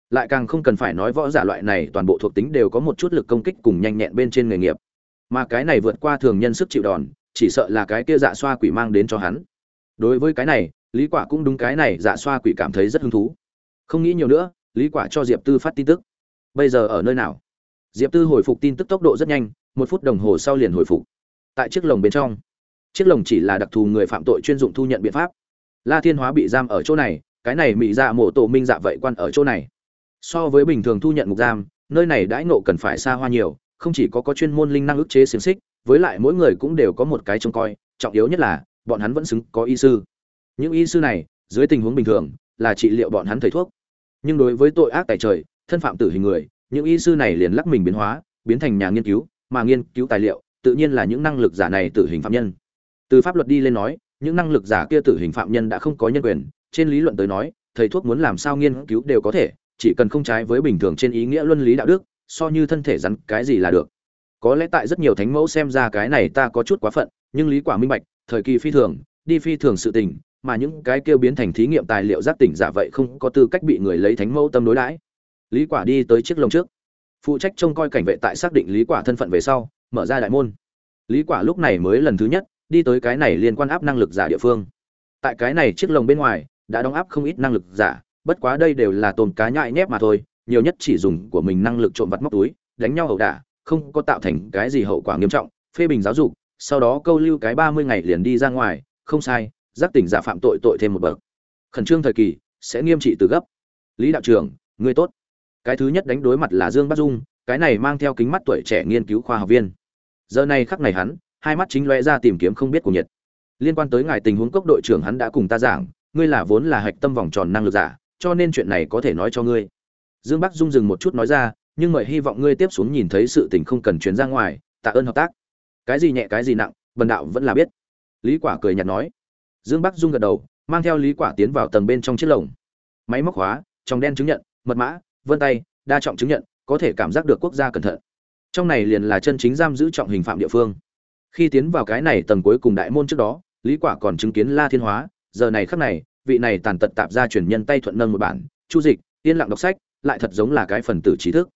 Lại càng không cần phải nói võ giả loại này toàn bộ thuộc tính đều có một chút lực công kích cùng nhanh nhẹn bên trên nghề nghiệp. Mà cái này vượt qua thường nhân sức chịu đòn, chỉ sợ là cái kia dạ xoa quỷ mang đến cho hắn. Đối với cái này, lý quả cũng đúng cái này dạ xoa quỷ cảm thấy rất hứng thú. Không nghĩ nhiều nữa, lý quả cho diệp tư phát tin tức bây giờ ở nơi nào? Diệp tư hồi phục tin tức tốc độ rất nhanh, một phút đồng hồ sau liền hồi phục. Tại chiếc lồng bên trong. Chiếc lồng chỉ là đặc thù người phạm tội chuyên dụng thu nhận biện pháp. La thiên hóa bị giam ở chỗ này, cái này mỹ dạ mổ tổ minh dạ vậy quan ở chỗ này. So với bình thường thu nhận ngục giam, nơi này đãi nộ cần phải xa hoa nhiều, không chỉ có có chuyên môn linh năng ức chế xiềng xích, với lại mỗi người cũng đều có một cái trông coi, trọng yếu nhất là, bọn hắn vẫn xứng có y sư. Những y sư này, dưới tình huống bình thường, là trị liệu bọn hắn thầy thuốc. Nhưng đối với tội ác tại trời thân phạm tử hình người, những y sư này liền lắc mình biến hóa, biến thành nhà nghiên cứu, mà nghiên cứu tài liệu, tự nhiên là những năng lực giả này tử hình phạm nhân. Từ pháp luật đi lên nói, những năng lực giả kia tử hình phạm nhân đã không có nhân quyền, trên lý luận tới nói, thầy thuốc muốn làm sao nghiên cứu đều có thể, chỉ cần không trái với bình thường trên ý nghĩa luân lý đạo đức, so như thân thể rắn cái gì là được. Có lẽ tại rất nhiều thánh mẫu xem ra cái này ta có chút quá phận, nhưng lý quả minh bạch, thời kỳ phi thường, đi phi thường sự tình, mà những cái kêu biến thành thí nghiệm tài liệu giác tỉnh giả vậy không có tư cách bị người lấy thánh mẫu tâm đối đãi lý quả đi tới chiếc lồng trước. Phụ trách trông coi cảnh vệ tại xác định lý quả thân phận về sau, mở ra đại môn. Lý quả lúc này mới lần thứ nhất đi tới cái này liên quan áp năng lực giả địa phương. Tại cái này chiếc lồng bên ngoài, đã đóng áp không ít năng lực giả, bất quá đây đều là tồn cá nhại nhép mà thôi, nhiều nhất chỉ dùng của mình năng lực trộm vặt móc túi, đánh nhau ẩu đả, không có tạo thành cái gì hậu quả nghiêm trọng, phê bình giáo dục, sau đó câu lưu cái 30 ngày liền đi ra ngoài, không sai, giác tỉnh giả phạm tội tội thêm một bậc. Khẩn trương thời kỳ, sẽ nghiêm trị từ gấp. Lý đạo trưởng, người tốt cái thứ nhất đánh đối mặt là dương bắc dung, cái này mang theo kính mắt tuổi trẻ nghiên cứu khoa học viên. Giờ này khắc này hắn, hai mắt chính lóe ra tìm kiếm không biết của nhiệt. Liên quan tới ngài tình huống cốc đội trưởng hắn đã cùng ta giảng, ngươi là vốn là hạch tâm vòng tròn năng lực giả, cho nên chuyện này có thể nói cho ngươi. Dương bắc dung dừng một chút nói ra, nhưng mời hy vọng ngươi tiếp xuống nhìn thấy sự tình không cần chuyến ra ngoài, tạ ơn hợp tác. Cái gì nhẹ, cái gì nặng, bần đạo vẫn là biết. Lý quả cười nhạt nói. Dương bắc dung gật đầu, mang theo lý quả tiến vào tầng bên trong chiếc lồng. Máy móc hóa, trong đen chứng nhận, mật mã vân tay, đa trọng chứng nhận, có thể cảm giác được quốc gia cẩn thận. Trong này liền là chân chính giam giữ trọng hình phạm địa phương. Khi tiến vào cái này tầng cuối cùng đại môn trước đó, lý quả còn chứng kiến la thiên hóa, giờ này khắc này, vị này tàn tật tạp ra truyền nhân tay thuận nâng một bản, chu dịch, yên lặng đọc sách, lại thật giống là cái phần tử trí thức.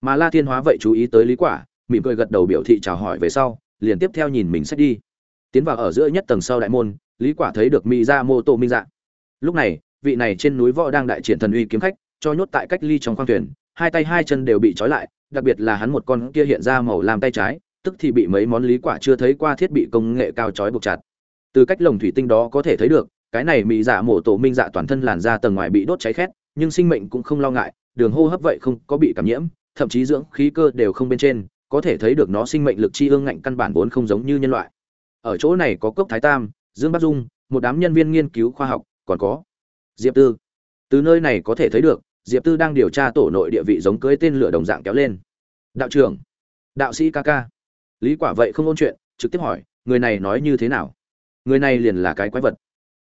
Mà la thiên hóa vậy chú ý tới lý quả, mỉm cười gật đầu biểu thị chào hỏi về sau, liền tiếp theo nhìn mình sách đi. Tiến vào ở giữa nhất tầng sau đại môn, lý quả thấy được mỹ ra mô tô minh dạ. Lúc này, vị này trên núi võ đang đại triển thần uy kiếm khách cho nhốt tại cách ly trong khoang thuyền, hai tay hai chân đều bị trói lại, đặc biệt là hắn một con kia hiện ra màu làm tay trái, tức thì bị mấy món lý quả chưa thấy qua thiết bị công nghệ cao trói buộc chặt. Từ cách lồng thủy tinh đó có thể thấy được, cái này mỹ dạ mổ tổ minh dạ toàn thân làn da tầng ngoài bị đốt cháy khét, nhưng sinh mệnh cũng không lo ngại, đường hô hấp vậy không có bị cảm nhiễm, thậm chí dưỡng khí cơ đều không bên trên, có thể thấy được nó sinh mệnh lực chi ương ngạnh căn bản vốn không giống như nhân loại. Ở chỗ này có cốc thái tam, dương bắc dung, một đám nhân viên nghiên cứu khoa học, còn có diệp tư. Từ nơi này có thể thấy được diệp tư đang điều tra tổ nội địa vị giống cưới tên lửa đồng dạng kéo lên. Đạo trưởng đạo sĩ ca ca. Lý quả vậy không ôn chuyện trực tiếp hỏi người này nói như thế nào? Người này liền là cái quái vật.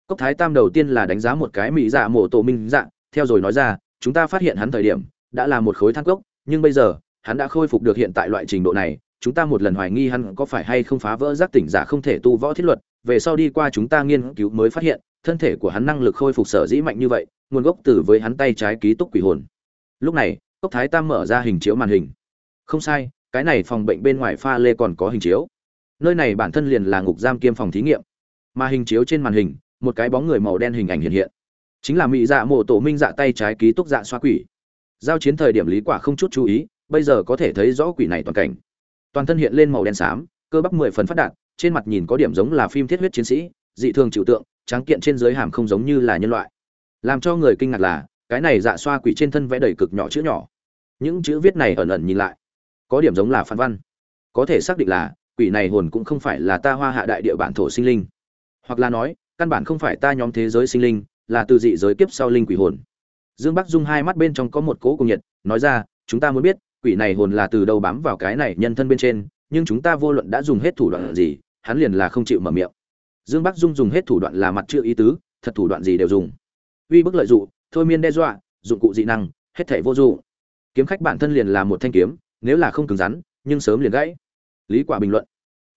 Cốc thái tam đầu tiên là đánh giá một cái mỹ dạ mộ tổ minh dạng, theo rồi nói ra chúng ta phát hiện hắn thời điểm đã là một khối than cốc nhưng bây giờ hắn đã khôi phục được hiện tại loại trình độ này chúng ta một lần hoài nghi hắn có phải hay không phá vỡ giác tỉnh giả không thể tu võ thiết luật về sau đi qua chúng ta nghiên cứu mới phát hiện thân thể của hắn năng lực khôi phục sở dĩ mạnh như vậy nguồn gốc từ với hắn tay trái ký túc quỷ hồn. Lúc này, cốc thái tam mở ra hình chiếu màn hình. Không sai, cái này phòng bệnh bên ngoài pha lê còn có hình chiếu. Nơi này bản thân liền là ngục giam kiêm phòng thí nghiệm. Mà hình chiếu trên màn hình, một cái bóng người màu đen hình ảnh hiện hiện. Chính là mỹ dạ mộ tổ minh dạ tay trái ký túc dạ xoa quỷ. Giao chiến thời điểm lý quả không chút chú ý, bây giờ có thể thấy rõ quỷ này toàn cảnh. Toàn thân hiện lên màu đen xám, cơ bắp mười phần phát đạt, trên mặt nhìn có điểm giống là phim thiết huyết chiến sĩ, dị thường chịu tượng, tráng kiện trên dưới hàm không giống như là nhân loại làm cho người kinh ngạc là, cái này dạ xoa quỷ trên thân vẽ đầy cực nhỏ chữ nhỏ. Những chữ viết này ẩn ẩn nhìn lại. Có điểm giống là phan văn. Có thể xác định là, quỷ này hồn cũng không phải là ta hoa hạ đại địa bản thổ sinh linh. Hoặc là nói, căn bản không phải ta nhóm thế giới sinh linh, là từ dị giới kiếp sau linh quỷ hồn. Dương bắc dung hai mắt bên trong có một cỗ cùng nhiệt, nói ra, chúng ta muốn biết, quỷ này hồn là từ đâu bám vào cái này nhân thân bên trên, nhưng chúng ta vô luận đã dùng hết thủ đoạn gì, hắn liền là không chịu mở miệng. Dương bắc dung dùng hết thủ đoạn là mặt chưa ý tứ, thật thủ đoạn gì đều dùng uy bức lợi dụng thôi miên đe dọa, dụng cụ dị năng, hết thảy vô dụng kiếm khách bản thân liền là một thanh kiếm, nếu là không cứng rắn, nhưng sớm liền gãy. Lý quả bình luận.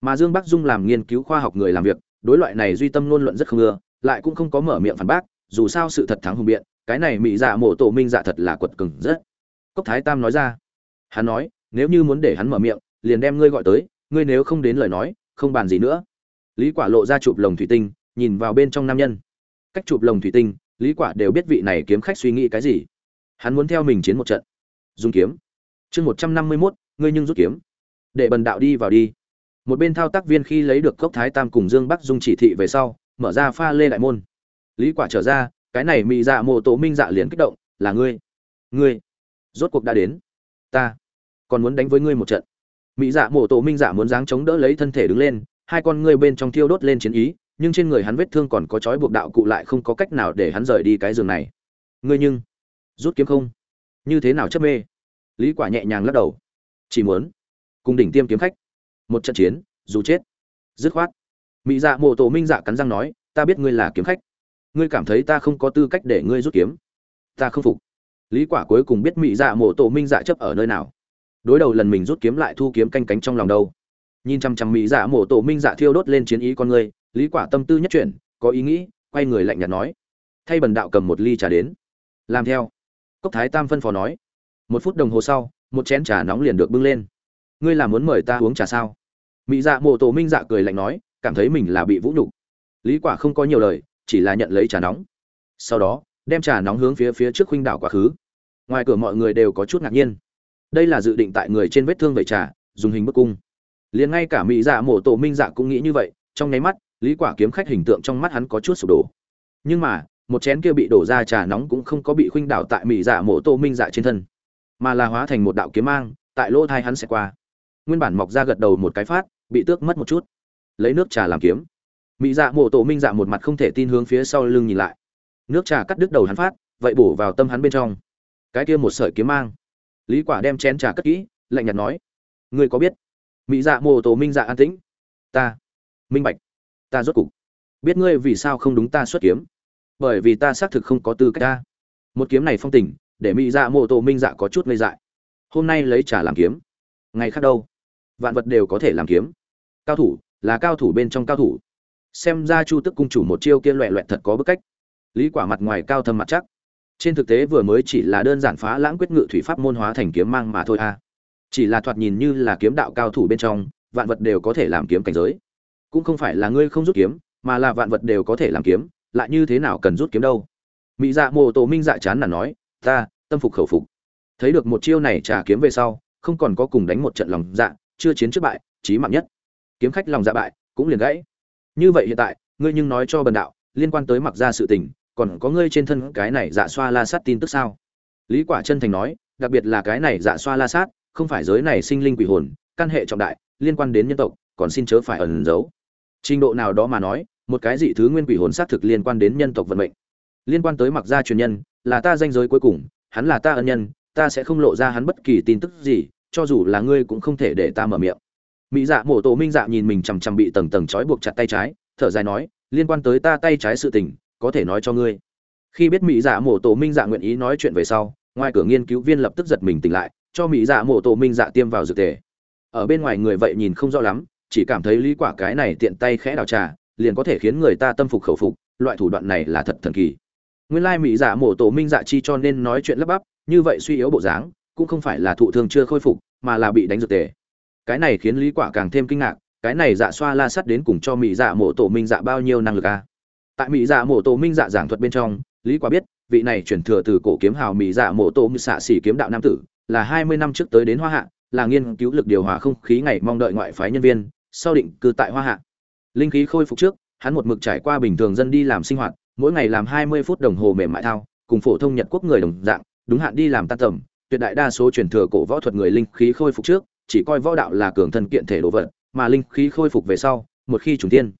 Mà dương bắc dung làm nghiên cứu khoa học người làm việc, đối loại này duy tâm luôn luận rất không ưa, lại cũng không có mở miệng phản bác, dù sao sự thật thắng hùng biện, cái này mỹ dạ mổ tổ minh dạ thật là quật cứng rất. Cốc thái tam nói ra. Hắn nói, nếu như muốn để hắn mở miệng, liền đem ngươi gọi tới, ngươi nếu không đến lời nói, không bàn gì nữa. Lý quả lộ ra chụp lồng thủy tinh, nhìn vào bên trong nam nhân. Cách chụp lồng thủy tinh lý quả đều biết vị này kiếm khách suy nghĩ cái gì. Hắn muốn theo mình chiến một trận. Dùng kiếm. Chương 151, ngươi nhưng rút kiếm. Để bần đạo đi vào đi. Một bên thao tác viên khi lấy được cốc thái tam cùng dương bắc dung chỉ thị về sau mở ra pha lê đại môn. Lý quả trở ra cái này mỹ dạ mộ tổ minh dạ liền kích động là ngươi. Ngươi. Rốt cuộc đã đến. Ta còn muốn đánh với ngươi một trận. Mỹ dạ mộ tổ minh dạ muốn dáng chống đỡ lấy thân thể đứng lên hai con ngươi bên trong thiêu đốt lên chiến ý nhưng trên người hắn vết thương còn có chói buộc đạo cụ lại không có cách nào để hắn rời đi cái giường này. Ngươi nhưng rút kiếm không? Như thế nào chấp mê? Lý quả nhẹ nhàng lắc đầu. Chỉ muốn cùng đỉnh tiêm kiếm khách, một trận chiến, dù chết. Dứt khoát. Mỹ dạ mộ tổ minh dạ cắn răng nói, ta biết ngươi là kiếm khách. Ngươi cảm thấy ta không có tư cách để ngươi rút kiếm. Ta không phục. Lý quả cuối cùng biết mỹ dạ mộ tổ minh dạ chấp ở nơi nào. Đối đầu lần mình rút kiếm lại thu kiếm canh cánh trong lòng đâu. Nhìn chăm chăm mỹ dạ Mộ tổ minh dạ thiêu đốt lên chiến ý con ngươi lý quả tâm tư nhất chuyển, có ý nghĩ, quay người lạnh nhạt nói. Thay bần đạo cầm một ly trà đến. Làm theo. Cốc thái tam phân phó nói. Một phút đồng hồ sau, một chén trà nóng liền được bưng lên. Ngươi là muốn mời ta uống trà sao? Mỹ dạ mộ tổ minh dạ cười lạnh nói, cảm thấy mình là bị vũ nhục. Lý quả không có nhiều lời, chỉ là nhận lấy trà nóng. Sau đó, đem trà nóng hướng phía phía trước huynh đảo quá khứ. Ngoài cửa mọi người đều có chút ngạc nhiên. Đây là dự định tại người trên vết thương vậy trà, dùng hình bức cung. Liền ngay cả mỹ dạ mộ tổ minh dạ cũng nghĩ như vậy, trong nháy mắt lý quả kiếm khách hình tượng trong mắt hắn có chút sụp đổ. Nhưng mà, một chén kia bị đổ ra trà nóng cũng không có bị khuynh đảo tại mỹ dạ mộ Tô minh dạ trên thân, mà là hóa thành một đạo kiếm mang, tại lỗ thai hắn sẽ qua. Nguyên bản mọc ra gật đầu một cái phát, bị tước mất một chút. Lấy nước trà làm kiếm. Mỹ dạ mộ tổ minh dạ một mặt không thể tin hướng phía sau lưng nhìn lại. Nước trà cắt đứt đầu hắn phát, vậy bổ vào tâm hắn bên trong. Cái kia một sợi kiếm mang. Lý quả đem chén trà cất kỹ, lạnh nhạt nói. Ngươi có biết? Mỹ dạ mộ tổ minh dạ an tĩnh. Ta. Minh bạch ta rốt cục. Biết ngươi vì sao không đúng ta xuất kiếm. Bởi vì ta xác thực không có tư cách ta. Một kiếm này phong tình, để mỹ dạ mộ tổ minh dạ có chút ngây dại. Hôm nay lấy trà làm kiếm. Ngày khác đâu? Vạn vật đều có thể làm kiếm. Cao thủ, là cao thủ bên trong cao thủ. Xem ra chu tức cung chủ một chiêu kia loẹ loẹt thật có bức cách. Lý quả mặt ngoài cao thâm mặt chắc. Trên thực tế vừa mới chỉ là đơn giản phá lãng quyết ngự thủy pháp môn hóa thành kiếm mang mà thôi a chỉ là thoạt nhìn như là kiếm đạo cao thủ bên trong, vạn vật đều có thể làm kiếm cảnh giới cũng không phải là ngươi không rút kiếm, mà là vạn vật đều có thể làm kiếm, lại như thế nào cần rút kiếm đâu? Mỹ dạ mồ tổ minh dạ chán là nói, ta, tâm phục khẩu phục. Thấy được một chiêu này trả kiếm về sau, không còn có cùng đánh một trận lòng dạ chưa chiến trước bại, chí mạng nhất. Kiếm khách lòng dạ bại, cũng liền gãy. Như vậy hiện tại, ngươi nhưng nói cho bần đạo, liên quan tới mặc ra sự tình, còn có ngươi trên thân cái này dạ xoa la sát tin tức sao? Lý quả chân thành nói, đặc biệt là cái này dạ xoa la sát, không phải giới này sinh linh quỷ hồn, căn hệ trọng đại, liên quan đến nhân tộc, còn xin chớ phải ẩn giấu trình độ nào đó mà nói, một cái dị thứ nguyên quỷ hồn xác thực liên quan đến nhân tộc vận mệnh. Liên quan tới mặc gia truyền nhân, là ta danh giới cuối cùng, hắn là ta ân nhân, ta sẽ không lộ ra hắn bất kỳ tin tức gì, cho dù là ngươi cũng không thể để ta mở miệng. Mỹ dạ mổ tổ minh dạ nhìn mình chằm chằm bị tầng tầng trói buộc chặt tay trái, thở dài nói, liên quan tới ta tay trái sự tình, có thể nói cho ngươi. Khi biết mỹ dạ mổ tổ minh dạ nguyện ý nói chuyện về sau, ngoài cửa nghiên cứu viên lập tức giật mình tỉnh lại, cho mỹ dạ mổ tổ minh dạ tiêm vào dược tề. Ở bên ngoài người vậy nhìn không rõ lắm chỉ cảm thấy lý quả cái này tiện tay khẽ đào trà, liền có thể khiến người ta tâm phục khẩu phục, loại thủ đoạn này là thật thần kỳ. Nguyên lai mỹ dạ mổ tổ minh dạ chi cho nên nói chuyện lắp bắp, như vậy suy yếu bộ dáng, cũng không phải là thụ thương chưa khôi phục, mà là bị đánh dược tề. Cái này khiến lý quả càng thêm kinh ngạc, cái này dạ xoa la sắt đến cùng cho mỹ dạ mổ tổ minh dạ bao nhiêu năng lực a tại mỹ dạ mổ tổ minh dạ giảng thuật bên trong, lý quả biết, vị này chuyển thừa từ cổ kiếm hào mỹ dạ mổ tổ minh xạ xỉ kiếm đạo nam tử, là 20 năm trước tới đến hoa hạ, là nghiên cứu lực điều hòa không khí ngày mong đợi ngoại phái nhân viên sau định cư tại hoa hạ. Linh khí khôi phục trước, hắn một mực trải qua bình thường dân đi làm sinh hoạt, mỗi ngày làm 20 phút đồng hồ mềm mại thao, cùng phổ thông nhật quốc người đồng dạng, đúng hạn đi làm tan tầm, tuyệt đại đa số truyền thừa cổ võ thuật người linh khí khôi phục trước, chỉ coi võ đạo là cường thân kiện thể đồ vật, mà linh khí khôi phục về sau, một khi trùng tiên.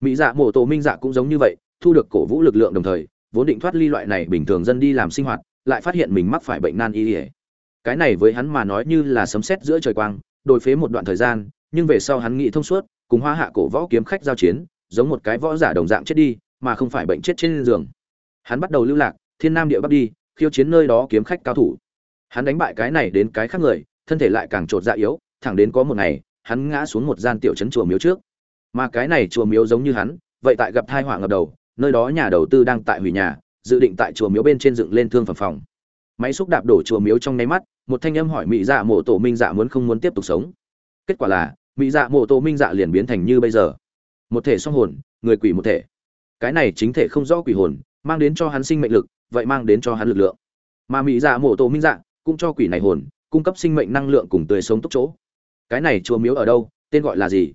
Mỹ dạ mổ tổ minh dạ cũng giống như vậy, thu được cổ vũ lực lượng đồng thời, vốn định thoát ly loại này bình thường dân đi làm sinh hoạt, lại phát hiện mình mắc phải bệnh nan y ỉa cái này với hắn mà nói như là sấm sét giữa trời quang, đổi phế một đoạn thời gian nhưng về sau hắn nghĩ thông suốt, cùng hoa hạ cổ võ kiếm khách giao chiến, giống một cái võ giả đồng dạng chết đi, mà không phải bệnh chết trên giường. Hắn bắt đầu lưu lạc, thiên nam địa bắc đi, khiêu chiến nơi đó kiếm khách cao thủ. Hắn đánh bại cái này đến cái khác người, thân thể lại càng trột dạ yếu, thẳng đến có một ngày, hắn ngã xuống một gian tiểu trấn chùa miếu trước. Mà cái này chùa miếu giống như hắn, vậy tại gặp thai họa ngập đầu, nơi đó nhà đầu tư đang tại hủy nhà, dự định tại chùa miếu bên trên dựng lên thương phẩm phòng. Máy xúc đạp đổ chùa miếu trong nháy mắt, một thanh âm hỏi mỹ dạ mộ tổ minh dạ muốn không muốn tiếp tục sống. Kết quả là mỹ dạ mộ tổ minh dạ liền biến thành như bây giờ. Một thể song hồn, người quỷ một thể. Cái này chính thể không rõ quỷ hồn, mang đến cho hắn sinh mệnh lực, vậy mang đến cho hắn lực lượng. Mà mỹ dạ mộ tổ minh dạ cũng cho quỷ này hồn, cung cấp sinh mệnh năng lượng cùng tươi sống tốc chỗ. Cái này chùa miếu ở đâu, tên gọi là gì?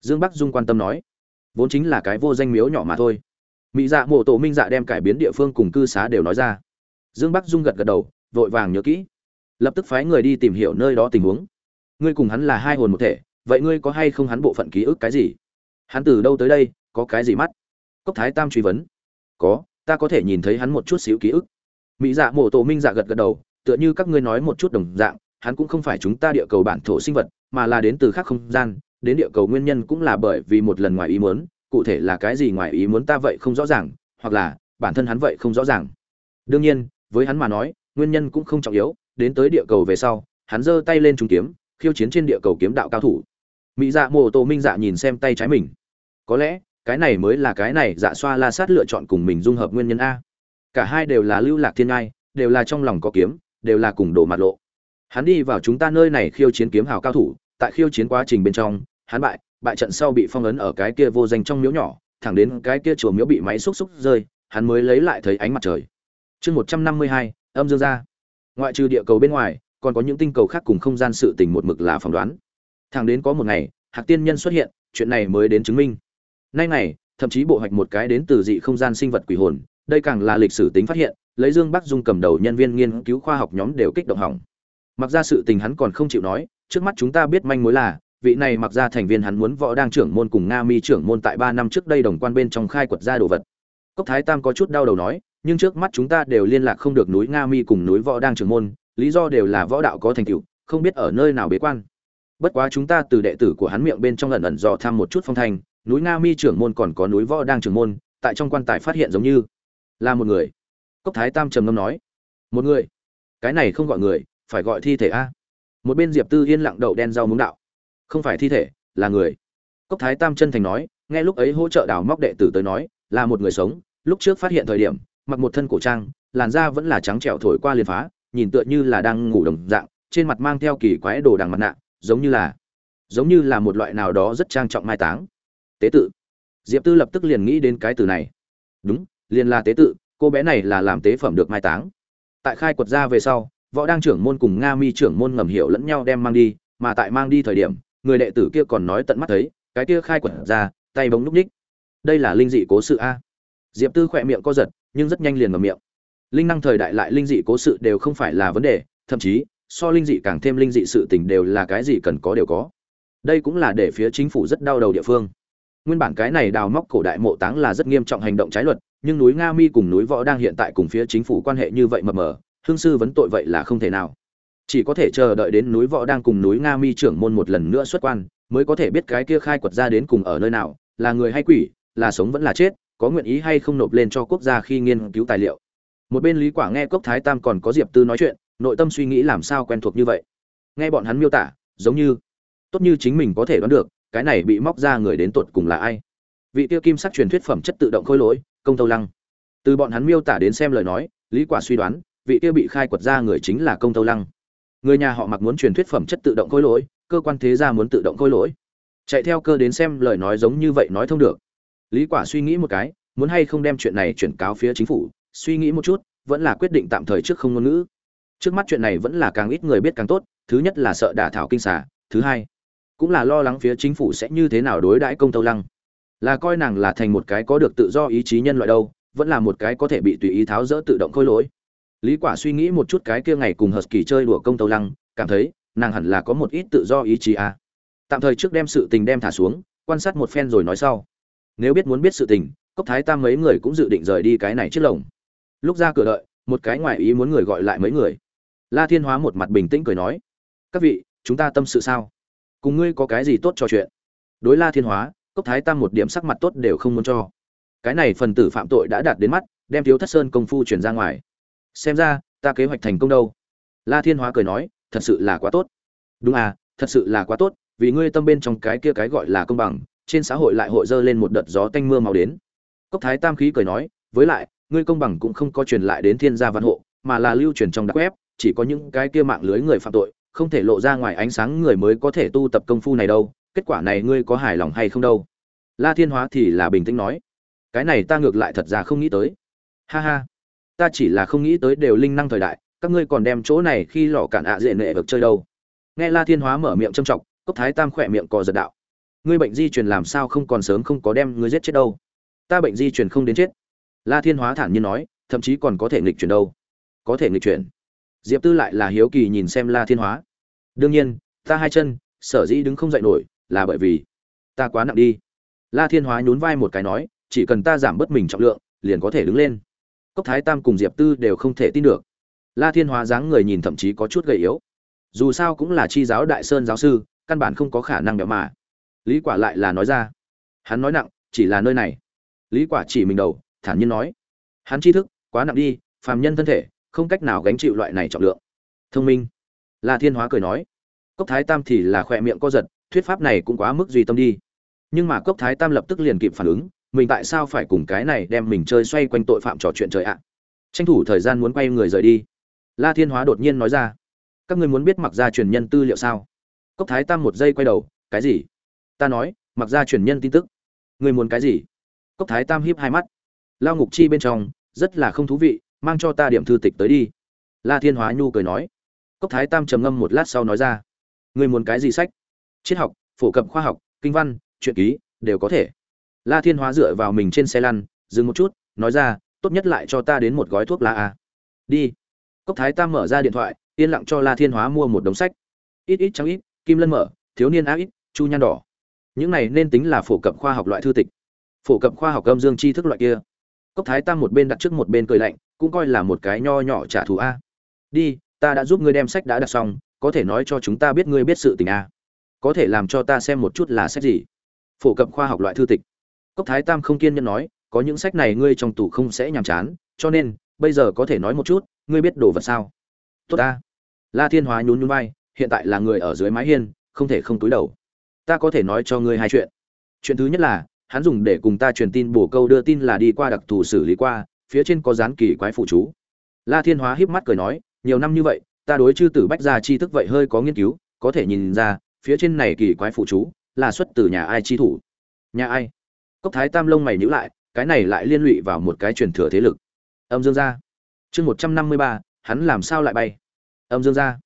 Dương bắc dung quan tâm nói. Vốn chính là cái vô danh miếu nhỏ mà thôi. Mỹ dạ mộ tổ minh dạ đem cải biến địa phương cùng cư xá đều nói ra. Dương bắc dung gật gật đầu, vội vàng nhớ kỹ. Lập tức phái người đi tìm hiểu nơi đó tình huống. Ngươi cùng hắn là hai hồn một thể vậy ngươi có hay không hắn bộ phận ký ức cái gì? Hắn từ đâu tới đây, có cái gì mắt? Cốc thái tam truy vấn. Có, ta có thể nhìn thấy hắn một chút xíu ký ức. Mỹ dạ mộ tổ minh dạ gật gật đầu, tựa như các ngươi nói một chút đồng dạng, hắn cũng không phải chúng ta địa cầu bản thổ sinh vật, mà là đến từ khác không gian, đến địa cầu nguyên nhân cũng là bởi vì một lần ngoài ý muốn, cụ thể là cái gì ngoài ý muốn ta vậy không rõ ràng, hoặc là, bản thân hắn vậy không rõ ràng. Đương nhiên, với hắn mà nói, nguyên nhân cũng không trọng yếu, đến tới địa cầu về sau, hắn giơ tay lên trúng kiếm, khiêu chiến trên địa cầu kiếm đạo cao thủ mỹ dạ mô tô minh dạ nhìn xem tay trái mình. Có lẽ, cái này mới là cái này dạ xoa la sát lựa chọn cùng mình dung hợp nguyên nhân a. Cả hai đều là lưu lạc thiên ngai, đều là trong lòng có kiếm, đều là cùng đổ mặt lộ. Hắn đi vào chúng ta nơi này khiêu chiến kiếm hào cao thủ, tại khiêu chiến quá trình bên trong, hắn bại bại trận sau bị phong ấn ở cái kia vô danh trong miếu nhỏ, thẳng đến cái kia chùa miếu bị máy xúc xúc rơi, hắn mới lấy lại thấy ánh mặt trời. Chương một trăm năm mươi hai, âm dương ra ngoại trừ địa cầu bên ngoài, còn có những tinh cầu khác cùng không gian sự tình một mực là phỏng đoán thẳng đến có một ngày, hạc tiên nhân xuất hiện, chuyện này mới đến chứng minh. Nay này thậm chí bộ hoạch một cái đến từ dị không gian sinh vật quỷ hồn, đây càng là lịch sử tính phát hiện, lấy dương bắc dung cầm đầu nhân viên nghiên cứu khoa học nhóm đều kích động hỏng. Mặc ra sự tình hắn còn không chịu nói, trước mắt chúng ta biết manh mối là, vị này mặc ra thành viên hắn muốn võ đang trưởng môn cùng nga mi trưởng môn tại ba năm trước đây đồng quan bên trong khai quật ra đồ vật. Cốc thái tam có chút đau đầu nói, nhưng trước mắt chúng ta đều liên lạc không được núi nga mi cùng núi võ đang trưởng môn, lý do đều là võ đạo có thành tựu, không biết ở nơi nào bế quan bất quá chúng ta từ đệ tử của hắn miệng bên trong ẩn ẩn dò thăm một chút phong thành núi nga mi trưởng môn còn có núi võ đang trưởng môn, tại trong quan tài phát hiện giống như là một người. Cốc thái tam trầm ngâm nói, một người? Cái này không gọi người, phải gọi thi thể a. Một bên diệp tư yên lặng đậu đen rau muống đạo, không phải thi thể, là người. Cốc thái tam chân thành nói, nghe lúc ấy hỗ trợ đào móc đệ tử tới nói, là một người sống, lúc trước phát hiện thời điểm, mặc một thân cổ trang, làn da vẫn là trắng trẻo thổi qua liền phá, nhìn tựa như là đang ngủ đồng dạng, trên mặt mang theo kỳ quái đồ đằng mặt nạ giống như là, giống như là một loại nào đó rất trang trọng mai táng. Tế tự. Diệp tư lập tức liền nghĩ đến cái từ này. Đúng, liền là tế tự, cô bé này là làm tế phẩm được mai táng. Tại khai quật ra về sau, võ đang trưởng môn cùng nga mi trưởng môn ngầm hiểu lẫn nhau đem mang đi, mà tại mang đi thời điểm, người đệ tử kia còn nói tận mắt thấy, cái kia khai quật ra, tay bóng núp ních đây là linh dị cố sự a. Diệp tư khỏe miệng co giật, nhưng rất nhanh liền ngầm miệng. Linh năng thời đại lại linh dị cố sự đều không phải là vấn đề, thậm chí so linh dị càng thêm linh dị sự tình đều là cái gì cần có đều có. Đây cũng là để phía chính phủ rất đau đầu địa phương. Nguyên bản cái này đào móc cổ đại mộ táng là rất nghiêm trọng hành động trái luật, nhưng núi nga mi cùng núi võ đang hiện tại cùng phía chính phủ quan hệ như vậy mờ mờ, hương sư vấn tội vậy là không thể nào. Chỉ có thể chờ đợi đến núi võ đang cùng núi nga mi trưởng môn một lần nữa xuất quan, mới có thể biết cái kia khai quật ra đến cùng ở nơi nào, là người hay quỷ, là sống vẫn là chết, có nguyện ý hay không nộp lên cho quốc gia khi nghiên cứu tài liệu. Một bên lý quả nghe cốc thái tam còn có diệp tư nói chuyện nội tâm suy nghĩ làm sao quen thuộc như vậy. Nghe bọn hắn miêu tả, giống như, tốt như chính mình có thể đoán được, cái này bị móc ra người đến tột cùng là ai. Vị tiêu kim sắc truyền thuyết phẩm chất tự động khôi lỗi, công tâu lăng. Từ bọn hắn miêu tả đến xem lời nói, lý quả suy đoán, vị tiêu bị khai quật ra người chính là công tâu lăng. Người nhà họ mặc muốn truyền thuyết phẩm chất tự động khôi lỗi, cơ quan thế gia muốn tự động khôi lỗi. Chạy theo cơ đến xem lời nói giống như vậy nói thông được. Lý quả suy nghĩ một cái, muốn hay không đem chuyện này chuyển cáo phía chính phủ, suy nghĩ một chút, vẫn là quyết định tạm thời trước không ngôn ngữ trước mắt chuyện này vẫn là càng ít người biết càng tốt, thứ nhất là sợ đả thảo kinh xà, thứ hai, cũng là lo lắng phía chính phủ sẽ như thế nào đối đãi công tâu lăng. Là coi nàng là thành một cái có được tự do ý chí nhân loại đâu, vẫn là một cái có thể bị tùy ý tháo rỡ tự động khôi lỗi. Lý quả suy nghĩ một chút cái kia ngày cùng hờt kỳ chơi đùa công tâu lăng, cảm thấy, nàng hẳn là có một ít tự do ý chí à. tạm thời trước đem sự tình đem thả xuống, quan sát một phen rồi nói sau. Nếu biết muốn biết sự tình, cốc thái tam mấy người cũng dự định rời đi cái này chiếc lồng. Lúc ra cửa đợi, một cái ngoại ý muốn người gọi lại mấy người la thiên hóa một mặt bình tĩnh cười nói, các vị, chúng ta tâm sự sao? Cùng ngươi có cái gì tốt trò chuyện? Đối la thiên hóa, cốc thái tam một điểm sắc mặt tốt đều không muốn cho. Cái này phần tử phạm tội đã đạt đến mắt, đem thiếu thất sơn công phu truyền ra ngoài. Xem ra, ta kế hoạch thành công đâu? La thiên hóa cười nói, thật sự là quá tốt. Đúng à thật sự là quá tốt, vì ngươi tâm bên trong cái kia cái gọi là công bằng, trên xã hội lại hội dơ lên một đợt gió tanh mưa màu đến. Cốc thái tam khí cười nói, với lại, ngươi công bằng cũng không có truyền lại đến thiên gia văn hộ, mà là lưu truyền trong đặc web chỉ có những cái kia mạng lưới người phạm tội, không thể lộ ra ngoài ánh sáng người mới có thể tu tập công phu này đâu, kết quả này ngươi có hài lòng hay không đâu? La thiên hóa thì là bình tĩnh nói, cái này ta ngược lại thật ra không nghĩ tới. Ha ha, ta chỉ là không nghĩ tới đều linh năng thời đại, các ngươi còn đem chỗ này khi lò cản ạ à dễ nệ vực chơi đâu. Nghe la thiên hóa mở miệng châm trọng cốc thái tam khỏe miệng cò giật đạo, ngươi bệnh di truyền làm sao không còn sớm không có đem ngươi giết chết đâu? Ta bệnh di truyền không đến chết. La thiên hóa thản nhiên nói, thậm chí còn có thể nghịch chuyển đâu. Có thể nghịch chuyển? Diệp tư lại là hiếu kỳ nhìn xem la thiên hóa. Đương nhiên, ta hai chân, sở dĩ đứng không dậy nổi, là bởi vì ta quá nặng đi. La thiên hóa nhún vai một cái nói, chỉ cần ta giảm bớt mình trọng lượng, liền có thể đứng lên. Cốc thái tam cùng diệp tư đều không thể tin được. La thiên hóa dáng người nhìn thậm chí có chút gầy yếu. Dù sao cũng là chi giáo đại sơn giáo sư, căn bản không có khả năng béo mà. Lý quả lại là nói ra. Hắn nói nặng, chỉ là nơi này. Lý quả chỉ mình đầu, thản nhiên nói. Hắn tri thức, quá nặng đi, phàm nhân thân thể không cách nào gánh chịu loại này trọng lượng. Thông minh. La thiên hóa cười nói, cốc thái tam thì là khỏe miệng co giật, thuyết pháp này cũng quá mức duy tâm đi. Nhưng mà cốc thái tam lập tức liền kịp phản ứng, mình tại sao phải cùng cái này đem mình chơi xoay quanh tội phạm trò chuyện trời ạ? Tranh thủ thời gian muốn quay người rời đi. La thiên hóa đột nhiên nói ra, các ngươi muốn biết mặc ra truyền nhân tư liệu sao? Cốc thái tam một giây quay đầu, cái gì? Ta nói, mặc ra truyền nhân tin tức. Ngươi muốn cái gì? Cốc thái tam hiếp hai mắt. Lao ngục chi bên trong, rất là không thú vị mang cho ta điểm thư tịch tới đi. La thiên hóa nhu cười nói. Cốc thái tam trầm ngâm một lát sau nói ra. Ngươi muốn cái gì sách? Triết học, phổ cập khoa học, kinh văn, truyện ký, đều có thể. La thiên hóa dựa vào mình trên xe lăn, dừng một chút, nói ra, tốt nhất lại cho ta đến một gói thuốc lá a. Đi. Cốc thái tam mở ra điện thoại, yên lặng cho la thiên hóa mua một đống sách. Ít ít trắng ít, kim lân mở, thiếu niên á ít, chu nhan đỏ. Những này nên tính là phổ cập khoa học loại thư tịch. Phổ cập khoa học âm dương tri thức loại kia. Cốc thái tam một bên đặt trước một bên cười lạnh cũng coi là một cái nho nhỏ trả thù a. Đi, ta đã giúp ngươi đem sách đã đặt xong, có thể nói cho chúng ta biết ngươi biết sự tình a. Có thể làm cho ta xem một chút là sách gì. Phổ cập khoa học loại thư tịch. Cốc thái tam không kiên nhẫn nói, có những sách này ngươi trong tủ không sẽ nhàm chán, cho nên, bây giờ có thể nói một chút, ngươi biết đồ vật sao? Tốt ta. La thiên hóa nhún nhún vai, hiện tại là người ở dưới mái hiên, không thể không túi đầu. Ta có thể nói cho ngươi hai chuyện. Chuyện thứ nhất là, hắn dùng để cùng ta truyền tin bổ câu đưa tin là đi qua đặc thù xử lý qua phía trên có dán kỳ quái phụ chú. La thiên hóa híp mắt cười nói, nhiều năm như vậy, ta đối chư tử bách gia chi thức vậy hơi có nghiên cứu, có thể nhìn ra, phía trên này kỳ quái phụ chú là xuất từ nhà ai chi thủ? Nhà ai? Cốc thái tam lông mày nhíu lại, cái này lại liên lụy vào một cái truyền thừa thế lực. Âm dương gia. Chương một trăm năm mươi ba, hắn làm sao lại bay? Âm dương gia.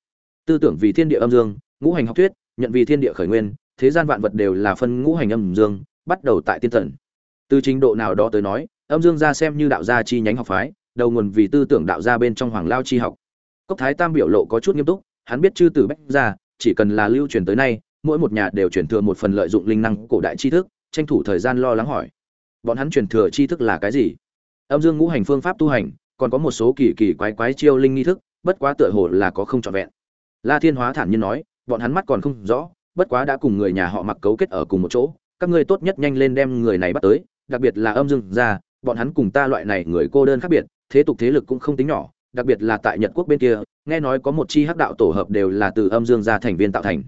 Tư tưởng vì thiên địa âm dương, ngũ hành học thuyết, nhận vì thiên địa khởi nguyên, thế gian vạn vật đều là phân ngũ hành âm dương, bắt đầu tại tiên thần. Từ trình độ nào đó tới nói âm dương gia xem như đạo gia chi nhánh học phái, đầu nguồn vì tư tưởng đạo gia bên trong hoàng lao chi học. Cốc thái tam biểu lộ có chút nghiêm túc, hắn biết chư tử bách gia, chỉ cần là lưu truyền tới nay, mỗi một nhà đều truyền thừa một phần lợi dụng linh năng cổ đại tri thức, tranh thủ thời gian lo lắng hỏi. Bọn hắn truyền thừa tri thức là cái gì? Âm dương ngũ hành phương pháp tu hành, còn có một số kỳ kỳ quái quái chiêu linh nghi thức, bất quá tựa hồ là có không trọn vẹn. La thiên hóa thản nhiên nói, bọn hắn mắt còn không rõ, bất quá đã cùng người nhà họ mặc cấu kết ở cùng một chỗ, các ngươi tốt nhất nhanh lên đem người này bắt tới, đặc biệt là âm dương ra bọn hắn cùng ta loại này người cô đơn khác biệt, thế tục thế lực cũng không tính nhỏ, đặc biệt là tại nhật quốc bên kia, nghe nói có một chi hắc đạo tổ hợp đều là từ âm dương gia thành viên tạo thành.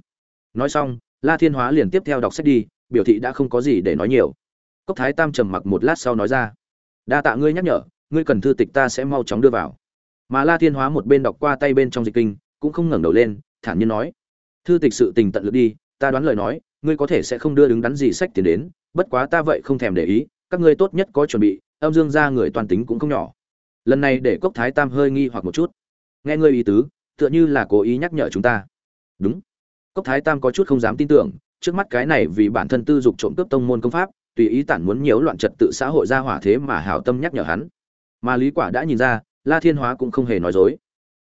Nói xong, la thiên hóa liền tiếp theo đọc sách đi, biểu thị đã không có gì để nói nhiều. Cốc thái tam trầm mặc một lát sau nói ra, đa tạ ngươi nhắc nhở, ngươi cần thư tịch ta sẽ mau chóng đưa vào. Mà la thiên hóa một bên đọc qua tay bên trong dịch kinh, cũng không ngẩng đầu lên, thản nhiên nói, thư tịch sự tình tận lực đi, ta đoán lời nói, ngươi có thể sẽ không đưa đứng đắn gì sách tiền đến, bất quá ta vậy không thèm để ý các ngươi tốt nhất có chuẩn bị, âm dương ra người toàn tính cũng không nhỏ. Lần này để cốc thái tam hơi nghi hoặc một chút. Nghe ngươi ý tứ, tựa như là cố ý nhắc nhở chúng ta. Đúng. Cốc thái tam có chút không dám tin tưởng, trước mắt cái này vì bản thân tư dục trộm cướp tông môn công pháp, tùy ý tản muốn nhiễu loạn trật tự xã hội ra hỏa thế mà hảo tâm nhắc nhở hắn. Mà lý quả đã nhìn ra, la thiên hóa cũng không hề nói dối.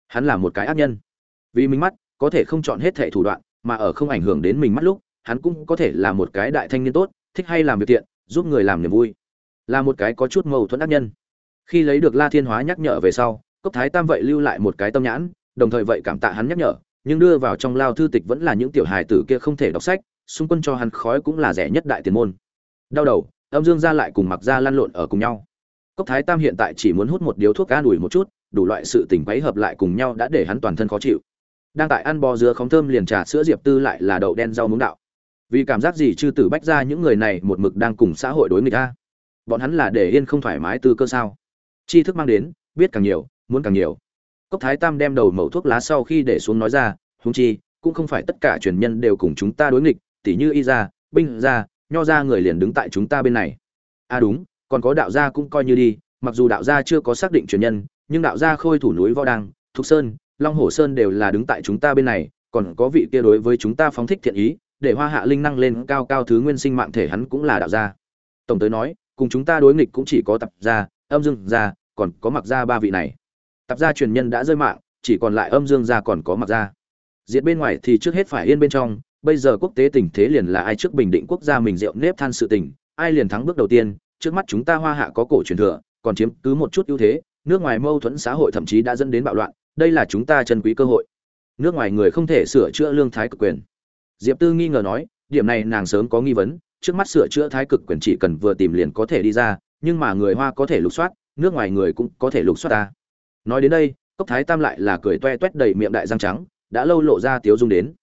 Hắn là một cái ác nhân. Vì mình mắt, có thể không chọn hết thệ thủ đoạn, mà ở không ảnh hưởng đến mình mắt lúc, hắn cũng có thể là một cái đại thanh niên tốt, thích hay làm việc thiện, giúp người làm niềm vui là một cái có chút mâu thuẫn ác nhân. Khi lấy được la thiên hóa nhắc nhở về sau, cốc thái tam vậy lưu lại một cái tâm nhãn, đồng thời vậy cảm tạ hắn nhắc nhở, nhưng đưa vào trong lao thư tịch vẫn là những tiểu hài tử kia không thể đọc sách, xung quân cho hắn khói cũng là rẻ nhất đại tiền môn. Đau đầu, âm dương ra lại cùng mặc ra lăn lộn ở cùng nhau. Cốc thái tam hiện tại chỉ muốn hút một điếu thuốc an đùi một chút, đủ loại sự tình quấy hợp lại cùng nhau đã để hắn toàn thân khó chịu. Đang tại ăn bò dứa khóng thơm liền trà sữa diệp tư lại là đậu đen rau muống đạo. Vì cảm giác gì chư tử bách ra những người này một mực đang cùng xã hội đối nghịch ta bọn hắn là để yên không thoải mái tư cơ sao? Tri thức mang đến, biết càng nhiều, muốn càng nhiều. Cốc thái tam đem đầu mẩu thuốc lá sau khi để xuống nói ra húng chi, cũng không phải tất cả truyền nhân đều cùng chúng ta đối nghịch, tỉ như y gia, binh gia, nho gia người liền đứng tại chúng ta bên này. À đúng, còn có đạo gia cũng coi như đi, mặc dù đạo gia chưa có xác định truyền nhân, nhưng đạo gia khôi thủ núi võ đăng, thục sơn, long hồ sơn đều là đứng tại chúng ta bên này, còn có vị kia đối với chúng ta phóng thích thiện ý, để hoa hạ linh năng lên cao cao thứ nguyên sinh mạng thể hắn cũng là đạo gia. Tổng tới nói cùng chúng ta đối nghịch cũng chỉ có tập gia, âm dương gia, còn có mặc gia ba vị này. Tập gia truyền nhân đã rơi mạng, chỉ còn lại âm dương gia còn có mặc gia. Diệt bên ngoài thì trước hết phải yên bên trong, bây giờ quốc tế tình thế liền là ai trước bình định quốc gia mình rượu nếp than sự tình, ai liền thắng bước đầu tiên, trước mắt chúng ta hoa hạ có cổ truyền thừa, còn chiếm cứ một chút ưu thế, nước ngoài mâu thuẫn xã hội thậm chí đã dẫn đến bạo loạn, đây là chúng ta chân quý cơ hội. Nước ngoài người không thể sửa chữa lương thái cực quyền. Diệp tư nghi ngờ nói, điểm này nàng sớm có nghi vấn trước mắt sửa chữa thái cực quyền chỉ cần vừa tìm liền có thể đi ra, nhưng mà người hoa có thể lục soát, nước ngoài người cũng có thể lục soát ta. Nói đến đây, cốc thái tam lại là cười toe toét đầy miệng đại răng trắng, đã lâu lộ ra tiếu dung đến.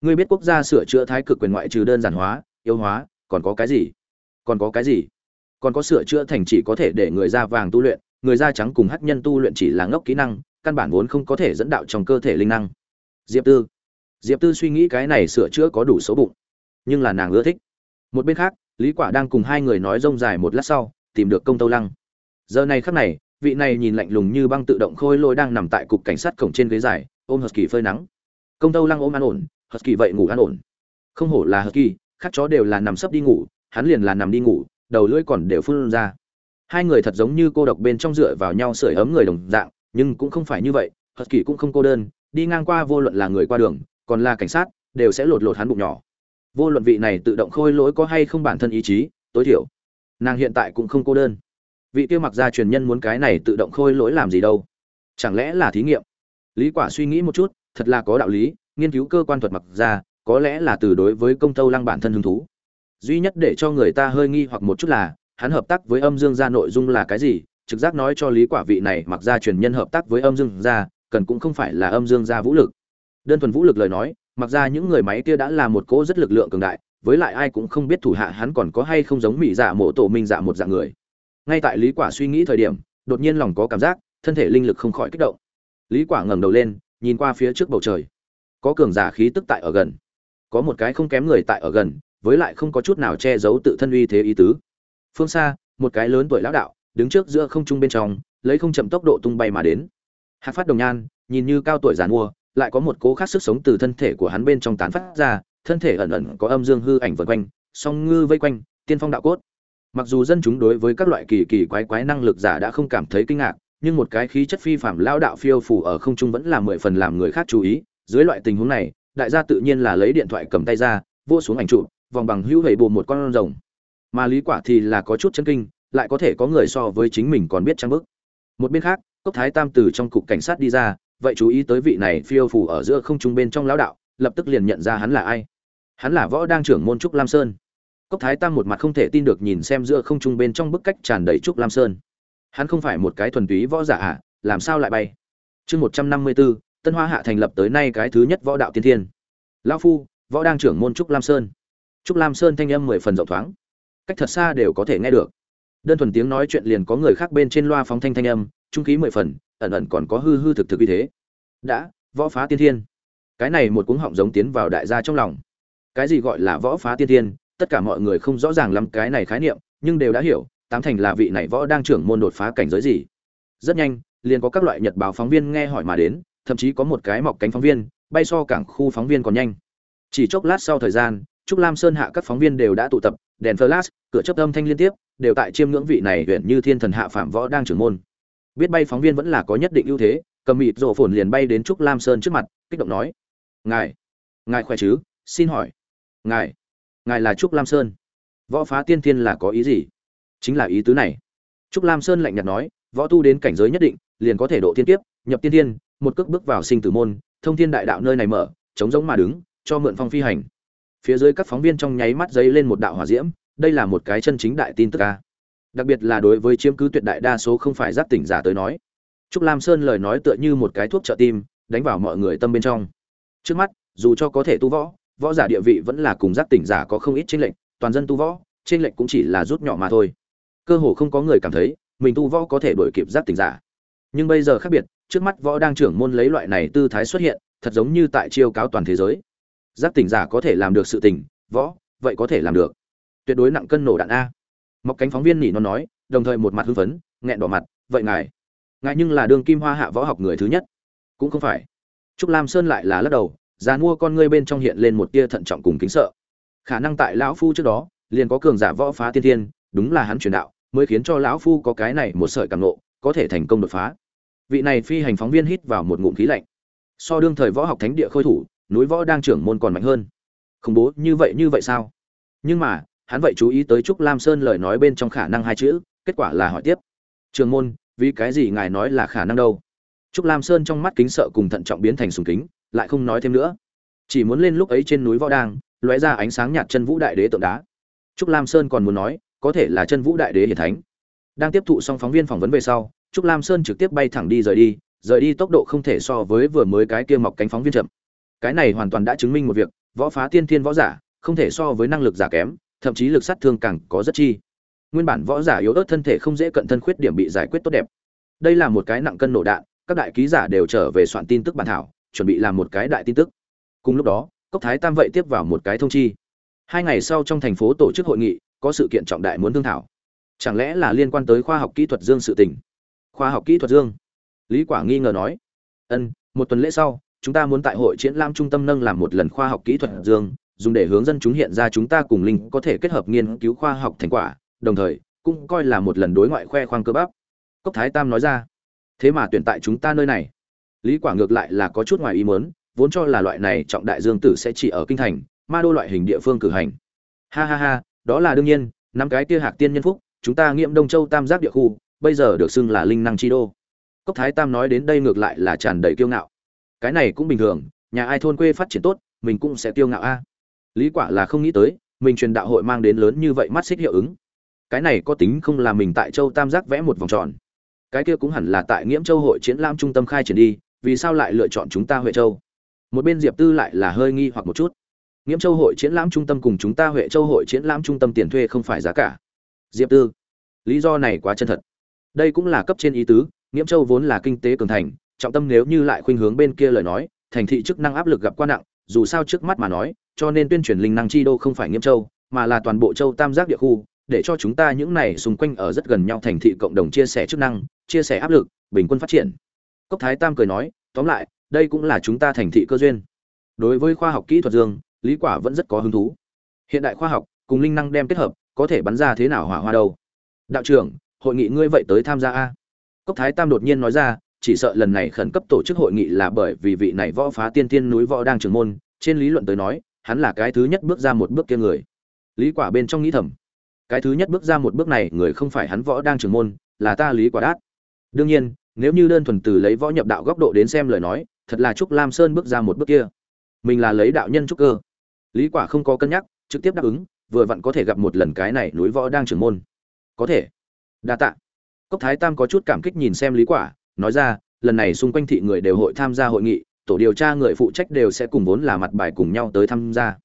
Ngươi biết quốc gia sửa chữa thái cực quyền ngoại trừ đơn giản hóa, yếu hóa, còn có cái gì? Còn có cái gì? Còn có sửa chữa thành chỉ có thể để người da vàng tu luyện, người da trắng cùng hắc nhân tu luyện chỉ là ngốc kỹ năng, căn bản vốn không có thể dẫn đạo trong cơ thể linh năng. Diệp tư. Diệp tư suy nghĩ cái này sửa chữa có đủ số bụng, nhưng là nàng ưa thích một bên khác, lý quả đang cùng hai người nói rông dài một lát sau, tìm được công tâu lăng. Giờ này khắc này, vị này nhìn lạnh lùng như băng tự động khôi lôi đang nằm tại cục cảnh sát cổng trên ghế dài, ôm hờ kỳ phơi nắng. Công tâu lăng ôm an ổn, hờ kỳ vậy ngủ an ổn. Không hổ là hờ kỳ, khác chó đều là nằm sấp đi ngủ, hắn liền là nằm đi ngủ, đầu lưỡi còn đều phun ra. Hai người thật giống như cô độc bên trong dựa vào nhau sưởi ấm người đồng dạng, nhưng cũng không phải như vậy, hờ kỳ cũng không cô đơn, đi ngang qua vô luận là người qua đường, còn là cảnh sát, đều sẽ lột lột hắn bụng nhỏ vô luận vị này tự động khôi lỗi có hay không bản thân ý chí, tối thiểu, nàng hiện tại cũng không cô đơn. Vị kia mặc ra truyền nhân muốn cái này tự động khôi lỗi làm gì đâu? Chẳng lẽ là thí nghiệm? Lý quả suy nghĩ một chút, thật là có đạo lý, nghiên cứu cơ quan thuật mặc ra, có lẽ là từ đối với công tâu lăng bản thân hứng thú. Duy nhất để cho người ta hơi nghi hoặc một chút là, hắn hợp tác với âm dương gia nội dung là cái gì? Trực giác nói cho lý quả vị này mặc ra truyền nhân hợp tác với âm dương gia, cần cũng không phải là âm dương gia vũ lực. Đơn thuần vũ lực lời nói mặc ra những người máy kia đã là một cỗ rất lực lượng cường đại, với lại ai cũng không biết thủ hạ hắn còn có hay không giống mỹ dạ mộ tổ minh dạ một dạng người. Ngay tại lý quả suy nghĩ thời điểm, đột nhiên lòng có cảm giác, thân thể linh lực không khỏi kích động. Lý quả ngẩng đầu lên, nhìn qua phía trước bầu trời. Có cường giả khí tức tại ở gần. Có một cái không kém người tại ở gần, với lại không có chút nào che giấu tự thân uy thế ý tứ. Phương xa, một cái lớn tuổi lão đạo, đứng trước giữa không trung bên trong, lấy không chậm tốc độ tung bay mà đến. Hạc phát đồng nhan, nhìn như cao tuổi giàn mua lại có một cố khác sức sống từ thân thể của hắn bên trong tán phát ra, thân thể ẩn ẩn có âm dương hư ảnh vần quanh, song ngư vây quanh, tiên phong đạo cốt. Mặc dù dân chúng đối với các loại kỳ kỳ quái quái năng lực giả đã không cảm thấy kinh ngạc, nhưng một cái khí chất phi phàm lao đạo phiêu phù ở không trung vẫn là mười phần làm người khác chú ý. Dưới loại tình huống này, đại gia tự nhiên là lấy điện thoại cầm tay ra vô xuống ảnh trụ vòng bằng hữu hầy bù một con rồng. Mà lý quả thì là có chút chân kinh, lại có thể có người so với chính mình còn biết trang bức một bên khác, cốc thái tam từ trong cục cảnh sát đi ra vậy chú ý tới vị này phiêu phủ ở giữa không trung bên trong lão đạo lập tức liền nhận ra hắn là ai. Hắn là võ đang trưởng môn trúc lam sơn. Cốc thái tam một mặt không thể tin được nhìn xem giữa không trung bên trong bức cách tràn đầy trúc lam sơn. Hắn không phải một cái thuần túy võ giả à, làm sao lại bay? Chương một trăm năm mươi bốn tân hoa hạ thành lập tới nay cái thứ nhất võ đạo tiên thiên. Lão phu võ đang trưởng môn trúc lam sơn. Trúc lam sơn thanh âm mười phần rộng thoáng. Cách thật xa đều có thể nghe được. Đơn thuần tiếng nói chuyện liền có người khác bên trên loa phóng thanh thanh âm trung khí mười phần, ẩn ẩn còn có hư hư thực thực như thế. Đã, võ phá tiên thiên. Cái này một cuống họng giống tiến vào đại gia trong lòng. Cái gì gọi là võ phá tiên thiên, tất cả mọi người không rõ ràng lắm cái này khái niệm, nhưng đều đã hiểu, tám thành là vị này võ đang trưởng môn đột phá cảnh giới gì. Rất nhanh, liền có các loại nhật báo phóng viên nghe hỏi mà đến, thậm chí có một cái mọc cánh phóng viên, bay so cảng khu phóng viên còn nhanh. Chỉ chốc lát sau thời gian, trúc lam sơn hạ các phóng viên đều đã tụ tập, đèn flash, cửa chấp âm thanh liên tiếp, đều tại chiêm ngưỡng vị này huyện như thiên thần hạ phạm võ đang trưởng môn biết bay phóng viên vẫn là có nhất định ưu thế, cầm mịt rổ phồn liền bay đến trúc lam sơn trước mặt, kích động nói, ngài ngài khỏe chứ? Xin hỏi, ngài ngài là trúc lam sơn. Võ phá tiên thiên là có ý gì? Chính là ý tứ này. Trúc lam sơn lạnh nhạt nói, võ tu đến cảnh giới nhất định, liền có thể độ thiên kiếp, nhập tiên thiên, một cước bước vào sinh tử môn, thông thiên đại đạo nơi này mở, chống giống mà đứng, cho mượn phong phi hành. Phía dưới các phóng viên trong nháy mắt dấy lên một đạo hỏa diễm, đây là một cái chân chính đại tin tức ca đặc biệt là đối với chiếm cứ tuyệt đại đa số không phải giác tỉnh giả tới nói. Trúc lam sơn lời nói tựa như một cái thuốc trợ tim, đánh vào mọi người tâm bên trong. Trước mắt, dù cho có thể tu võ võ giả địa vị vẫn là cùng giác tỉnh giả có không ít tranh lệch, toàn dân tu võ tranh lệch cũng chỉ là rút nhỏ mà thôi. Cơ hồ không có người cảm thấy, mình tu võ có thể đổi kịp giác tỉnh giả. Nhưng bây giờ khác biệt, trước mắt võ đang trưởng môn lấy loại này tư thái xuất hiện, thật giống như tại chiêu cáo toàn thế giới. Giác tỉnh giả có thể làm được sự tỉnh võ, vậy có thể làm được. Tuyệt đối nặng cân nổ đạn a mọc cánh phóng viên nỉ nó nói, đồng thời một mặt hưng phấn, nghẹn đỏ mặt, vậy ngài ngài nhưng là đường kim hoa hạ võ học người thứ nhất. Cũng không phải. Trúc lam sơn lại là lắc đầu, già mua con ngươi bên trong hiện lên một tia thận trọng cùng kính sợ. Khả năng tại lão phu trước đó, liền có cường giả võ phá tiên thiên, đúng là hắn truyền đạo, mới khiến cho lão phu có cái này một sợi cảm nộ có thể thành công đột phá. Vị này phi hành phóng viên hít vào một ngụm khí lạnh. So đương thời võ học thánh địa khôi thủ, núi võ đang trưởng môn còn mạnh hơn. Khủng bố như vậy như vậy sao? Nhưng mà hắn vậy chú ý tới trúc lam sơn lời nói bên trong khả năng hai chữ, kết quả là hỏi tiếp. Trường môn, vì cái gì ngài nói là khả năng đâu? Trúc lam sơn trong mắt kính sợ cùng thận trọng biến thành sùng kính, lại không nói thêm nữa. Chỉ muốn lên lúc ấy trên núi võ đang lóe ra ánh sáng nhạt chân vũ đại đế tượng đá. Trúc lam sơn còn muốn nói, có thể là chân vũ đại đế hiển thánh. Đang tiếp thụ xong phóng viên phỏng vấn về sau, trúc lam sơn trực tiếp bay thẳng đi rời đi rời đi tốc độ không thể so với vừa mới cái kia mọc cánh phóng viên chậm. Cái này hoàn toàn đã chứng minh một việc, võ phá tiên thiên võ giả, không thể so với năng lực giả kém thậm chí lực sát thương càng có rất chi. Nguyên bản võ giả yếu ớt thân thể không dễ cận thân khuyết điểm bị giải quyết tốt đẹp. Đây là một cái nặng cân nổ đạn, các đại ký giả đều trở về soạn tin tức bản thảo, chuẩn bị làm một cái đại tin tức. Cùng lúc đó, cốc thái tam vậy tiếp vào một cái thông chi. Hai ngày sau trong thành phố tổ chức hội nghị, có sự kiện trọng đại muốn thương thảo. Chẳng lẽ là liên quan tới khoa học kỹ thuật dương sự tình? Khoa học kỹ thuật dương? Lý quả nghi ngờ nói. Ân, một tuần lễ sau, chúng ta muốn tại hội triển lãm trung tâm nâng làm một lần khoa học kỹ thuật dương dùng để hướng dân chúng hiện ra chúng ta cùng linh có thể kết hợp nghiên cứu khoa học thành quả, đồng thời, cũng coi là một lần đối ngoại khoe khoang cơ bắp. Cốc thái tam nói ra. Thế mà tuyển tại chúng ta nơi này. Lý quả ngược lại là có chút ngoài ý muốn, vốn cho là loại này trọng đại dương tử sẽ chỉ ở kinh thành, ma đô loại hình địa phương cử hành. Ha ha ha, đó là đương nhiên, năm cái kia hạc tiên nhân phúc, chúng ta nghiệm đông châu tam giác địa khu, bây giờ được xưng là linh năng chi đô. Cốc thái tam nói đến đây ngược lại là tràn đầy kiêu ngạo. Cái này cũng bình thường, nhà ai thôn quê phát triển tốt, mình cũng sẽ kiêu ngạo a lý quả là không nghĩ tới, mình truyền đạo hội mang đến lớn như vậy mắt xích hiệu ứng. Cái này có tính không là mình tại châu tam giác vẽ một vòng tròn. Cái kia cũng hẳn là tại nghiễm châu hội triển lãm trung tâm khai triển đi, vì sao lại lựa chọn chúng ta huệ châu? Một bên diệp tư lại là hơi nghi hoặc một chút. Nghiễm châu hội triển lãm trung tâm cùng chúng ta huệ châu hội triển lãm trung tâm tiền thuê không phải giá cả. Diệp tư, lý do này quá chân thật. Đây cũng là cấp trên ý tứ, nghiễm châu vốn là kinh tế cường thành, trọng tâm nếu như lại khuynh hướng bên kia lời nói, thành thị chức năng áp lực gặp quá nặng, dù sao trước mắt mà nói cho nên tuyên truyền linh năng chi đô không phải nghiêm châu, mà là toàn bộ châu tam giác địa khu, để cho chúng ta những này xung quanh ở rất gần nhau thành thị cộng đồng chia sẻ chức năng, chia sẻ áp lực, bình quân phát triển. Cốc thái tam cười nói, tóm lại, đây cũng là chúng ta thành thị cơ duyên. Đối với khoa học kỹ thuật dương, lý quả vẫn rất có hứng thú. Hiện đại khoa học, cùng linh năng đem kết hợp, có thể bắn ra thế nào hỏa hoa đâu? Đạo trưởng, hội nghị ngươi vậy tới tham gia a? Cốc thái tam đột nhiên nói ra, chỉ sợ lần này khẩn cấp tổ chức hội nghị là bởi vì vị này võ phá tiên tiên núi võ đang trưởng môn, trên lý luận tới nói hắn là cái thứ nhất bước ra một bước kia người. Lý quả bên trong nghĩ thầm, cái thứ nhất bước ra một bước này người không phải hắn võ đang trưởng môn, là ta lý quả đát. Đương nhiên, nếu như đơn thuần từ lấy võ nhập đạo góc độ đến xem lời nói, thật là trúc lam sơn bước ra một bước kia. Mình là lấy đạo nhân trúc cơ. Lý quả không có cân nhắc, trực tiếp đáp ứng, vừa vặn có thể gặp một lần cái này núi võ đang trưởng môn. Có thể. Đa tạ. Cốc thái tam có chút cảm kích nhìn xem lý quả, nói ra, lần này xung quanh thị người đều hội tham gia hội nghị tổ điều tra người phụ trách đều sẽ cùng vốn là mặt bài cùng nhau tới tham gia.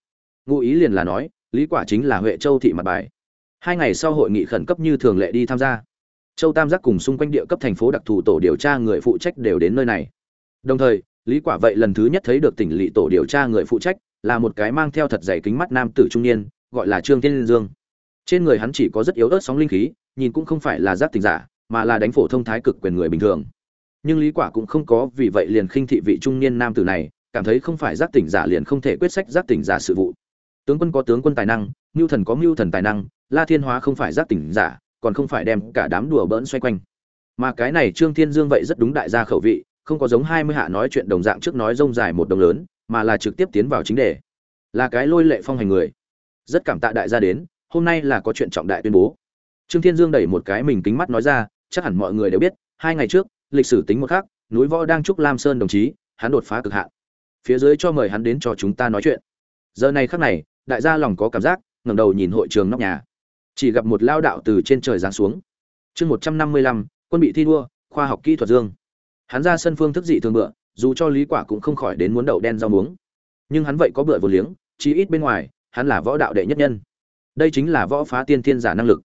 Ngụ ý liền là nói, lý quả chính là huệ châu thị mặt bài. Hai ngày sau hội nghị khẩn cấp như thường lệ đi tham gia. Châu tam giác cùng xung quanh địa cấp thành phố đặc thù tổ điều tra người phụ trách đều đến nơi này. Đồng thời, lý quả vậy lần thứ nhất thấy được tỉnh lỵ tổ điều tra người phụ trách, là một cái mang theo thật dày kính mắt nam tử trung niên, gọi là trương Thiên dương. Trên người hắn chỉ có rất yếu ớt sóng linh khí, nhìn cũng không phải là giác tình giả, mà là đánh phổ thông thái cực quyền người bình thường nhưng lý quả cũng không có vì vậy liền khinh thị vị trung niên nam tử này, cảm thấy không phải giác tỉnh giả liền không thể quyết sách giác tỉnh giả sự vụ. Tướng quân có tướng quân tài năng mưu thần có mưu thần tài năng, la thiên hóa không phải giác tỉnh giả, còn không phải đem cả đám đùa bỡn xoay quanh. Mà cái này trương thiên dương vậy rất đúng đại gia khẩu vị, không có giống hai mươi hạ nói chuyện đồng dạng trước nói rông dài một đồng lớn, mà là trực tiếp tiến vào chính đề. Là cái lôi lệ phong hành người. Rất cảm tạ đại gia đến, hôm nay là có chuyện trọng đại tuyên bố. Trương thiên dương đẩy một cái mình kính mắt nói ra, chắc hẳn mọi người đều biết, hai ngày trước lịch sử tính một khác núi võ đang chúc lam sơn đồng chí, hắn đột phá cực hạn. Phía dưới cho mời hắn đến cho chúng ta nói chuyện. Giờ này khắc này, đại gia lòng có cảm giác, ngẩng đầu nhìn hội trường nóc nhà. Chỉ gặp một lao đạo từ trên trời giáng xuống. Chương một trăm năm mươi lăm, quân bị thi đua, khoa học kỹ thuật dương. Hắn ra sân phương thức dị thường bựa, dù cho lý quả cũng không khỏi đến muốn đậu đen rau muống. Nhưng hắn vậy có bựa vô liếng, chí ít bên ngoài, hắn là võ đạo đệ nhất nhân. Đây chính là võ phá tiên thiên giả năng lực.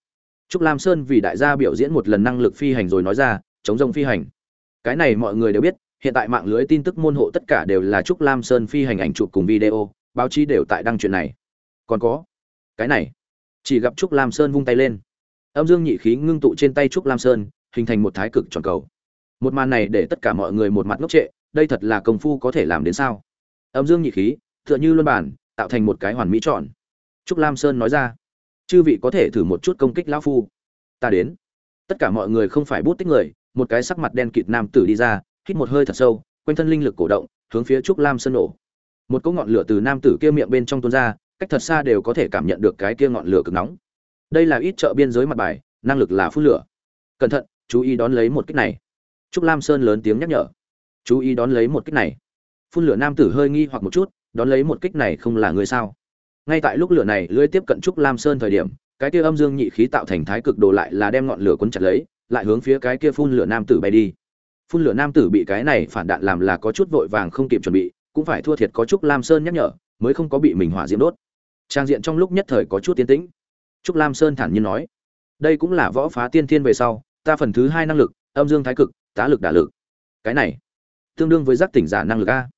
Trúc lam sơn vì đại gia biểu diễn một lần năng lực phi hành rồi nói ra, chống rông phi hành cái này mọi người đều biết, hiện tại mạng lưới tin tức môn hộ tất cả đều là trúc lam sơn phi hành ảnh chụp cùng video, báo chí đều tại đăng chuyện này. Còn có, cái này, chỉ gặp trúc lam sơn vung tay lên. Âm dương nhị khí ngưng tụ trên tay trúc lam sơn, hình thành một thái cực tròn cầu. Một màn này để tất cả mọi người một mặt ngốc trệ, đây thật là công phu có thể làm đến sao? Âm dương nhị khí, tựa như luân bản, tạo thành một cái hoàn mỹ tròn. Trúc lam sơn nói ra, chư vị có thể thử một chút công kích lão phu. Ta đến. Tất cả mọi người không phải bút tích người một cái sắc mặt đen kịt nam tử đi ra, hít một hơi thật sâu, quanh thân linh lực cổ động, hướng phía trúc lam sơn nổ. Một cỗ ngọn lửa từ nam tử kia miệng bên trong tuôn ra, cách thật xa đều có thể cảm nhận được cái kia ngọn lửa cực nóng. Đây là ít chợ biên giới mặt bài, năng lực là phun lửa. Cẩn thận, chú ý đón lấy một kích này. Trúc lam sơn lớn tiếng nhắc nhở. Chú ý đón lấy một kích này. Phun lửa nam tử hơi nghi hoặc một chút, đón lấy một kích này không là người sao? Ngay tại lúc lửa này lưỡi tiếp cận trúc lam sơn thời điểm, cái kia âm dương nhị khí tạo thành thái cực đồ lại là đem ngọn lửa cuốn chặt lấy lại hướng phía cái kia phun lửa nam tử bay đi. Phun lửa nam tử bị cái này phản đạn làm là có chút vội vàng không kịp chuẩn bị, cũng phải thua thiệt có trúc lam sơn nhắc nhở, mới không có bị mình hỏa diễm đốt. Trang diện trong lúc nhất thời có chút tiến tĩnh. Trúc lam sơn thản nhiên nói, đây cũng là võ phá tiên thiên về sau, ta phần thứ hai năng lực, âm dương thái cực, tá lực đả lực. Cái này, tương đương với giác tỉnh giả năng lực a.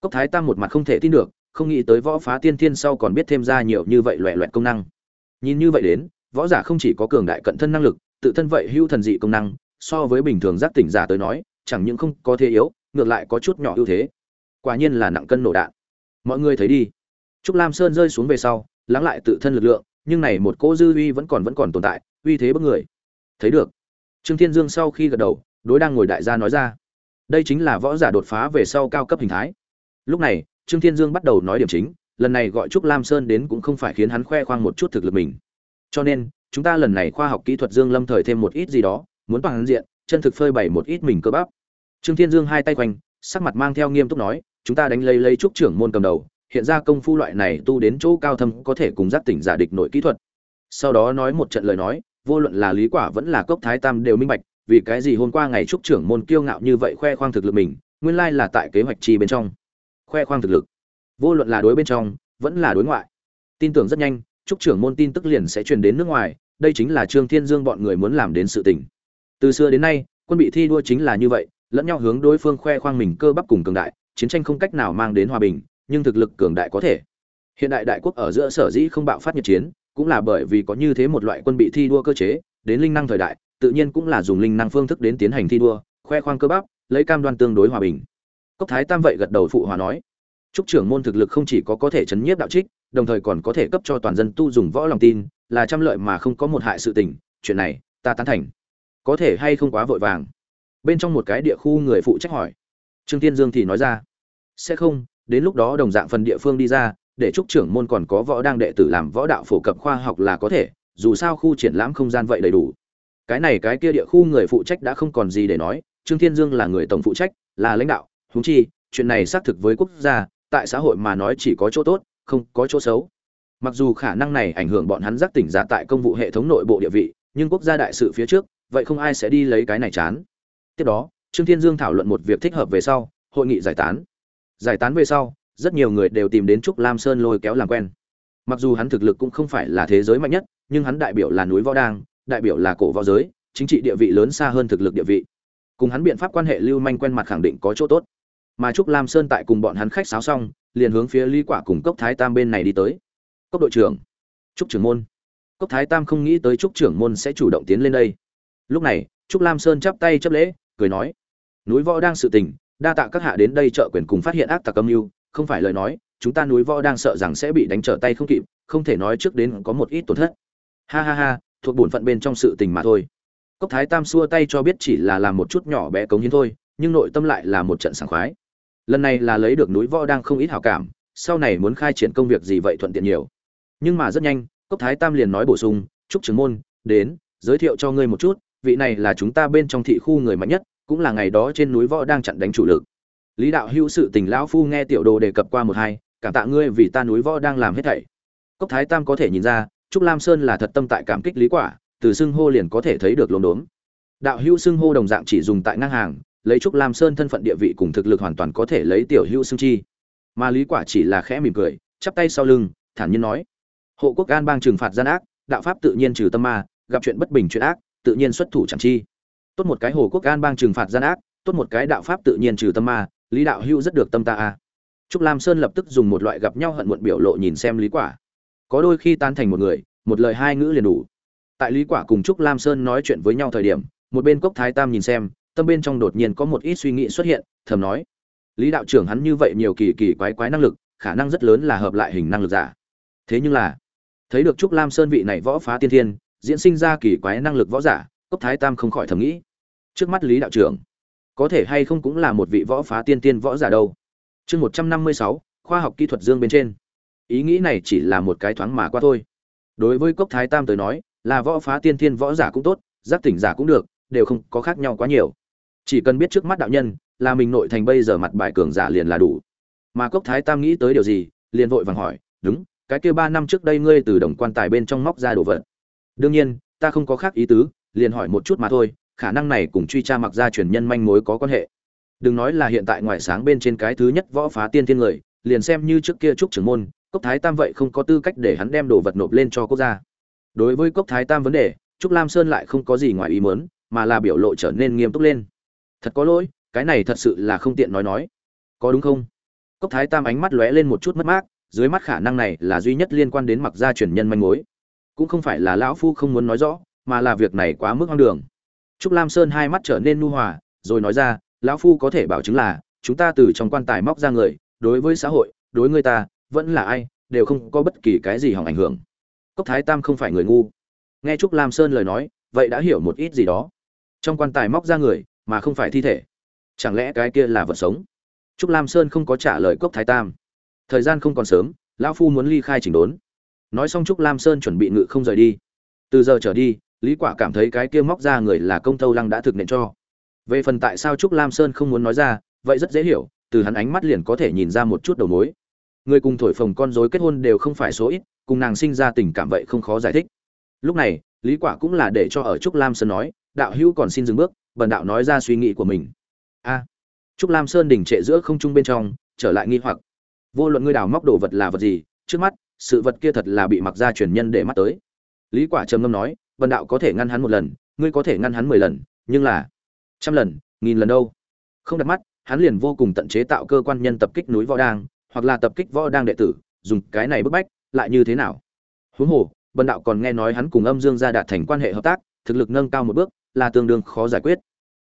Cốc thái tam một mặt không thể tin được, không nghĩ tới võ phá tiên thiên sau còn biết thêm ra nhiều như vậy loẹ loẹt công năng. Nhìn như vậy đến, võ giả không chỉ có cường đại cận thân năng lực tự thân vậy hưu thần dị công năng, so với bình thường giác tỉnh giả tới nói, chẳng những không có thế yếu, ngược lại có chút nhỏ ưu thế. Quả nhiên là nặng cân nổ đạn. Mọi người thấy đi. Trúc lam sơn rơi xuống về sau, lắng lại tự thân lực lượng, nhưng này một cỗ dư uy vẫn còn vẫn còn tồn tại, uy thế bất người. Thấy được. Trương thiên dương sau khi gật đầu, đối đang ngồi đại gia nói ra. Đây chính là võ giả đột phá về sau cao cấp hình thái. Lúc này, trương thiên dương bắt đầu nói điểm chính, lần này gọi trúc lam sơn đến cũng không phải khiến hắn khoe khoang một chút thực lực mình. Cho nên chúng ta lần này khoa học kỹ thuật dương lâm thời thêm một ít gì đó, muốn toàn diện, chân thực phơi bày một ít mình cơ bắp. Trương thiên dương hai tay quanh, sắc mặt mang theo nghiêm túc nói, chúng ta đánh lấy lấy trúc trưởng môn cầm đầu, hiện ra công phu loại này tu đến chỗ cao thâm có thể cùng giác tỉnh giả địch nội kỹ thuật. Sau đó nói một trận lời nói, vô luận là lý quả vẫn là cốc thái tam đều minh bạch, vì cái gì hôm qua ngày trúc trưởng môn kiêu ngạo như vậy khoe khoang thực lực mình, nguyên lai là tại kế hoạch chi bên trong. Khoe khoang thực lực, vô luận là đối bên trong, vẫn là đối ngoại. Tin tưởng rất nhanh, trúc trưởng môn tin tức liền sẽ truyền đến nước ngoài đây chính là trương thiên dương bọn người muốn làm đến sự tình. Từ xưa đến nay, quân bị thi đua chính là như vậy, lẫn nhau hướng đối phương khoe khoang mình cơ bắp cùng cường đại, chiến tranh không cách nào mang đến hòa bình, nhưng thực lực cường đại có thể. Hiện đại đại quốc ở giữa sở dĩ không bạo phát nhiệt chiến, cũng là bởi vì có như thế một loại quân bị thi đua cơ chế, đến linh năng thời đại, tự nhiên cũng là dùng linh năng phương thức đến tiến hành thi đua, khoe khoang cơ bắp, lấy cam đoan tương đối hòa bình. Cốc thái tam vậy gật đầu phụ hòa nói trúc trưởng môn thực lực không chỉ có có thể chấn nhiếp đạo trích đồng thời còn có thể cấp cho toàn dân tu dùng võ lòng tin, là trăm lợi mà không có một hại sự tình, chuyện này, ta tán thành. Có thể hay không quá vội vàng? Bên trong một cái địa khu người phụ trách hỏi. Trương tiên dương thì nói ra. Sẽ không, đến lúc đó đồng dạng phần địa phương đi ra, để trúc trưởng môn còn có võ đang đệ tử làm võ đạo phổ cập khoa học là có thể, dù sao khu triển lãm không gian vậy đầy đủ. Cái này cái kia địa khu người phụ trách đã không còn gì để nói, trương thiên dương là người tổng phụ trách, là lãnh đạo húng chi, chuyện này xác thực với quốc gia, tại xã hội mà nói chỉ có chỗ tốt không có chỗ xấu. Mặc dù khả năng này ảnh hưởng bọn hắn giác tỉnh giả tại công vụ hệ thống nội bộ địa vị, nhưng quốc gia đại sự phía trước, vậy không ai sẽ đi lấy cái này chán. Tiếp đó, trương thiên dương thảo luận một việc thích hợp về sau, hội nghị giải tán. Giải tán về sau, rất nhiều người đều tìm đến trúc lam sơn lôi kéo làm quen. Mặc dù hắn thực lực cũng không phải là thế giới mạnh nhất, nhưng hắn đại biểu là núi võ đang, đại biểu là cổ võ giới, chính trị địa vị lớn xa hơn thực lực địa vị. Cùng hắn biện pháp quan hệ lưu manh quen mặt khẳng định có chỗ tốt. Mà trúc lam sơn tại cùng bọn hắn khách sáo xong liền hướng phía lý quả cùng cốc thái tam bên này đi tới. Cốc đội trưởng, trúc trưởng môn. Cốc thái tam không nghĩ tới trúc trưởng môn sẽ chủ động tiến lên đây. Lúc này, trúc lam sơn chắp tay chấp lễ, cười nói, núi võ đang sự tình, đa tạ các hạ đến đây trợ quyền cùng phát hiện ác tặc âm mưu, không phải lời nói, chúng ta núi võ đang sợ rằng sẽ bị đánh trở tay không kịp, không thể nói trước đến có một ít tổn thất. Ha ha ha, thuộc bổn phận bên trong sự tình mà thôi. Cốc thái tam xua tay cho biết chỉ là làm một chút nhỏ bé cống hiến thôi, nhưng nội tâm lại là một trận sảng khoái lần này là lấy được núi võ đang không ít hảo cảm, sau này muốn khai triển công việc gì vậy thuận tiện nhiều. Nhưng mà rất nhanh, cốc thái tam liền nói bổ sung chúc trưởng môn, đến, giới thiệu cho ngươi một chút, vị này là chúng ta bên trong thị khu người mạnh nhất, cũng là ngày đó trên núi võ đang chặn đánh chủ lực. Lý đạo hữu sự tình lão phu nghe tiểu đồ đề cập qua một hai, cảm tạ ngươi vì ta núi võ đang làm hết thảy. Cốc thái tam có thể nhìn ra, trúc lam sơn là thật tâm tại cảm kích lý quả, từ xưng hô liền có thể thấy được lồn đốn. Đạo hữu xưng hô đồng dạng chỉ dùng tại ngang hàng lấy trúc lam sơn thân phận địa vị cùng thực lực hoàn toàn có thể lấy tiểu hữu xương chi. Mà lý quả chỉ là khẽ mỉm cười, chắp tay sau lưng, thản nhiên nói, hộ quốc an bang trừng phạt gian ác, đạo pháp tự nhiên trừ tâm ma, gặp chuyện bất bình chuyện ác, tự nhiên xuất thủ chẳng chi. Tốt một cái hồ quốc an bang trừng phạt gian ác, tốt một cái đạo pháp tự nhiên trừ tâm ma, lý đạo hữu rất được tâm ta a. Trúc lam sơn lập tức dùng một loại gặp nhau hận muộn biểu lộ nhìn xem lý quả. Có đôi khi tan thành một người, một lời hai ngữ liền đủ. Tại lý quả cùng trúc lam sơn nói chuyện với nhau thời điểm, một bên cốc thái tam nhìn xem tâm bên trong đột nhiên có một ít suy nghĩ xuất hiện, thầm nói, lý đạo trưởng hắn như vậy nhiều kỳ kỳ quái quái năng lực, khả năng rất lớn là hợp lại hình năng lực giả. Thế nhưng là, thấy được trúc lam sơn vị này võ phá tiên thiên, diễn sinh ra kỳ quái năng lực võ giả, cốc thái tam không khỏi thầm nghĩ, trước mắt lý đạo trưởng, có thể hay không cũng là một vị võ phá tiên tiên võ giả đâu. Chương một trăm năm mươi sáu, khoa học kỹ thuật dương bên trên. Ý nghĩ này chỉ là một cái thoáng mà qua thôi. Đối với cốc thái tam tới nói, là võ phá tiên thiên võ giả cũng tốt, giác tỉnh giả cũng được, đều không có khác nhau quá nhiều chỉ cần biết trước mắt đạo nhân, là mình nội thành bây giờ mặt bài cường giả liền là đủ. Mà cốc thái tam nghĩ tới điều gì, liền vội vàng hỏi, đúng, cái kia ba năm trước đây ngươi từ đồng quan tài bên trong móc ra đồ vật. Đương nhiên, ta không có khác ý tứ, liền hỏi một chút mà thôi, khả năng này cùng truy tra mặc ra truyền nhân manh mối có quan hệ. Đừng nói là hiện tại ngoài sáng bên trên cái thứ nhất võ phá tiên thiên người, liền xem như trước kia trúc trưởng môn, cốc thái tam vậy không có tư cách để hắn đem đồ vật nộp lên cho quốc gia. Đối với cốc thái tam vấn đề, trúc lam sơn lại không có gì ngoài ý mớn mà là biểu lộ trở nên nghiêm túc lên thật có lỗi, cái này thật sự là không tiện nói nói. Có đúng không? Cốc thái tam ánh mắt lóe lên một chút mất mát, dưới mắt khả năng này là duy nhất liên quan đến mặc gia truyền nhân manh mối. Cũng không phải là lão phu không muốn nói rõ, mà là việc này quá mức hoang đường. Trúc lam sơn hai mắt trở nên nu hòa, rồi nói ra, lão phu có thể bảo chứng là, chúng ta từ trong quan tài móc ra người, đối với xã hội, đối người ta, vẫn là ai, đều không có bất kỳ cái gì hỏng ảnh hưởng. Cốc thái tam không phải người ngu. Nghe trúc lam sơn lời nói, vậy đã hiểu một ít gì đó. Trong quan tài móc ra người mà không phải thi thể. Chẳng lẽ cái kia là vật sống? Trúc lam sơn không có trả lời cốc thái tam. Thời gian không còn sớm, lão phu muốn ly khai chỉnh đốn. Nói xong trúc lam sơn chuẩn bị ngự không rời đi. Từ giờ trở đi, lý quả cảm thấy cái kia móc ra người là công tâu lăng đã thực nện cho. Về phần tại sao trúc lam sơn không muốn nói ra, vậy rất dễ hiểu, từ hắn ánh mắt liền có thể nhìn ra một chút đầu mối. Người cùng thổi phồng con rối kết hôn đều không phải số ít, cùng nàng sinh ra tình cảm vậy không khó giải thích. Lúc này, lý quả cũng là để cho ở trúc lam sơn nói, đạo hữu còn xin dừng bước bần đạo nói ra suy nghĩ của mình. A, trúc lam sơn đỉnh trệ giữa không trung bên trong, trở lại nghi hoặc. Vô luận ngươi đào móc đồ vật là vật gì, trước mắt, sự vật kia thật là bị mặc ra truyền nhân để mắt tới. Lý quả trầm ngâm nói, bần đạo có thể ngăn hắn một lần, ngươi có thể ngăn hắn mười lần, nhưng là, trăm lần, nghìn lần đâu? Không đặt mắt, hắn liền vô cùng tận chế tạo cơ quan nhân tập kích núi võ đang, hoặc là tập kích võ đang đệ tử, dùng cái này bức bách, lại như thế nào? Huống hồ, bần đạo còn nghe nói hắn cùng âm dương gia đạt thành quan hệ hợp tác, thực lực nâng cao một bước là tương đương khó giải quyết.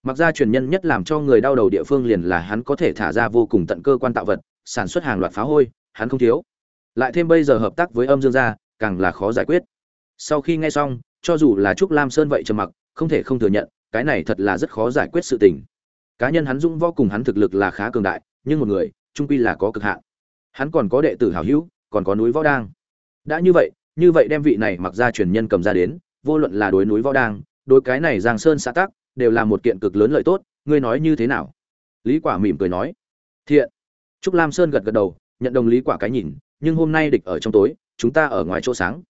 Mặc ra truyền nhân nhất làm cho người đau đầu địa phương liền là hắn có thể thả ra vô cùng tận cơ quan tạo vật, sản xuất hàng loạt phá hôi, hắn không thiếu. Lại thêm bây giờ hợp tác với âm dương gia, càng là khó giải quyết. Sau khi nghe xong, cho dù là trúc lam sơn vậy trầm mặc, không thể không thừa nhận, cái này thật là rất khó giải quyết sự tình. Cá nhân hắn dũng võ cùng hắn thực lực là khá cường đại, nhưng một người, trung quy là có cực hạn. Hắn còn có đệ tử hảo hữu, còn có núi võ đang. Đã như vậy như vậy đem vị này mặc ra truyền nhân cầm ra đến, vô luận là đối núi võ đang đối cái này giang sơn xã tắc, đều là một kiện cực lớn lợi tốt, ngươi nói như thế nào? Lý quả mỉm cười nói. Thiện. Trúc lam sơn gật gật đầu, nhận đồng lý quả cái nhìn, nhưng hôm nay địch ở trong tối, chúng ta ở ngoài chỗ sáng.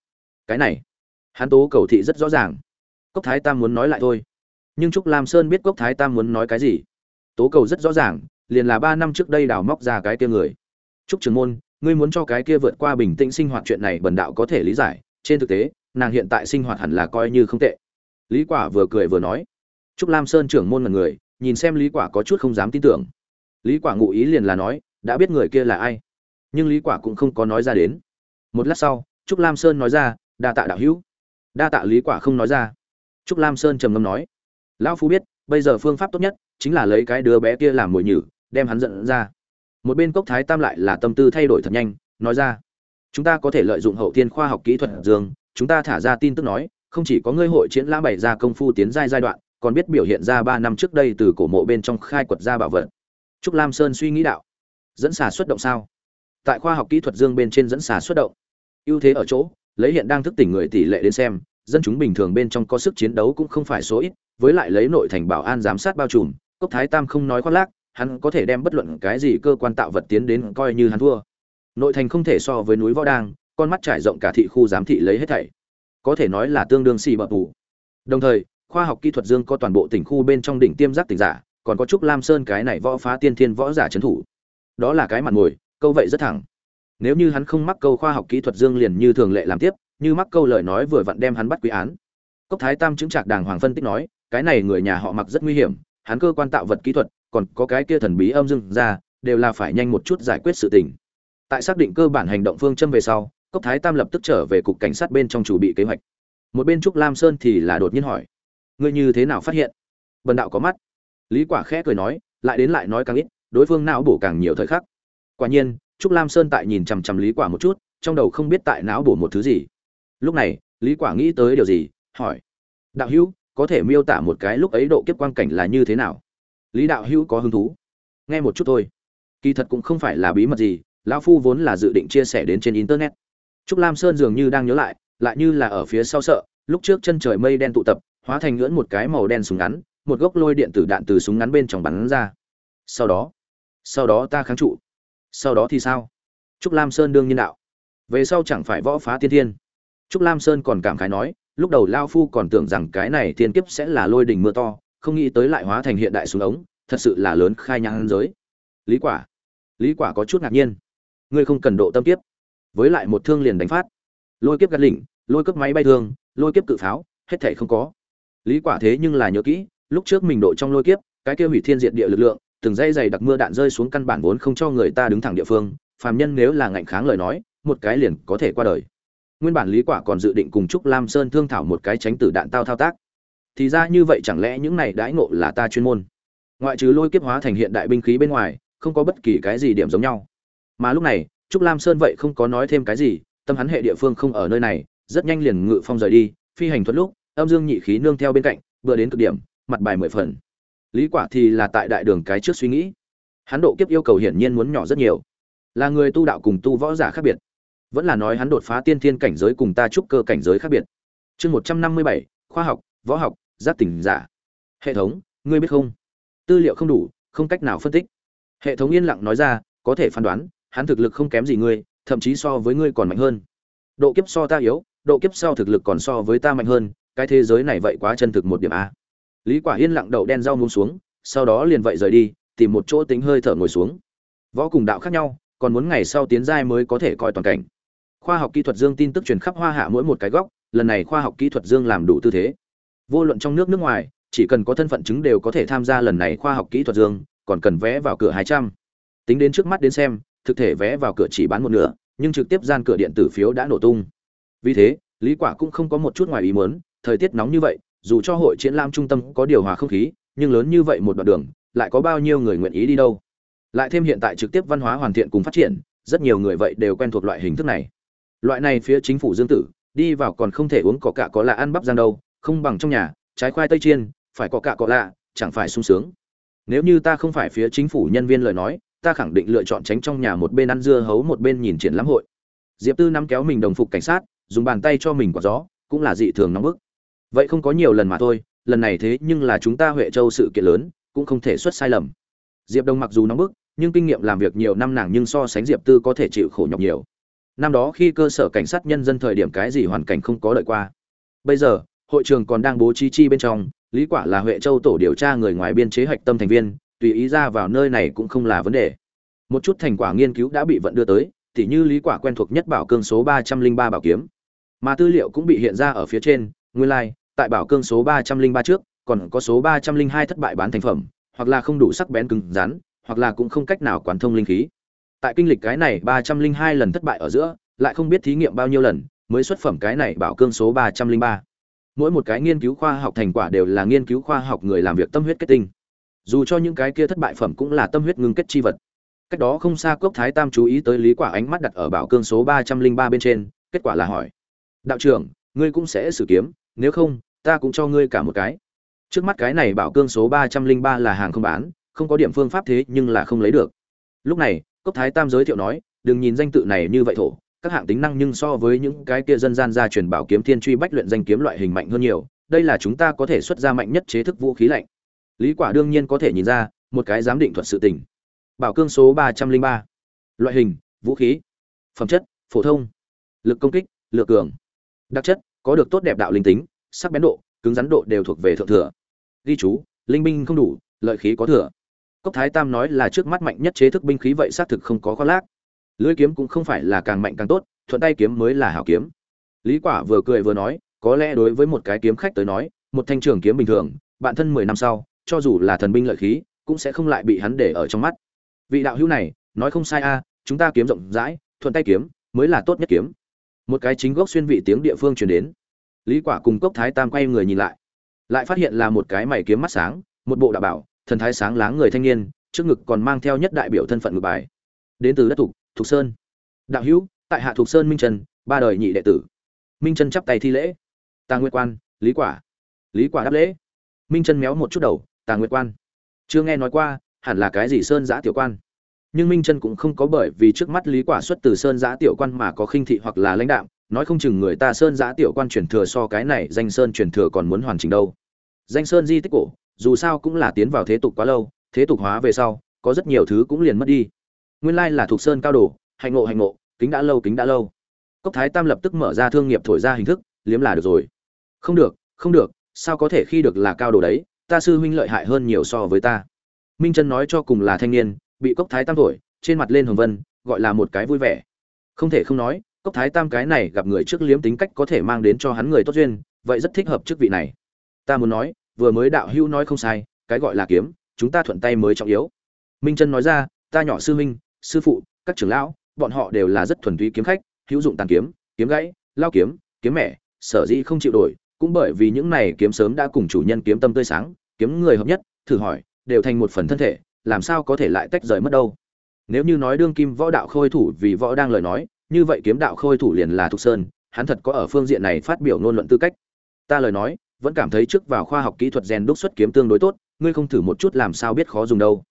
Cái này, hắn tố cầu thị rất rõ ràng. Cốc thái tam muốn nói lại thôi. Nhưng trúc lam sơn biết cốc thái tam muốn nói cái gì? Tố cầu rất rõ ràng, liền là ba năm trước đây đào móc ra cái kia người. Trúc trường môn, ngươi muốn cho cái kia vượt qua bình tĩnh sinh hoạt chuyện này bần đạo có thể lý giải, trên thực tế, nàng hiện tại sinh hoạt hẳn là coi như không tệ lý quả vừa cười vừa nói. Trúc lam sơn trưởng môn là người, nhìn xem lý quả có chút không dám tin tưởng. Lý quả ngụ ý liền là nói, đã biết người kia là ai? Nhưng lý quả cũng không có nói ra đến. Một lát sau, trúc lam sơn nói ra, đa tạ đạo hữu. Đa tạ lý quả không nói ra. Trúc lam sơn trầm ngâm nói, lão phu biết, bây giờ phương pháp tốt nhất chính là lấy cái đứa bé kia làm mồi nhử, đem hắn giận ra. Một bên cốc thái tam lại là tâm tư thay đổi thật nhanh, nói ra, chúng ta có thể lợi dụng hậu thiên khoa học kỹ thuật dương chúng ta thả ra tin tức nói không chỉ có ngươi hội triển lãm bày ra công phu tiến giai giai đoạn, còn biết biểu hiện ra ba năm trước đây từ cổ mộ bên trong khai quật ra bảo vật. Trúc lam sơn suy nghĩ đạo, dẫn xà xuất động sao? Tại khoa học kỹ thuật dương bên trên dẫn xà xuất động. Ưu thế ở chỗ, lấy hiện đang thức tỉnh người tỷ lệ đến xem, dân chúng bình thường bên trong có sức chiến đấu cũng không phải số ít, với lại lấy nội thành bảo an giám sát bao trùm, cốc thái tam không nói khoác lác, hắn có thể đem bất luận cái gì cơ quan tạo vật tiến đến coi như hắn thua. Nội thành không thể so với núi võ đang, con mắt trải rộng cả thị khu giám thị lấy hết thảy có thể nói là tương đương xì bập bù đồng thời, khoa học kỹ thuật dương có toàn bộ tỉnh khu bên trong đỉnh tiêm giác tỉnh giả, còn có trúc lam sơn cái này võ phá tiên thiên võ giả trấn thủ. Đó là cái mặt ngồi câu vậy rất thẳng. Nếu như hắn không mắc câu khoa học kỹ thuật dương liền như thường lệ làm tiếp, như mắc câu lời nói vừa vặn đem hắn bắt quý án. Cốc thái tam chứng trạc đàng hoàng phân tích nói, cái này người nhà họ mặc rất nguy hiểm, hắn cơ quan tạo vật kỹ thuật, còn có cái kia thần bí âm dương ra, đều là phải nhanh một chút giải quyết sự tình. Tại xác định cơ bản hành động phương châm về sau cốc thái tam lập tức trở về cục cảnh sát bên trong chủ bị kế hoạch. Một bên trúc lam sơn thì là đột nhiên hỏi, ngươi như thế nào phát hiện? Bần đạo có mắt. Lý quả khẽ cười nói, lại đến lại nói càng ít, đối phương não bổ càng nhiều thời khắc. Quả nhiên, trúc lam sơn tại nhìn chằm chằm lý quả một chút, trong đầu không biết tại não bổ một thứ gì. Lúc này, lý quả nghĩ tới điều gì, hỏi, đạo hữu, có thể miêu tả một cái lúc ấy độ kiếp quang cảnh là như thế nào? Lý đạo hữu có hứng thú. Nghe một chút thôi. Kỳ thật cũng không phải là bí mật gì, lão phu vốn là dự định chia sẻ đến trên internet trúc lam sơn dường như đang nhớ lại lại như là ở phía sau sợ, lúc trước chân trời mây đen tụ tập, hóa thành ngưỡng một cái màu đen súng ngắn, một gốc lôi điện tử đạn từ súng ngắn bên trong bắn ra. Sau đó sau đó ta kháng trụ. Sau đó thì sao? Trúc lam sơn đương nhiên đạo. Về sau chẳng phải võ phá tiên thiên. Trúc lam sơn còn cảm khái nói, lúc đầu lao phu còn tưởng rằng cái này thiên kiếp sẽ là lôi đỉnh mưa to, không nghĩ tới lại hóa thành hiện đại súng ống, thật sự là lớn khai nhang giới. Lý quả lý quả có chút ngạc nhiên. Ngươi không cần độ tâm kiếp với lại một thương liền đánh phát. Lôi kiếp gạt lỉnh, lôi cướp máy bay thương, lôi kiếp cự pháo, hết thể không có. Lý quả thế nhưng là nhớ kỹ, lúc trước mình độ trong lôi kiếp, cái kia hủy thiên diệt địa lực lượng, từng dây dày đặc mưa đạn rơi xuống căn bản vốn không cho người ta đứng thẳng địa phương, phàm nhân nếu là ngạnh kháng lời nói, một cái liền có thể qua đời. Nguyên bản lý quả còn dự định cùng trúc lam sơn thương thảo một cái tránh tử đạn tao thao tác. Thì ra như vậy chẳng lẽ những này đãi ngộ là ta chuyên môn? Ngoại trừ lôi kiếp hóa thành hiện đại binh khí bên ngoài, không có bất kỳ cái gì điểm giống nhau. Mà lúc này trúc lam sơn vậy không có nói thêm cái gì, tâm hắn hệ địa phương không ở nơi này, rất nhanh liền ngự phong rời đi, phi hành thuận lúc, âm dương nhị khí nương theo bên cạnh, vừa đến cực điểm, mặt bài mười phần. Lý quả thì là tại đại đường cái trước suy nghĩ. Hắn độ kiếp yêu cầu hiển nhiên muốn nhỏ rất nhiều. Là người tu đạo cùng tu võ giả khác biệt. Vẫn là nói hắn đột phá tiên thiên cảnh giới cùng ta trúc cơ cảnh giới khác biệt. Chương một trăm năm mươi bảy, khoa học, võ học, giác tỉnh giả. Hệ thống, ngươi biết không? Tư liệu không đủ, không cách nào phân tích. Hệ thống yên lặng nói ra, có thể phán đoán hắn thực lực không kém gì ngươi, thậm chí so với ngươi còn mạnh hơn. Độ kiếp so ta yếu, độ kiếp sau thực lực còn so với ta mạnh hơn, cái thế giới này vậy quá chân thực một điểm a. Lý quả yên lặng đầu đen rau muống xuống, sau đó liền vậy rời đi, tìm một chỗ tính hơi thở ngồi xuống. Võ cùng đạo khác nhau, còn muốn ngày sau tiến giai mới có thể coi toàn cảnh. Khoa học kỹ thuật dương tin tức truyền khắp hoa hạ mỗi một cái góc, lần này khoa học kỹ thuật dương làm đủ tư thế. Vô luận trong nước nước ngoài, chỉ cần có thân phận chứng đều có thể tham gia lần này khoa học kỹ thuật dương, còn cần vé vào cửa 200. tính đến trước mắt đến xem thực thể vé vào cửa chỉ bán một nửa, nhưng trực tiếp gian cửa điện tử phiếu đã nổ tung. Vì thế, lý quả cũng không có một chút ngoài ý muốn, thời tiết nóng như vậy, dù cho hội triển lãm trung tâm có điều hòa không khí, nhưng lớn như vậy một đoạn đường, lại có bao nhiêu người nguyện ý đi đâu? Lại thêm hiện tại trực tiếp văn hóa hoàn thiện cùng phát triển, rất nhiều người vậy đều quen thuộc loại hình thức này. Loại này phía chính phủ dương tử, đi vào còn không thể uống có cả có lạ ăn bắp giang đâu, không bằng trong nhà, trái khoai tây chiên, phải có cả có lạ, chẳng phải sung sướng. Nếu như ta không phải phía chính phủ nhân viên lời nói ta khẳng định lựa chọn tránh trong nhà một bên ăn dưa hấu một bên nhìn triển lãm hội. Diệp tư nắm kéo mình đồng phục cảnh sát, dùng bàn tay cho mình quả gió, cũng là dị thường nóng bức. Vậy không có nhiều lần mà thôi, lần này thế nhưng là chúng ta huệ châu sự kiện lớn, cũng không thể xuất sai lầm. Diệp đông mặc dù nóng bức, nhưng kinh nghiệm làm việc nhiều năm nàng nhưng so sánh diệp tư có thể chịu khổ nhọc nhiều. Năm đó khi cơ sở cảnh sát nhân dân thời điểm cái gì hoàn cảnh không có lợi qua. Bây giờ, hội trường còn đang bố trí chi bên trong, lý quả là huệ châu tổ điều tra người ngoài biên chế hạch tâm thành viên tùy ý ra vào nơi này cũng không là vấn đề. Một chút thành quả nghiên cứu đã bị vận đưa tới tỉ như lý quả quen thuộc nhất bảo cương số 303 bảo kiếm. Mà tư liệu cũng bị hiện ra ở phía trên nguyên lai like, tại bảo cương số 303 trước còn có số 302 thất bại bán thành phẩm hoặc là không đủ sắc bén cứng rắn hoặc là cũng không cách nào quán thông linh khí. Tại kinh lịch cái này 302 lần thất bại ở giữa lại không biết thí nghiệm bao nhiêu lần mới xuất phẩm cái này bảo cương số 303 mỗi một cái nghiên cứu khoa học thành quả đều là nghiên cứu khoa học người làm việc tâm huyết kết tinh dù cho những cái kia thất bại phẩm cũng là tâm huyết ngưng kết chi vật. Cách đó không xa cốc thái tam chú ý tới lý quả ánh mắt đặt ở bảo cương số ba trăm linh ba bên trên, kết quả là hỏi, đạo trưởng, ngươi cũng sẽ sử kiếm, nếu không, ta cũng cho ngươi cả một cái. Trước mắt cái này bảo cương số ba trăm linh ba là hàng không bán, không có điểm phương pháp thế nhưng là không lấy được. Lúc này cốc thái tam giới thiệu nói, đừng nhìn danh tự này như vậy thổ, các hạng tính năng nhưng so với những cái kia dân gian gia truyền bảo kiếm thiên truy bách luyện danh kiếm loại hình mạnh hơn nhiều, đây là chúng ta có thể xuất ra mạnh nhất chế thức vũ khí lạnh lý quả đương nhiên có thể nhìn ra, một cái giám định thuật sự tình. Bảo cương số ba trăm linh ba. Loại hình, vũ khí. Phẩm chất, phổ thông. Lực công kích, lựa cường. Đặc chất, có được tốt đẹp đạo linh tính, sắc bén độ, cứng rắn độ đều thuộc về thượng thừa. Ghi chú, linh binh không đủ, lợi khí có thừa. Cốc thái tam nói là trước mắt mạnh nhất chế thức binh khí vậy xác thực không có khoác lác. Lưỡi kiếm cũng không phải là càng mạnh càng tốt, thuận tay kiếm mới là hảo kiếm. Lý quả vừa cười vừa nói, có lẽ đối với một cái kiếm khách tới nói, một thanh trường kiếm bình thường, bạn thân mười năm sau cho dù là thần binh lợi khí, cũng sẽ không lại bị hắn để ở trong mắt. Vị đạo hữu này, nói không sai a, chúng ta kiếm rộng rãi, thuận tay kiếm, mới là tốt nhất kiếm. Một cái chính gốc xuyên vị tiếng địa phương truyền đến. Lý quả cùng cốc thái tam quay người nhìn lại. Lại phát hiện là một cái mày kiếm mắt sáng, một bộ đạo bảo, thần thái sáng láng người thanh niên, trước ngực còn mang theo nhất đại biểu thân phận ngực bài. Đến từ đất thục thục sơn. Đạo hữu, tại hạ thục sơn minh trần, ba đời nhị đệ tử. Minh trần chắp tay thi lễ. Ta nguyệt quan, lý quả. Lý quả đáp lễ. Minh trần méo một chút đầu tà nguyệt quan. Chưa nghe nói qua, hẳn là cái gì sơn giã tiểu quan. Nhưng minh chân cũng không có bởi vì trước mắt lý quả xuất từ sơn giã tiểu quan mà có khinh thị hoặc là lãnh đạm, nói không chừng người ta sơn giã tiểu quan truyền thừa so cái này danh sơn truyền thừa còn muốn hoàn chỉnh đâu. Danh sơn di tích cổ, dù sao cũng là tiến vào thế tục quá lâu, thế tục hóa về sau, có rất nhiều thứ cũng liền mất đi. Nguyên lai là thuộc sơn cao đồ hành ngộ hành ngộ, kính đã lâu kính đã lâu. Cốc thái tam lập tức mở ra thương nghiệp thổi ra hình thức, liếm là được rồi. Không được không được, sao có thể khi được là cao đồ đấy? Ta sư huynh lợi hại hơn nhiều so với ta. Minh chân nói cho cùng là thanh niên bị cốc thái tam thổi trên mặt lên hồng vân gọi là một cái vui vẻ. Không thể không nói cốc thái tam cái này gặp người trước liếm tính cách có thể mang đến cho hắn người tốt duyên vậy rất thích hợp chức vị này. Ta muốn nói vừa mới đạo hữu nói không sai cái gọi là kiếm chúng ta thuận tay mới trọng yếu. Minh chân nói ra ta nhỏ sư huynh, sư phụ các trưởng lão bọn họ đều là rất thuần túy kiếm khách hữu dụng tàn kiếm kiếm gãy lao kiếm kiếm mẹ sở dĩ không chịu đổi cũng bởi vì những này kiếm sớm đã cùng chủ nhân kiếm tâm tươi sáng, kiếm người hợp nhất, thử hỏi, đều thành một phần thân thể, làm sao có thể lại tách rời mất đâu? Nếu như nói đương kim võ đạo khôi thủ vì võ đang lời nói, như vậy kiếm đạo khôi thủ liền là thục sơn, hắn thật có ở phương diện này phát biểu ngôn luận tư cách. Ta lời nói, vẫn cảm thấy trước vào khoa học kỹ thuật rèn đúc xuất kiếm tương đối tốt, ngươi không thử một chút làm sao biết khó dùng đâu.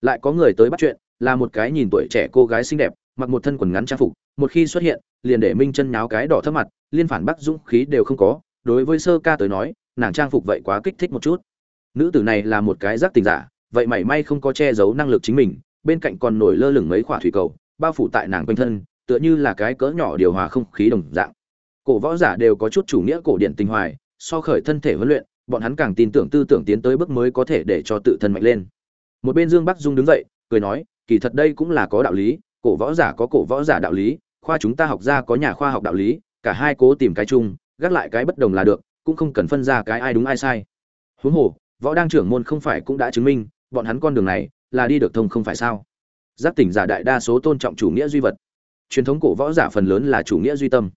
Lại có người tới bắt chuyện, là một cái nhìn tuổi trẻ cô gái xinh đẹp, mặc một thân quần ngắn trang phục, một khi xuất hiện, liền để minh chân nháo cái đỏ thắm mặt, liên phản bác dũng khí đều không có đối với sơ ca tới nói, nàng trang phục vậy quá kích thích một chút. Nữ tử này là một cái giác tình giả, vậy mảy may không có che giấu năng lực chính mình, bên cạnh còn nổi lơ lửng mấy khỏa thủy cầu, bao phủ tại nàng quanh thân, tựa như là cái cỡ nhỏ điều hòa không khí đồng dạng. Cổ võ giả đều có chút chủ nghĩa cổ điển tinh hoài, so khởi thân thể huấn luyện, bọn hắn càng tin tưởng tư tưởng tiến tới bước mới có thể để cho tự thân mạnh lên. Một bên dương bắc dung đứng dậy, cười nói, kỳ thật đây cũng là có đạo lý, cổ võ giả có cổ võ giả đạo lý, khoa chúng ta học ra có nhà khoa học đạo lý, cả hai cố tìm cái chung gác lại cái bất đồng là được, cũng không cần phân ra cái ai đúng ai sai. Huống hồ, võ đang trưởng môn không phải cũng đã chứng minh, bọn hắn con đường này là đi được thông không phải sao? Giác tỉnh giả đại đa số tôn trọng chủ nghĩa duy vật. Truyền thống cổ võ giả phần lớn là chủ nghĩa duy tâm.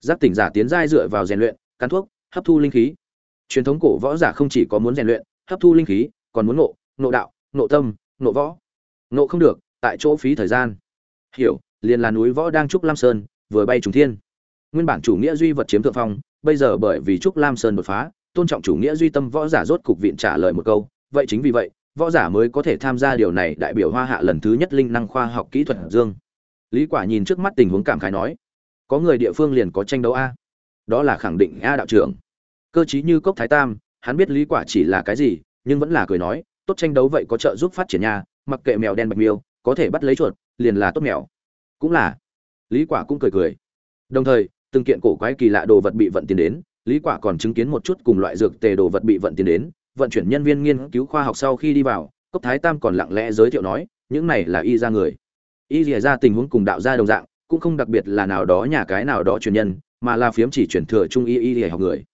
Giác tỉnh giả tiến giai dựa vào rèn luyện, cắn thuốc, hấp thu linh khí. Truyền thống cổ võ giả không chỉ có muốn rèn luyện, hấp thu linh khí, còn muốn ngộ ngộ đạo, ngộ tâm, ngộ võ. Ngộ không được, tại chỗ phí thời gian. Hiểu, liền là núi võ đang trúc lam sơn, vừa bay trùng thiên. Nguyên bản chủ nghĩa duy vật chiếm thượng phong bây giờ bởi vì trúc lam sơn đột phá, tôn trọng chủ nghĩa duy tâm võ giả rốt cục viện trả lời một câu, vậy chính vì vậy, võ giả mới có thể tham gia điều này, đại biểu hoa hạ lần thứ nhất linh năng khoa học kỹ thuật dương. Lý quả nhìn trước mắt tình huống cảm khái nói, có người địa phương liền có tranh đấu a. Đó là khẳng định a đạo trưởng. Cơ chí như cốc thái tam, hắn biết lý quả chỉ là cái gì, nhưng vẫn là cười nói, tốt tranh đấu vậy có trợ giúp phát triển nhà, mặc kệ mèo đen bạch miêu, có thể bắt lấy chuột, liền là tốt mèo. Cũng là. Lý quả cũng cười cười. Đồng thời từng kiện cổ quái kỳ lạ đồ vật bị vận tiền đến, lý quả còn chứng kiến một chút cùng loại dược tề đồ vật bị vận tiền đến, vận chuyển nhân viên nghiên cứu khoa học sau khi đi vào, cốc thái tam còn lặng lẽ giới thiệu nói, những này là y ra người. Y lìa ra tình huống cùng đạo gia đồng dạng, cũng không đặc biệt là nào đó nhà cái nào đó truyền nhân, mà là phiếm chỉ truyền thừa trung y y lìa học người.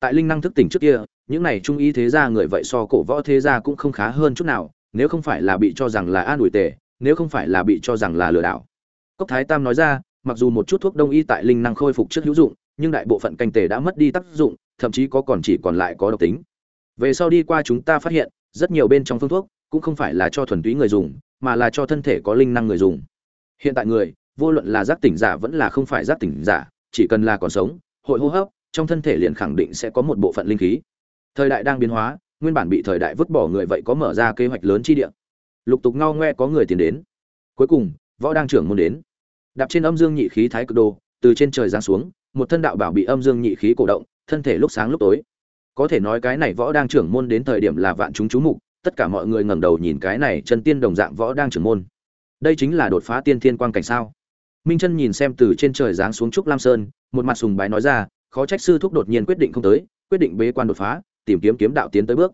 Tại linh năng thức tỉnh trước kia, những này trung y thế gia người vậy so cổ võ thế gia cũng không khá hơn chút nào, nếu không phải là bị cho rằng là an ủi tề, nếu không phải là bị cho rằng là lừa đảo. Cốc thái tam nói ra mặc dù một chút thuốc đông y tại linh năng khôi phục trước hữu dụng, nhưng đại bộ phận canh tề đã mất đi tác dụng, thậm chí có còn chỉ còn lại có độc tính. Về sau đi qua chúng ta phát hiện, rất nhiều bên trong phương thuốc cũng không phải là cho thuần túy người dùng, mà là cho thân thể có linh năng người dùng. Hiện tại người, vô luận là giác tỉnh giả vẫn là không phải giác tỉnh giả, chỉ cần là còn sống, hội hô hấp, trong thân thể liền khẳng định sẽ có một bộ phận linh khí. Thời đại đang biến hóa, nguyên bản bị thời đại vứt bỏ người vậy có mở ra kế hoạch lớn chi địa. Lục tục ngao ngoe có người tiến đến. Cuối cùng, võ đang trưởng muốn đến đạp trên âm dương nhị khí thái cực đồ, từ trên trời giáng xuống, một thân đạo bảo bị âm dương nhị khí cổ động, thân thể lúc sáng lúc tối. Có thể nói cái này võ đang trưởng môn đến thời điểm là vạn chúng chú mục, tất cả mọi người ngẩng đầu nhìn cái này chân tiên đồng dạng võ đang trưởng môn. Đây chính là đột phá tiên thiên quang cảnh sao? Minh chân nhìn xem từ trên trời giáng xuống trúc lam sơn, một mặt sùng bái nói ra, khó trách sư thúc đột nhiên quyết định không tới, quyết định bế quan đột phá, tìm kiếm kiếm đạo tiến tới bước.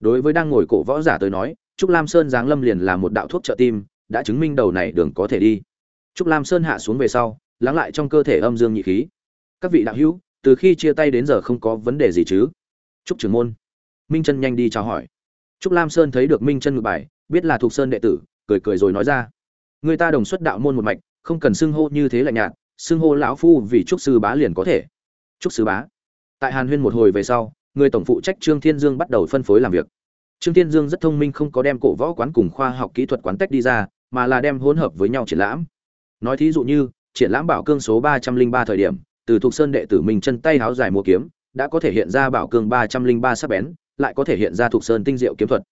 Đối với đang ngồi cổ võ giả tới nói, trúc lam sơn giáng lâm liền là một đạo thuốc trợ tim, đã chứng minh đầu này đường có thể đi trúc lam sơn hạ xuống về sau, lắng lại trong cơ thể âm dương nhị khí. Các vị đạo hữu, từ khi chia tay đến giờ không có vấn đề gì chứ? Trúc trưởng môn. Minh chân nhanh đi chào hỏi. Trúc lam sơn thấy được minh chân ngự bài, biết là thuộc sơn đệ tử, cười cười rồi nói ra. Người ta đồng xuất đạo môn một mạch, không cần xưng hô như thế lạnh nhạt, xưng hô lão phu vì trúc sư bá liền có thể. Trúc sư bá. Tại hàn huyên một hồi về sau, người tổng phụ trách trương thiên dương bắt đầu phân phối làm việc. Trương thiên dương rất thông minh không có đem cổ võ quán cùng khoa học kỹ thuật quán tách đi ra, mà là đem hỗn hợp với nhau triển lãm nói thí dụ như, triển lãm bảo cương số ba trăm linh ba thời điểm, từ thuộc sơn đệ tử mình chân tay háo dài mua kiếm, đã có thể hiện ra bảo cương ba trăm linh ba sắc bén, lại có thể hiện ra thuộc sơn tinh diệu kiếm thuật.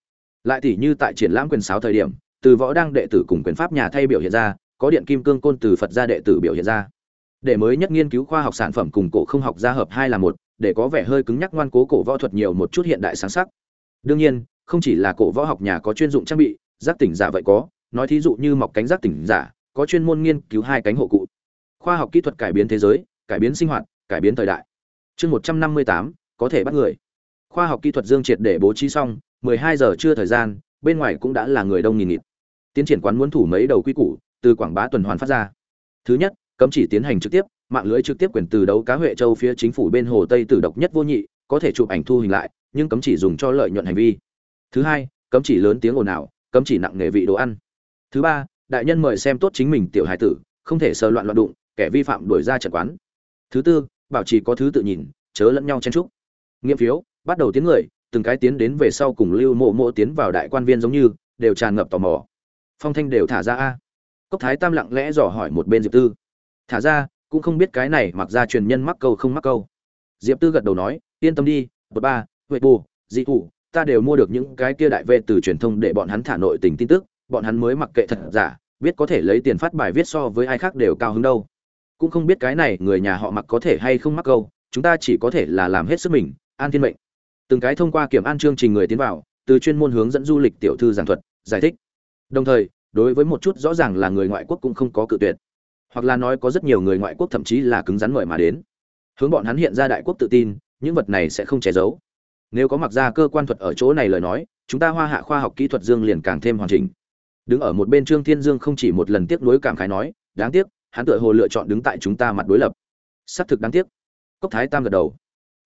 Lại tỉ như tại triển lãm quyền sáo thời điểm, từ võ đăng đệ tử cùng quyền pháp nhà thay biểu hiện ra, có điện kim cương côn từ phật gia đệ tử biểu hiện ra. Để mới nhất nghiên cứu khoa học sản phẩm cùng cổ không học gia hợp hai là một, để có vẻ hơi cứng nhắc ngoan cố cổ võ thuật nhiều một chút hiện đại sáng sắc. Đương nhiên, không chỉ là cổ võ học nhà có chuyên dụng trang bị, giác tỉnh giả vậy có, nói thí dụ như mọc cánh giác tỉnh giả có chuyên môn nghiên cứu hai cánh hộ cụ. Khoa học kỹ thuật cải biến thế giới, cải biến sinh hoạt, cải biến thời đại. Chương một trăm năm mươi tám, có thể bắt người. Khoa học kỹ thuật dương triệt để bố trí xong 12 giờ trưa thời gian, bên ngoài cũng đã là người đông nghìn nghịt. Tiến triển quán muốn thủ mấy đầu quy củ, từ quảng bá tuần hoàn phát ra. Thứ nhất, cấm chỉ tiến hành trực tiếp, mạng lưới trực tiếp quyền từ đấu cá huệ châu phía chính phủ bên hồ tây tử độc nhất vô nhị, có thể chụp ảnh thu hình lại, nhưng cấm chỉ dùng cho lợi nhuận hành vi. Thứ hai, cấm chỉ lớn tiếng ồn ào, cấm chỉ nặng nghề vị đồ ăn. Thứ ba đại nhân mời xem tốt chính mình tiểu hải tử, không thể sờ loạn loạn đụng, kẻ vi phạm đuổi ra trận quán. Thứ tư, bảo trì có thứ tự nhìn, chớ lẫn nhau chen trúc nghiệm phiếu, bắt đầu tiến người, từng cái tiến đến về sau cùng lưu mộ mộ tiến vào đại quan viên giống như, đều tràn ngập tò mò. Phong thanh đều thả ra a. Cốc thái tam lặng lẽ dò hỏi một bên diệp tư. Thả ra, cũng không biết cái này mặc ra truyền nhân mắc câu không mắc câu. Diệp tư gật đầu nói, yên tâm đi bậc ba, huệ bù, dị thủ, ta đều mua được những cái kia đại vệ từ truyền thông để bọn hắn thả nội tình tin tức, bọn hắn mới mặc kệ thật giả biết có thể lấy tiền phát bài viết so với ai khác đều cao hứng đâu. Cũng không biết cái này người nhà họ mặc có thể hay không mắc câu, chúng ta chỉ có thể là làm hết sức mình, an thiên mệnh. Từng cái thông qua kiểm an chương trình người tiến vào, từ chuyên môn hướng dẫn du lịch tiểu thư giảng thuật, giải thích. Đồng thời, đối với một chút rõ ràng là người ngoại quốc cũng không có cự tuyệt. Hoặc là nói có rất nhiều người ngoại quốc thậm chí là cứng rắn mời mà đến. Hướng bọn hắn hiện ra đại quốc tự tin, những vật này sẽ không che giấu. Nếu có mặc ra cơ quan thuật ở chỗ này lời nói, chúng ta hoa hạ khoa học kỹ thuật dương liền càng thêm hoàn chỉnh đứng ở một bên trương thiên dương không chỉ một lần tiếc nuối cảm khái nói, đáng tiếc, hắn tựa hồ lựa chọn đứng tại chúng ta mặt đối lập. Xác thực đáng tiếc. Cốc thái tam gật đầu.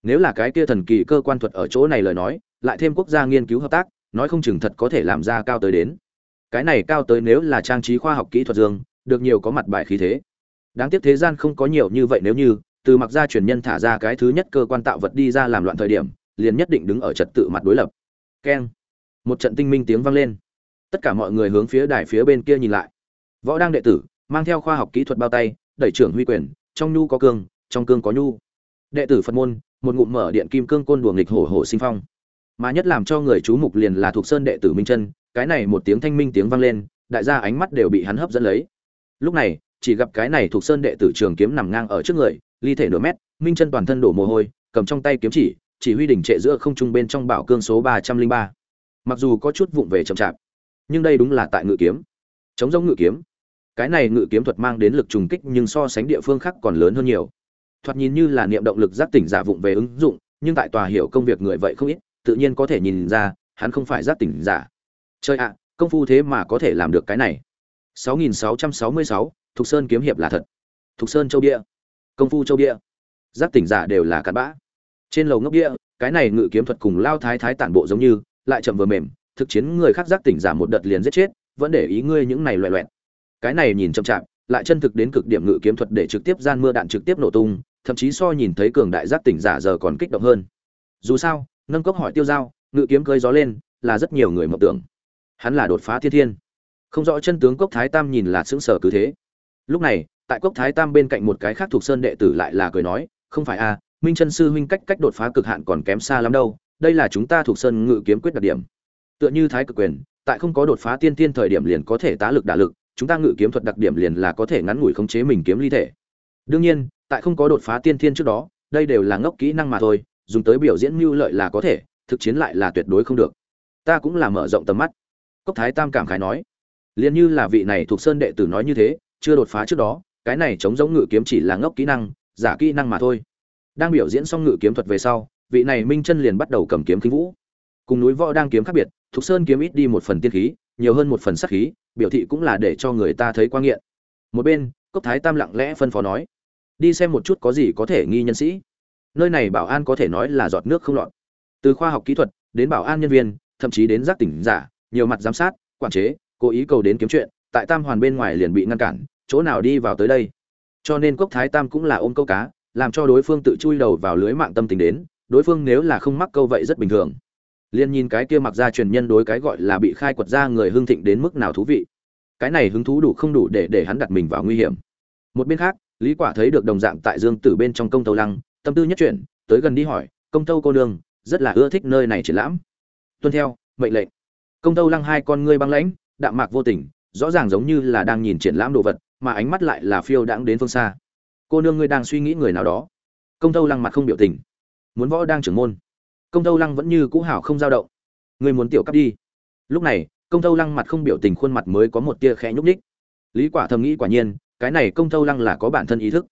Nếu là cái kia thần kỳ cơ quan thuật ở chỗ này lời nói, lại thêm quốc gia nghiên cứu hợp tác, nói không chừng thật có thể làm ra cao tới đến. Cái này cao tới nếu là trang trí khoa học kỹ thuật dương, được nhiều có mặt bài khí thế. Đáng tiếc thế gian không có nhiều như vậy nếu như, từ mặc gia truyền nhân thả ra cái thứ nhất cơ quan tạo vật đi ra làm loạn thời điểm, liền nhất định đứng ở trật tự mặt đối lập. Keng. Một trận tinh minh tiếng vang lên tất cả mọi người hướng phía đài phía bên kia nhìn lại. Võ đang đệ tử, mang theo khoa học kỹ thuật bao tay, đẩy trưởng huy quyền, trong nhu có cương, trong cương có nhu. Đệ tử phật môn, một ngụm mở điện kim cương côn đùa nghịch hổ hổ sinh phong. Mà nhất làm cho người chú mục liền là thuộc sơn đệ tử minh chân, cái này một tiếng thanh minh tiếng vang lên, đại gia ánh mắt đều bị hắn hấp dẫn lấy. Lúc này, chỉ gặp cái này thuộc sơn đệ tử trường kiếm nằm ngang ở trước người, ly thể nửa mét, minh chân toàn thân đổ mồ hôi, cầm trong tay kiếm chỉ chỉ huy đỉnh trệ giữa không trung bên trong bảo cương số ba trăm linh ba. Mặc dù có chút vụng về chậm chạp nhưng đây đúng là tại ngự kiếm. Chống giống ngự kiếm. Cái này ngự kiếm thuật mang đến lực trùng kích nhưng so sánh địa phương khác còn lớn hơn nhiều. Thoạt nhìn như là niệm động lực giác tỉnh giả vụng về ứng dụng nhưng tại tòa hiểu công việc người vậy không ít tự nhiên có thể nhìn ra hắn không phải giác tỉnh giả. Chơi ạ công phu thế mà có thể làm được cái này. 6666, Thục Sơn kiếm hiệp là thật. Thục Sơn châu địa, công phu châu địa, giác tỉnh giả đều là cặn bã. Trên lầu ngốc địa, cái này ngự kiếm thuật cùng lao thái thái tản bộ giống như, lại chậm vừa mềm, thực chiến người khác giác tỉnh giả một đợt liền giết chết, vẫn để ý ngươi những này loẻ loẹt. Cái này nhìn chậm chạp, lại chân thực đến cực điểm ngự kiếm thuật để trực tiếp gian mưa đạn trực tiếp nổ tung, thậm chí so nhìn thấy cường đại giác tỉnh giả giờ còn kích động hơn. Dù sao, nâng cốc hỏi tiêu dao, ngự kiếm cơi gió lên, là rất nhiều người mộng tưởng. Hắn là đột phá thiên thiên không rõ chân tướng cốc thái tam nhìn là sững sờ cứ thế lúc này tại cốc thái tam bên cạnh một cái khác thuộc sơn đệ tử lại là cười nói không phải a minh chân sư huynh cách cách đột phá cực hạn còn kém xa lắm đâu đây là chúng ta thuộc sơn ngự kiếm quyết đặc điểm tựa như thái cực quyền, tại không có đột phá tiên tiên thời điểm liền có thể tá lực đả lực, chúng ta ngự kiếm thuật đặc điểm liền là có thể ngắn ngủi khống chế mình kiếm ly thể. Đương nhiên, tại không có đột phá tiên tiên trước đó, đây đều là ngốc kỹ năng mà thôi, dùng tới biểu diễn mưu lợi là có thể, thực chiến lại là tuyệt đối không được. Ta cũng là mở rộng tầm mắt. Cốc thái tam cảm khái nói. Liền như là vị này thuộc sơn đệ tử nói như thế, chưa đột phá trước đó, cái này chống giống ngự kiếm chỉ là ngốc kỹ năng, giả kỹ năng mà thôi. Đang biểu diễn xong ngự kiếm thuật về sau, vị này minh chân liền bắt đầu cầm kiếm khinh vũ. Cùng núi võ đang kiếm khác biệt thục sơn kiếm ít đi một phần tiên khí, nhiều hơn một phần sắc khí, biểu thị cũng là để cho người ta thấy quan nghiện. Một bên, cốc thái tam lặng lẽ phân phó nói, đi xem một chút có gì có thể nghi nhân sĩ. Nơi này bảo an có thể nói là giọt nước không lọt. Từ khoa học kỹ thuật, đến bảo an nhân viên, thậm chí đến giác tỉnh giả, nhiều mặt giám sát, quản chế, cố ý cầu đến kiếm chuyện, tại tam hoàn bên ngoài liền bị ngăn cản, chỗ nào đi vào tới đây? Cho nên cốc thái tam cũng là ôm câu cá, làm cho đối phương tự chui đầu vào lưới mạng tâm tình đến, đối phương nếu là không mắc câu vậy rất bình thường liên nhìn cái kia mặc ra truyền nhân đối cái gọi là bị khai quật ra người hưng thịnh đến mức nào thú vị. Cái này hứng thú đủ không đủ để để hắn đặt mình vào nguy hiểm. Một bên khác lý quả thấy được đồng dạng tại dương tử bên trong công tâu lăng tâm tư nhất chuyển tới gần đi hỏi công tâu cô đường, rất là ưa thích nơi này triển lãm. Tuân theo mệnh lệnh. Công tâu lăng hai con ngươi băng lãnh đạm mạc vô tình rõ ràng giống như là đang nhìn triển lãm đồ vật mà ánh mắt lại là phiêu đãng đến phương xa. Cô nương ngươi đang suy nghĩ người nào đó. Công tâu lăng mặt không biểu tình. Muốn võ đang trưởng môn công tâu lăng vẫn như cũ hảo không dao động. Ngươi muốn tiểu cấp đi. Lúc này, công tâu lăng mặt không biểu tình khuôn mặt mới có một tia khẽ nhúc nhích. Lý quả thầm nghĩ quả nhiên, cái này công tâu lăng là có bản thân ý thức.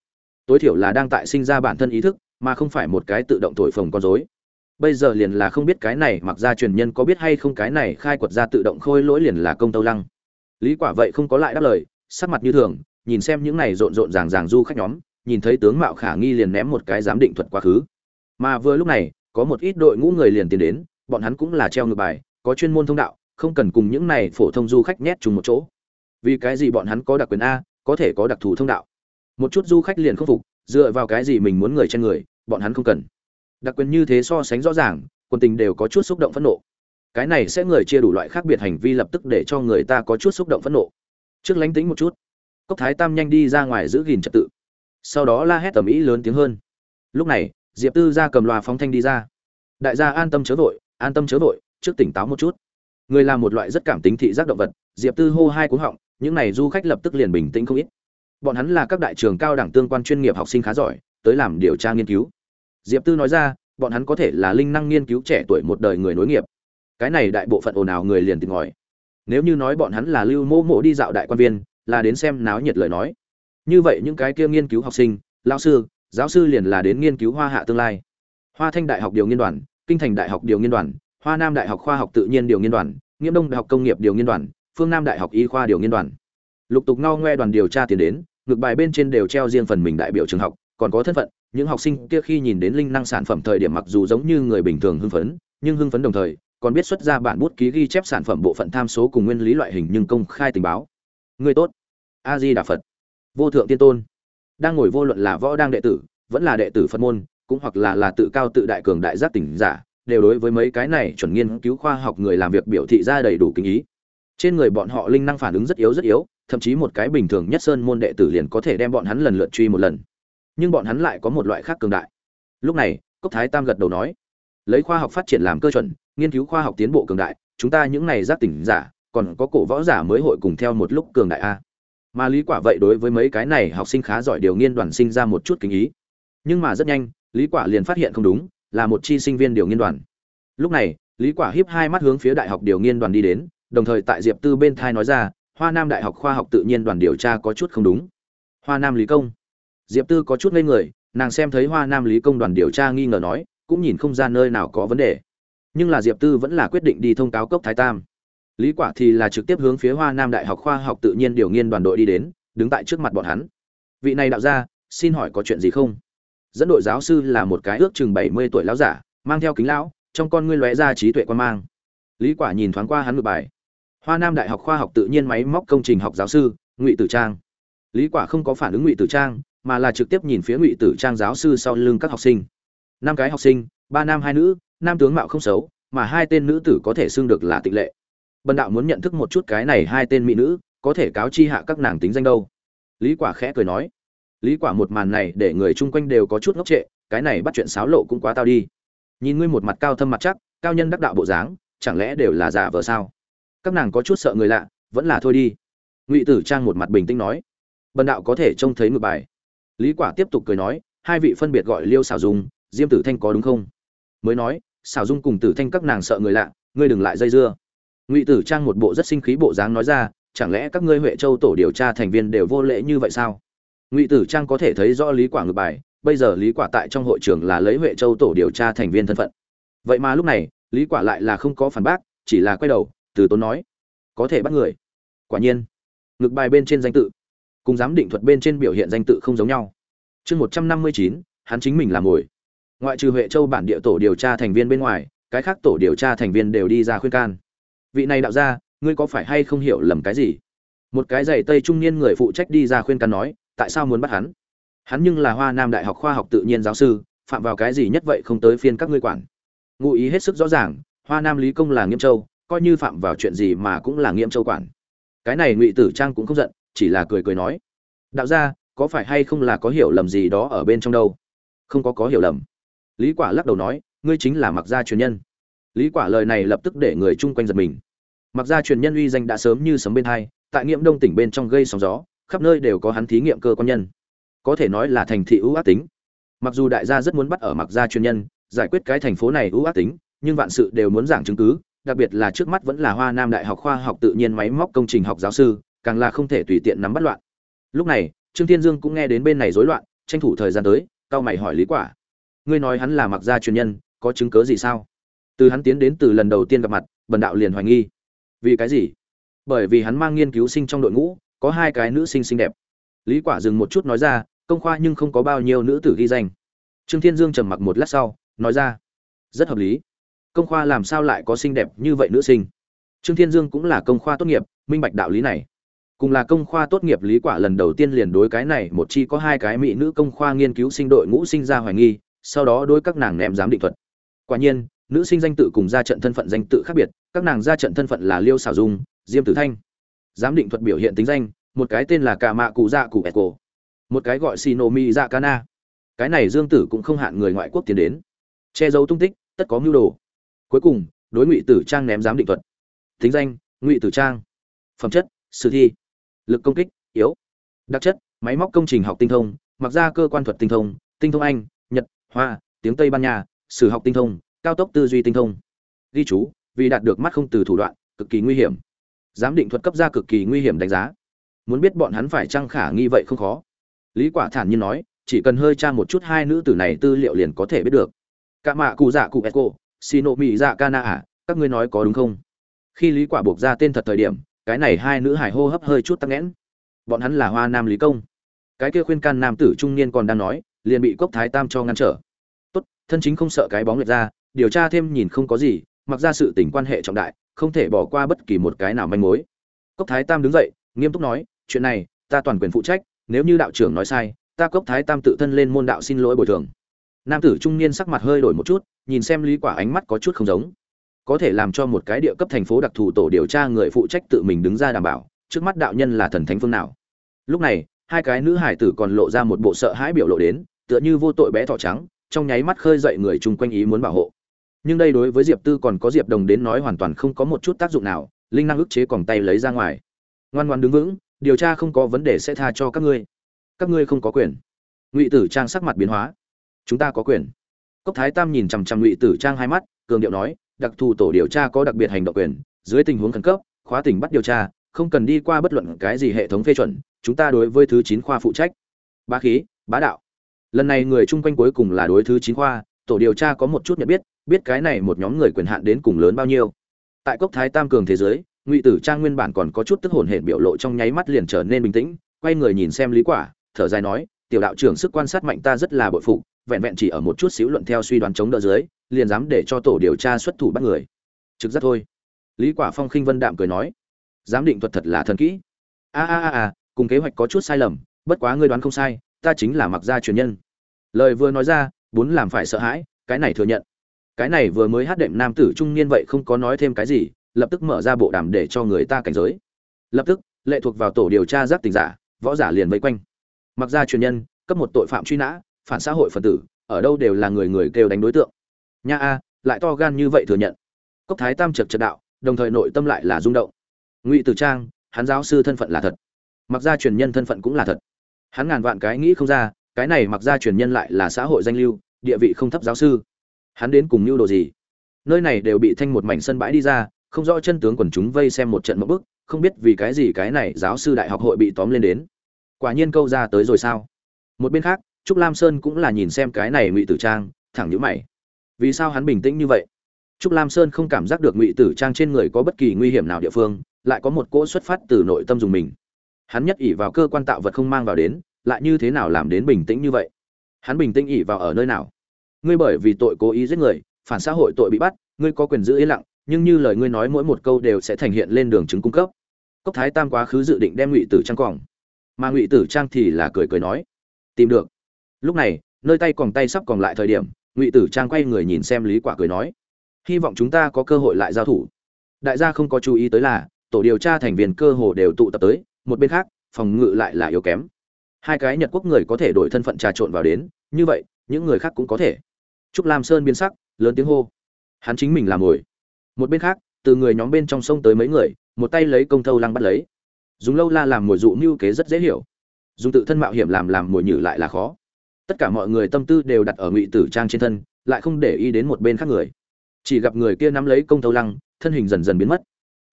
Tối thiểu là đang tại sinh ra bản thân ý thức, mà không phải một cái tự động thổi phồng con rối. Bây giờ liền là không biết cái này mặc ra truyền nhân có biết hay không cái này khai quật ra tự động khôi lỗi liền là công tâu lăng. Lý quả vậy không có lại đáp lời, sắc mặt như thường, nhìn xem những này rộn rộn ràng ràng du khách nhóm, nhìn thấy tướng mạo khả nghi liền ném một cái giám định thuật quá khứ. Mà vừa lúc này có một ít đội ngũ người liền tiến đến, bọn hắn cũng là treo ngược bài, có chuyên môn thông đạo, không cần cùng những này phổ thông du khách nhét chung một chỗ. Vì cái gì bọn hắn có đặc quyền a, có thể có đặc thù thông đạo. Một chút du khách liền không phục, dựa vào cái gì mình muốn người trên người, bọn hắn không cần. Đặc quyền như thế so sánh rõ ràng quân tình đều có chút xúc động phẫn nộ. Cái này sẽ người chia đủ loại khác biệt hành vi lập tức để cho người ta có chút xúc động phẫn nộ. Trước lánh tính một chút. Cốc thái tam nhanh đi ra ngoài giữ gìn trật tự. Sau đó la hét tầm ý lớn tiếng hơn. Lúc này diệp tư ra cầm loa phóng thanh đi ra. Đại gia an tâm chớ vội, an tâm chớ vội, trước tỉnh táo một chút. Người là một loại rất cảm tính thị giác động vật, diệp tư hô hai cú họng, những này du khách lập tức liền bình tĩnh không ít. Bọn hắn là các đại trường cao đẳng tương quan chuyên nghiệp học sinh khá giỏi, tới làm điều tra nghiên cứu. Diệp tư nói ra, bọn hắn có thể là linh năng nghiên cứu trẻ tuổi một đời người nối nghiệp. Cái này đại bộ phận ồn ào người liền tìm ngòi nếu như nói bọn hắn là lưu mô mộ đi dạo đại quan viên, là đến xem náo nhiệt lời nói. Như vậy những cái kia nghiên cứu học sinh lao sư giáo sư liền là đến nghiên cứu hoa hạ tương lai. Hoa thanh đại học điều nghiên đoàn, kinh thành đại học điều nghiên đoàn, hoa nam đại học khoa học tự nhiên điều nghiên đoàn nghiễm đông đại học công nghiệp điều nghiên đoàn, phương nam đại học y khoa điều nghiên đoàn. Lục tục ngao ngoe đoàn điều tra tiền đến, ngược bài bên trên đều treo riêng phần mình đại biểu trường học, còn có thân phận, những học sinh kia khi nhìn đến linh năng sản phẩm thời điểm mặc dù giống như người bình thường hưng phấn, nhưng hưng phấn đồng thời, còn biết xuất ra bản bút ký ghi chép sản phẩm bộ phận tham số cùng nguyên lý loại hình nhưng công khai tình báo. Người tốt. A di đà phật. Vô thượng tiên tôn đang ngồi vô luận là võ đang đệ tử, vẫn là đệ tử phật môn, cũng hoặc là là tự cao tự đại cường đại giác tỉnh giả, đều đối với mấy cái này chuẩn nghiên cứu khoa học người làm việc biểu thị ra đầy đủ kinh ý. Trên người bọn họ linh năng phản ứng rất yếu rất yếu, thậm chí một cái bình thường nhất sơn môn đệ tử liền có thể đem bọn hắn lần lượt truy một lần. Nhưng bọn hắn lại có một loại khác cường đại. Lúc này, cốc thái tam gật đầu nói, lấy khoa học phát triển làm cơ chuẩn, nghiên cứu khoa học tiến bộ cường đại, chúng ta những này giác tỉnh giả, còn có cổ võ giả mới hội cùng theo một lúc cường đại a mà lý quả vậy đối với mấy cái này học sinh khá giỏi điều nghiên đoàn sinh ra một chút kính ý. Nhưng mà rất nhanh, lý quả liền phát hiện không đúng, là một chi sinh viên điều nghiên đoàn. Lúc này, lý quả hiếp hai mắt hướng phía đại học điều nghiên đoàn đi đến, đồng thời tại diệp tư bên thai nói ra, hoa nam đại học khoa học tự nhiên đoàn điều tra có chút không đúng. Hoa nam lý công. Diệp tư có chút ngây người, nàng xem thấy hoa nam lý công đoàn điều tra nghi ngờ nói, cũng nhìn không ra nơi nào có vấn đề. Nhưng là diệp tư vẫn là quyết định đi thông cáo cốc thái tam lý quả thì là trực tiếp hướng phía hoa nam đại học khoa học tự nhiên điều nghiên đoàn đội đi đến, đứng tại trước mặt bọn hắn. Vị này đạo gia, xin hỏi có chuyện gì không? Dẫn đội giáo sư là một cái ước chừng 70 tuổi lão giả, mang theo kính lão, trong con ngươi lóe ra trí tuệ quan mang. Lý quả nhìn thoáng qua hắn ngược bài. Hoa nam đại học khoa học tự nhiên máy móc công trình học giáo sư, ngụy tử trang. Lý quả không có phản ứng ngụy tử trang, mà là trực tiếp nhìn phía ngụy tử trang giáo sư sau lưng các học sinh. Năm cái học sinh, ba nam hai nữ, nam tướng mạo không xấu, mà hai tên nữ tử có thể xưng được là tịnh lệ bần đạo muốn nhận thức một chút cái này hai tên mỹ nữ, có thể cáo chi hạ các nàng tính danh đâu. Lý quả khẽ cười nói. Lý quả một màn này để người chung quanh đều có chút ngốc trệ, cái này bắt chuyện xáo lộ cũng quá tao đi. Nhìn ngươi một mặt cao thâm mặt chắc, cao nhân đắc đạo bộ dáng, chẳng lẽ đều là giả vờ sao? Các nàng có chút sợ người lạ, vẫn là thôi đi. Ngụy tử trang một mặt bình tĩnh nói. Bần đạo có thể trông thấy ngược bài. Lý quả tiếp tục cười nói, hai vị phân biệt gọi liêu xảo dung, diêm tử thanh có đúng không? Mới nói xảo dung cùng tử thanh các nàng sợ người lạ, ngươi đừng lại dây dưa ngụy tử trang một bộ rất sinh khí bộ dáng nói ra, chẳng lẽ các ngươi huệ châu tổ điều tra thành viên đều vô lễ như vậy sao? Ngụy tử trang có thể thấy rõ lý quả ngược bài, bây giờ lý quả tại trong hội trường là lấy huệ châu tổ điều tra thành viên thân phận. Vậy mà lúc này, lý quả lại là không có phản bác, chỉ là quay đầu, từ tốn nói, có thể bắt người. Quả nhiên, ngược bài bên trên danh tự cùng giám định thuật bên trên biểu hiện danh tự không giống nhau. Chương một trăm năm mươi chín, hắn chính mình làm ngồi ngoại trừ huệ châu bản địa tổ điều tra thành viên bên ngoài, cái khác tổ điều tra thành viên đều đi ra khuyên can vị này đạo ra ngươi có phải hay không hiểu lầm cái gì? Một cái giày tây trung niên người phụ trách đi ra khuyên can nói, tại sao muốn bắt hắn? Hắn nhưng là hoa nam đại học khoa học tự nhiên giáo sư, phạm vào cái gì nhất vậy không tới phiên các ngươi quản. Ngụ ý hết sức rõ ràng, hoa nam lý công là nghiêm châu, coi như phạm vào chuyện gì mà cũng là nghiêm châu quản. Cái này ngụy tử trang cũng không giận, chỉ là cười cười nói, đạo ra có phải hay không là có hiểu lầm gì đó ở bên trong đâu? Không có có hiểu lầm. Lý quả lắc đầu nói, ngươi chính là mặc gia truyền nhân lý quả lời này lập tức để người chung quanh giật mình. Mặc gia truyền nhân uy danh đã sớm như sấm bên hai, tại nghiệm đông tỉnh bên trong gây sóng gió, khắp nơi đều có hắn thí nghiệm cơ quan nhân. Có thể nói là thành thị ưu ác tính. Mặc dù đại gia rất muốn bắt ở mặc gia truyền nhân, giải quyết cái thành phố này ưu ác tính, nhưng vạn sự đều muốn giảng chứng cứ, đặc biệt là trước mắt vẫn là hoa nam đại học khoa học tự nhiên máy móc công trình học giáo sư, càng là không thể tùy tiện nắm bắt loạn. Lúc này, trương thiên dương cũng nghe đến bên này rối loạn, tranh thủ thời gian tới cao mày hỏi lý quả. Ngươi nói hắn là mặc gia truyền nhân, có chứng cớ gì sao? Từ hắn tiến đến từ lần đầu tiên gặp mặt, bần đạo liền hoài nghi. Vì cái gì? Bởi vì hắn mang nghiên cứu sinh trong đội ngũ, có hai cái nữ sinh xinh đẹp. Lý quả dừng một chút nói ra, công khoa nhưng không có bao nhiêu nữ tử ghi danh. Trương thiên dương trầm mặc một lát sau, nói ra, rất hợp lý. Công khoa làm sao lại có xinh đẹp như vậy nữ sinh? Trương thiên dương cũng là công khoa tốt nghiệp, minh bạch đạo lý này. Cùng là công khoa tốt nghiệp, lý quả lần đầu tiên liền đối cái này một chi có hai cái mỹ nữ công khoa nghiên cứu sinh đội ngũ sinh ra hoài nghi, sau đó đối các nàng ném giám định thuật. Quả nhiên nữ sinh danh tự cùng ra trận thân phận danh tự khác biệt, các nàng ra trận thân phận là liêu xảo dung, diêm tử thanh. Giám định thuật biểu hiện tính danh, một cái tên là cà mạ cụ dạ cụ eco, một cái gọi Sinomi dạ Cana. cái này dương tử cũng không hạn người ngoại quốc tiến đến. Che giấu tung tích, tất có mưu đồ. Cuối cùng, đối ngụy tử trang ném giám định thuật. Tính danh, ngụy tử trang. Phẩm chất, sử thi. Lực công kích, yếu. Đặc chất, máy móc công trình học tinh thông, mặc ra cơ quan thuật tinh thông tinh thông anh, nhật, hoa, tiếng tây ban nha, sử học tinh thông cao tốc tư duy tinh thông. Ghi chú, vì đạt được mắt không từ thủ đoạn, cực kỳ nguy hiểm. Giám định thuật cấp ra cực kỳ nguy hiểm đánh giá. Muốn biết bọn hắn phải trăng khả nghi vậy không khó. Lý quả thản nhiên nói, chỉ cần hơi tra một chút hai nữ tử này tư liệu liền có thể biết được. Cả mạ cụ dạ cụ eco xì mị dạ cana à các ngươi nói có đúng không? Khi lý quả buộc ra tên thật thời điểm, cái này hai nữ hải hô hấp hơi chút tắc nghẽn. Bọn hắn là hoa nam lý công. Cái kia khuyên can nam tử trung niên còn đang nói, liền bị cốc thái tam cho ngăn trở. Tốt, thân chính không sợ cái bóng lệch ra điều tra thêm nhìn không có gì, mặc ra sự tình quan hệ trọng đại, không thể bỏ qua bất kỳ một cái nào manh mối. Cốc thái tam đứng dậy, nghiêm túc nói, chuyện này, ta toàn quyền phụ trách, nếu như đạo trưởng nói sai, ta cốc thái tam tự thân lên môn đạo xin lỗi bồi thường. Nam tử trung niên sắc mặt hơi đổi một chút, nhìn xem lý quả ánh mắt có chút không giống. Có thể làm cho một cái địa cấp thành phố đặc thù tổ điều tra người phụ trách tự mình đứng ra đảm bảo, trước mắt đạo nhân là thần thánh phương nào. Lúc này, hai cái nữ hải tử còn lộ ra một bộ sợ hãi biểu lộ đến, tựa như vô tội bé thỏ trắng, trong nháy mắt khơi dậy người chung quanh ý muốn bảo hộ nhưng đây đối với diệp tư còn có diệp đồng đến nói hoàn toàn không có một chút tác dụng nào, linh năng ức chế còn tay lấy ra ngoài. Ngoan ngoan đứng vững, điều tra không có vấn đề sẽ tha cho các ngươi. Các ngươi không có quyền. Ngụy tử trang sắc mặt biến hóa. Chúng ta có quyền. Cốc thái tam nhìn chằm chằm ngụy tử trang hai mắt, cường điệu nói, đặc thù tổ điều tra có đặc biệt hành động quyền. Dưới tình huống khẩn cấp, khóa tỉnh bắt điều tra, không cần đi qua bất luận cái gì hệ thống phê chuẩn, chúng ta đối với thứ chín khoa phụ trách. Bá khí, bá đạo. Lần này người chung quanh cuối cùng là đối thứ chín khoa, tổ điều tra có một chút nhận biết biết cái này một nhóm người quyền hạn đến cùng lớn bao nhiêu. Tại cốc thái tam cường thế giới, ngụy tử trang nguyên bản còn có chút tức hồn hển biểu lộ trong nháy mắt liền trở nên bình tĩnh, quay người nhìn xem lý quả, thở dài nói, tiểu đạo trưởng sức quan sát mạnh ta rất là bội phục, vẹn vẹn chỉ ở một chút xíu luận theo suy đoán chống đỡ dưới, liền dám để cho tổ điều tra xuất thủ bắt người. Trực giác thôi. Lý quả phong khinh vân đạm cười nói, giám định thuật thật là thần kỹ. A a a a, cùng kế hoạch có chút sai lầm, bất quá ngươi đoán không sai, ta chính là mặc gia truyền nhân. Lời vừa nói ra, bốn làm phải sợ hãi, cái này thừa nhận cái này vừa mới hát đệm nam tử trung niên vậy không có nói thêm cái gì, lập tức mở ra bộ đàm để cho người ta cảnh giới. Lập tức, lệ thuộc vào tổ điều tra giác tình giả, võ giả liền vây quanh. Mặc ra truyền nhân, cấp một tội phạm truy nã, phản xã hội phần tử, ở đâu đều là người người kêu đánh đối tượng. Nha a, lại to gan như vậy thừa nhận. Cốc thái tam chật chật đạo, đồng thời nội tâm lại là rung động. Ngụy tử trang, hắn giáo sư thân phận là thật. Mặc ra truyền nhân thân phận cũng là thật. Hắn ngàn vạn cái nghĩ không ra, cái này mặc ra truyền nhân lại là xã hội danh lưu, địa vị không thấp giáo sư hắn đến cùng mưu đồ gì? Nơi này đều bị thanh một mảnh sân bãi đi ra, không rõ chân tướng quần chúng vây xem một trận mẫu bức, không biết vì cái gì cái này giáo sư đại học hội bị tóm lên đến. Quả nhiên câu ra tới rồi sao? Một bên khác, trúc lam sơn cũng là nhìn xem cái này ngụy tử trang, thẳng nhữ mày. Vì sao hắn bình tĩnh như vậy? Trúc lam sơn không cảm giác được ngụy tử trang trên người có bất kỳ nguy hiểm nào địa phương, lại có một cỗ xuất phát từ nội tâm dùng mình. Hắn nhất ỉ vào cơ quan tạo vật không mang vào đến, lại như thế nào làm đến bình tĩnh như vậy? Hắn bình tĩnh ỉ vào ở nơi nào? Ngươi bởi vì tội cố ý giết người, phản xã hội tội bị bắt, ngươi có quyền giữ yên lặng, nhưng như lời ngươi nói mỗi một câu đều sẽ thành hiện lên đường chứng cung cấp. Cốc thái tam quá khứ dự định đem ngụy tử trang còng mà ngụy tử trang thì là cười cười nói, tìm được. Lúc này, nơi tay còn tay sắp còn lại thời điểm, ngụy tử trang quay người nhìn xem lý quả cười nói, hy vọng chúng ta có cơ hội lại giao thủ. Đại gia không có chú ý tới là, tổ điều tra thành viên cơ hồ đều tụ tập tới, một bên khác, phòng ngự lại là yếu kém. Hai cái nhật quốc người có thể đổi thân phận trà trộn vào đến, như vậy, những người khác cũng có thể trúc lam sơn biến sắc, lớn tiếng hô. Hắn chính mình làm mồi. một bên khác, từ người nhóm bên trong sông tới mấy người, một tay lấy công thâu lăng bắt lấy. Dùng lâu la làm mồi dụ mưu kế rất dễ hiểu. Dùng tự thân mạo hiểm làm làm mồi nhử lại là khó. Tất cả mọi người tâm tư đều đặt ở ngụy tử trang trên thân, lại không để ý đến một bên khác người. Chỉ gặp người kia nắm lấy công thâu lăng, thân hình dần dần biến mất.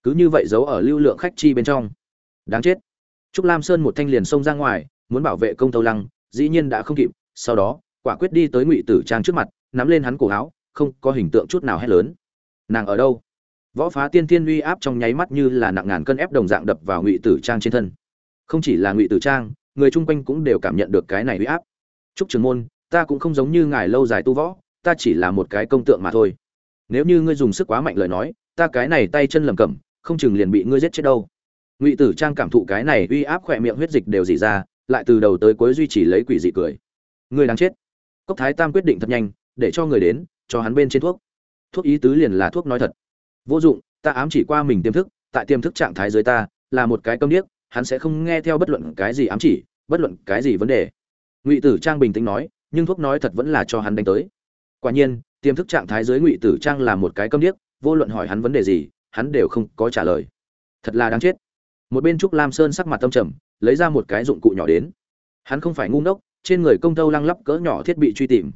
Cứ như vậy giấu ở lưu lượng khách chi bên trong. Đáng chết. Trúc lam sơn một thanh liền xông ra ngoài, muốn bảo vệ công thâu lăng, dĩ nhiên đã không kịp, sau đó, quả quyết đi tới ngụy tử trang trước mặt nắm lên hắn cổ áo, không có hình tượng chút nào hét lớn. Nàng ở đâu? Võ phá tiên tiên uy áp trong nháy mắt như là nặng ngàn cân ép đồng dạng đập vào ngụy tử trang trên thân. Không chỉ là ngụy tử trang, người chung quanh cũng đều cảm nhận được cái này uy áp. Trúc trường môn, ta cũng không giống như ngài lâu dài tu võ, ta chỉ là một cái công tượng mà thôi. Nếu như ngươi dùng sức quá mạnh lời nói, ta cái này tay chân lầm cẩm, không chừng liền bị ngươi giết chết đâu. Ngụy tử trang cảm thụ cái này uy áp khỏe miệng huyết dịch đều dỉ ra, lại từ đầu tới cuối duy trì lấy quỷ dị cười. Ngươi đang chết. Cốc thái tam quyết định thật nhanh để cho người đến, cho hắn bên trên thuốc. Thuốc ý tứ liền là thuốc nói thật. Vô dụng, ta ám chỉ qua mình tiềm thức, tại tiềm thức trạng thái dưới ta, là một cái câm điếc, hắn sẽ không nghe theo bất luận cái gì ám chỉ, bất luận cái gì vấn đề. Ngụy tử trang bình tĩnh nói, nhưng thuốc nói thật vẫn là cho hắn đánh tới. Quả nhiên, tiềm thức trạng thái dưới ngụy tử trang là một cái câm điếc, vô luận hỏi hắn vấn đề gì, hắn đều không có trả lời. Thật là đáng chết. Một bên trúc lam sơn sắc mặt tâm trầm, lấy ra một cái dụng cụ nhỏ đến. Hắn không phải ngu ngốc, trên người công tâu lăng lắp cỡ nhỏ thiết bị truy tìm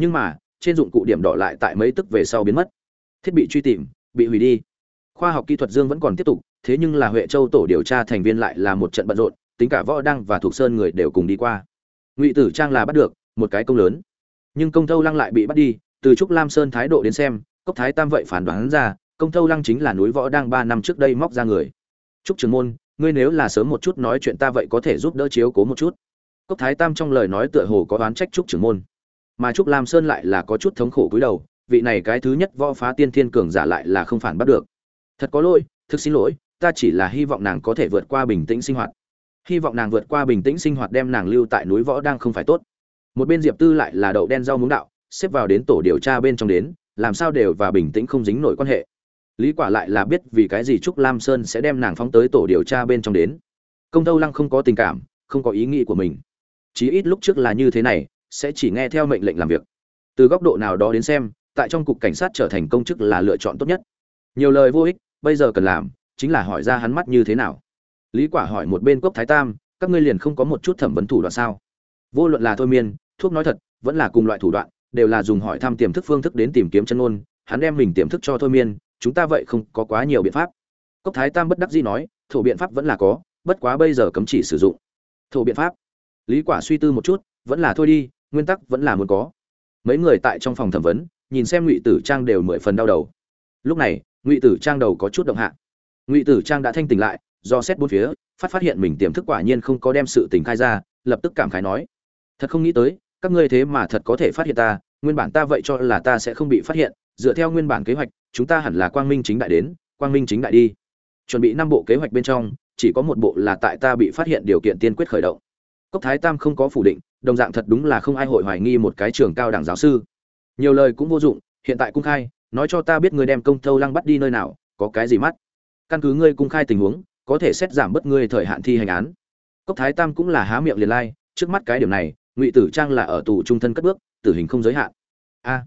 nhưng mà, trên dụng cụ điểm đỏ lại tại mấy tức về sau biến mất. Thiết bị truy tìm, bị hủy đi. Khoa học kỹ thuật dương vẫn còn tiếp tục, thế nhưng là huệ châu tổ điều tra thành viên lại là một trận bận rộn, tính cả võ đăng và thuộc sơn người đều cùng đi qua. Ngụy tử trang là bắt được, một cái công lớn. Nhưng công thâu lăng lại bị bắt đi, từ trúc lam sơn thái độ đến xem, cốc thái tam vậy phản đoán ra, công thâu lăng chính là núi võ đang ba năm trước đây móc ra người. Trúc trường môn, ngươi nếu là sớm một chút nói chuyện ta vậy có thể giúp đỡ chiếu cố một chút. Cốc thái tam trong lời nói tựa hồ có oán trách trúc trường môn mà trúc lam sơn lại là có chút thống khổ cúi đầu, vị này cái thứ nhất võ phá tiên thiên cường giả lại là không phản bắt được. Thật có lỗi, thực xin lỗi, ta chỉ là hy vọng nàng có thể vượt qua bình tĩnh sinh hoạt. Hy vọng nàng vượt qua bình tĩnh sinh hoạt đem nàng lưu tại núi võ đang không phải tốt. Một bên diệp tư lại là đậu đen rau muống đạo, xếp vào đến tổ điều tra bên trong đến, làm sao đều và bình tĩnh không dính nổi quan hệ. Lý quả lại là biết vì cái gì trúc lam sơn sẽ đem nàng phóng tới tổ điều tra bên trong đến. Công tâu lăng không có tình cảm, không có ý nghĩ của mình. Chí ít lúc trước là như thế này sẽ chỉ nghe theo mệnh lệnh làm việc. Từ góc độ nào đó đến xem, tại trong cục cảnh sát trở thành công chức là lựa chọn tốt nhất. Nhiều lời vô ích, bây giờ cần làm chính là hỏi ra hắn mắt như thế nào. Lý quả hỏi một bên cốc thái tam, các ngươi liền không có một chút thẩm vấn thủ đoạn sao? Vô luận là thôi miên, thuốc nói thật, vẫn là cùng loại thủ đoạn, đều là dùng hỏi thăm tiềm thức phương thức đến tìm kiếm chân ngôn, hắn đem mình tiềm thức cho thôi miên, chúng ta vậy không có quá nhiều biện pháp. Cốc thái tam bất đắc dĩ nói, thổ biện pháp vẫn là có, bất quá bây giờ cấm chỉ sử dụng. Thổ biện pháp. Lý quả suy tư một chút, vẫn là thôi đi nguyên tắc vẫn là muốn có. Mấy người tại trong phòng thẩm vấn, nhìn xem ngụy tử trang đều mười phần đau đầu. Lúc này, ngụy tử trang đầu có chút động hạ. Ngụy tử trang đã thanh tỉnh lại, do xét bốn phía, phát phát hiện mình tiềm thức quả nhiên không có đem sự tình khai ra, lập tức cảm khái nói. Thật không nghĩ tới, các ngươi thế mà thật có thể phát hiện ta, nguyên bản ta vậy cho là ta sẽ không bị phát hiện, dựa theo nguyên bản kế hoạch, chúng ta hẳn là quang minh chính đại đến, quang minh chính đại đi. Chuẩn bị năm bộ kế hoạch bên trong, chỉ có một bộ là tại ta bị phát hiện điều kiện tiên quyết khởi động. Cốc thái tam không có phủ định đồng dạng thật đúng là không ai hội hoài nghi một cái trường cao đẳng giáo sư. Nhiều lời cũng vô dụng, hiện tại cung khai, nói cho ta biết ngươi đem công thâu lăng bắt đi nơi nào, có cái gì mắt? Căn cứ ngươi cung khai tình huống, có thể xét giảm bất ngươi thời hạn thi hành án. Cốc thái tam cũng là há miệng liền lai, trước mắt cái điểm này, ngụy tử trang là ở tù trung thân cất bước, tử hình không giới hạn. A.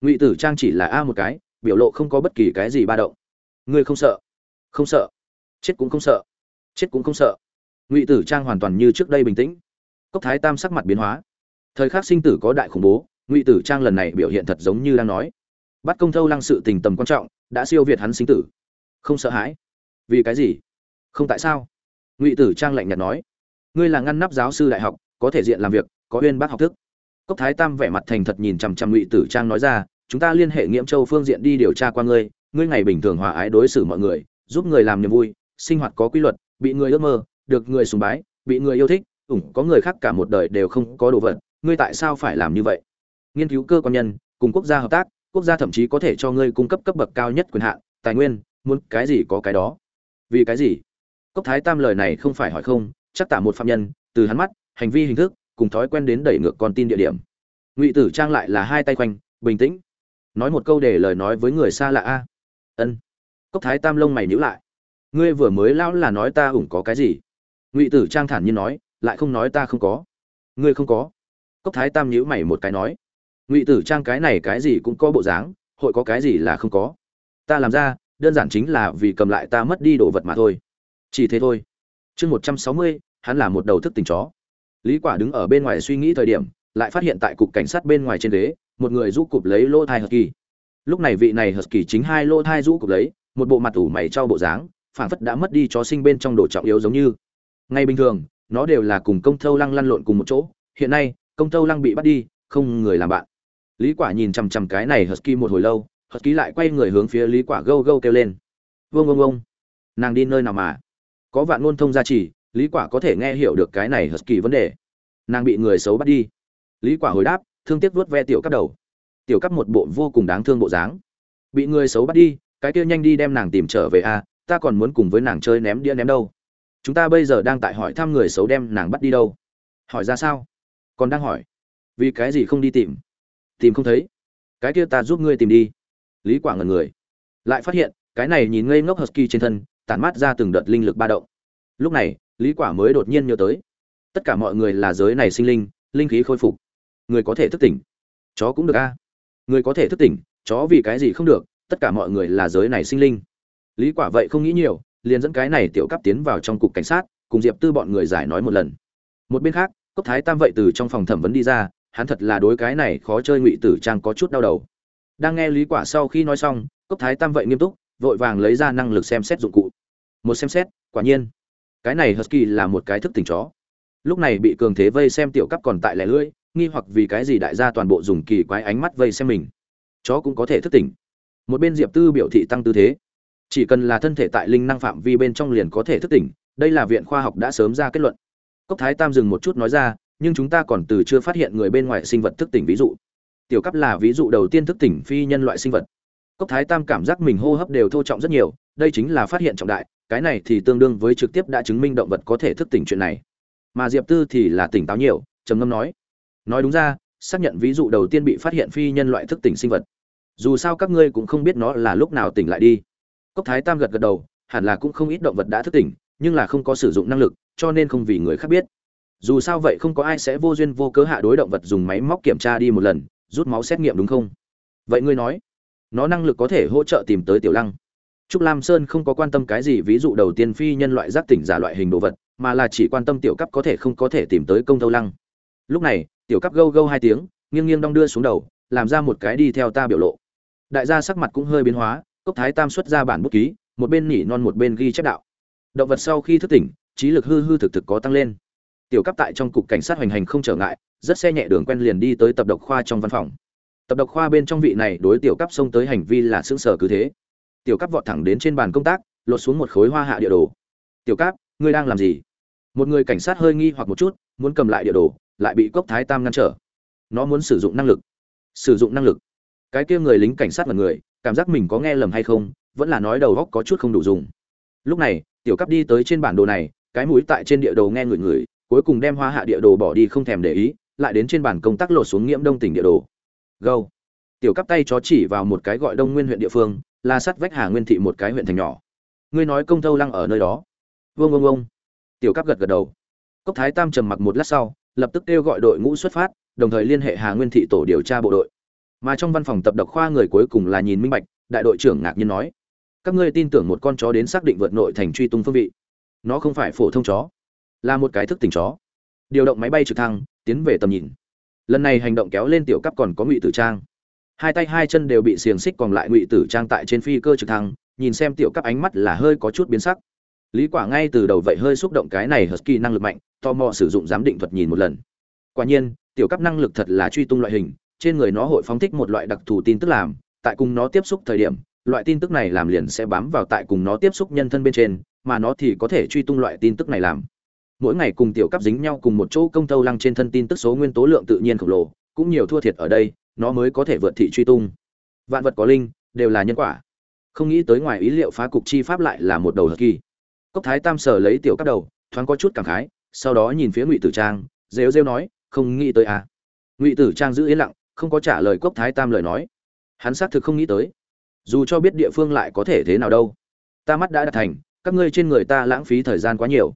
Ngụy tử trang chỉ là a một cái, biểu lộ không có bất kỳ cái gì ba động. Ngươi không sợ? Không sợ. Chết cũng không sợ. Chết cũng không sợ. Ngụy tử trang hoàn toàn như trước đây bình tĩnh cốc thái tam sắc mặt biến hóa. Thời khắc sinh tử có đại khủng bố, ngụy tử trang lần này biểu hiện thật giống như đang nói. Bắt công thâu lăng sự tình tầm quan trọng, đã siêu việt hắn sinh tử. Không sợ hãi. Vì cái gì? Không tại sao? Ngụy tử trang lạnh nhạt nói. Ngươi là ngăn nắp giáo sư đại học, có thể diện làm việc, có uyên bác học thức. Cốc thái tam vẻ mặt thành thật nhìn chằm chằm ngụy tử trang nói ra, chúng ta liên hệ nghiễm châu phương diện đi điều tra qua ngươi ngươi ngày bình thường hòa ái đối xử mọi người, giúp người làm niềm vui, sinh hoạt có quy luật, bị người ước mơ, được người sùng bái, bị người yêu thích ủng có người khác cả một đời đều không có đồ vật, ngươi tại sao phải làm như vậy? Nghiên cứu cơ quan nhân, cùng quốc gia hợp tác, quốc gia thậm chí có thể cho ngươi cung cấp cấp bậc cao nhất quyền hạn, tài nguyên, muốn cái gì có cái đó. Vì cái gì? Cốc thái tam lời này không phải hỏi không, chắc tả một phạm nhân, từ hắn mắt, hành vi hình thức, cùng thói quen đến đẩy ngược con tin địa điểm. Ngụy tử trang lại là hai tay quanh, bình tĩnh. Nói một câu để lời nói với người xa lạ a. Ân. Cốc thái tam lông mày nhíu lại. Ngươi vừa mới lão là nói ta ủng có cái gì? Ngụy tử trang thản nhiên nói lại không nói ta không có. Ngươi không có. Cốc thái tam nhíu mày một cái nói. Ngụy tử trang cái này cái gì cũng có bộ dáng, hội có cái gì là không có. Ta làm ra, đơn giản chính là vì cầm lại ta mất đi đồ vật mà thôi. Chỉ thế thôi. Chương một trăm sáu mươi, hắn là một đầu thức tình chó. Lý quả đứng ở bên ngoài suy nghĩ thời điểm, lại phát hiện tại cục cảnh sát bên ngoài trên ghế, một người rũ cụp lấy lô thai hờ kỳ. Lúc này vị này hờ kỳ chính hai lô thai rũ cụp lấy, một bộ mặt ủ mày trao bộ dáng, phảng phất đã mất đi chó sinh bên trong đồ trọng yếu giống như. Ngay bình thường nó đều là cùng công thâu lăng lăn lộn cùng một chỗ, hiện nay, công thâu lăng bị bắt đi, không người làm bạn. Lý quả nhìn chằm chằm cái này husky một hồi lâu, husky lại quay người hướng phía lý quả gâu gâu kêu lên. Vương vương vương nàng đi nơi nào mà? Có vạn ngôn thông gia trì, lý quả có thể nghe hiểu được cái này husky vấn đề. Nàng bị người xấu bắt đi. Lý quả hồi đáp, thương tiếc vuốt ve tiểu cấp đầu. Tiểu cấp một bộ vô cùng đáng thương bộ dáng. Bị người xấu bắt đi, cái kia nhanh đi đem nàng tìm trở về a, ta còn muốn cùng với nàng chơi ném đĩa ném đâu chúng ta bây giờ đang tại hỏi thăm người xấu đem nàng bắt đi đâu. Hỏi ra sao? Còn đang hỏi. Vì cái gì không đi tìm? Tìm không thấy. Cái kia ta giúp ngươi tìm đi. Lý quả ngẩn người. Lại phát hiện, cái này nhìn ngây ngốc husky trên thân, tản mát ra từng đợt linh lực ba động. Lúc này, lý quả mới đột nhiên nhớ tới. Tất cả mọi người là giới này sinh linh linh khí khôi phục. Người có thể thức tỉnh. Chó cũng được a. Người có thể thức tỉnh, chó vì cái gì không được, tất cả mọi người là giới này sinh linh. Lý quả vậy không nghĩ nhiều liền dẫn cái này tiểu cấp tiến vào trong cục cảnh sát, cùng diệp tư bọn người giải nói một lần. Một bên khác, cốc thái tam vậy từ trong phòng thẩm vấn đi ra, hắn thật là đối cái này khó chơi ngụy tử trang có chút đau đầu. Đang nghe lý quả sau khi nói xong, cốc thái tam vậy nghiêm túc, vội vàng lấy ra năng lực xem xét dụng cụ. Một xem xét, quả nhiên, cái này husky là một cái thức tỉnh chó. Lúc này bị cường thế vây xem tiểu cấp còn tại lẻ lưỡi, nghi hoặc vì cái gì đại gia toàn bộ dùng kỳ quái ánh mắt vây xem mình. Chó cũng có thể thức tỉnh. Một bên diệp tư biểu thị tăng tư thế chỉ cần là thân thể tại linh năng phạm vi bên trong liền có thể thức tỉnh, đây là viện khoa học đã sớm ra kết luận. Cốc thái tam dừng một chút nói ra, nhưng chúng ta còn từ chưa phát hiện người bên ngoài sinh vật thức tỉnh ví dụ. Tiểu cấp là ví dụ đầu tiên thức tỉnh phi nhân loại sinh vật. Cốc thái tam cảm giác mình hô hấp đều thô trọng rất nhiều, đây chính là phát hiện trọng đại, cái này thì tương đương với trực tiếp đã chứng minh động vật có thể thức tỉnh chuyện này. Mà diệp tư thì là tỉnh táo nhiều, trầm ngâm nói nói đúng ra, xác nhận ví dụ đầu tiên bị phát hiện phi nhân loại thức tỉnh sinh vật. Dù sao các ngươi cũng không biết nó là lúc nào tỉnh lại đi cốc thái tam gật gật đầu, hẳn là cũng không ít động vật đã thức tỉnh, nhưng là không có sử dụng năng lực, cho nên không vì người khác biết. Dù sao vậy không có ai sẽ vô duyên vô cớ hạ đối động vật dùng máy móc kiểm tra đi một lần, rút máu xét nghiệm đúng không? Vậy ngươi nói, nó năng lực có thể hỗ trợ tìm tới tiểu lăng. Trúc lam sơn không có quan tâm cái gì, ví dụ đầu tiên phi nhân loại giác tỉnh giả loại hình đồ vật, mà là chỉ quan tâm tiểu cấp có thể không có thể tìm tới công thâu lăng. Lúc này, tiểu cấp gâu gâu hai tiếng, nghiêng nghiêng đong đưa xuống đầu, làm ra một cái đi theo ta biểu lộ. Đại gia sắc mặt cũng hơi biến hóa cốc thái tam xuất ra bản bút ký, một bên nỉ non một bên ghi chép đạo. Động vật sau khi thức tỉnh, trí lực hư hư thực thực có tăng lên. Tiểu cấp tại trong cục cảnh sát hoành hành không trở ngại, rất xe nhẹ đường quen liền đi tới tập độc khoa trong văn phòng. Tập độc khoa bên trong vị này đối tiểu cấp xông tới hành vi là sững sờ cứ thế. Tiểu cấp vọt thẳng đến trên bàn công tác, lột xuống một khối hoa hạ địa đồ. Tiểu cấp, ngươi đang làm gì? Một người cảnh sát hơi nghi hoặc một chút, muốn cầm lại địa đồ, lại bị cốc thái tam ngăn trở. Nó muốn sử dụng năng lực. Sử dụng năng lực. Cái kia người lính cảnh sát là người cảm giác mình có nghe lầm hay không, vẫn là nói đầu góc có chút không đủ dùng. Lúc này, tiểu cấp đi tới trên bản đồ này, cái mũi tại trên địa đồ nghe người người cuối cùng đem hoa hạ địa đồ bỏ đi không thèm để ý, lại đến trên bản công tác lột xuống nghiễm đông tỉnh địa đồ. Gâu. Tiểu cấp tay chó chỉ vào một cái gọi đông nguyên huyện địa phương là sắt vách hà nguyên thị một cái huyện thành nhỏ. Ngươi nói công thâu lăng ở nơi đó. Vương vương vương tiểu cấp gật gật đầu. Cốc thái tam trầm mặc một lát sau, lập tức kêu gọi đội ngũ xuất phát, đồng thời liên hệ hà nguyên thị tổ điều tra bộ đội mà trong văn phòng tập độc khoa người cuối cùng là nhìn minh bạch, đại đội trưởng ngạc nhiên nói, các ngươi tin tưởng một con chó đến xác định vượt nội thành truy tung phương vị. Nó không phải phổ thông chó, là một cái thức tỉnh chó. Điều động máy bay trực thăng, tiến về tầm nhìn. Lần này hành động kéo lên tiểu cấp còn có ngụy tử trang. Hai tay hai chân đều bị xiềng xích còn lại ngụy tử trang tại trên phi cơ trực thăng, nhìn xem tiểu cấp ánh mắt là hơi có chút biến sắc. Lý quả ngay từ đầu vậy hơi xúc động cái này husky năng lực mạnh, tò mò sử dụng giám định thuật nhìn một lần. Quả nhiên, tiểu cấp năng lực thật là truy tung loại hình trên người nó hội phóng thích một loại đặc thù tin tức làm, tại cùng nó tiếp xúc thời điểm, loại tin tức này làm liền sẽ bám vào tại cùng nó tiếp xúc nhân thân bên trên, mà nó thì có thể truy tung loại tin tức này làm. Mỗi ngày cùng tiểu cấp dính nhau cùng một chỗ công tâu lăng trên thân tin tức số nguyên tố lượng tự nhiên khổng lồ, cũng nhiều thua thiệt ở đây, nó mới có thể vượt thị truy tung. Vạn vật có linh, đều là nhân quả. Không nghĩ tới ngoài ý liệu phá cục chi pháp lại là một đầu hợp kỳ. Cốc thái tam sở lấy tiểu cấp đầu, thoáng có chút cảm khái, sau đó nhìn phía ngụy tử trang, rêu rêu nói, không nghĩ tới à. Ngụy tử trang giữ yên lặng không có trả lời cốc thái tam lời nói. Hắn xác thực không nghĩ tới. Dù cho biết địa phương lại có thể thế nào đâu. Ta mắt đã đạt thành, các ngươi trên người ta lãng phí thời gian quá nhiều.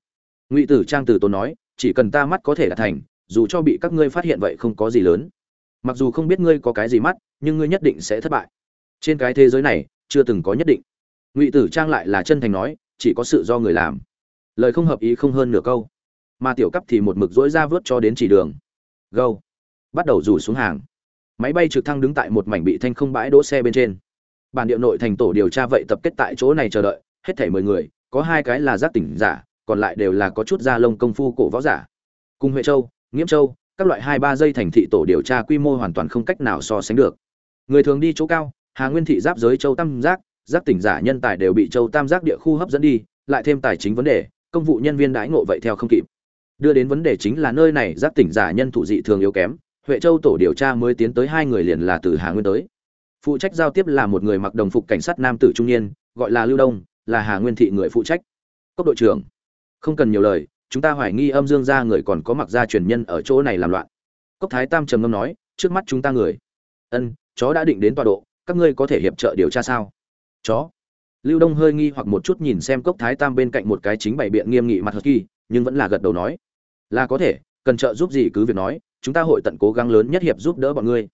Ngụy tử trang từ tốn nói, chỉ cần ta mắt có thể đạt thành, dù cho bị các ngươi phát hiện vậy không có gì lớn. Mặc dù không biết ngươi có cái gì mắt, nhưng ngươi nhất định sẽ thất bại. Trên cái thế giới này, chưa từng có nhất định. Ngụy tử trang lại là chân thành nói, chỉ có sự do người làm. Lời không hợp ý không hơn nửa câu. Mà tiểu cấp thì một mực dỗi ra vớt cho đến chỉ đường. Gâu. Bắt đầu rủ xuống hàng máy bay trực thăng đứng tại một mảnh bị thanh không bãi đỗ xe bên trên. Bản điệu nội thành tổ điều tra vậy tập kết tại chỗ này chờ đợi, hết thảy mười người, có hai cái là giác tỉnh giả, còn lại đều là có chút da lông công phu cổ võ giả. Cùng huệ châu, nghiễm châu, các loại hai ba giây thành thị tổ điều tra quy mô hoàn toàn không cách nào so sánh được. Người thường đi chỗ cao, hà nguyên thị giáp giới châu tam giác giác tỉnh giả nhân tài đều bị châu tam giác địa khu hấp dẫn đi, lại thêm tài chính vấn đề, công vụ nhân viên đãi ngộ vậy theo không kịp. Đưa đến vấn đề chính là nơi này giác tỉnh giả nhân thủ dị thường yếu kém huệ châu tổ điều tra mới tiến tới hai người liền là từ hà nguyên tới. Phụ trách giao tiếp là một người mặc đồng phục cảnh sát nam tử trung niên, gọi là lưu đông, là hà nguyên thị người phụ trách. Cốc đội trưởng, không cần nhiều lời, chúng ta hoài nghi âm dương gia người còn có mặc gia truyền nhân ở chỗ này làm loạn. Cốc thái tam trầm ngâm nói, trước mắt chúng ta người. Ân, chó đã định đến tọa độ, các ngươi có thể hiệp trợ điều tra sao? Chó. Lưu đông hơi nghi hoặc một chút nhìn xem cốc thái tam bên cạnh một cái chính bày biện nghiêm nghị mặt hờ kỳ, nhưng vẫn là gật đầu nói, là có thể, cần trợ giúp gì cứ việc nói chúng ta hội tận cố gắng lớn nhất hiệp giúp đỡ bọn ngươi.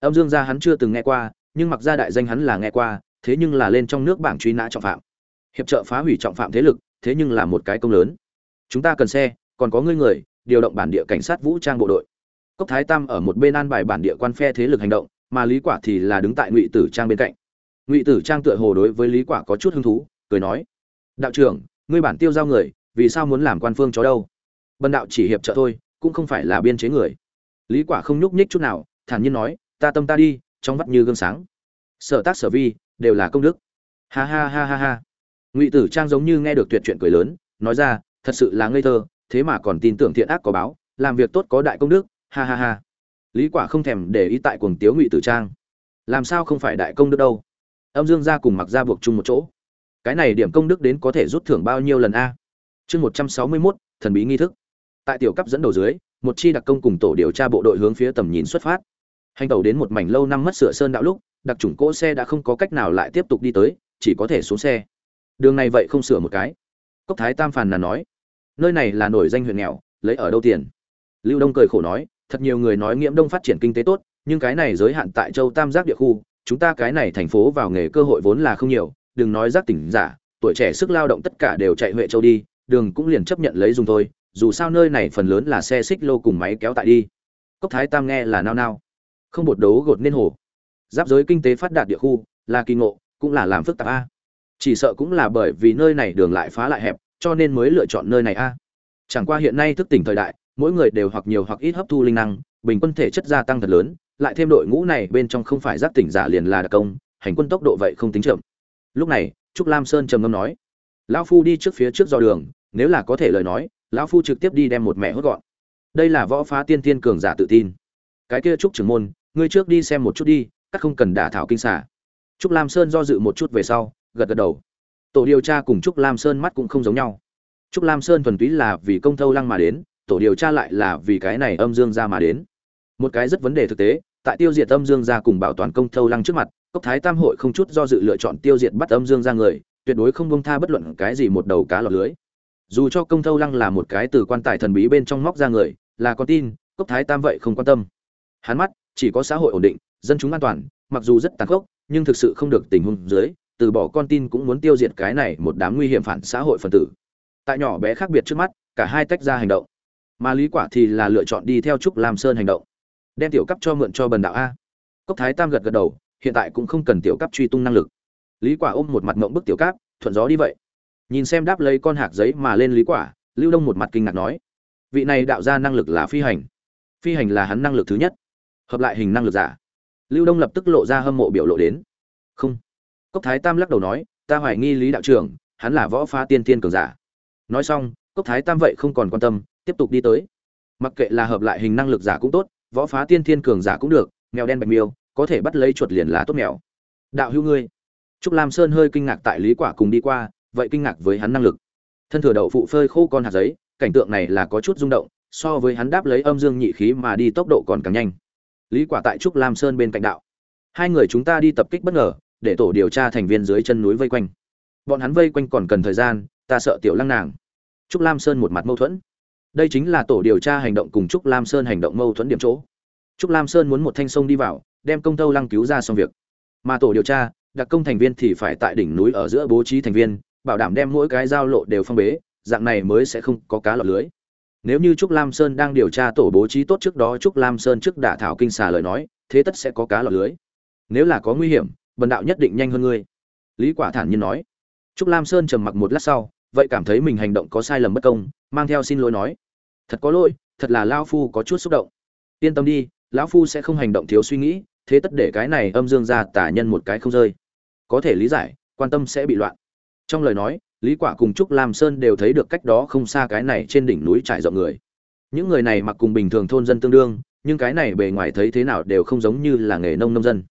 Âm dương gia hắn chưa từng nghe qua, nhưng mặc ra đại danh hắn là nghe qua, thế nhưng là lên trong nước bảng truy nã trọng phạm. Hiệp trợ phá hủy trọng phạm thế lực, thế nhưng là một cái công lớn. Chúng ta cần xe, còn có ngươi người, điều động bản địa cảnh sát vũ trang bộ đội. Cốc thái tam ở một bên an bài bản địa quan phe thế lực hành động, mà lý quả thì là đứng tại ngụy tử trang bên cạnh. Ngụy tử trang tựa hồ đối với lý quả có chút hứng thú, cười nói, đạo trưởng, ngươi bản tiêu giao người, vì sao muốn làm quan phương chó đâu? Bần đạo chỉ hiệp trợ thôi, cũng không phải là biên chế người lý quả không nhúc nhích chút nào thản nhiên nói ta tâm ta đi trong vắt như gương sáng. Sở tác sở vi đều là công đức. Ha ha ha ha ha. Ngụy tử trang giống như nghe được tuyệt chuyện cười lớn nói ra thật sự là ngây thơ thế mà còn tin tưởng thiện ác có báo làm việc tốt có đại công đức. Ha ha ha. Lý quả không thèm để ý tại cuồng tiếu ngụy tử trang. Làm sao không phải đại công đức đâu? Âm dương gia cùng mặc gia buộc chung một chỗ. Cái này điểm công đức đến có thể rút thưởng bao nhiêu lần a? Chương một trăm sáu mươi 161, thần bí nghi thức. Tại tiểu cấp dẫn đầu dưới một chi đặc công cùng tổ điều tra bộ đội hướng phía tầm nhìn xuất phát. Hành tàu đến một mảnh lâu năm mất sửa sơn đạo lúc, đặc trùng cỗ xe đã không có cách nào lại tiếp tục đi tới, chỉ có thể xuống xe. Đường này vậy không sửa một cái. Cốc thái tam phàn là nói, nơi này là nổi danh huyện nghèo, lấy ở đâu tiền? Lưu đông cười khổ nói, thật nhiều người nói nghiễm đông phát triển kinh tế tốt, nhưng cái này giới hạn tại châu tam giác địa khu, chúng ta cái này thành phố vào nghề cơ hội vốn là không nhiều, đừng nói giác tỉnh giả, tuổi trẻ sức lao động tất cả đều chạy huệ châu đi, đường cũng liền chấp nhận lấy dùng thôi dù sao nơi này phần lớn là xe xích lô cùng máy kéo tại đi. Cốc thái tam nghe là nao nao. Không bột đấu gột nên hồ. Giáp giới kinh tế phát đạt địa khu, là kỳ ngộ, cũng là làm phức tạp a. Chỉ sợ cũng là bởi vì nơi này đường lại phá lại hẹp, cho nên mới lựa chọn nơi này a. Chẳng qua hiện nay thức tỉnh thời đại, mỗi người đều hoặc nhiều hoặc ít hấp thu linh năng, bình quân thể chất gia tăng thật lớn, lại thêm đội ngũ này bên trong không phải giáp tỉnh giả liền là đặc công, hành quân tốc độ vậy không tính chậm. Lúc này, trúc lam sơn trầm ngâm nói, lão phu đi trước phía trước do đường, nếu là có thể lời nói lão phu trực tiếp đi đem một mẹ hốt gọn. Đây là võ phá tiên tiên cường giả tự tin. Cái kia trúc trưởng môn, ngươi trước đi xem một chút đi, các không cần đả thảo kinh xả trúc lam sơn do dự một chút về sau, gật gật đầu. Tổ điều tra cùng trúc lam sơn mắt cũng không giống nhau. Trúc lam sơn thuần túy là vì công thâu lăng mà đến, tổ điều tra lại là vì cái này âm dương ra mà đến. Một cái rất vấn đề thực tế, tại tiêu diệt âm dương ra cùng bảo toàn công thâu lăng trước mặt, cốc thái tam hội không chút do dự lựa chọn tiêu diệt bắt âm dương ra người, tuyệt đối không bông tha bất luận cái gì một đầu cá lọt lưới dù cho công thâu lăng là một cái từ quan tài thần bí bên trong móc ra người, là con tin, cốc thái tam vậy không quan tâm. Hắn mắt, chỉ có xã hội ổn định, dân chúng an toàn, mặc dù rất tàn khốc, nhưng thực sự không được tình huống dưới, từ bỏ con tin cũng muốn tiêu diệt cái này một đám nguy hiểm phản xã hội phần tử. Tại nhỏ bé khác biệt trước mắt, cả hai tách ra hành động. Mà lý quả thì là lựa chọn đi theo trúc lam sơn hành động. Đem tiểu cấp cho mượn cho bần đạo a. Cốc thái tam gật gật đầu, hiện tại cũng không cần tiểu cấp truy tung năng lực. Lý quả ôm một mặt ngậm bức tiểu cấp, thuận gió đi vậy nhìn xem đáp lấy con hạc giấy mà lên lý quả, lưu đông một mặt kinh ngạc nói, vị này đạo ra năng lực là phi hành. Phi hành là hắn năng lực thứ nhất, hợp lại hình năng lực giả. Lưu đông lập tức lộ ra hâm mộ biểu lộ đến. Không. Cốc thái tam lắc đầu nói, ta hoài nghi lý đạo trưởng, hắn là võ phá tiên thiên cường giả. Nói xong, cốc thái tam vậy không còn quan tâm, tiếp tục đi tới. Mặc kệ là hợp lại hình năng lực giả cũng tốt, võ phá tiên thiên cường giả cũng được, mèo đen bạch miêu, có thể bắt lấy chuột liền là tốt mèo. Đạo hữu ngươi. Trúc lam sơn hơi kinh ngạc tại lý quả cùng đi qua vậy kinh ngạc với hắn năng lực. Thân thừa đậu phụ phơi khô con hạt giấy, cảnh tượng này là có chút rung động, so với hắn đáp lấy âm dương nhị khí mà đi tốc độ còn càng nhanh. Lý quả tại trúc lam sơn bên cạnh đạo. Hai người chúng ta đi tập kích bất ngờ, để tổ điều tra thành viên dưới chân núi vây quanh. Bọn hắn vây quanh còn cần thời gian, ta sợ tiểu lăng nàng. Trúc lam sơn một mặt mâu thuẫn. Đây chính là tổ điều tra hành động cùng trúc lam sơn hành động mâu thuẫn điểm chỗ. Trúc lam sơn muốn một thanh sông đi vào, đem công tâu lăng cứu ra xong việc. Mà tổ điều tra, đặc công thành viên thì phải tại đỉnh núi ở giữa bố trí thành viên bảo đảm đem mỗi cái giao lộ đều phong bế, dạng này mới sẽ không có cá lọt lưới. Nếu như trúc lam sơn đang điều tra tổ bố trí tốt trước đó trúc lam sơn trước đả thảo kinh xà lời nói, thế tất sẽ có cá lọt lưới. Nếu là có nguy hiểm, bần đạo nhất định nhanh hơn ngươi. Lý quả thản nhiên nói. Trúc lam sơn trầm mặc một lát sau, vậy cảm thấy mình hành động có sai lầm bất công, mang theo xin lỗi nói. Thật có lỗi, thật là lao phu có chút xúc động. Yên tâm đi, lão phu sẽ không hành động thiếu suy nghĩ, thế tất để cái này âm dương ra tả nhân một cái không rơi. Có thể lý giải, quan tâm sẽ bị loạn trong lời nói, lý quả cùng trúc lam sơn đều thấy được cách đó không xa cái này trên đỉnh núi trải rộng người. Những người này mặc cùng bình thường thôn dân tương đương, nhưng cái này bề ngoài thấy thế nào đều không giống như là nghề nông nông dân.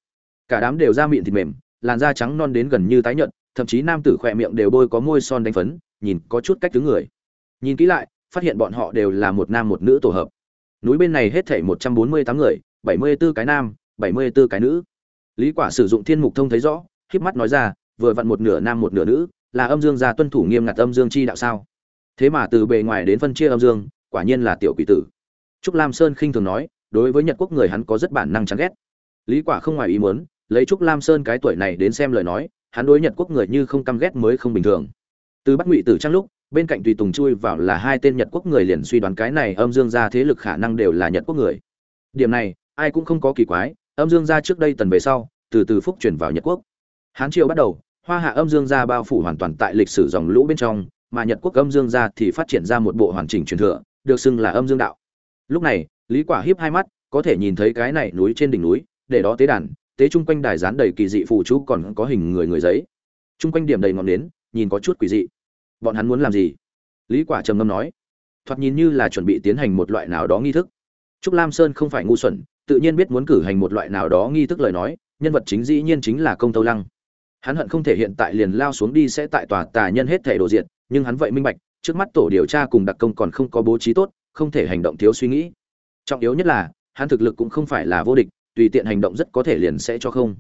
Cả đám đều da miệng thịt mềm, làn da trắng non đến gần như tái nhợt, thậm chí nam tử khỏe miệng đều bôi có môi son đánh phấn, nhìn có chút cách tướng người. Nhìn kỹ lại, phát hiện bọn họ đều là một nam một nữ tổ hợp. Núi bên này hết thảy một trăm bốn mươi tám người, bảy mươi 74 cái nam, bảy mươi 74 cái nữ. Lý quả sử dụng thiên mục thông thấy rõ, khép mắt nói ra, vừa vặn một nửa nam một nửa nữ là âm dương gia tuân thủ nghiêm ngặt âm dương chi đạo sao? Thế mà từ bề ngoài đến phân chia âm dương, quả nhiên là tiểu quỷ tử. Trúc lam sơn khinh thường nói, đối với nhật quốc người hắn có rất bản năng chán ghét. Lý quả không ngoài ý muốn, lấy trúc lam sơn cái tuổi này đến xem lời nói, hắn đối nhật quốc người như không căm ghét mới không bình thường. Từ bắt ngụy tử trang lúc, bên cạnh tùy tùng chui vào là hai tên nhật quốc người liền suy đoán cái này âm dương gia thế lực khả năng đều là nhật quốc người. Điểm này, ai cũng không có kỳ quái, âm dương gia trước đây tần về sau, từ từ phúc chuyển vào nhật quốc. Hán triều bắt đầu hoa hạ âm dương gia bao phủ hoàn toàn tại lịch sử dòng lũ bên trong, mà nhật quốc âm dương gia thì phát triển ra một bộ hoàn chỉnh truyền thừa, được xưng là âm dương đạo. Lúc này, lý quả hiếp hai mắt, có thể nhìn thấy cái này núi trên đỉnh núi, để đó tế đàn, tế chung quanh đài dán đầy kỳ dị phù chú còn có hình người người giấy. Chung quanh điểm đầy ngọn nến, nhìn có chút quỷ dị. Bọn hắn muốn làm gì? Lý quả trầm ngâm nói. Thoạt nhìn như là chuẩn bị tiến hành một loại nào đó nghi thức. Trúc lam sơn không phải ngu xuẩn, tự nhiên biết muốn cử hành một loại nào đó nghi thức lời nói, nhân vật chính dĩ nhiên chính là công tâu lăng hắn hận không thể hiện tại liền lao xuống đi sẽ tại tòa tà nhân hết thể đồ diện nhưng hắn vậy minh bạch, trước mắt tổ điều tra cùng đặc công còn không có bố trí tốt, không thể hành động thiếu suy nghĩ. Trọng yếu nhất là, hắn thực lực cũng không phải là vô địch, tùy tiện hành động rất có thể liền sẽ cho không.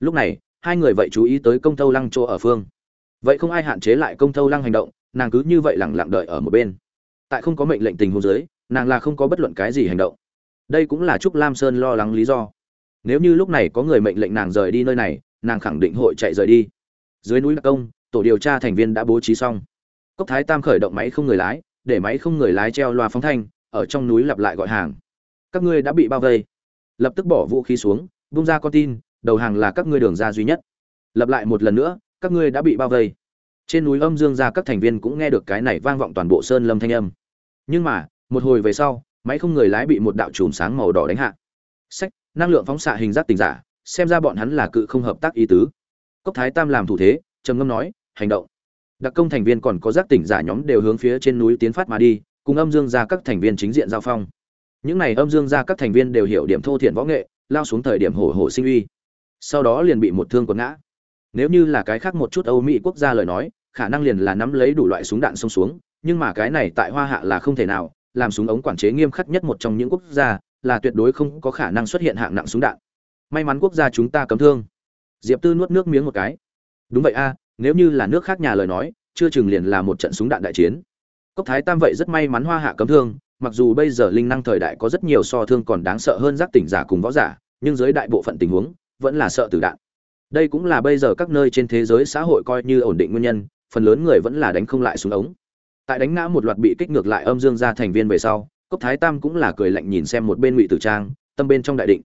Lúc này, hai người vậy chú ý tới công tâu lăng chỗ ở phương. Vậy không ai hạn chế lại công tâu lăng hành động, nàng cứ như vậy lẳng lặng đợi ở một bên. Tại không có mệnh lệnh tình huống dưới, nàng là không có bất luận cái gì hành động. Đây cũng là trúc lam sơn lo lắng lý do. Nếu như lúc này có người mệnh lệnh nàng rời đi nơi này nàng khẳng định hội chạy rời đi. Dưới núi đặc công, tổ điều tra thành viên đã bố trí xong. Cốc thái tam khởi động máy không người lái, để máy không người lái treo loa phóng thanh, ở trong núi lặp lại gọi hàng. Các ngươi đã bị bao vây. Lập tức bỏ vũ khí xuống bung ra con tin, đầu hàng là các ngươi đường ra duy nhất. Lặp lại một lần nữa, các ngươi đã bị bao vây. Trên núi âm dương ra các thành viên cũng nghe được cái này vang vọng toàn bộ sơn lâm thanh âm. Nhưng mà, một hồi về sau, máy không người lái bị một đạo chùm sáng màu đỏ đánh hạ. Sách, năng lượng phóng xạ hình giác tình giả xem ra bọn hắn là cự không hợp tác ý tứ. Cốc thái tam làm thủ thế, trầm ngâm nói, hành động. Đặc công thành viên còn có giác tỉnh giả nhóm đều hướng phía trên núi tiến phát mà đi, cùng âm dương ra các thành viên chính diện giao phong. Những này âm dương ra các thành viên đều hiểu điểm thô thiện võ nghệ, lao xuống thời điểm hổ hổ sinh uy. Sau đó liền bị một thương quật ngã. Nếu như là cái khác một chút âu mỹ quốc gia lời nói, khả năng liền là nắm lấy đủ loại súng đạn xông xuống, nhưng mà cái này tại hoa hạ là không thể nào, làm súng ống quản chế nghiêm khắc nhất một trong những quốc gia, là tuyệt đối không có khả năng xuất hiện hạng nặng súng đạn may mắn quốc gia chúng ta cấm thương. Diệp tư nuốt nước miếng một cái. Đúng vậy a, nếu như là nước khác nhà lời nói, chưa chừng liền là một trận súng đạn đại chiến. Cốc thái tam vậy rất may mắn hoa hạ cấm thương, mặc dù bây giờ linh năng thời đại có rất nhiều so thương còn đáng sợ hơn giác tỉnh giả cùng võ giả, nhưng dưới đại bộ phận tình huống, vẫn là sợ tử đạn. Đây cũng là bây giờ các nơi trên thế giới xã hội coi như ổn định nguyên nhân, phần lớn người vẫn là đánh không lại súng ống. Tại đánh ngã một loạt bị kích ngược lại âm dương ra thành viên về sau, cốc thái tam cũng là cười lạnh nhìn xem một bên ngụy tử trang, tâm bên trong đại định.